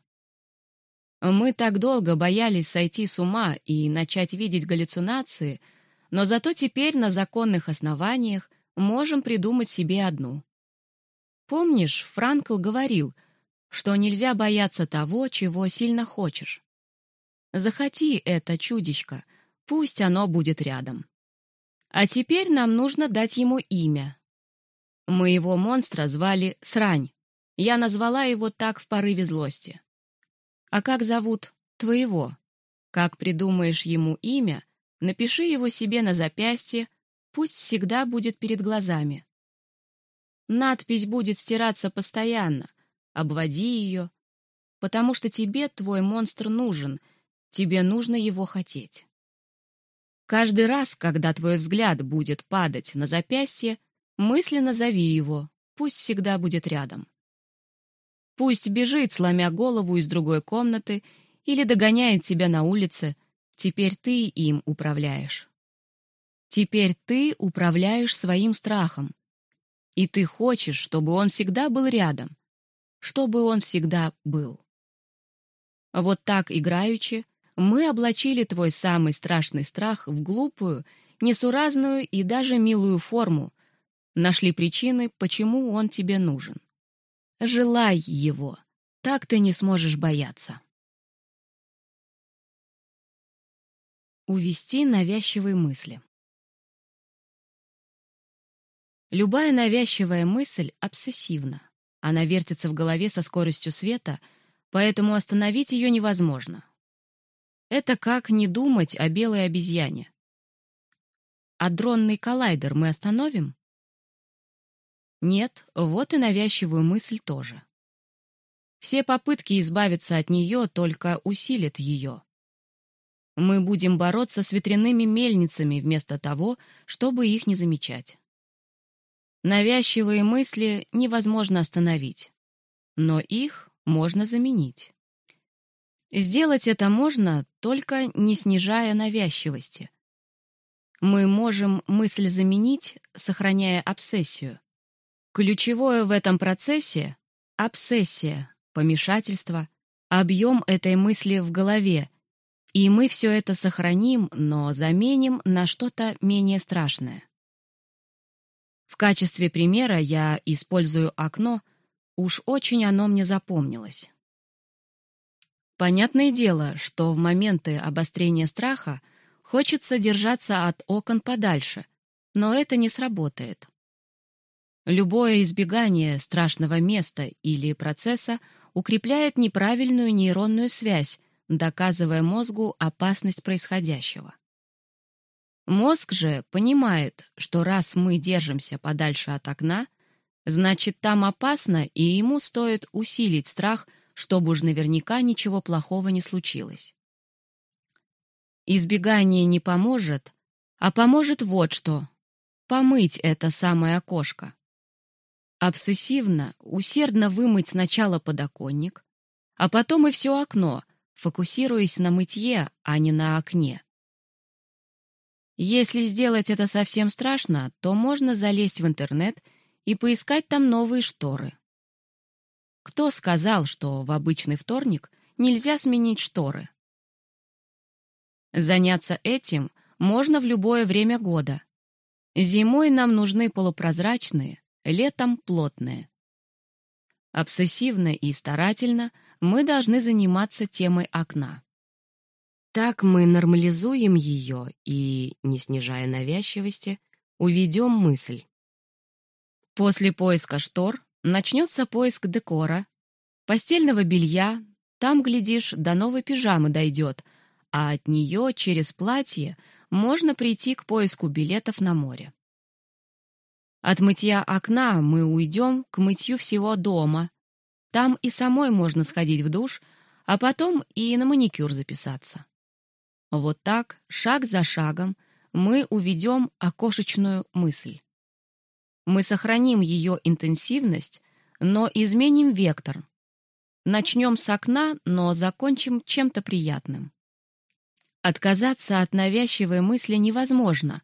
Мы так долго боялись сойти с ума и начать видеть галлюцинации, но зато теперь на законных основаниях можем придумать себе одну. Помнишь, Франкл говорил, что нельзя бояться того, чего сильно хочешь. Захоти это чудищко, пусть оно будет рядом. А теперь нам нужно дать ему имя. Моего монстра звали Срань. Я назвала его так в порыве злости. А как зовут твоего? Как придумаешь ему имя, напиши его себе на запястье, пусть всегда будет перед глазами. Надпись будет стираться постоянно, обводи ее, потому что тебе твой монстр нужен, тебе нужно его хотеть. Каждый раз, когда твой взгляд будет падать на запястье, мысленно зови его, пусть всегда будет рядом. Пусть бежит, сломя голову из другой комнаты, или догоняет тебя на улице, теперь ты им управляешь. Теперь ты управляешь своим страхом. И ты хочешь, чтобы он всегда был рядом, чтобы он всегда был. Вот так, играючи, мы облачили твой самый страшный страх в глупую, несуразную и даже милую форму, нашли причины, почему он тебе нужен. Желай его. Так ты не сможешь бояться. Увести навязчивые мысли. Любая навязчивая мысль обсессивна. Она вертится в голове со скоростью света, поэтому остановить ее невозможно. Это как не думать о белой обезьяне. А дронный коллайдер мы остановим? Нет, вот и навязчивую мысль тоже. Все попытки избавиться от нее только усилят ее. Мы будем бороться с ветряными мельницами вместо того, чтобы их не замечать. Навязчивые мысли невозможно остановить, но их можно заменить. Сделать это можно, только не снижая навязчивости. Мы можем мысль заменить, сохраняя обсессию. Ключевое в этом процессе — обсессия, помешательство, объем этой мысли в голове, и мы все это сохраним, но заменим на что-то менее страшное. В качестве примера я использую окно, уж очень оно мне запомнилось. Понятное дело, что в моменты обострения страха хочется держаться от окон подальше, но это не сработает. Любое избегание страшного места или процесса укрепляет неправильную нейронную связь, доказывая мозгу опасность происходящего. Мозг же понимает, что раз мы держимся подальше от окна, значит, там опасно, и ему стоит усилить страх, чтобы уж наверняка ничего плохого не случилось. Избегание не поможет, а поможет вот что — помыть это самое окошко. Обсессивно, усердно вымыть сначала подоконник, а потом и все окно, фокусируясь на мытье, а не на окне. Если сделать это совсем страшно, то можно залезть в интернет и поискать там новые шторы. Кто сказал, что в обычный вторник нельзя сменить шторы? Заняться этим можно в любое время года. Зимой нам нужны полупрозрачные, летом плотные. Обсессивно и старательно мы должны заниматься темой окна. Так мы нормализуем ее и, не снижая навязчивости, уведем мысль. После поиска штор начнется поиск декора, постельного белья, там, глядишь, до новой пижамы дойдет, а от нее через платье можно прийти к поиску билетов на море. От мытья окна мы уйдем к мытью всего дома. Там и самой можно сходить в душ, а потом и на маникюр записаться. Вот так, шаг за шагом, мы уведем окошечную мысль. Мы сохраним ее интенсивность, но изменим вектор. Начнем с окна, но закончим чем-то приятным. Отказаться от навязчивой мысли невозможно,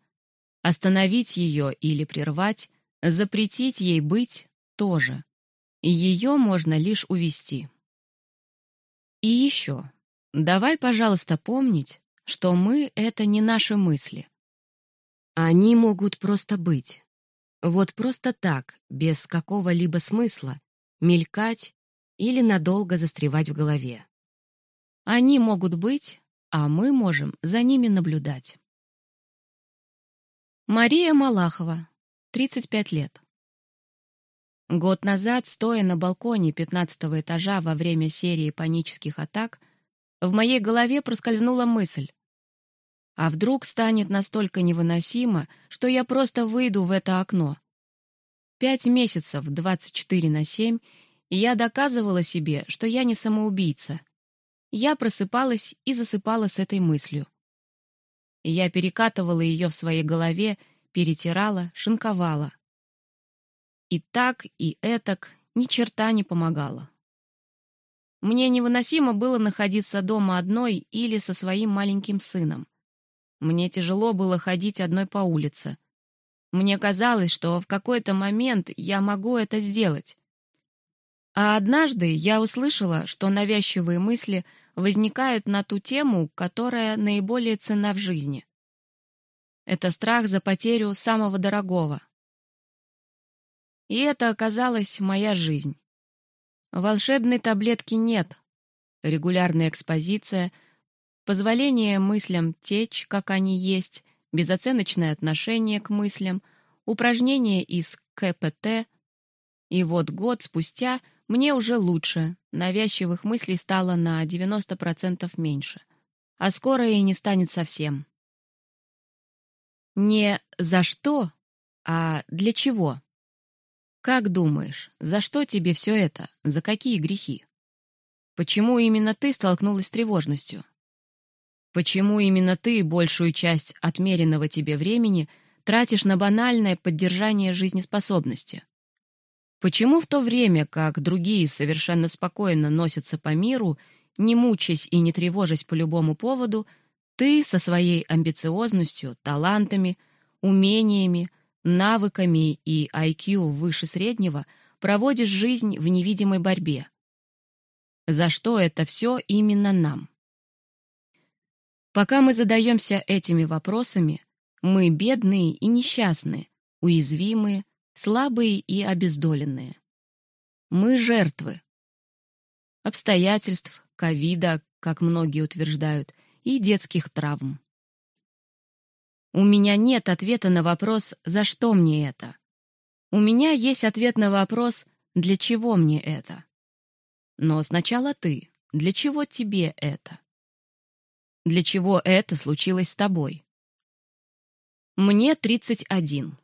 Остановить ее или прервать, запретить ей быть тоже. Ее можно лишь увести. И еще, давай, пожалуйста, помнить, что мы — это не наши мысли. Они могут просто быть. Вот просто так, без какого-либо смысла, мелькать или надолго застревать в голове. Они могут быть, а мы можем за ними наблюдать. Мария Малахова, 35 лет. Год назад, стоя на балконе 15 этажа во время серии панических атак, в моей голове проскользнула мысль. А вдруг станет настолько невыносимо, что я просто выйду в это окно? Пять месяцев, 24 на 7, и я доказывала себе, что я не самоубийца. Я просыпалась и засыпала с этой мыслью. Я перекатывала ее в своей голове, перетирала, шинковала. И так, и этак ни черта не помогало. Мне невыносимо было находиться дома одной или со своим маленьким сыном. Мне тяжело было ходить одной по улице. Мне казалось, что в какой-то момент я могу это сделать. А однажды я услышала, что навязчивые мысли возникают на ту тему, которая наиболее ценна в жизни. Это страх за потерю самого дорогого. И это оказалась моя жизнь. Волшебной таблетки нет. Регулярная экспозиция, позволение мыслям течь, как они есть, безоценочное отношение к мыслям, упражнения из КПТ. И вот год спустя мне уже лучше, навязчивых мыслей стало на 90% меньше. А скоро и не станет совсем. Не «за что», а «для чего». Как думаешь, за что тебе все это? За какие грехи? Почему именно ты столкнулась с тревожностью? Почему именно ты большую часть отмеренного тебе времени тратишь на банальное поддержание жизнеспособности? Почему в то время, как другие совершенно спокойно носятся по миру, не мучаясь и не тревожась по любому поводу, ты со своей амбициозностью, талантами, умениями, навыками и IQ выше среднего проводишь жизнь в невидимой борьбе. За что это все именно нам? Пока мы задаемся этими вопросами, мы бедные и несчастные, уязвимые, слабые и обездоленные. Мы жертвы. Обстоятельств, ковида, как многие утверждают, и детских травм. У меня нет ответа на вопрос «За что мне это?». У меня есть ответ на вопрос «Для чего мне это?». Но сначала ты. Для чего тебе это? Для чего это случилось с тобой? Мне 31.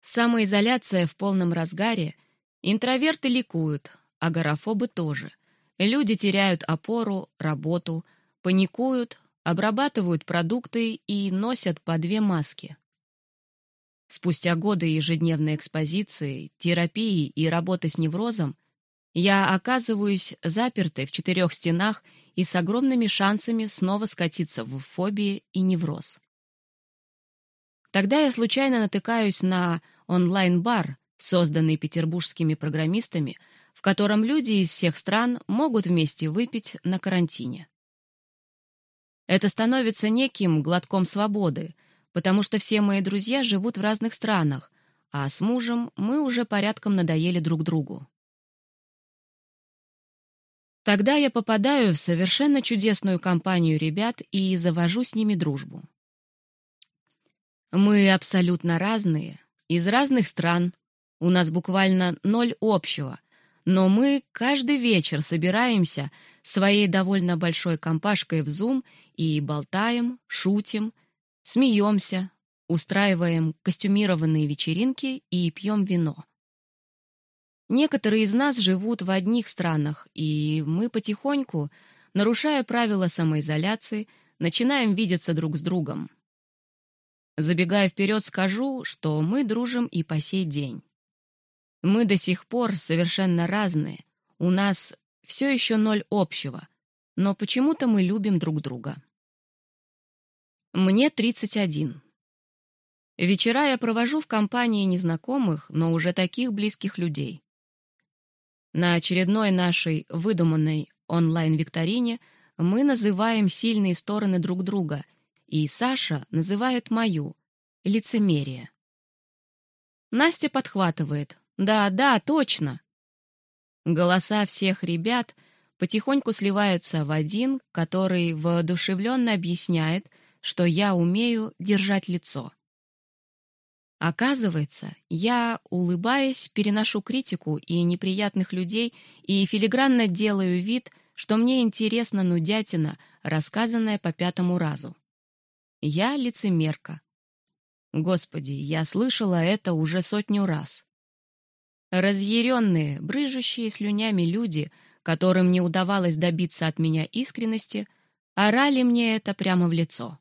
Самоизоляция в полном разгаре. Интроверты ликуют, а агорафобы тоже. Люди теряют опору, работу, паникуют, обрабатывают продукты и носят по две маски. Спустя годы ежедневной экспозиции, терапии и работы с неврозом я оказываюсь запертой в четырех стенах и с огромными шансами снова скатиться в фобии и невроз. Тогда я случайно натыкаюсь на онлайн-бар, созданный петербургскими программистами, в котором люди из всех стран могут вместе выпить на карантине. Это становится неким глотком свободы, потому что все мои друзья живут в разных странах, а с мужем мы уже порядком надоели друг другу. Тогда я попадаю в совершенно чудесную компанию ребят и завожу с ними дружбу. Мы абсолютно разные, из разных стран, у нас буквально ноль общего, но мы каждый вечер собираемся своей довольно большой компашкой в Zoom и болтаем, шутим, смеемся, устраиваем костюмированные вечеринки и пьем вино. Некоторые из нас живут в одних странах, и мы потихоньку, нарушая правила самоизоляции, начинаем видеться друг с другом. Забегая вперед, скажу, что мы дружим и по сей день. Мы до сих пор совершенно разные, у нас все еще ноль общего, но почему-то мы любим друг друга. Мне 31. Вечера я провожу в компании незнакомых, но уже таких близких людей. На очередной нашей выдуманной онлайн-викторине мы называем сильные стороны друг друга, и Саша называет мою — лицемерие. Настя подхватывает. «Да, да, точно!» Голоса всех ребят потихоньку сливаются в один, который воодушевленно объясняет, что я умею держать лицо. Оказывается, я, улыбаясь, переношу критику и неприятных людей и филигранно делаю вид, что мне интересна нудятина, рассказанная по пятому разу. Я лицемерка. Господи, я слышала это уже сотню раз. Разъяренные, брыжущие слюнями люди, которым не удавалось добиться от меня искренности, орали мне это прямо в лицо.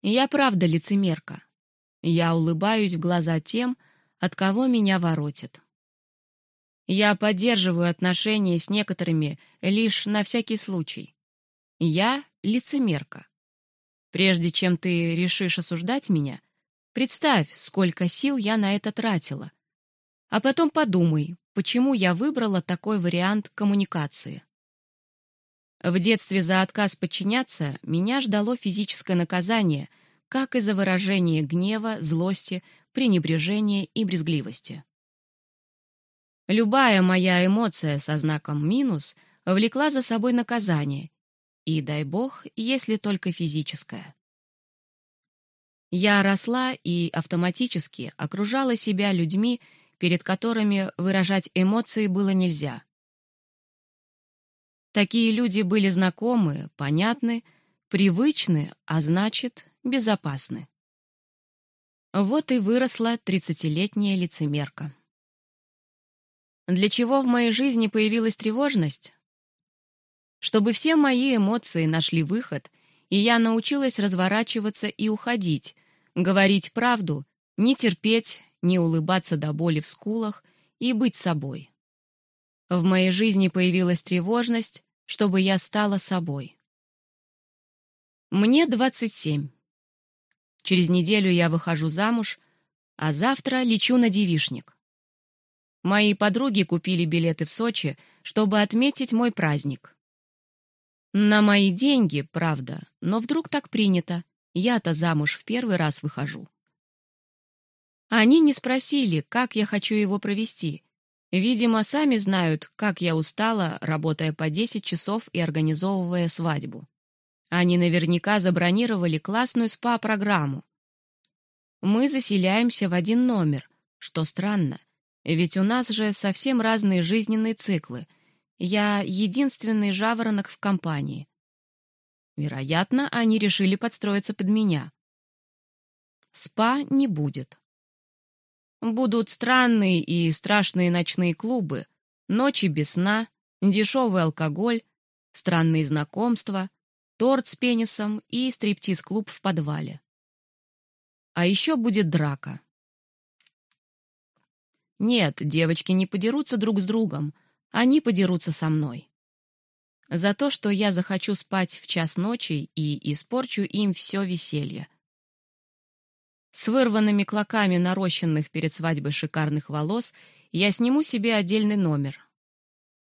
Я правда лицемерка. Я улыбаюсь в глаза тем, от кого меня воротит. Я поддерживаю отношения с некоторыми лишь на всякий случай. Я лицемерка. Прежде чем ты решишь осуждать меня, представь, сколько сил я на это тратила. А потом подумай, почему я выбрала такой вариант коммуникации. В детстве за отказ подчиняться меня ждало физическое наказание — как и за выражение гнева, злости, пренебрежения и брезгливости. Любая моя эмоция со знаком «минус» влекла за собой наказание, и, дай бог, если только физическое. Я росла и автоматически окружала себя людьми, перед которыми выражать эмоции было нельзя. Такие люди были знакомы, понятны, привычны, а значит, безопасны. Вот и выросла тридцатилетняя лицемерка. Для чего в моей жизни появилась тревожность? Чтобы все мои эмоции нашли выход, и я научилась разворачиваться и уходить, говорить правду, не терпеть, не улыбаться до боли в скулах и быть собой. В моей жизни появилась тревожность, чтобы я стала собой. Мне 27. Через неделю я выхожу замуж, а завтра лечу на девишник. Мои подруги купили билеты в Сочи, чтобы отметить мой праздник. На мои деньги, правда, но вдруг так принято. Я-то замуж в первый раз выхожу. Они не спросили, как я хочу его провести. Видимо, сами знают, как я устала, работая по 10 часов и организовывая свадьбу. Они наверняка забронировали классную СПА-программу. Мы заселяемся в один номер, что странно, ведь у нас же совсем разные жизненные циклы. Я единственный жаворонок в компании. Вероятно, они решили подстроиться под меня. СПА не будет. Будут странные и страшные ночные клубы, ночи без сна, дешевый алкоголь, странные знакомства — торт с пенисом и стриптиз-клуб в подвале. А еще будет драка. Нет, девочки не подерутся друг с другом, они подерутся со мной. За то, что я захочу спать в час ночи и испорчу им все веселье. С вырванными клоками нарощенных перед свадьбой шикарных волос я сниму себе отдельный номер.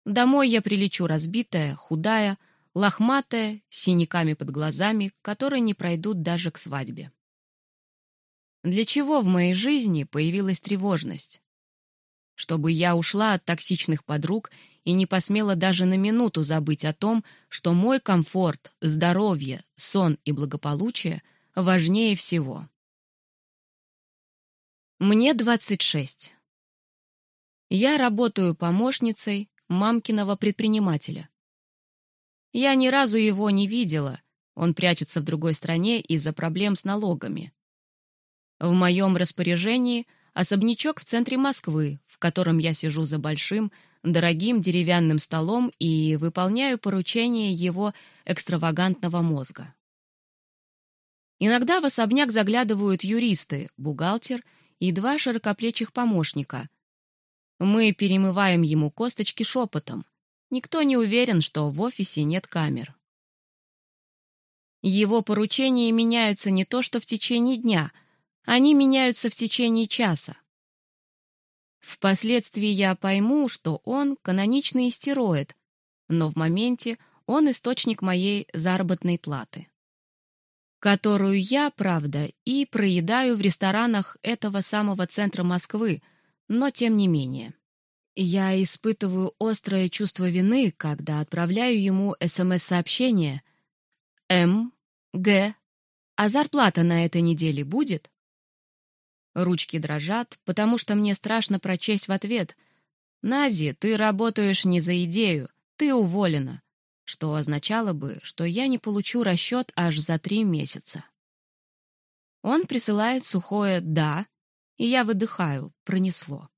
Домой я прилечу разбитая, худая, лохматая, с синяками под глазами, которые не пройдут даже к свадьбе. Для чего в моей жизни появилась тревожность? Чтобы я ушла от токсичных подруг и не посмела даже на минуту забыть о том, что мой комфорт, здоровье, сон и благополучие важнее всего. Мне 26. Я работаю помощницей мамкиного предпринимателя. Я ни разу его не видела, он прячется в другой стране из-за проблем с налогами. В моем распоряжении особнячок в центре Москвы, в котором я сижу за большим, дорогим деревянным столом и выполняю поручения его экстравагантного мозга. Иногда в особняк заглядывают юристы, бухгалтер и два широкоплечих помощника. Мы перемываем ему косточки шепотом — Никто не уверен, что в офисе нет камер. Его поручения меняются не то что в течение дня, они меняются в течение часа. Впоследствии я пойму, что он каноничный истероид, но в моменте он источник моей заработной платы, которую я, правда, и проедаю в ресторанах этого самого центра Москвы, но тем не менее. Я испытываю острое чувство вины, когда отправляю ему СМС-сообщение «М, Г, а зарплата на этой неделе будет?» Ручки дрожат, потому что мне страшно прочесть в ответ «Нази, ты работаешь не за идею, ты уволена», что означало бы, что я не получу расчет аж за три месяца. Он присылает сухое «да», и я выдыхаю, пронесло.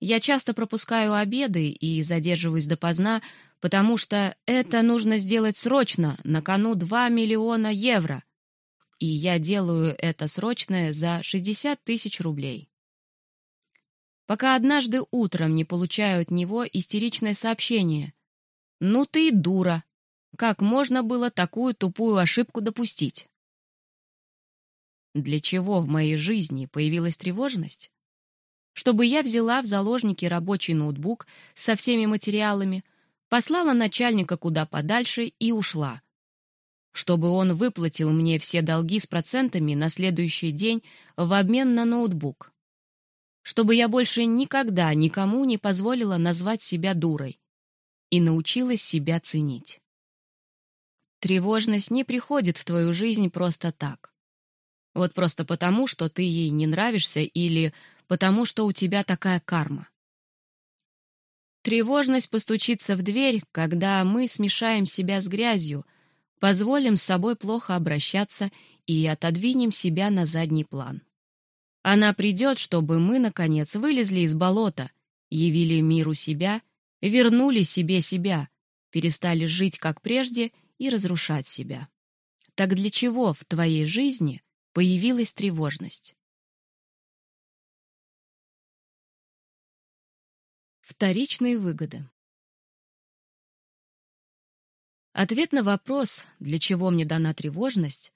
Я часто пропускаю обеды и задерживаюсь допоздна, потому что это нужно сделать срочно, на кону 2 миллиона евро. И я делаю это срочное за 60 тысяч рублей. Пока однажды утром не получаю от него истеричное сообщение. «Ну ты дура! Как можно было такую тупую ошибку допустить?» Для чего в моей жизни появилась тревожность? Чтобы я взяла в заложники рабочий ноутбук со всеми материалами, послала начальника куда подальше и ушла. Чтобы он выплатил мне все долги с процентами на следующий день в обмен на ноутбук. Чтобы я больше никогда никому не позволила назвать себя дурой и научилась себя ценить. Тревожность не приходит в твою жизнь просто так. Вот просто потому, что ты ей не нравишься или потому что у тебя такая карма. Тревожность постучится в дверь, когда мы смешаем себя с грязью, позволим с собой плохо обращаться и отодвинем себя на задний план. Она придет, чтобы мы, наконец, вылезли из болота, явили миру себя, вернули себе себя, перестали жить как прежде и разрушать себя. Так для чего в твоей жизни появилась тревожность? Вторичные выгоды. Ответ на вопрос, для чего мне дана тревожность,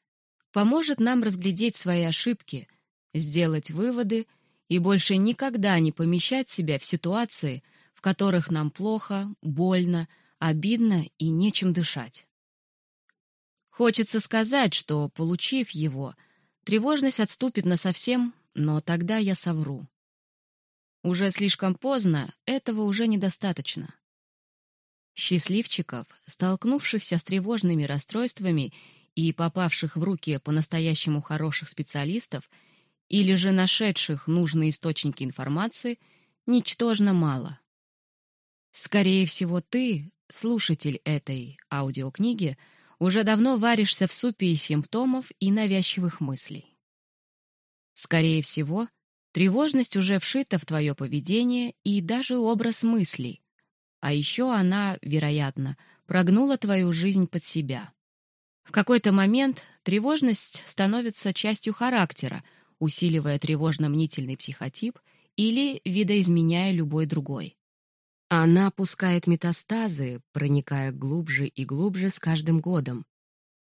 поможет нам разглядеть свои ошибки, сделать выводы и больше никогда не помещать себя в ситуации, в которых нам плохо, больно, обидно и нечем дышать. Хочется сказать, что, получив его, тревожность отступит насовсем, но тогда я совру. Уже слишком поздно, этого уже недостаточно. Счастливчиков, столкнувшихся с тревожными расстройствами и попавших в руки по-настоящему хороших специалистов или же нашедших нужные источники информации, ничтожно мало. Скорее всего, ты, слушатель этой аудиокниги, уже давно варишься в супе из симптомов и навязчивых мыслей. Скорее всего, Тревожность уже вшита в твое поведение и даже образ мыслей. А еще она, вероятно, прогнула твою жизнь под себя. В какой-то момент тревожность становится частью характера, усиливая тревожно-мнительный психотип или видоизменяя любой другой. Она пускает метастазы, проникая глубже и глубже с каждым годом.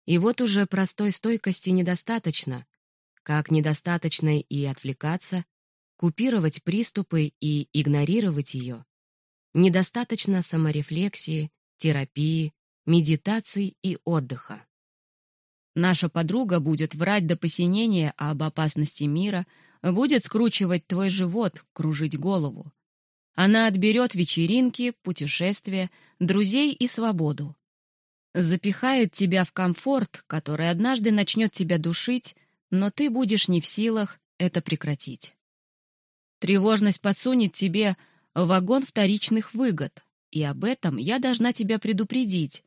И вот уже простой стойкости недостаточно, как недостаточно и отвлекаться, купировать приступы и игнорировать ее. Недостаточно саморефлексии, терапии, медитации и отдыха. Наша подруга будет врать до посинения об опасности мира, будет скручивать твой живот, кружить голову. Она отберет вечеринки, путешествия, друзей и свободу. Запихает тебя в комфорт, который однажды начнет тебя душить, но ты будешь не в силах это прекратить. Тревожность подсунет тебе вагон вторичных выгод, и об этом я должна тебя предупредить.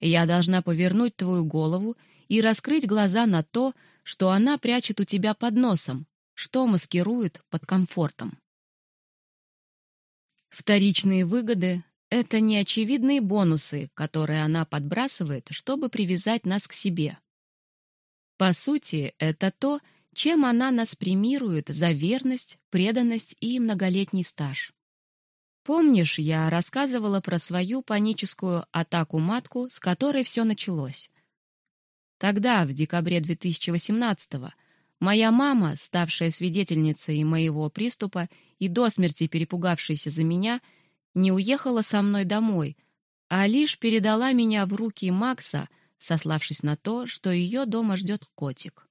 Я должна повернуть твою голову и раскрыть глаза на то, что она прячет у тебя под носом, что маскирует под комфортом. Вторичные выгоды — это неочевидные бонусы, которые она подбрасывает, чтобы привязать нас к себе. По сути, это то, чем она нас премирует за верность, преданность и многолетний стаж. Помнишь, я рассказывала про свою паническую атаку-матку, с которой все началось? Тогда, в декабре 2018-го, моя мама, ставшая свидетельницей моего приступа и до смерти перепугавшаяся за меня, не уехала со мной домой, а лишь передала меня в руки Макса, сославшись на то, что ее дома ждет котик.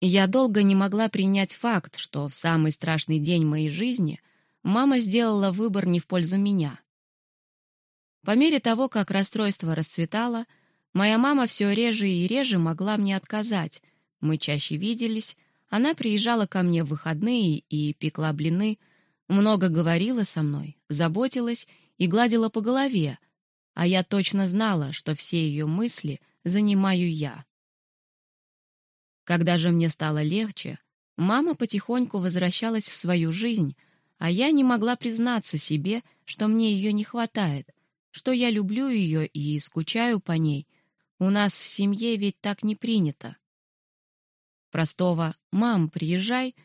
Я долго не могла принять факт, что в самый страшный день моей жизни мама сделала выбор не в пользу меня. По мере того, как расстройство расцветало, моя мама все реже и реже могла мне отказать. Мы чаще виделись, она приезжала ко мне в выходные и пекла блины, много говорила со мной, заботилась и гладила по голове, а я точно знала, что все ее мысли занимаю я. Когда же мне стало легче, мама потихоньку возвращалась в свою жизнь, а я не могла признаться себе, что мне ее не хватает, что я люблю ее и скучаю по ней. У нас в семье ведь так не принято. Простого «мам, приезжай»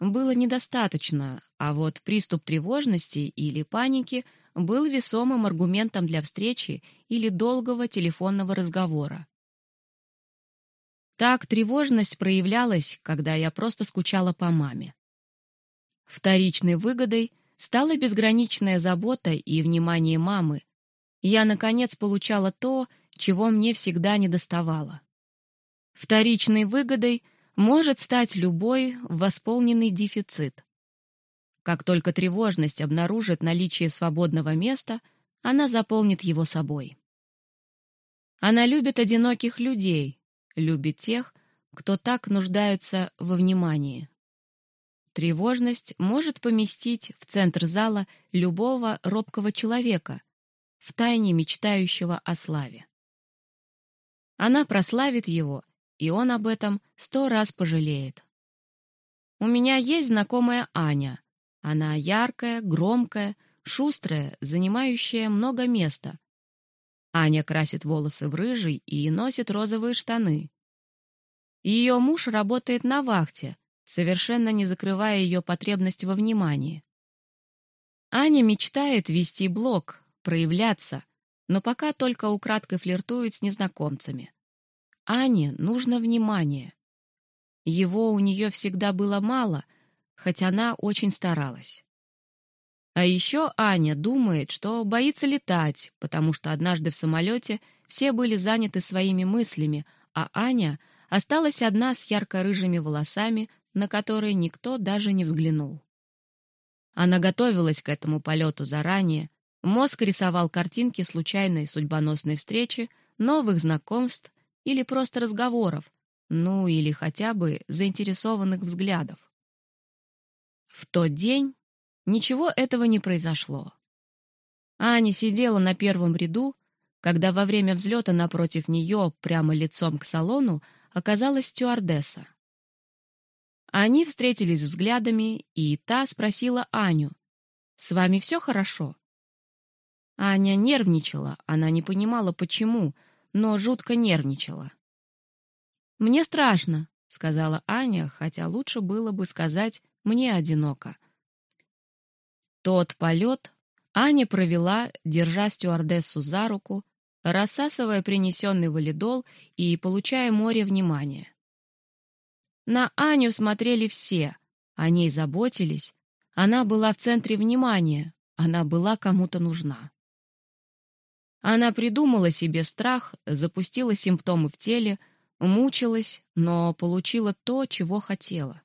было недостаточно, а вот приступ тревожности или паники был весомым аргументом для встречи или долгого телефонного разговора. Так тревожность проявлялась, когда я просто скучала по маме. Вторичной выгодой стала безграничная забота и внимание мамы. Я, наконец, получала то, чего мне всегда недоставало. Вторичной выгодой может стать любой восполненный дефицит. Как только тревожность обнаружит наличие свободного места, она заполнит его собой. Она любит одиноких людей, любит тех, кто так нуждается во внимании. Тревожность может поместить в центр зала любого робкого человека, втайне мечтающего о славе. Она прославит его, и он об этом сто раз пожалеет. У меня есть знакомая Аня. Она яркая, громкая, шустрая, занимающая много места, Аня красит волосы в рыжий и носит розовые штаны. Ее муж работает на вахте, совершенно не закрывая ее потребность во внимании. Аня мечтает вести блог, проявляться, но пока только украдкой флиртует с незнакомцами. Ане нужно внимание. Его у нее всегда было мало, хоть она очень старалась. А еще Аня думает, что боится летать, потому что однажды в самолете все были заняты своими мыслями, а Аня осталась одна с ярко-рыжими волосами, на которые никто даже не взглянул. Она готовилась к этому полету заранее, мозг рисовал картинки случайной судьбоносной встречи, новых знакомств или просто разговоров, ну или хотя бы заинтересованных взглядов. В тот день Ничего этого не произошло. Аня сидела на первом ряду, когда во время взлета напротив нее, прямо лицом к салону, оказалась стюардесса. Они встретились взглядами, и та спросила Аню, «С вами все хорошо?» Аня нервничала, она не понимала, почему, но жутко нервничала. «Мне страшно», — сказала Аня, хотя лучше было бы сказать «мне одиноко». Тот полет Аня провела, держа стюардессу за руку, рассасывая принесенный валидол и получая море внимания. На Аню смотрели все, о ней заботились, она была в центре внимания, она была кому-то нужна. Она придумала себе страх, запустила симптомы в теле, мучилась, но получила то, чего хотела.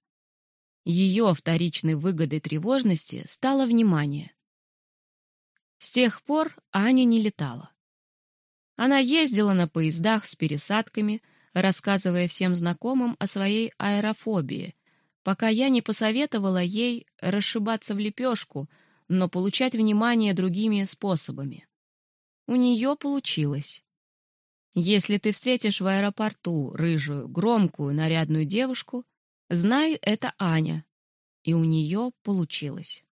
Ее вторичной выгодой тревожности стало внимание. С тех пор Аня не летала. Она ездила на поездах с пересадками, рассказывая всем знакомым о своей аэрофобии, пока я не посоветовала ей расшибаться в лепешку, но получать внимание другими способами. У нее получилось. Если ты встретишь в аэропорту рыжую, громкую, нарядную девушку, Знай, это Аня. И у нее получилось.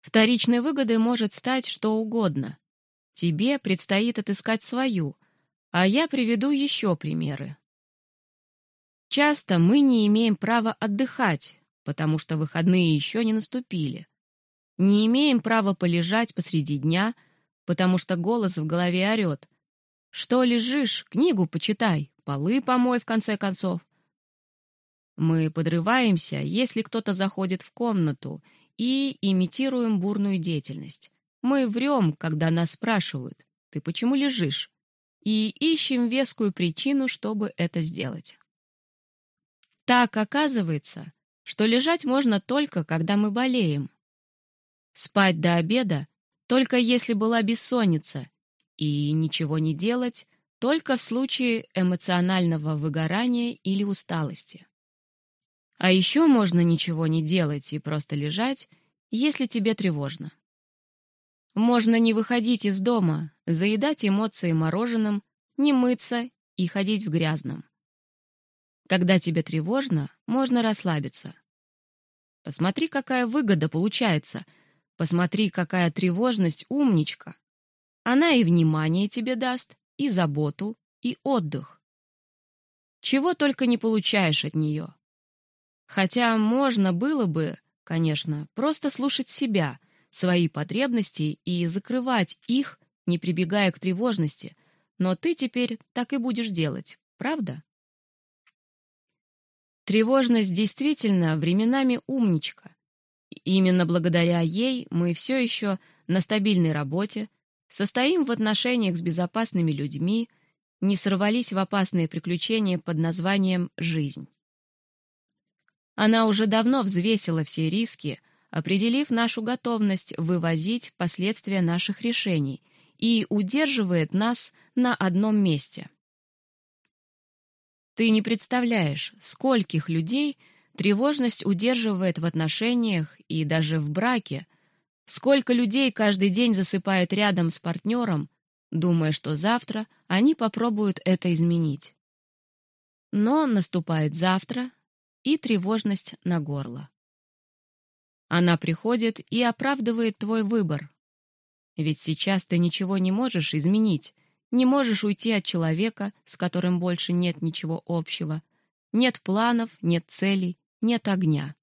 Вторичной выгодой может стать что угодно. Тебе предстоит отыскать свою, а я приведу еще примеры. Часто мы не имеем права отдыхать, потому что выходные еще не наступили. Не имеем права полежать посреди дня, потому что голос в голове орет. Что лежишь, книгу почитай, полы помой, в конце концов. Мы подрываемся, если кто-то заходит в комнату, и имитируем бурную деятельность. Мы врем, когда нас спрашивают, «Ты почему лежишь?» и ищем вескую причину, чтобы это сделать. Так оказывается, что лежать можно только, когда мы болеем. Спать до обеда только если была бессонница, и ничего не делать только в случае эмоционального выгорания или усталости. А еще можно ничего не делать и просто лежать, если тебе тревожно. Можно не выходить из дома, заедать эмоции мороженым, не мыться и ходить в грязном. Когда тебе тревожно, можно расслабиться. Посмотри, какая выгода получается. Посмотри, какая тревожность умничка. Она и внимание тебе даст, и заботу, и отдых. Чего только не получаешь от нее. Хотя можно было бы, конечно, просто слушать себя, свои потребности и закрывать их, не прибегая к тревожности, но ты теперь так и будешь делать, правда? Тревожность действительно временами умничка. Именно благодаря ей мы все еще на стабильной работе, состоим в отношениях с безопасными людьми, не сорвались в опасные приключения под названием «жизнь». Она уже давно взвесила все риски, определив нашу готовность вывозить последствия наших решений и удерживает нас на одном месте. Ты не представляешь, скольких людей тревожность удерживает в отношениях и даже в браке, сколько людей каждый день засыпает рядом с партнером, думая, что завтра они попробуют это изменить. Но наступает завтра, и тревожность на горло. Она приходит и оправдывает твой выбор. Ведь сейчас ты ничего не можешь изменить, не можешь уйти от человека, с которым больше нет ничего общего. Нет планов, нет целей, нет огня.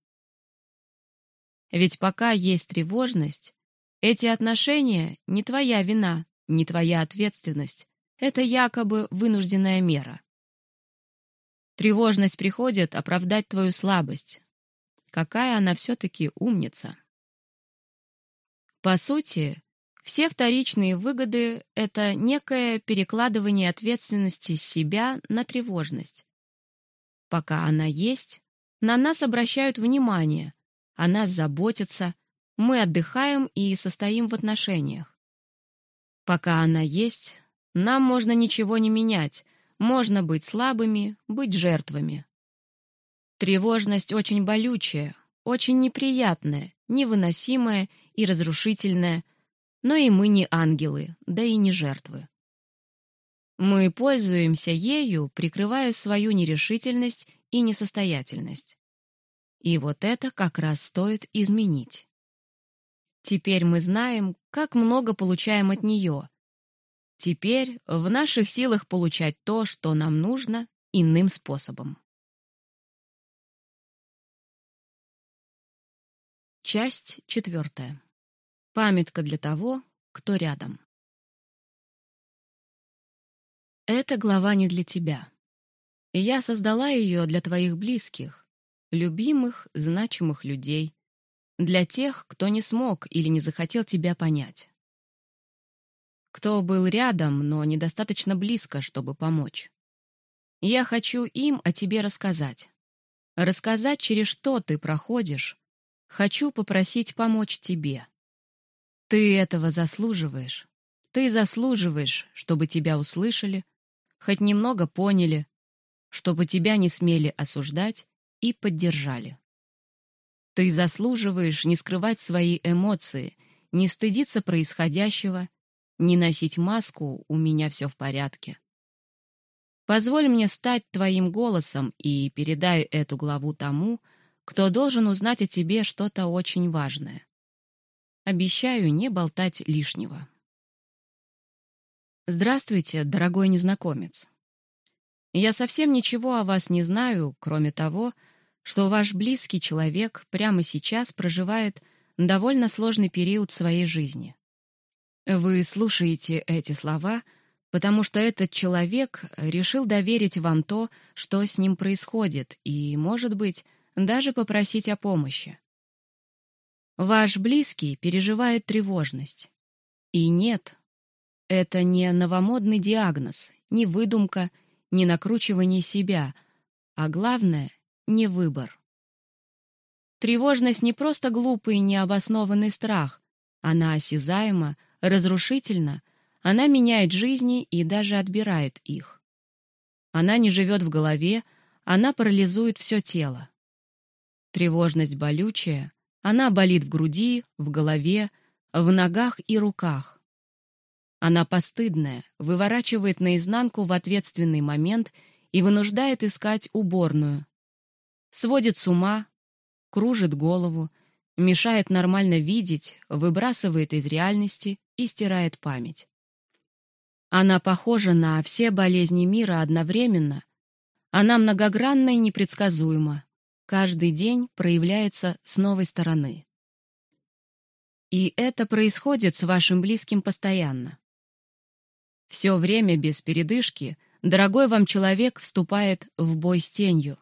Ведь пока есть тревожность, эти отношения не твоя вина, не твоя ответственность. Это якобы вынужденная мера. Тревожность приходит оправдать твою слабость. Какая она все-таки умница. По сути, все вторичные выгоды — это некое перекладывание ответственности с себя на тревожность. Пока она есть, на нас обращают внимание, о нас заботятся, мы отдыхаем и состоим в отношениях. Пока она есть, нам можно ничего не менять, можно быть слабыми, быть жертвами. Тревожность очень болючая, очень неприятная, невыносимая и разрушительная, но и мы не ангелы, да и не жертвы. Мы пользуемся ею, прикрывая свою нерешительность и несостоятельность. И вот это как раз стоит изменить. Теперь мы знаем, как много получаем от нее, Теперь в наших силах получать то, что нам нужно, иным способом. Часть четвертая. Памятка для того, кто рядом. Эта глава не для тебя. Я создала ее для твоих близких, любимых, значимых людей, для тех, кто не смог или не захотел тебя понять кто был рядом, но недостаточно близко, чтобы помочь. Я хочу им о тебе рассказать. Рассказать, через что ты проходишь. Хочу попросить помочь тебе. Ты этого заслуживаешь. Ты заслуживаешь, чтобы тебя услышали, хоть немного поняли, чтобы тебя не смели осуждать и поддержали. Ты заслуживаешь не скрывать свои эмоции, не стыдиться происходящего не носить маску, у меня все в порядке. Позволь мне стать твоим голосом и передай эту главу тому, кто должен узнать о тебе что-то очень важное. Обещаю не болтать лишнего. Здравствуйте, дорогой незнакомец. Я совсем ничего о вас не знаю, кроме того, что ваш близкий человек прямо сейчас проживает довольно сложный период своей жизни. Вы слушаете эти слова, потому что этот человек решил доверить вам то, что с ним происходит, и, может быть, даже попросить о помощи. Ваш близкий переживает тревожность. И нет, это не новомодный диагноз, не выдумка, не накручивание себя, а главное — не выбор. Тревожность не просто глупый необоснованный страх, она осязаема, разрушительна, она меняет жизни и даже отбирает их. Она не живет в голове, она парализует все тело. Тревожность болючая, она болит в груди, в голове, в ногах и руках. Она постыдная, выворачивает наизнанку в ответственный момент и вынуждает искать уборную. Сводит с ума, кружит голову, мешает нормально видеть, выбрасывает из реальности и стирает память. Она похожа на все болезни мира одновременно. Она многогранна и непредсказуема. Каждый день проявляется с новой стороны. И это происходит с вашим близким постоянно. Все время без передышки дорогой вам человек вступает в бой с тенью.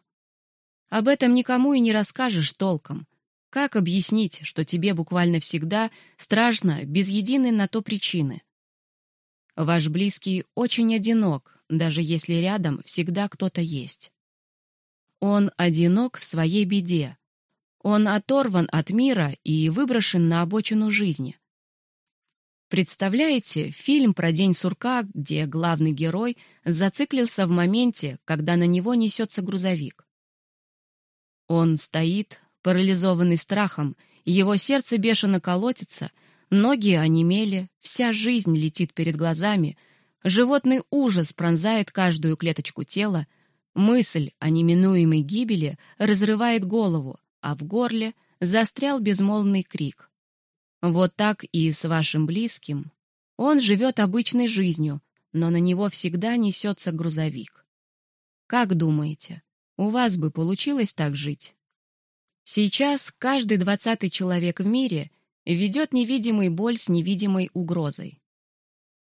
Об этом никому и не расскажешь толком. Как объяснить, что тебе буквально всегда страшно, без единой на то причины? Ваш близкий очень одинок, даже если рядом всегда кто-то есть. Он одинок в своей беде. Он оторван от мира и выброшен на обочину жизни. Представляете фильм про День сурка, где главный герой зациклился в моменте, когда на него несется грузовик? Он стоит, парализованный страхом, его сердце бешено колотится, ноги онемели, вся жизнь летит перед глазами, животный ужас пронзает каждую клеточку тела, мысль о неминуемой гибели разрывает голову, а в горле застрял безмолвный крик — вот так и с вашим близким. Он живет обычной жизнью, но на него всегда несется грузовик. Как думаете, у вас бы получилось так жить? Сейчас каждый двадцатый человек в мире ведет невидимый боль с невидимой угрозой.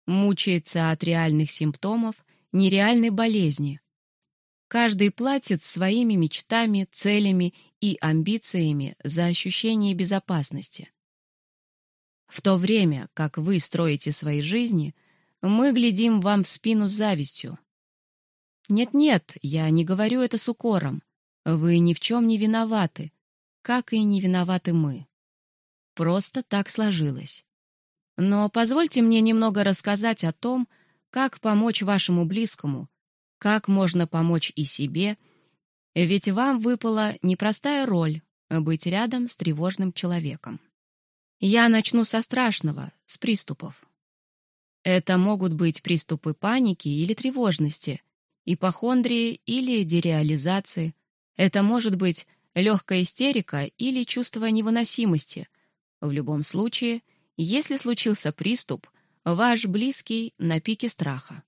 Мучается от реальных симптомов нереальной болезни. Каждый платит своими мечтами, целями и амбициями за ощущение безопасности. В то время, как вы строите свои жизни, мы глядим вам в спину с завистью. Нет-нет, я не говорю это с укором. Вы ни в чем не виноваты, как и не виноваты мы. Просто так сложилось. Но позвольте мне немного рассказать о том, как помочь вашему близкому, как можно помочь и себе, ведь вам выпала непростая роль быть рядом с тревожным человеком. Я начну со страшного, с приступов. Это могут быть приступы паники или тревожности, ипохондрии или дереализации. Это может быть легкая истерика или чувство невыносимости. В любом случае, если случился приступ, ваш близкий на пике страха.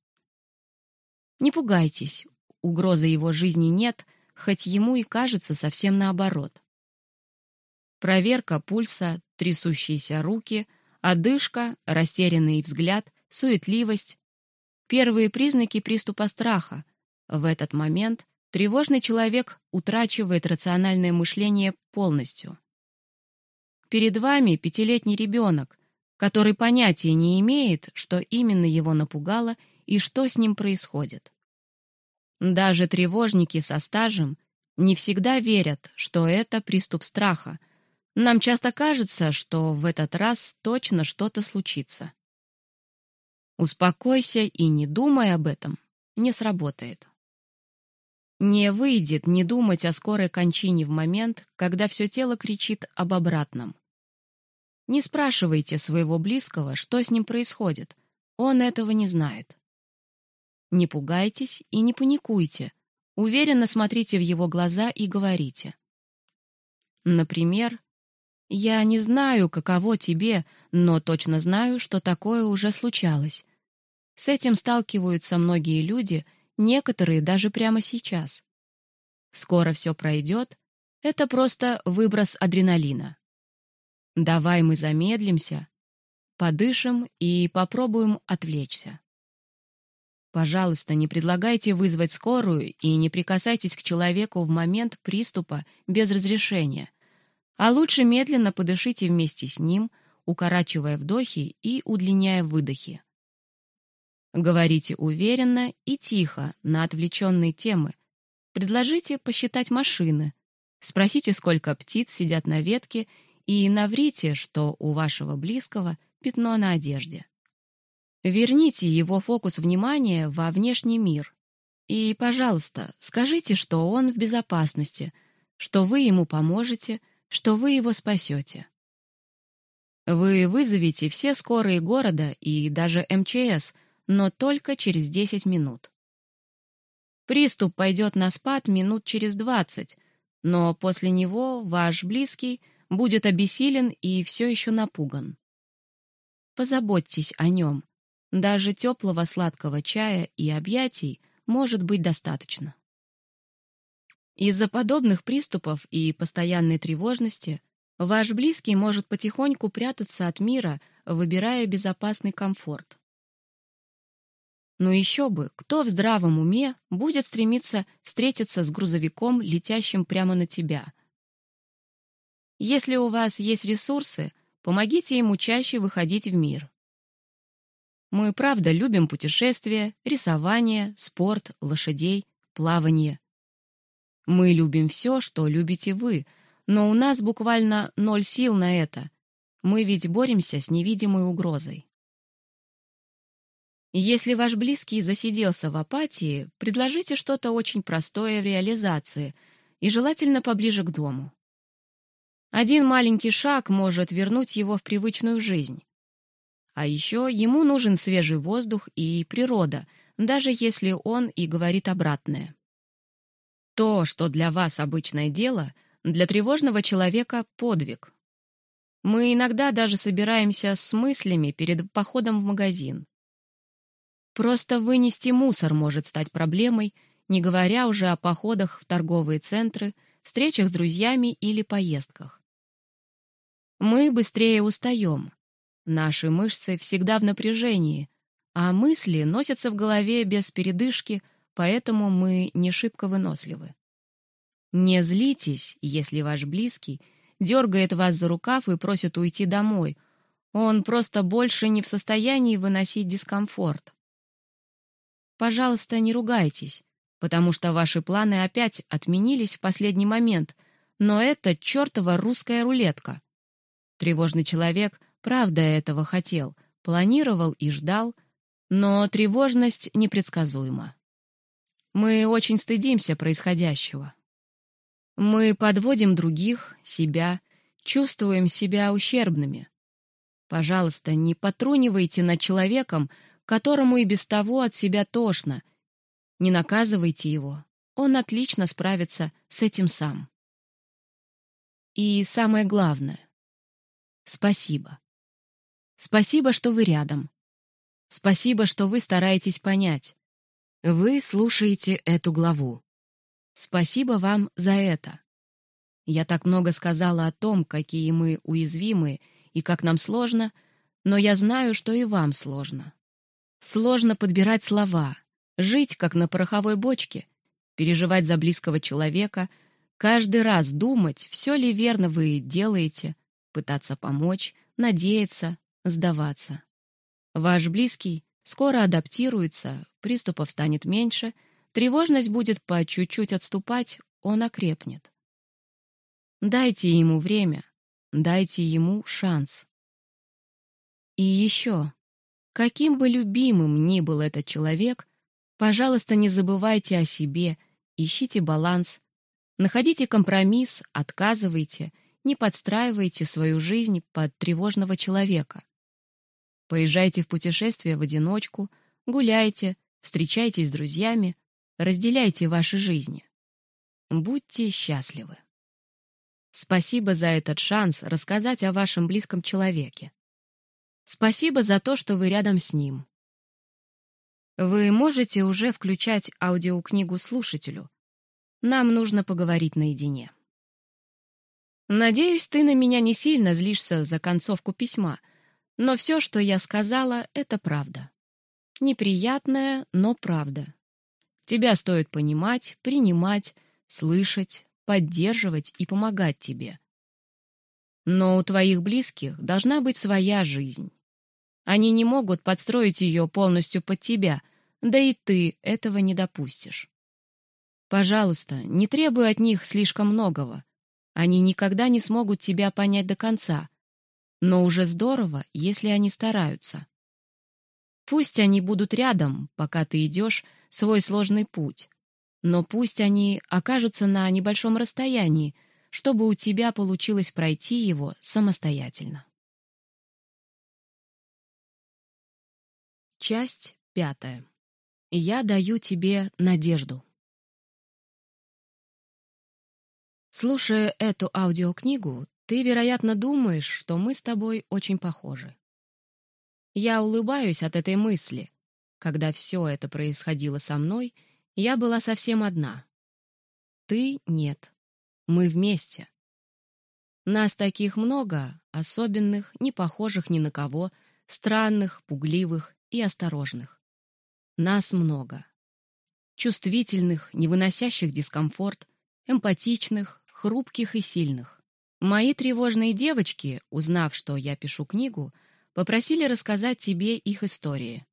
Не пугайтесь, угрозы его жизни нет, хоть ему и кажется совсем наоборот. Проверка пульса, трясущиеся руки, одышка, растерянный взгляд, суетливость. Первые признаки приступа страха. В этот момент тревожный человек утрачивает рациональное мышление полностью. Перед вами пятилетний ребенок, который понятия не имеет, что именно его напугало и что с ним происходит. Даже тревожники со стажем не всегда верят, что это приступ страха, нам часто кажется, что в этот раз точно что-то случится. Успокойся и не думай об этом, не сработает. Не выйдет не думать о скорой кончине в момент, когда все тело кричит об обратном. Не спрашивайте своего близкого, что с ним происходит. Он этого не знает. Не пугайтесь и не паникуйте. Уверенно смотрите в его глаза и говорите. Например, я не знаю, каково тебе, но точно знаю, что такое уже случалось. С этим сталкиваются многие люди, некоторые даже прямо сейчас. Скоро все пройдет. Это просто выброс адреналина. Давай мы замедлимся, подышим и попробуем отвлечься. Пожалуйста, не предлагайте вызвать скорую и не прикасайтесь к человеку в момент приступа без разрешения. А лучше медленно подышите вместе с ним, укорачивая вдохи и удлиняя выдохи. Говорите уверенно и тихо на отвлеченные темы. Предложите посчитать машины. Спросите, сколько птиц сидят на ветке, и наврите, что у вашего близкого пятно на одежде. Верните его фокус внимания во внешний мир. И, пожалуйста, скажите, что он в безопасности, что вы ему поможете, что вы его спасете. Вы вызовете все скорые города и даже МЧС — но только через 10 минут. Приступ пойдет на спад минут через 20, но после него ваш близкий будет обессилен и все еще напуган. Позаботьтесь о нем. Даже теплого сладкого чая и объятий может быть достаточно. Из-за подобных приступов и постоянной тревожности ваш близкий может потихоньку прятаться от мира, выбирая безопасный комфорт. Но еще бы, кто в здравом уме будет стремиться встретиться с грузовиком, летящим прямо на тебя? Если у вас есть ресурсы, помогите ему чаще выходить в мир. Мы правда любим путешествия, рисование, спорт, лошадей, плавание. Мы любим все, что любите вы, но у нас буквально ноль сил на это. Мы ведь боремся с невидимой угрозой. Если ваш близкий засиделся в апатии, предложите что-то очень простое в реализации и желательно поближе к дому. Один маленький шаг может вернуть его в привычную жизнь. А еще ему нужен свежий воздух и природа, даже если он и говорит обратное. То, что для вас обычное дело, для тревожного человека — подвиг. Мы иногда даже собираемся с мыслями перед походом в магазин. Просто вынести мусор может стать проблемой, не говоря уже о походах в торговые центры, встречах с друзьями или поездках. Мы быстрее устаем. Наши мышцы всегда в напряжении, а мысли носятся в голове без передышки, поэтому мы не шибко выносливы. Не злитесь, если ваш близкий дергает вас за рукав и просит уйти домой. Он просто больше не в состоянии выносить дискомфорт. Пожалуйста, не ругайтесь, потому что ваши планы опять отменились в последний момент, но это чертова русская рулетка. Тревожный человек правда этого хотел, планировал и ждал, но тревожность непредсказуема. Мы очень стыдимся происходящего. Мы подводим других, себя, чувствуем себя ущербными. Пожалуйста, не потрунивайте над человеком, которому и без того от себя тошно. Не наказывайте его, он отлично справится с этим сам. И самое главное — спасибо. Спасибо, что вы рядом. Спасибо, что вы стараетесь понять. Вы слушаете эту главу. Спасибо вам за это. Я так много сказала о том, какие мы уязвимы и как нам сложно, но я знаю, что и вам сложно. Сложно подбирать слова, жить как на пороховой бочке, переживать за близкого человека, каждый раз думать, все ли верно вы делаете, пытаться помочь, надеяться, сдаваться. Ваш близкий скоро адаптируется, приступов станет меньше, тревожность будет по чуть-чуть отступать, он окрепнет. Дайте ему время, дайте ему шанс. И еще. Каким бы любимым ни был этот человек, пожалуйста, не забывайте о себе, ищите баланс, находите компромисс, отказывайте, не подстраивайте свою жизнь под тревожного человека. Поезжайте в путешествие в одиночку, гуляйте, встречайтесь с друзьями, разделяйте ваши жизни. Будьте счастливы. Спасибо за этот шанс рассказать о вашем близком человеке. Спасибо за то, что вы рядом с ним. Вы можете уже включать аудиокнигу слушателю. Нам нужно поговорить наедине. Надеюсь, ты на меня не сильно злишься за концовку письма, но все, что я сказала, это правда. Неприятная, но правда. Тебя стоит понимать, принимать, слышать, поддерживать и помогать тебе. Но у твоих близких должна быть своя жизнь. Они не могут подстроить ее полностью под тебя, да и ты этого не допустишь. Пожалуйста, не требуй от них слишком многого. Они никогда не смогут тебя понять до конца. Но уже здорово, если они стараются. Пусть они будут рядом, пока ты идешь свой сложный путь. Но пусть они окажутся на небольшом расстоянии, чтобы у тебя получилось пройти его самостоятельно. Часть пятая. Я даю тебе надежду. Слушая эту аудиокнигу, ты, вероятно, думаешь, что мы с тобой очень похожи. Я улыбаюсь от этой мысли. Когда все это происходило со мной, я была совсем одна. Ты — нет. Мы вместе. Нас таких много, особенных, не похожих ни на кого, странных, пугливых и осторожных. Нас много. Чувствительных, не выносящих дискомфорт, эмпатичных, хрупких и сильных. Мои тревожные девочки, узнав, что я пишу книгу, — попросили рассказать тебе их истории.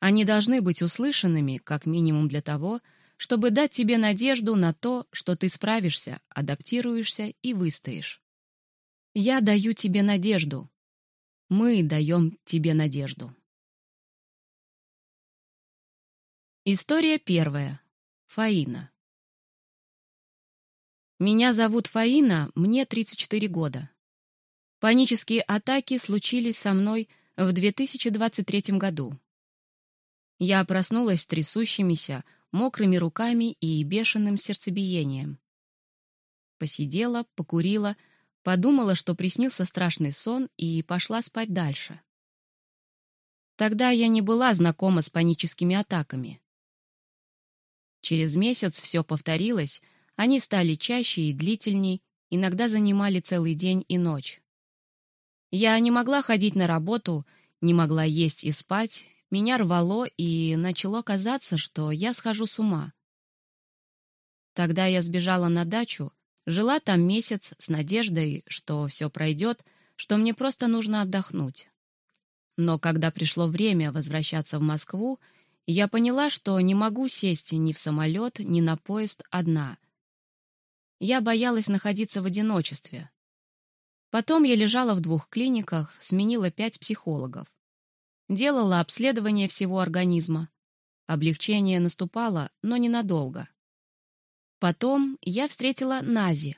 Они должны быть услышанными, как минимум для того, чтобы дать тебе надежду на то, что ты справишься, адаптируешься и выстоишь. Я даю тебе надежду. Мы даем тебе надежду. История первая. Фаина. Меня зовут Фаина, мне 34 года. Панические атаки случились со мной в 2023 году. Я проснулась трясущимися, мокрыми руками и бешеным сердцебиением. Посидела, покурила, подумала, что приснился страшный сон, и пошла спать дальше. Тогда я не была знакома с паническими атаками. Через месяц все повторилось, они стали чаще и длительней, иногда занимали целый день и ночь. Я не могла ходить на работу, не могла есть и спать, меня рвало, и начало казаться, что я схожу с ума. Тогда я сбежала на дачу, жила там месяц с надеждой, что все пройдет, что мне просто нужно отдохнуть. Но когда пришло время возвращаться в Москву, я поняла, что не могу сесть ни в самолет, ни на поезд одна. Я боялась находиться в одиночестве. Потом я лежала в двух клиниках, сменила пять психологов. Делала обследование всего организма. Облегчение наступало, но ненадолго. Потом я встретила Нази,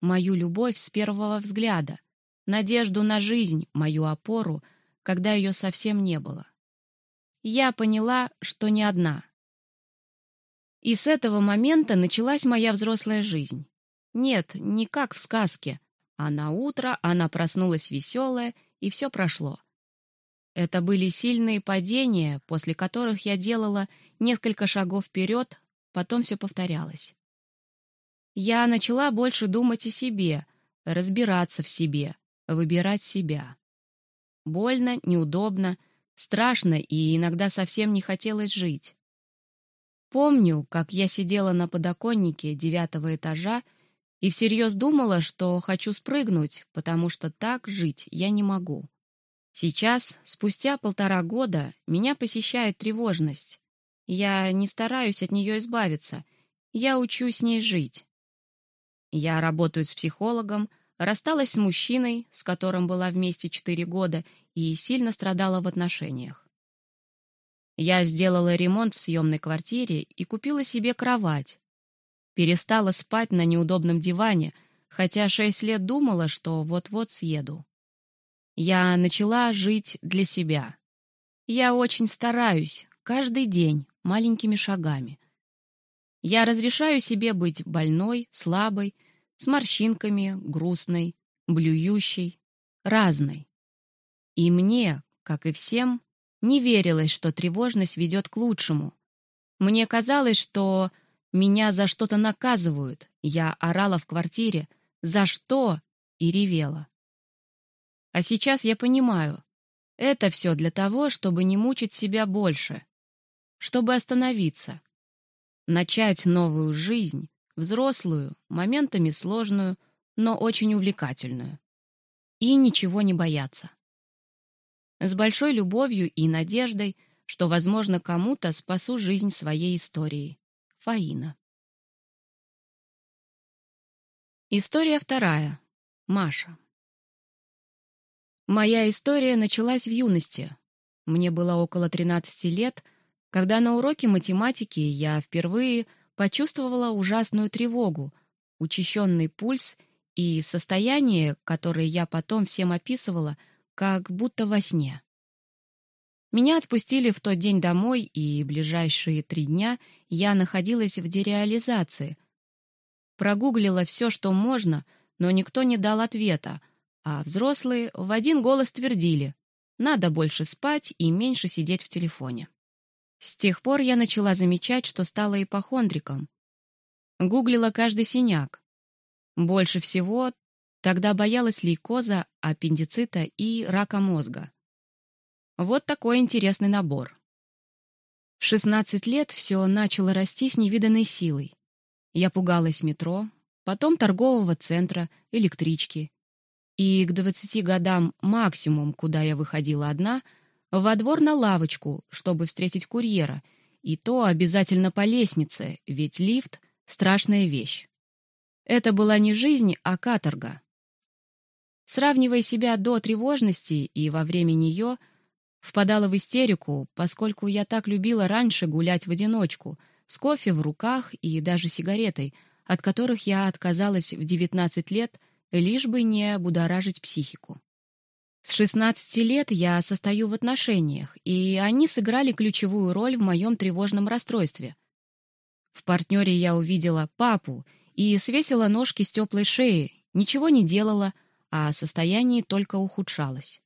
мою любовь с первого взгляда, надежду на жизнь, мою опору, когда ее совсем не было. Я поняла, что не одна. И с этого момента началась моя взрослая жизнь. Нет, не как в сказке, а на утро она проснулась веселая, и все прошло. Это были сильные падения, после которых я делала несколько шагов вперед, потом все повторялось. Я начала больше думать о себе, разбираться в себе, выбирать себя. Больно, неудобно, страшно и иногда совсем не хотелось жить. Помню, как я сидела на подоконнике девятого этажа и всерьез думала, что хочу спрыгнуть, потому что так жить я не могу. Сейчас, спустя полтора года, меня посещает тревожность. Я не стараюсь от нее избавиться, я учусь с ней жить. Я работаю с психологом, рассталась с мужчиной, с которым была вместе четыре года, и сильно страдала в отношениях. Я сделала ремонт в съемной квартире и купила себе кровать, Перестала спать на неудобном диване, хотя шесть лет думала, что вот-вот съеду. Я начала жить для себя. Я очень стараюсь, каждый день, маленькими шагами. Я разрешаю себе быть больной, слабой, с морщинками, грустной, блюющей, разной. И мне, как и всем, не верилось, что тревожность ведет к лучшему. Мне казалось, что меня за что-то наказывают. Я орала в квартире. За что? И ревела. А сейчас я понимаю. Это все для того, чтобы не мучить себя больше, чтобы остановиться, начать новую жизнь, взрослую, моментами сложную, но очень увлекательную. И ничего не бояться. С большой любовью и надеждой, что, возможно, кому-то спасу жизнь своей историей. Фаина. История вторая. Маша. Моя история началась в юности. Мне было около 13 лет, когда на уроке математики я впервые почувствовала ужасную тревогу, учащенный пульс и состояние, которое я потом всем описывала, как будто во сне. Меня отпустили в тот день домой, и ближайшие три дня я находилась в дереализации. Прогуглила все, что можно, но никто не дал ответа, а взрослые в один голос твердили «надо больше спать и меньше сидеть в телефоне». С тех пор я начала замечать, что стала ипохондриком. Гуглила каждый синяк. Больше всего тогда боялась лейкоза, аппендицита и рака мозга. Вот такой интересный набор. В 16 лет все начало расти с невиданной силой. Я пугалась метро, потом торгового центра, электрички. И к 20 годам максимум, куда я выходила одна — во двор на лавочку, чтобы встретить курьера, и то обязательно по лестнице, ведь лифт — страшная вещь. Это была не жизнь, а каторга. Сравнивая себя до тревожности и во время нее, впадала в истерику, поскольку я так любила раньше гулять в одиночку, с кофе в руках и даже сигаретой, от которых я отказалась в 19 лет, лишь бы не будоражить психику. С 16 лет я состою в отношениях, и они сыграли ключевую роль в моем тревожном расстройстве. В партнере я увидела папу и свесила ножки с теплой шеи, ничего не делала, а состояние только ухудшалось.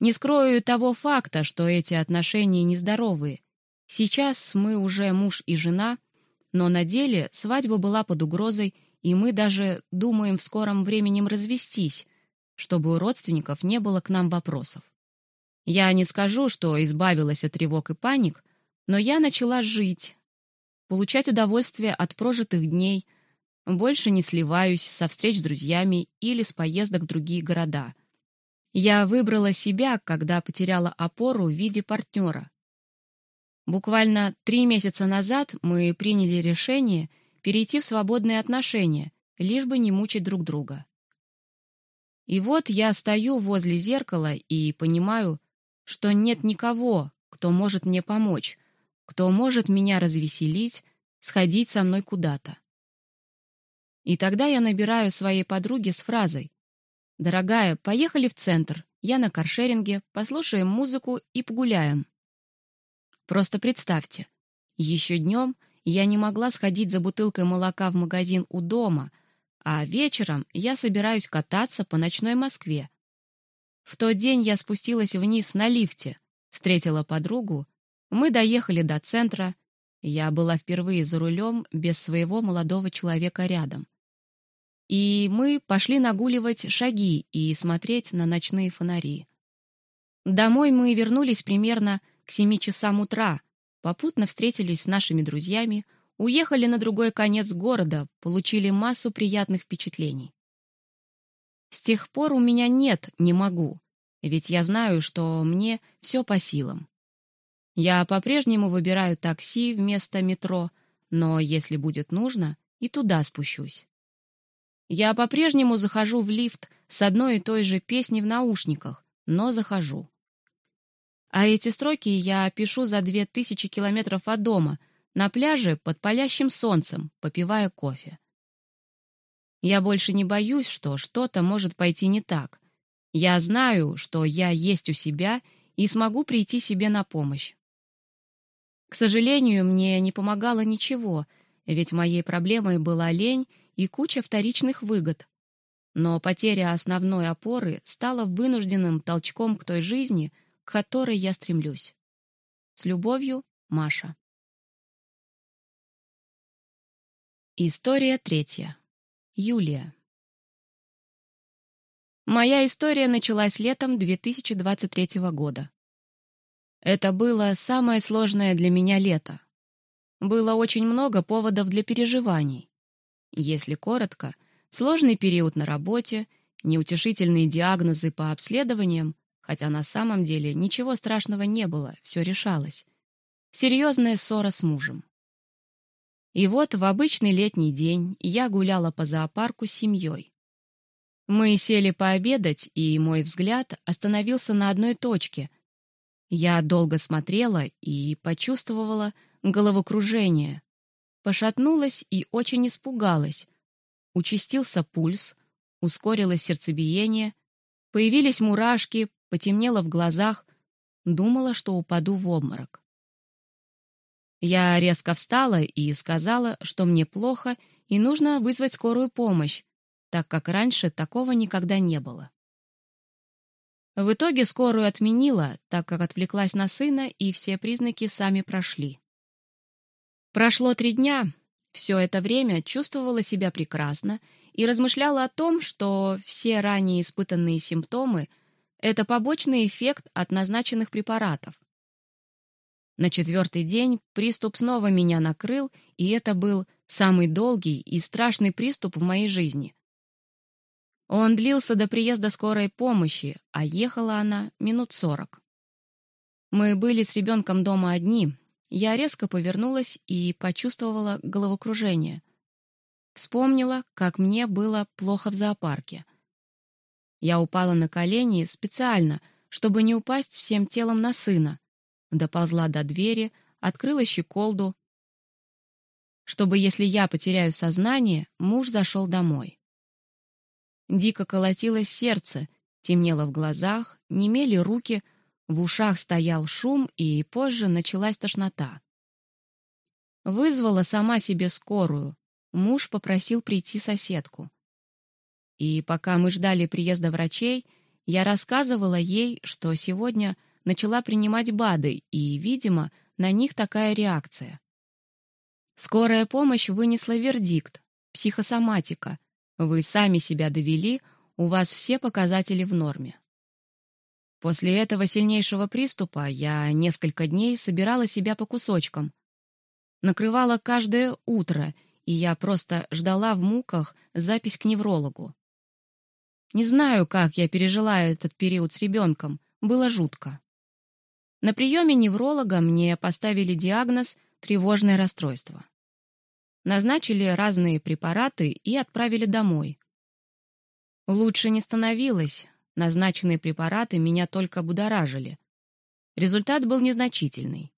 Не скрою того факта, что эти отношения нездоровые. Сейчас мы уже муж и жена, но на деле свадьба была под угрозой, и мы даже думаем в скором времени развестись, чтобы у родственников не было к нам вопросов. Я не скажу, что избавилась от тревог и паник, но я начала жить, получать удовольствие от прожитых дней, больше не сливаюсь со встреч с друзьями или с поездок в другие города. Я выбрала себя, когда потеряла опору в виде партнера. Буквально три месяца назад мы приняли решение перейти в свободные отношения, лишь бы не мучить друг друга. И вот я стою возле зеркала и понимаю, что нет никого, кто может мне помочь, кто может меня развеселить, сходить со мной куда-то. И тогда я набираю своей подруге с фразой «Дорогая, поехали в центр, я на каршеринге, послушаем музыку и погуляем». Просто представьте, еще днем я не могла сходить за бутылкой молока в магазин у дома — а вечером я собираюсь кататься по ночной Москве. В тот день я спустилась вниз на лифте, встретила подругу, мы доехали до центра, я была впервые за рулем без своего молодого человека рядом. И мы пошли нагуливать шаги и смотреть на ночные фонари. Домой мы вернулись примерно к семи часам утра, попутно встретились с нашими друзьями, Уехали на другой конец города, получили массу приятных впечатлений. С тех пор у меня нет «не могу», ведь я знаю, что мне все по силам. Я по-прежнему выбираю такси вместо метро, но если будет нужно, и туда спущусь. Я по-прежнему захожу в лифт с одной и той же песней в наушниках, но захожу. А эти строки я пишу за две тысячи километров от дома — на пляже под палящим солнцем, попивая кофе. Я больше не боюсь, что что-то может пойти не так. Я знаю, что я есть у себя и смогу прийти себе на помощь. К сожалению, мне не помогало ничего, ведь моей проблемой была лень и куча вторичных выгод. Но потеря основной опоры стала вынужденным толчком к той жизни, к которой я стремлюсь. С любовью, Маша. История третья. Юлия. Моя история началась летом 2023 года. Это было самое сложное для меня лето. Было очень много поводов для переживаний. Если коротко, сложный период на работе, неутешительные диагнозы по обследованиям, хотя на самом деле ничего страшного не было, все решалось. Серьезная ссора с мужем. И вот в обычный летний день я гуляла по зоопарку с семьей. Мы сели пообедать, и мой взгляд остановился на одной точке. Я долго смотрела и почувствовала головокружение. Пошатнулась и очень испугалась. Участился пульс, ускорилось сердцебиение, появились мурашки, потемнело в глазах, думала, что упаду в обморок. Я резко встала и сказала, что мне плохо и нужно вызвать скорую помощь, так как раньше такого никогда не было. В итоге скорую отменила, так как отвлеклась на сына, и все признаки сами прошли. Прошло три дня. Все это время чувствовала себя прекрасно и размышляла о том, что все ранее испытанные симптомы — это побочный эффект от назначенных препаратов. На четвертый день приступ снова меня накрыл, и это был самый долгий и страшный приступ в моей жизни. Он длился до приезда скорой помощи, а ехала она минут сорок. Мы были с ребенком дома одни, я резко повернулась и почувствовала головокружение. Вспомнила, как мне было плохо в зоопарке. Я упала на колени специально, чтобы не упасть всем телом на сына. Доползла до двери, открыла щеколду, чтобы, если я потеряю сознание, муж зашел домой. Дико колотилось сердце, темнело в глазах, немели руки — в ушах стоял шум, и позже началась тошнота. Вызвала сама себе скорую. Муж попросил прийти соседку. И пока мы ждали приезда врачей, я рассказывала ей, что сегодня начала принимать БАДы, и, видимо, на них такая реакция. Скорая помощь вынесла вердикт. Психосоматика. Вы сами себя довели, у вас все показатели в норме. После этого сильнейшего приступа я несколько дней собирала себя по кусочкам. Накрывала каждое утро, и я просто ждала в муках запись к неврологу. Не знаю, как я пережила этот период с ребенком, было жутко. На приеме невролога мне поставили диагноз «тревожное расстройство». Назначили разные препараты и отправили домой. Лучше не становилось, Назначенные препараты меня только будоражили. Результат был незначительный.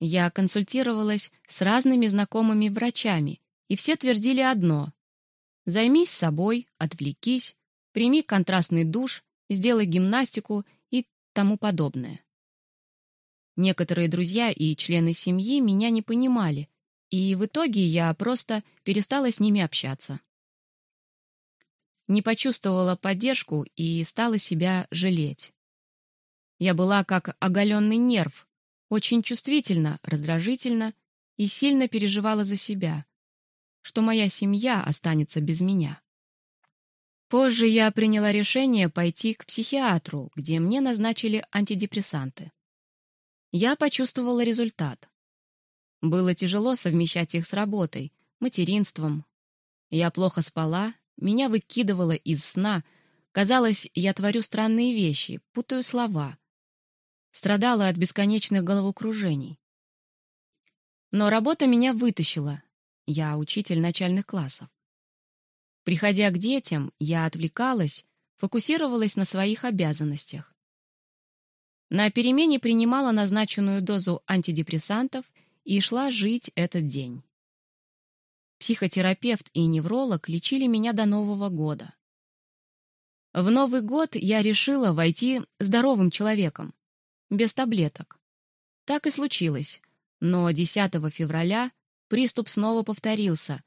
Я консультировалась с разными знакомыми врачами, и все твердили одно — займись собой, отвлекись, прими контрастный душ, сделай гимнастику и тому подобное. Некоторые друзья и члены семьи меня не понимали, и в итоге я просто перестала с ними общаться не почувствовала поддержку и стала себя жалеть. Я была как оголенный нерв, очень чувствительна, раздражительна и сильно переживала за себя, что моя семья останется без меня. Позже я приняла решение пойти к психиатру, где мне назначили антидепрессанты. Я почувствовала результат. Было тяжело совмещать их с работой, материнством. Я плохо спала меня выкидывало из сна. Казалось, я творю странные вещи, путаю слова. Страдала от бесконечных головокружений. Но работа меня вытащила. Я учитель начальных классов. Приходя к детям, я отвлекалась, фокусировалась на своих обязанностях. На перемене принимала назначенную дозу антидепрессантов и шла жить этот день. Психотерапевт и невролог лечили меня до Нового года. В Новый год я решила войти здоровым человеком, без таблеток. Так и случилось, но 10 февраля приступ снова повторился,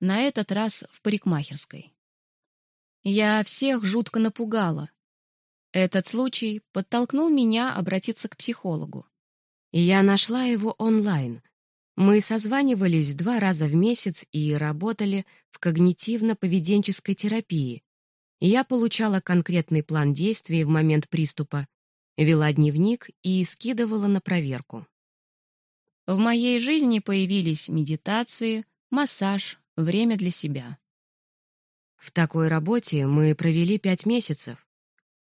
на этот раз в парикмахерской. Я всех жутко напугала. Этот случай подтолкнул меня обратиться к психологу. Я нашла его онлайн, мы созванивались два раза в месяц и работали в когнитивно-поведенческой терапии. Я получала конкретный план действий в момент приступа, вела дневник и скидывала на проверку. В моей жизни появились медитации, массаж, время для себя. В такой работе мы провели пять месяцев,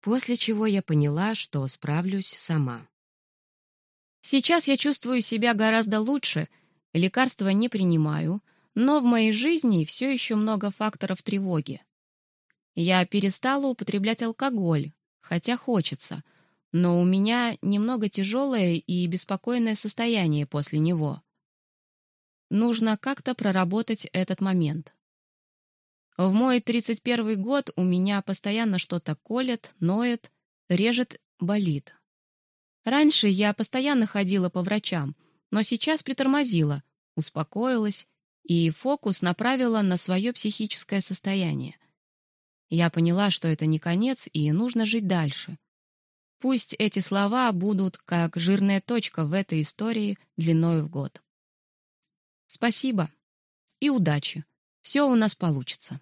после чего я поняла, что справлюсь сама. Сейчас я чувствую себя гораздо лучше, лекарства не принимаю, но в моей жизни все еще много факторов тревоги. Я перестала употреблять алкоголь, хотя хочется, но у меня немного тяжелое и беспокойное состояние после него. Нужно как-то проработать этот момент. В мой 31 год у меня постоянно что-то колет, ноет, режет, болит. Раньше я постоянно ходила по врачам, но сейчас притормозила, успокоилась и фокус направила на свое психическое состояние. Я поняла, что это не конец и нужно жить дальше. Пусть эти слова будут как жирная точка в этой истории длиною в год. Спасибо и удачи. Все у нас получится.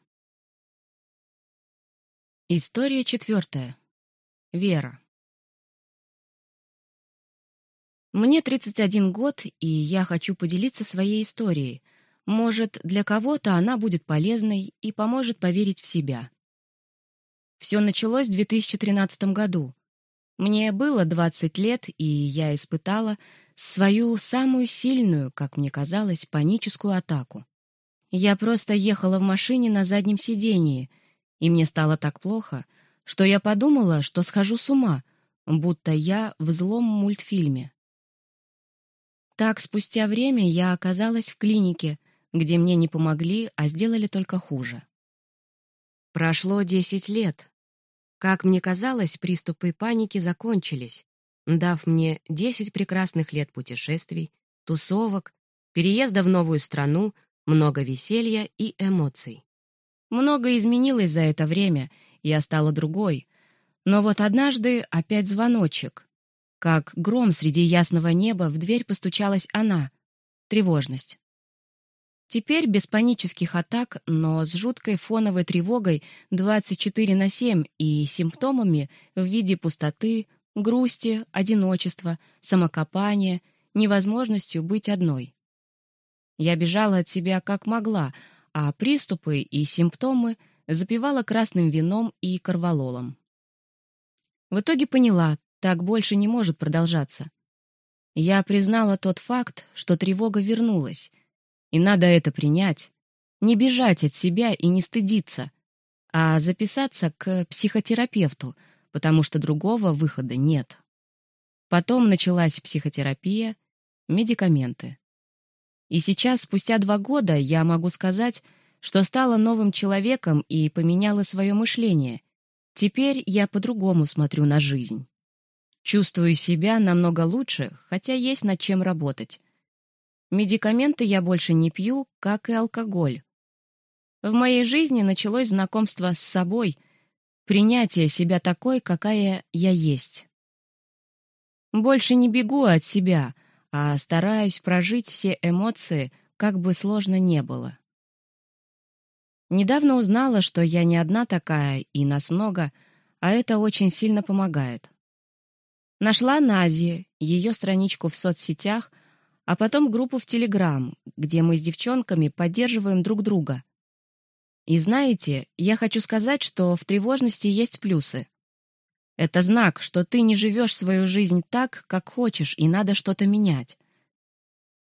История четвертая. Вера. Мне 31 год, и я хочу поделиться своей историей. Может, для кого-то она будет полезной и поможет поверить в себя. Все началось в 2013 году. Мне было 20 лет, и я испытала свою самую сильную, как мне казалось, паническую атаку. Я просто ехала в машине на заднем сидении, и мне стало так плохо, что я подумала, что схожу с ума, будто я в злом мультфильме. Так, спустя время я оказалась в клинике, где мне не помогли, а сделали только хуже. Прошло 10 лет. Как мне казалось, приступы паники закончились, дав мне 10 прекрасных лет путешествий, тусовок, переезда в новую страну, много веселья и эмоций. Много изменилось за это время, я стала другой. Но вот однажды опять звоночек. Как гром среди ясного неба в дверь постучалась она. Тревожность. Теперь без панических атак, но с жуткой фоновой тревогой 24 на 7 и симптомами в виде пустоты, грусти, одиночества, самокопания, невозможностью быть одной. Я бежала от себя как могла, а приступы и симптомы запивала красным вином и корвалолом. В итоге поняла, так больше не может продолжаться. Я признала тот факт, что тревога вернулась, и надо это принять. Не бежать от себя и не стыдиться, а записаться к психотерапевту, потому что другого выхода нет. Потом началась психотерапия, медикаменты. И сейчас, спустя два года, я могу сказать, что стала новым человеком и поменяла свое мышление. Теперь я по-другому смотрю на жизнь. Чувствую себя намного лучше, хотя есть над чем работать. Медикаменты я больше не пью, как и алкоголь. В моей жизни началось знакомство с собой, принятие себя такой, какая я есть. Больше не бегу от себя, а стараюсь прожить все эмоции, как бы сложно не было. Недавно узнала, что я не одна такая, и нас много, а это очень сильно помогает. Нашла Нази, ее страничку в соцсетях — а потом группу в Телеграм, где мы с девчонками поддерживаем друг друга. И знаете, я хочу сказать, что в тревожности есть плюсы. Это знак, что ты не живешь свою жизнь так, как хочешь, и надо что-то менять.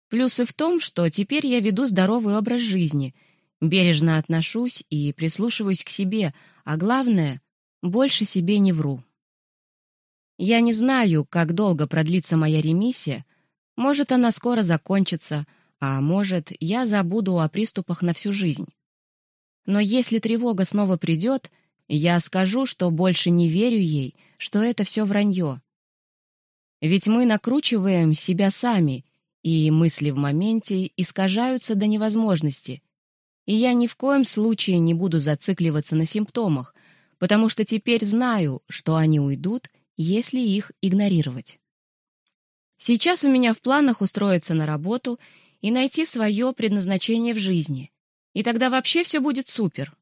Плюсы в том, что теперь я веду здоровый образ жизни, бережно отношусь и прислушиваюсь к себе, а главное, больше себе не вру. Я не знаю, как долго продлится моя ремиссия, может, она скоро закончится, а может, я забуду о приступах на всю жизнь. Но если тревога снова придет, я скажу, что больше не верю ей, что это все вранье. Ведь мы накручиваем себя сами, и мысли в моменте искажаются до невозможности. И я ни в коем случае не буду зацикливаться на симптомах, потому что теперь знаю, что они уйдут, если их игнорировать. Сейчас у меня в планах устроиться на работу и найти свое предназначение в жизни. И тогда вообще все будет супер.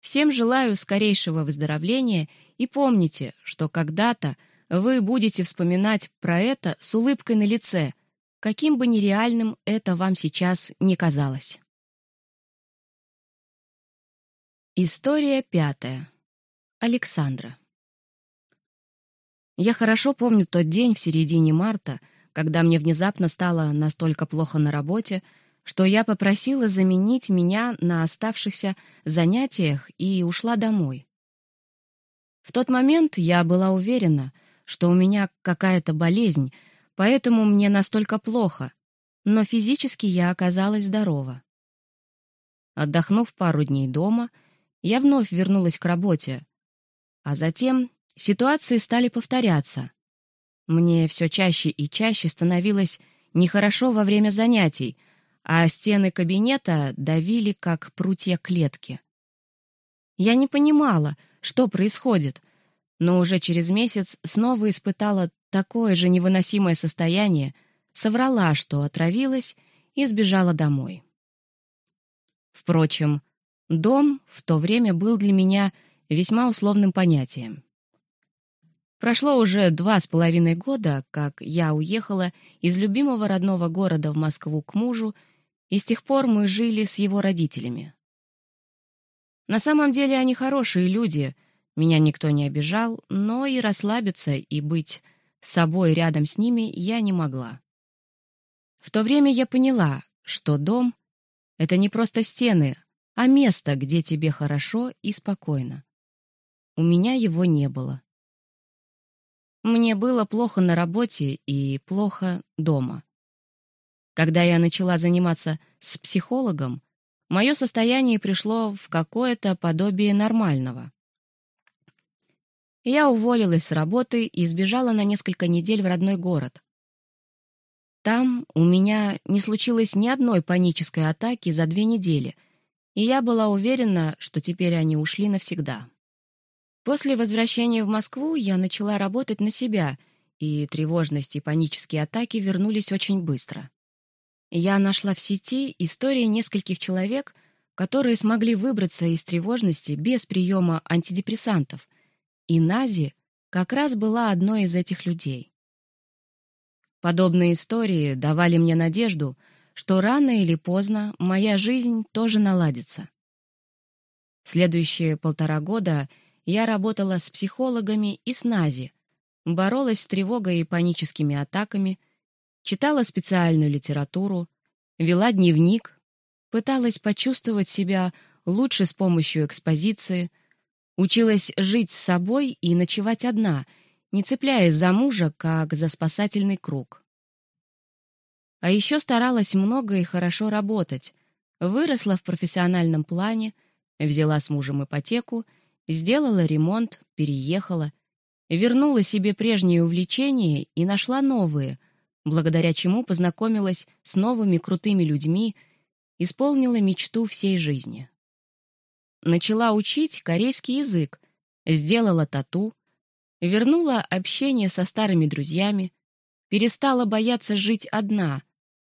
Всем желаю скорейшего выздоровления и помните, что когда-то вы будете вспоминать про это с улыбкой на лице, каким бы нереальным это вам сейчас не казалось. История пятая. Александра. Я хорошо помню тот день в середине марта, когда мне внезапно стало настолько плохо на работе, что я попросила заменить меня на оставшихся занятиях и ушла домой. В тот момент я была уверена, что у меня какая-то болезнь, поэтому мне настолько плохо, но физически я оказалась здорова. Отдохнув пару дней дома, я вновь вернулась к работе, а затем ситуации стали повторяться. Мне все чаще и чаще становилось нехорошо во время занятий, а стены кабинета давили, как прутья клетки. Я не понимала, что происходит, но уже через месяц снова испытала такое же невыносимое состояние, соврала, что отравилась, и сбежала домой. Впрочем, дом в то время был для меня весьма условным понятием. Прошло уже два с половиной года, как я уехала из любимого родного города в Москву к мужу, и с тех пор мы жили с его родителями. На самом деле они хорошие люди, меня никто не обижал, но и расслабиться и быть собой рядом с ними я не могла. В то время я поняла, что дом — это не просто стены, а место, где тебе хорошо и спокойно. У меня его не было. Мне было плохо на работе и плохо дома. Когда я начала заниматься с психологом, мое состояние пришло в какое-то подобие нормального. Я уволилась с работы и сбежала на несколько недель в родной город. Там у меня не случилось ни одной панической атаки за две недели, и я была уверена, что теперь они ушли навсегда. После возвращения в Москву я начала работать на себя, и тревожность и панические атаки вернулись очень быстро. Я нашла в сети истории нескольких человек, которые смогли выбраться из тревожности без приема антидепрессантов, и Нази как раз была одной из этих людей. Подобные истории давали мне надежду, что рано или поздно моя жизнь тоже наладится. Следующие полтора года — я работала с психологами и с НАЗи, боролась с тревогой и паническими атаками, читала специальную литературу, вела дневник, пыталась почувствовать себя лучше с помощью экспозиции, училась жить с собой и ночевать одна, не цепляясь за мужа, как за спасательный круг. А еще старалась много и хорошо работать, выросла в профессиональном плане, взяла с мужем ипотеку — Сделала ремонт, переехала, вернула себе прежние увлечения и нашла новые, благодаря чему познакомилась с новыми крутыми людьми, исполнила мечту всей жизни. Начала учить корейский язык, сделала тату, вернула общение со старыми друзьями, перестала бояться жить одна,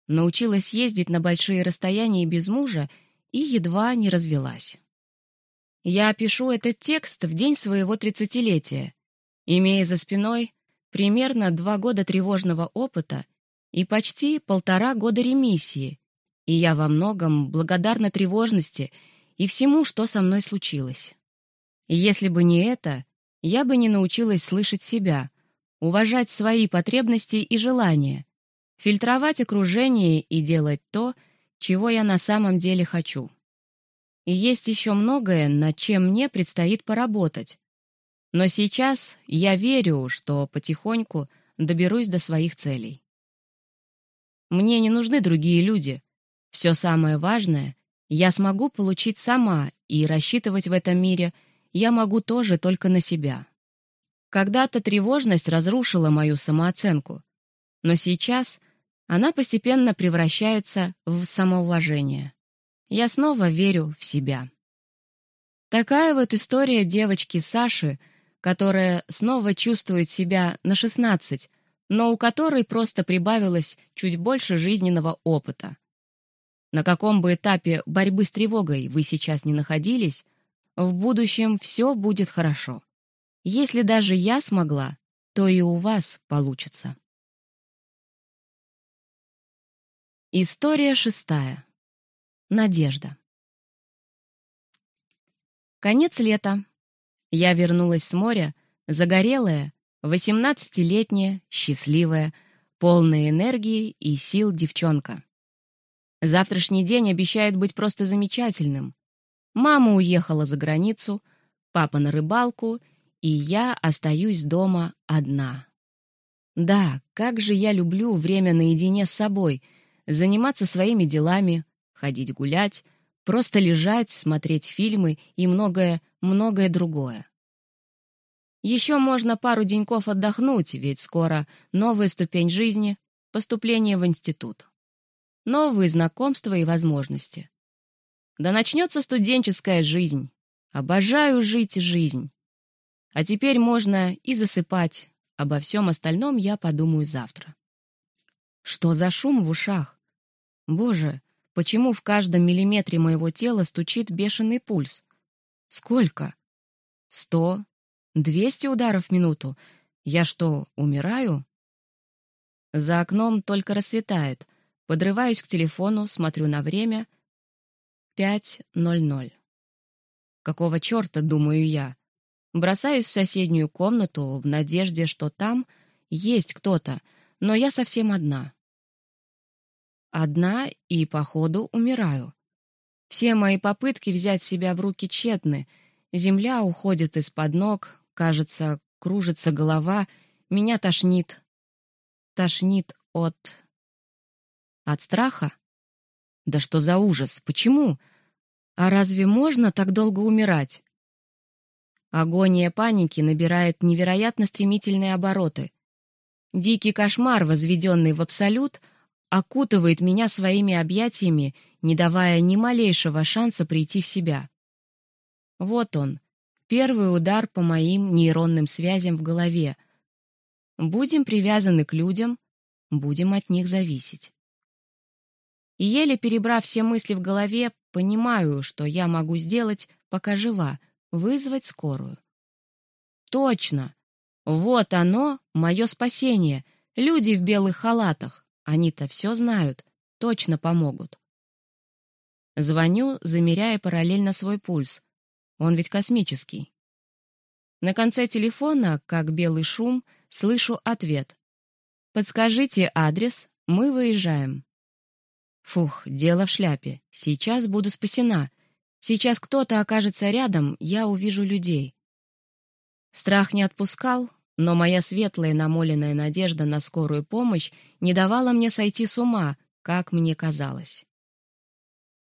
научилась ездить на большие расстояния без мужа и едва не развелась. Я пишу этот текст в день своего тридцатилетия, имея за спиной примерно два года тревожного опыта и почти полтора года ремиссии, и я во многом благодарна тревожности и всему, что со мной случилось. если бы не это, я бы не научилась слышать себя, уважать свои потребности и желания, фильтровать окружение и делать то, чего я на самом деле хочу. И есть еще многое, над чем мне предстоит поработать. Но сейчас я верю, что потихоньку доберусь до своих целей. Мне не нужны другие люди. Все самое важное я смогу получить сама, и рассчитывать в этом мире я могу тоже только на себя. Когда-то тревожность разрушила мою самооценку, но сейчас она постепенно превращается в самоуважение я снова верю в себя. Такая вот история девочки Саши, которая снова чувствует себя на 16, но у которой просто прибавилось чуть больше жизненного опыта. На каком бы этапе борьбы с тревогой вы сейчас не находились, В будущем все будет хорошо. Если даже я смогла, то и у вас получится. История шестая. Надежда. Конец лета. Я вернулась с моря, загорелая, восемнадцатилетняя, счастливая, полная энергии и сил девчонка. Завтрашний день обещает быть просто замечательным. Мама уехала за границу, папа на рыбалку, и я остаюсь дома одна. Да, как же я люблю время наедине с собой, заниматься своими делами, ходить гулять, просто лежать, смотреть фильмы и многое, многое другое. Еще можно пару деньков отдохнуть, ведь скоро новая ступень жизни — поступление в институт. Новые знакомства и возможности. Да начнется студенческая жизнь. Обожаю жить жизнь. А теперь можно и засыпать. Обо всем остальном я подумаю завтра. Что за шум в ушах? Боже, почему в каждом миллиметре моего тела стучит бешеный пульс? Сколько? Сто? Двести ударов в минуту? Я что, умираю? За окном только рассветает. Подрываюсь к телефону, смотрю на время — 5.00. Какого черта, думаю я? Бросаюсь в соседнюю комнату в надежде, что там есть кто-то, но я совсем одна. Одна и, походу, умираю. Все мои попытки взять себя в руки тщетны. Земля уходит из-под ног, кажется, кружится голова, меня тошнит. Тошнит от... От страха? Да что за ужас? Почему? А разве можно так долго умирать? Агония паники набирает невероятно стремительные обороты. Дикий кошмар, возведенный в абсолют, окутывает меня своими объятиями, не давая ни малейшего шанса прийти в себя. Вот он, первый удар по моим нейронным связям в голове. Будем привязаны к людям, будем от них зависеть. И еле перебрав все мысли в голове, понимаю, что я могу сделать, пока жива, вызвать скорую. Точно! Вот оно, мое спасение. Люди в белых халатах. Они-то все знают, точно помогут. Звоню, замеряя параллельно свой пульс. Он ведь космический. На конце телефона, как белый шум, слышу ответ. «Подскажите адрес, мы выезжаем». Фух, дело в шляпе. Сейчас буду спасена. Сейчас кто-то окажется рядом, я увижу людей. Страх не отпускал, но моя светлая намоленная надежда на скорую помощь не давала мне сойти с ума, как мне казалось.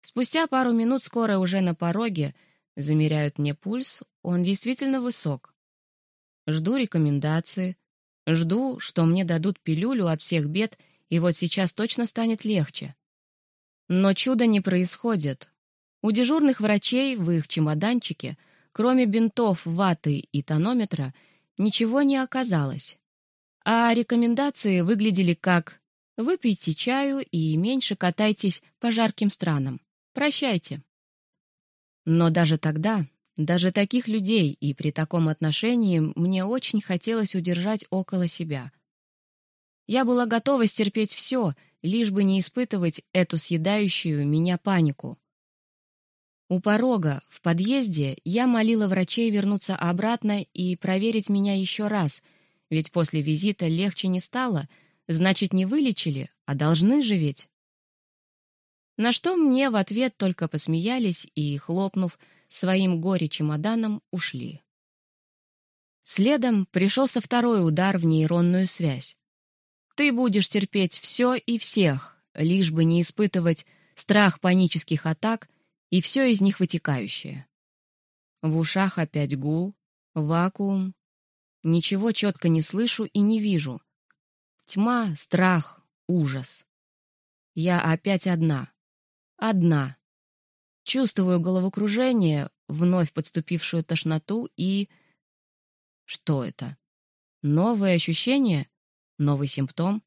Спустя пару минут скорая уже на пороге, замеряют мне пульс, он действительно высок. Жду рекомендации, жду, что мне дадут пилюлю от всех бед, и вот сейчас точно станет легче. Но чуда не происходит. У дежурных врачей в их чемоданчике, кроме бинтов, ваты и тонометра, ничего не оказалось. А рекомендации выглядели как «выпейте чаю и меньше катайтесь по жарким странам. Прощайте». Но даже тогда, даже таких людей и при таком отношении мне очень хотелось удержать около себя. Я была готова стерпеть все — лишь бы не испытывать эту съедающую меня панику. У порога, в подъезде, я молила врачей вернуться обратно и проверить меня еще раз, ведь после визита легче не стало, значит, не вылечили, а должны же ведь. На что мне в ответ только посмеялись и, хлопнув своим горе-чемоданом, ушли. Следом пришелся второй удар в нейронную связь. Ты будешь терпеть все и всех, лишь бы не испытывать страх панических атак и все из них вытекающее. В ушах опять гул, вакуум. Ничего четко не слышу и не вижу. Тьма, страх, ужас. Я опять одна. Одна. Чувствую головокружение, вновь подступившую тошноту и... Что это? Новое ощущение? Новый симптом?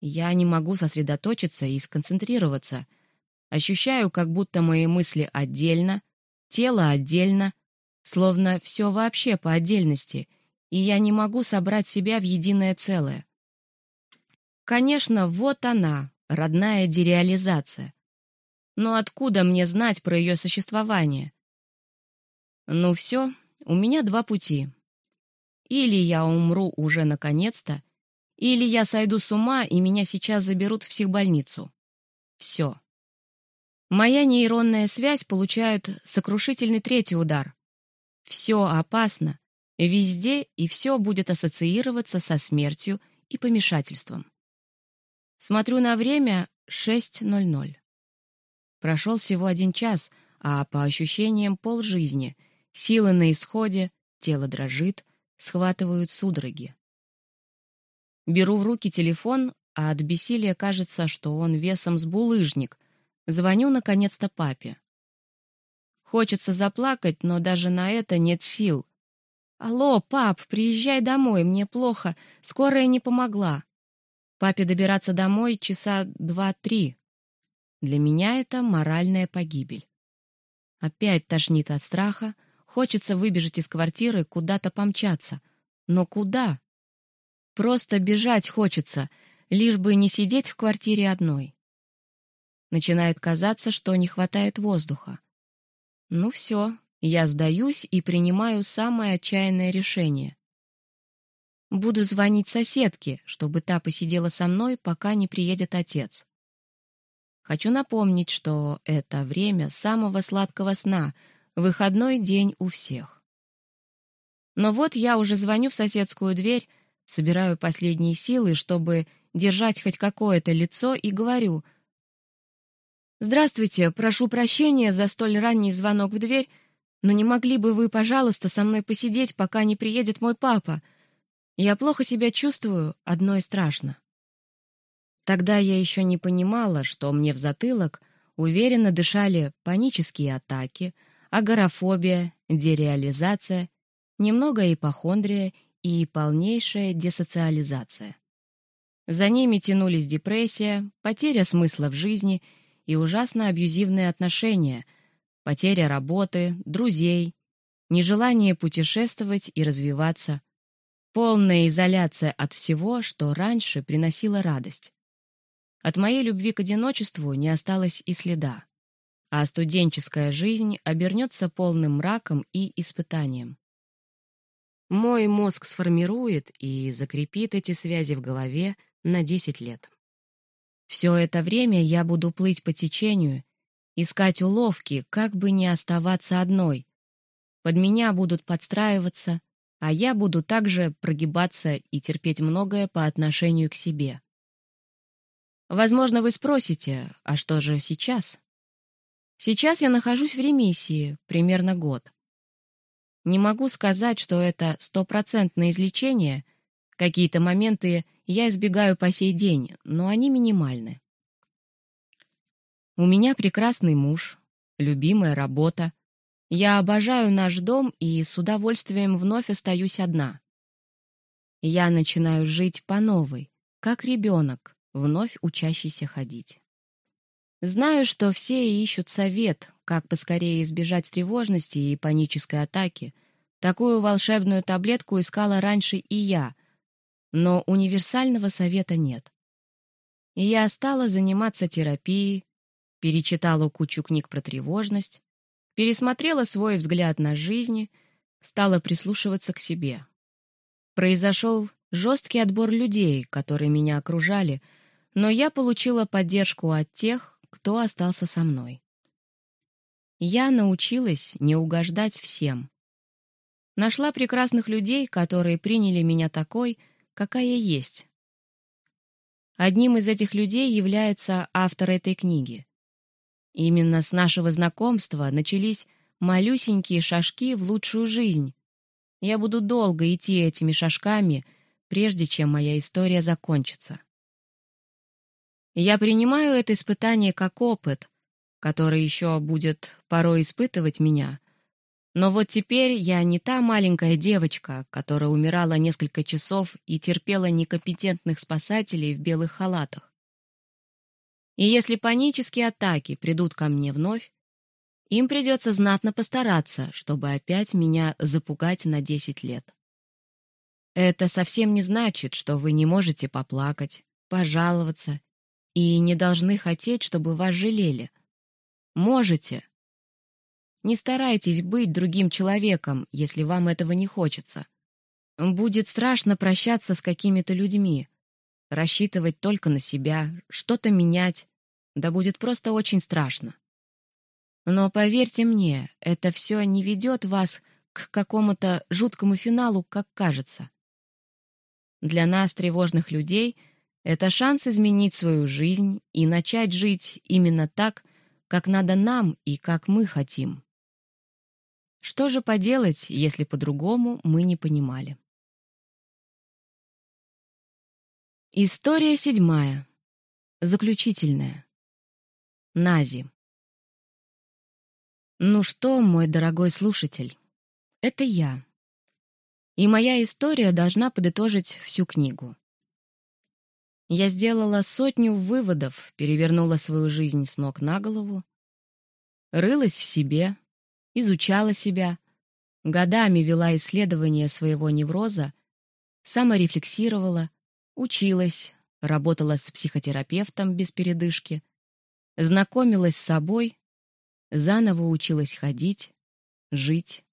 Я не могу сосредоточиться и сконцентрироваться. Ощущаю, как будто мои мысли отдельно, тело отдельно, словно все вообще по отдельности, и я не могу собрать себя в единое целое. Конечно, вот она, родная дереализация. Но откуда мне знать про ее существование? Ну все, у меня два пути. Или я умру уже наконец-то, или я сойду с ума, и меня сейчас заберут в психбольницу. Все. Моя нейронная связь получает сокрушительный третий удар. Все опасно, везде, и все будет ассоциироваться со смертью и помешательством. Смотрю на время 6.00. Прошел всего один час, а по ощущениям полжизни. Силы на исходе, тело дрожит, схватывают судороги. Беру в руки телефон, а от бессилия кажется, что он весом с булыжник. Звоню, наконец-то, папе. Хочется заплакать, но даже на это нет сил. «Алло, пап, приезжай домой, мне плохо, скорая не помогла». Папе добираться домой часа два-три. Для меня это моральная погибель. Опять тошнит от страха, хочется выбежать из квартиры, куда-то помчаться. Но куда? Просто бежать хочется, лишь бы не сидеть в квартире одной. Начинает казаться, что не хватает воздуха. Ну все, я сдаюсь и принимаю самое отчаянное решение. Буду звонить соседке, чтобы та посидела со мной, пока не приедет отец. Хочу напомнить, что это время самого сладкого сна, выходной день у всех. Но вот я уже звоню в соседскую дверь, собираю последние силы, чтобы держать хоть какое-то лицо, и говорю «Здравствуйте, прошу прощения за столь ранний звонок в дверь, но не могли бы вы, пожалуйста, со мной посидеть, пока не приедет мой папа? Я плохо себя чувствую, одно и страшно». Тогда я еще не понимала, что мне в затылок уверенно дышали панические атаки, агорафобия, дереализация, немного ипохондрия и полнейшая десоциализация. За ними тянулись депрессия, потеря смысла в жизни и ужасно абьюзивные отношения, потеря работы, друзей, нежелание путешествовать и развиваться, полная изоляция от всего, что раньше приносило радость. От моей любви к одиночеству не осталось и следа, а студенческая жизнь обернется полным мраком и испытанием. Мой мозг сформирует и закрепит эти связи в голове на 10 лет. Все это время я буду плыть по течению, искать уловки, как бы не оставаться одной. Под меня будут подстраиваться, а я буду также прогибаться и терпеть многое по отношению к себе. Возможно, вы спросите, а что же сейчас? Сейчас я нахожусь в ремиссии, примерно год. Не могу сказать, что это стопроцентное излечение. Какие-то моменты я избегаю по сей день, но они минимальны. У меня прекрасный муж, любимая работа. Я обожаю наш дом и с удовольствием вновь остаюсь одна. Я начинаю жить по новой, как ребенок, вновь учащийся ходить. Знаю, что все ищут совет, как поскорее избежать тревожности и панической атаки. Такую волшебную таблетку искала раньше и я, но универсального совета нет. И я стала заниматься терапией, перечитала кучу книг про тревожность, пересмотрела свой взгляд на жизнь, стала прислушиваться к себе. Произошел жесткий отбор людей, которые меня окружали — но я получила поддержку от тех, кто остался со мной. Я научилась не угождать всем. Нашла прекрасных людей, которые приняли меня такой, какая есть. Одним из этих людей является автор этой книги. Именно с нашего знакомства начались малюсенькие шажки в лучшую жизнь. Я буду долго идти этими шажками, прежде чем моя история закончится. Я принимаю это испытание как опыт, который еще будет порой испытывать меня. Но вот теперь я не та маленькая девочка, которая умирала несколько часов и терпела некомпетентных спасателей в белых халатах. И если панические атаки придут ко мне вновь, Им придется знатно постараться, чтобы опять меня запугать на 10 лет. Это совсем не значит, что вы не можете поплакать, пожаловаться и не должны хотеть, чтобы вас жалели. Можете. Не старайтесь быть другим человеком, если вам этого не хочется. Будет страшно прощаться с какими-то людьми, рассчитывать только на себя, что-то менять. Да будет просто очень страшно. Но поверьте мне, это все не ведет вас к какому-то жуткому финалу, как кажется. Для нас, тревожных людей, это шанс изменить свою жизнь и начать жить именно так, как надо нам и как мы хотим. Что же поделать, если по-другому мы не понимали? История седьмая. Заключительная. Нази. Ну что, мой дорогой слушатель, это я. И моя история должна подытожить всю книгу. Я сделала сотню выводов, перевернула свою жизнь с ног на голову, рылась в себе, изучала себя, годами вела исследование своего невроза, саморефлексировала, училась, работала с психотерапевтом без передышки, знакомилась с собой, заново училась ходить, жить.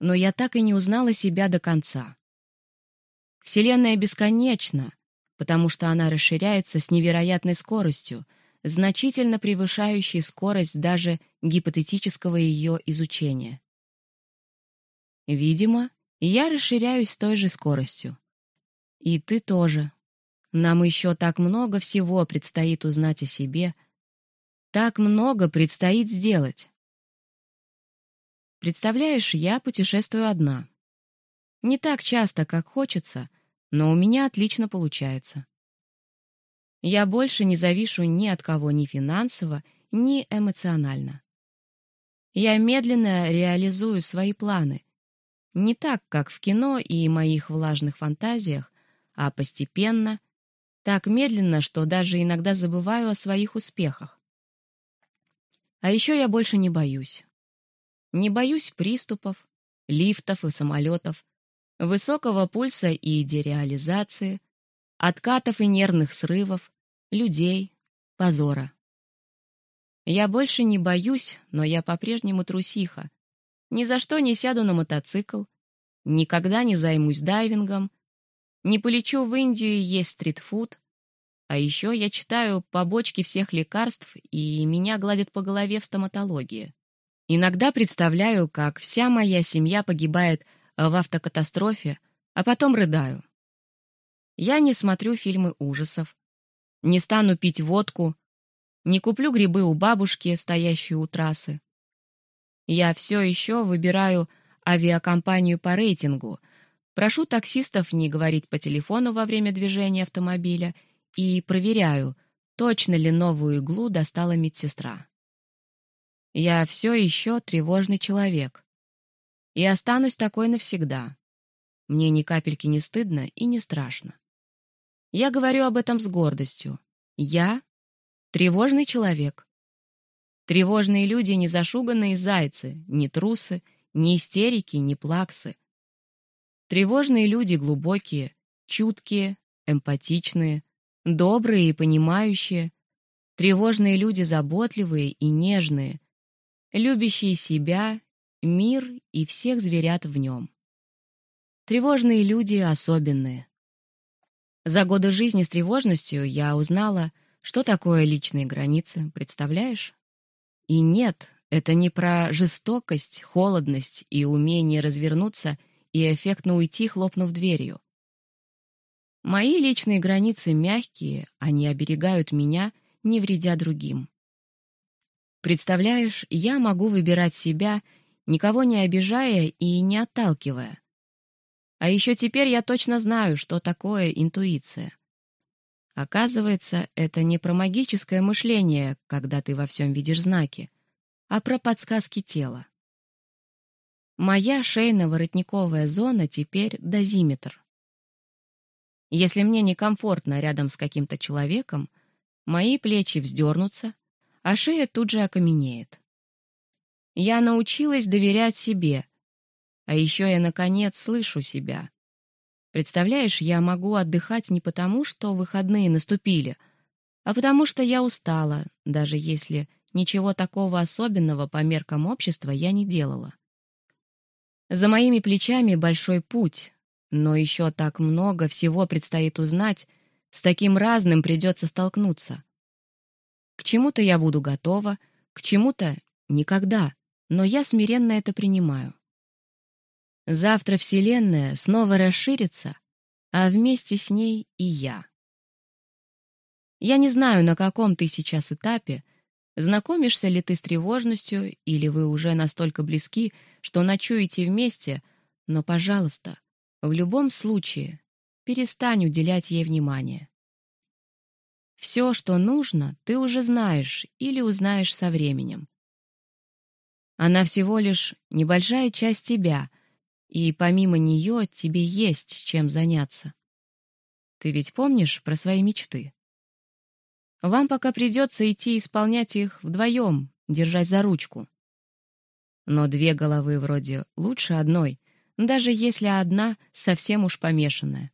Но я так и не узнала себя до конца. Вселенная бесконечна, потому что она расширяется с невероятной скоростью, значительно превышающей скорость даже гипотетического ее изучения. Видимо, я расширяюсь с той же скоростью. И ты тоже. Нам еще так много всего предстоит узнать о себе — так много предстоит сделать. Представляешь, я путешествую одна. Не так часто, как хочется, но у меня отлично получается. Я больше не завишу ни от кого ни финансово, ни эмоционально. Я медленно реализую свои планы. Не так, как в кино и моих влажных фантазиях, а постепенно, так медленно, что даже иногда забываю о своих успехах. А еще я больше не боюсь. Не боюсь приступов, лифтов и самолетов, высокого пульса и дереализации, откатов и нервных срывов, людей, позора. Я больше не боюсь, но я по-прежнему трусиха. Ни за что не сяду на мотоцикл, никогда не займусь дайвингом, не полечу в Индию есть стритфуд, а еще я читаю побочки всех лекарств, и меня гладят по голове в стоматологии. Иногда представляю, как вся моя семья погибает в автокатастрофе, а потом рыдаю. Я не смотрю фильмы ужасов, не стану пить водку, не куплю грибы у бабушки, стоящей у трассы. Я все еще выбираю авиакомпанию по рейтингу, прошу таксистов не говорить по телефону во время движения автомобиля — и проверяю, точно ли новую иглу достала медсестра. Я все еще тревожный человек. И останусь такой навсегда. Мне ни капельки не стыдно и не страшно. Я говорю об этом с гордостью. Я — тревожный человек. Тревожные люди не зашуганные зайцы, не трусы, не истерики, не плаксы. Тревожные люди глубокие, чуткие, эмпатичные, Добрые и понимающие, тревожные люди заботливые и нежные, любящие себя, мир и всех зверят в нем. Тревожные люди особенные. За годы жизни с тревожностью я узнала, что такое личные границы, представляешь? И нет, это не про жестокость, холодность и умение развернуться и эффектно уйти, хлопнув дверью. Мои личные границы мягкие, они оберегают меня, не вредя другим. Представляешь, я могу выбирать себя, никого не обижая и не отталкивая. А еще теперь я точно знаю, что такое интуиция. Оказывается, это не про магическое мышление, когда ты во всем видишь знаки, а про подсказки тела. Моя шейно-воротниковая зона теперь дозиметр. Если мне некомфортно рядом с каким-то человеком, мои плечи вздернутся, а шея тут же окаменеет. Я научилась доверять себе. А еще я, наконец, слышу себя. Представляешь, я могу отдыхать не потому, что выходные наступили, а потому что я устала, даже если ничего такого особенного по меркам общества я не делала. За моими плечами большой путь, но еще так много всего предстоит узнать, с таким разным придется столкнуться. К чему-то я буду готова, к чему-то — никогда но я смиренно это принимаю. Завтра Вселенная снова расширится, а вместе с ней и я. Я не знаю, на каком ты сейчас этапе, знакомишься ли ты с тревожностью, или вы уже настолько близки, что ночуете вместе, но, пожалуйста, в любом случае перестань уделять ей внимание. Все, что нужно, ты уже знаешь или узнаешь со временем. Она всего лишь небольшая часть тебя, и помимо нее тебе есть чем заняться. Ты ведь помнишь про свои мечты? Вам пока придется идти исполнять их вдвоем, держась за ручку. Но две головы вроде лучше одной, даже если одна совсем уж помешанная.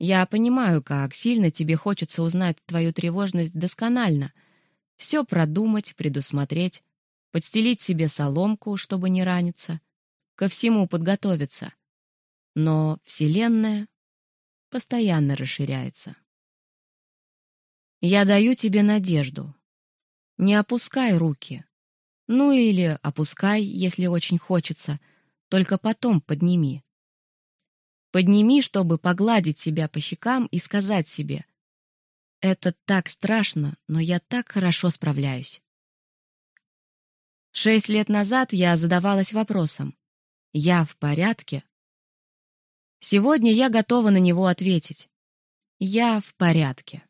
Я понимаю, как сильно тебе хочется узнать твою тревожность досконально, все продумать, предусмотреть, подстелить себе соломку, чтобы не раниться, ко всему подготовиться. Но Вселенная постоянно расширяется. Я даю тебе надежду. Не опускай руки. Ну или опускай, если очень хочется, только потом подними. Подними, чтобы погладить себя по щекам и сказать себе, «Это так страшно, но я так хорошо справляюсь». Шесть лет назад я задавалась вопросом «Я в порядке?» Сегодня я готова на него ответить «Я в порядке».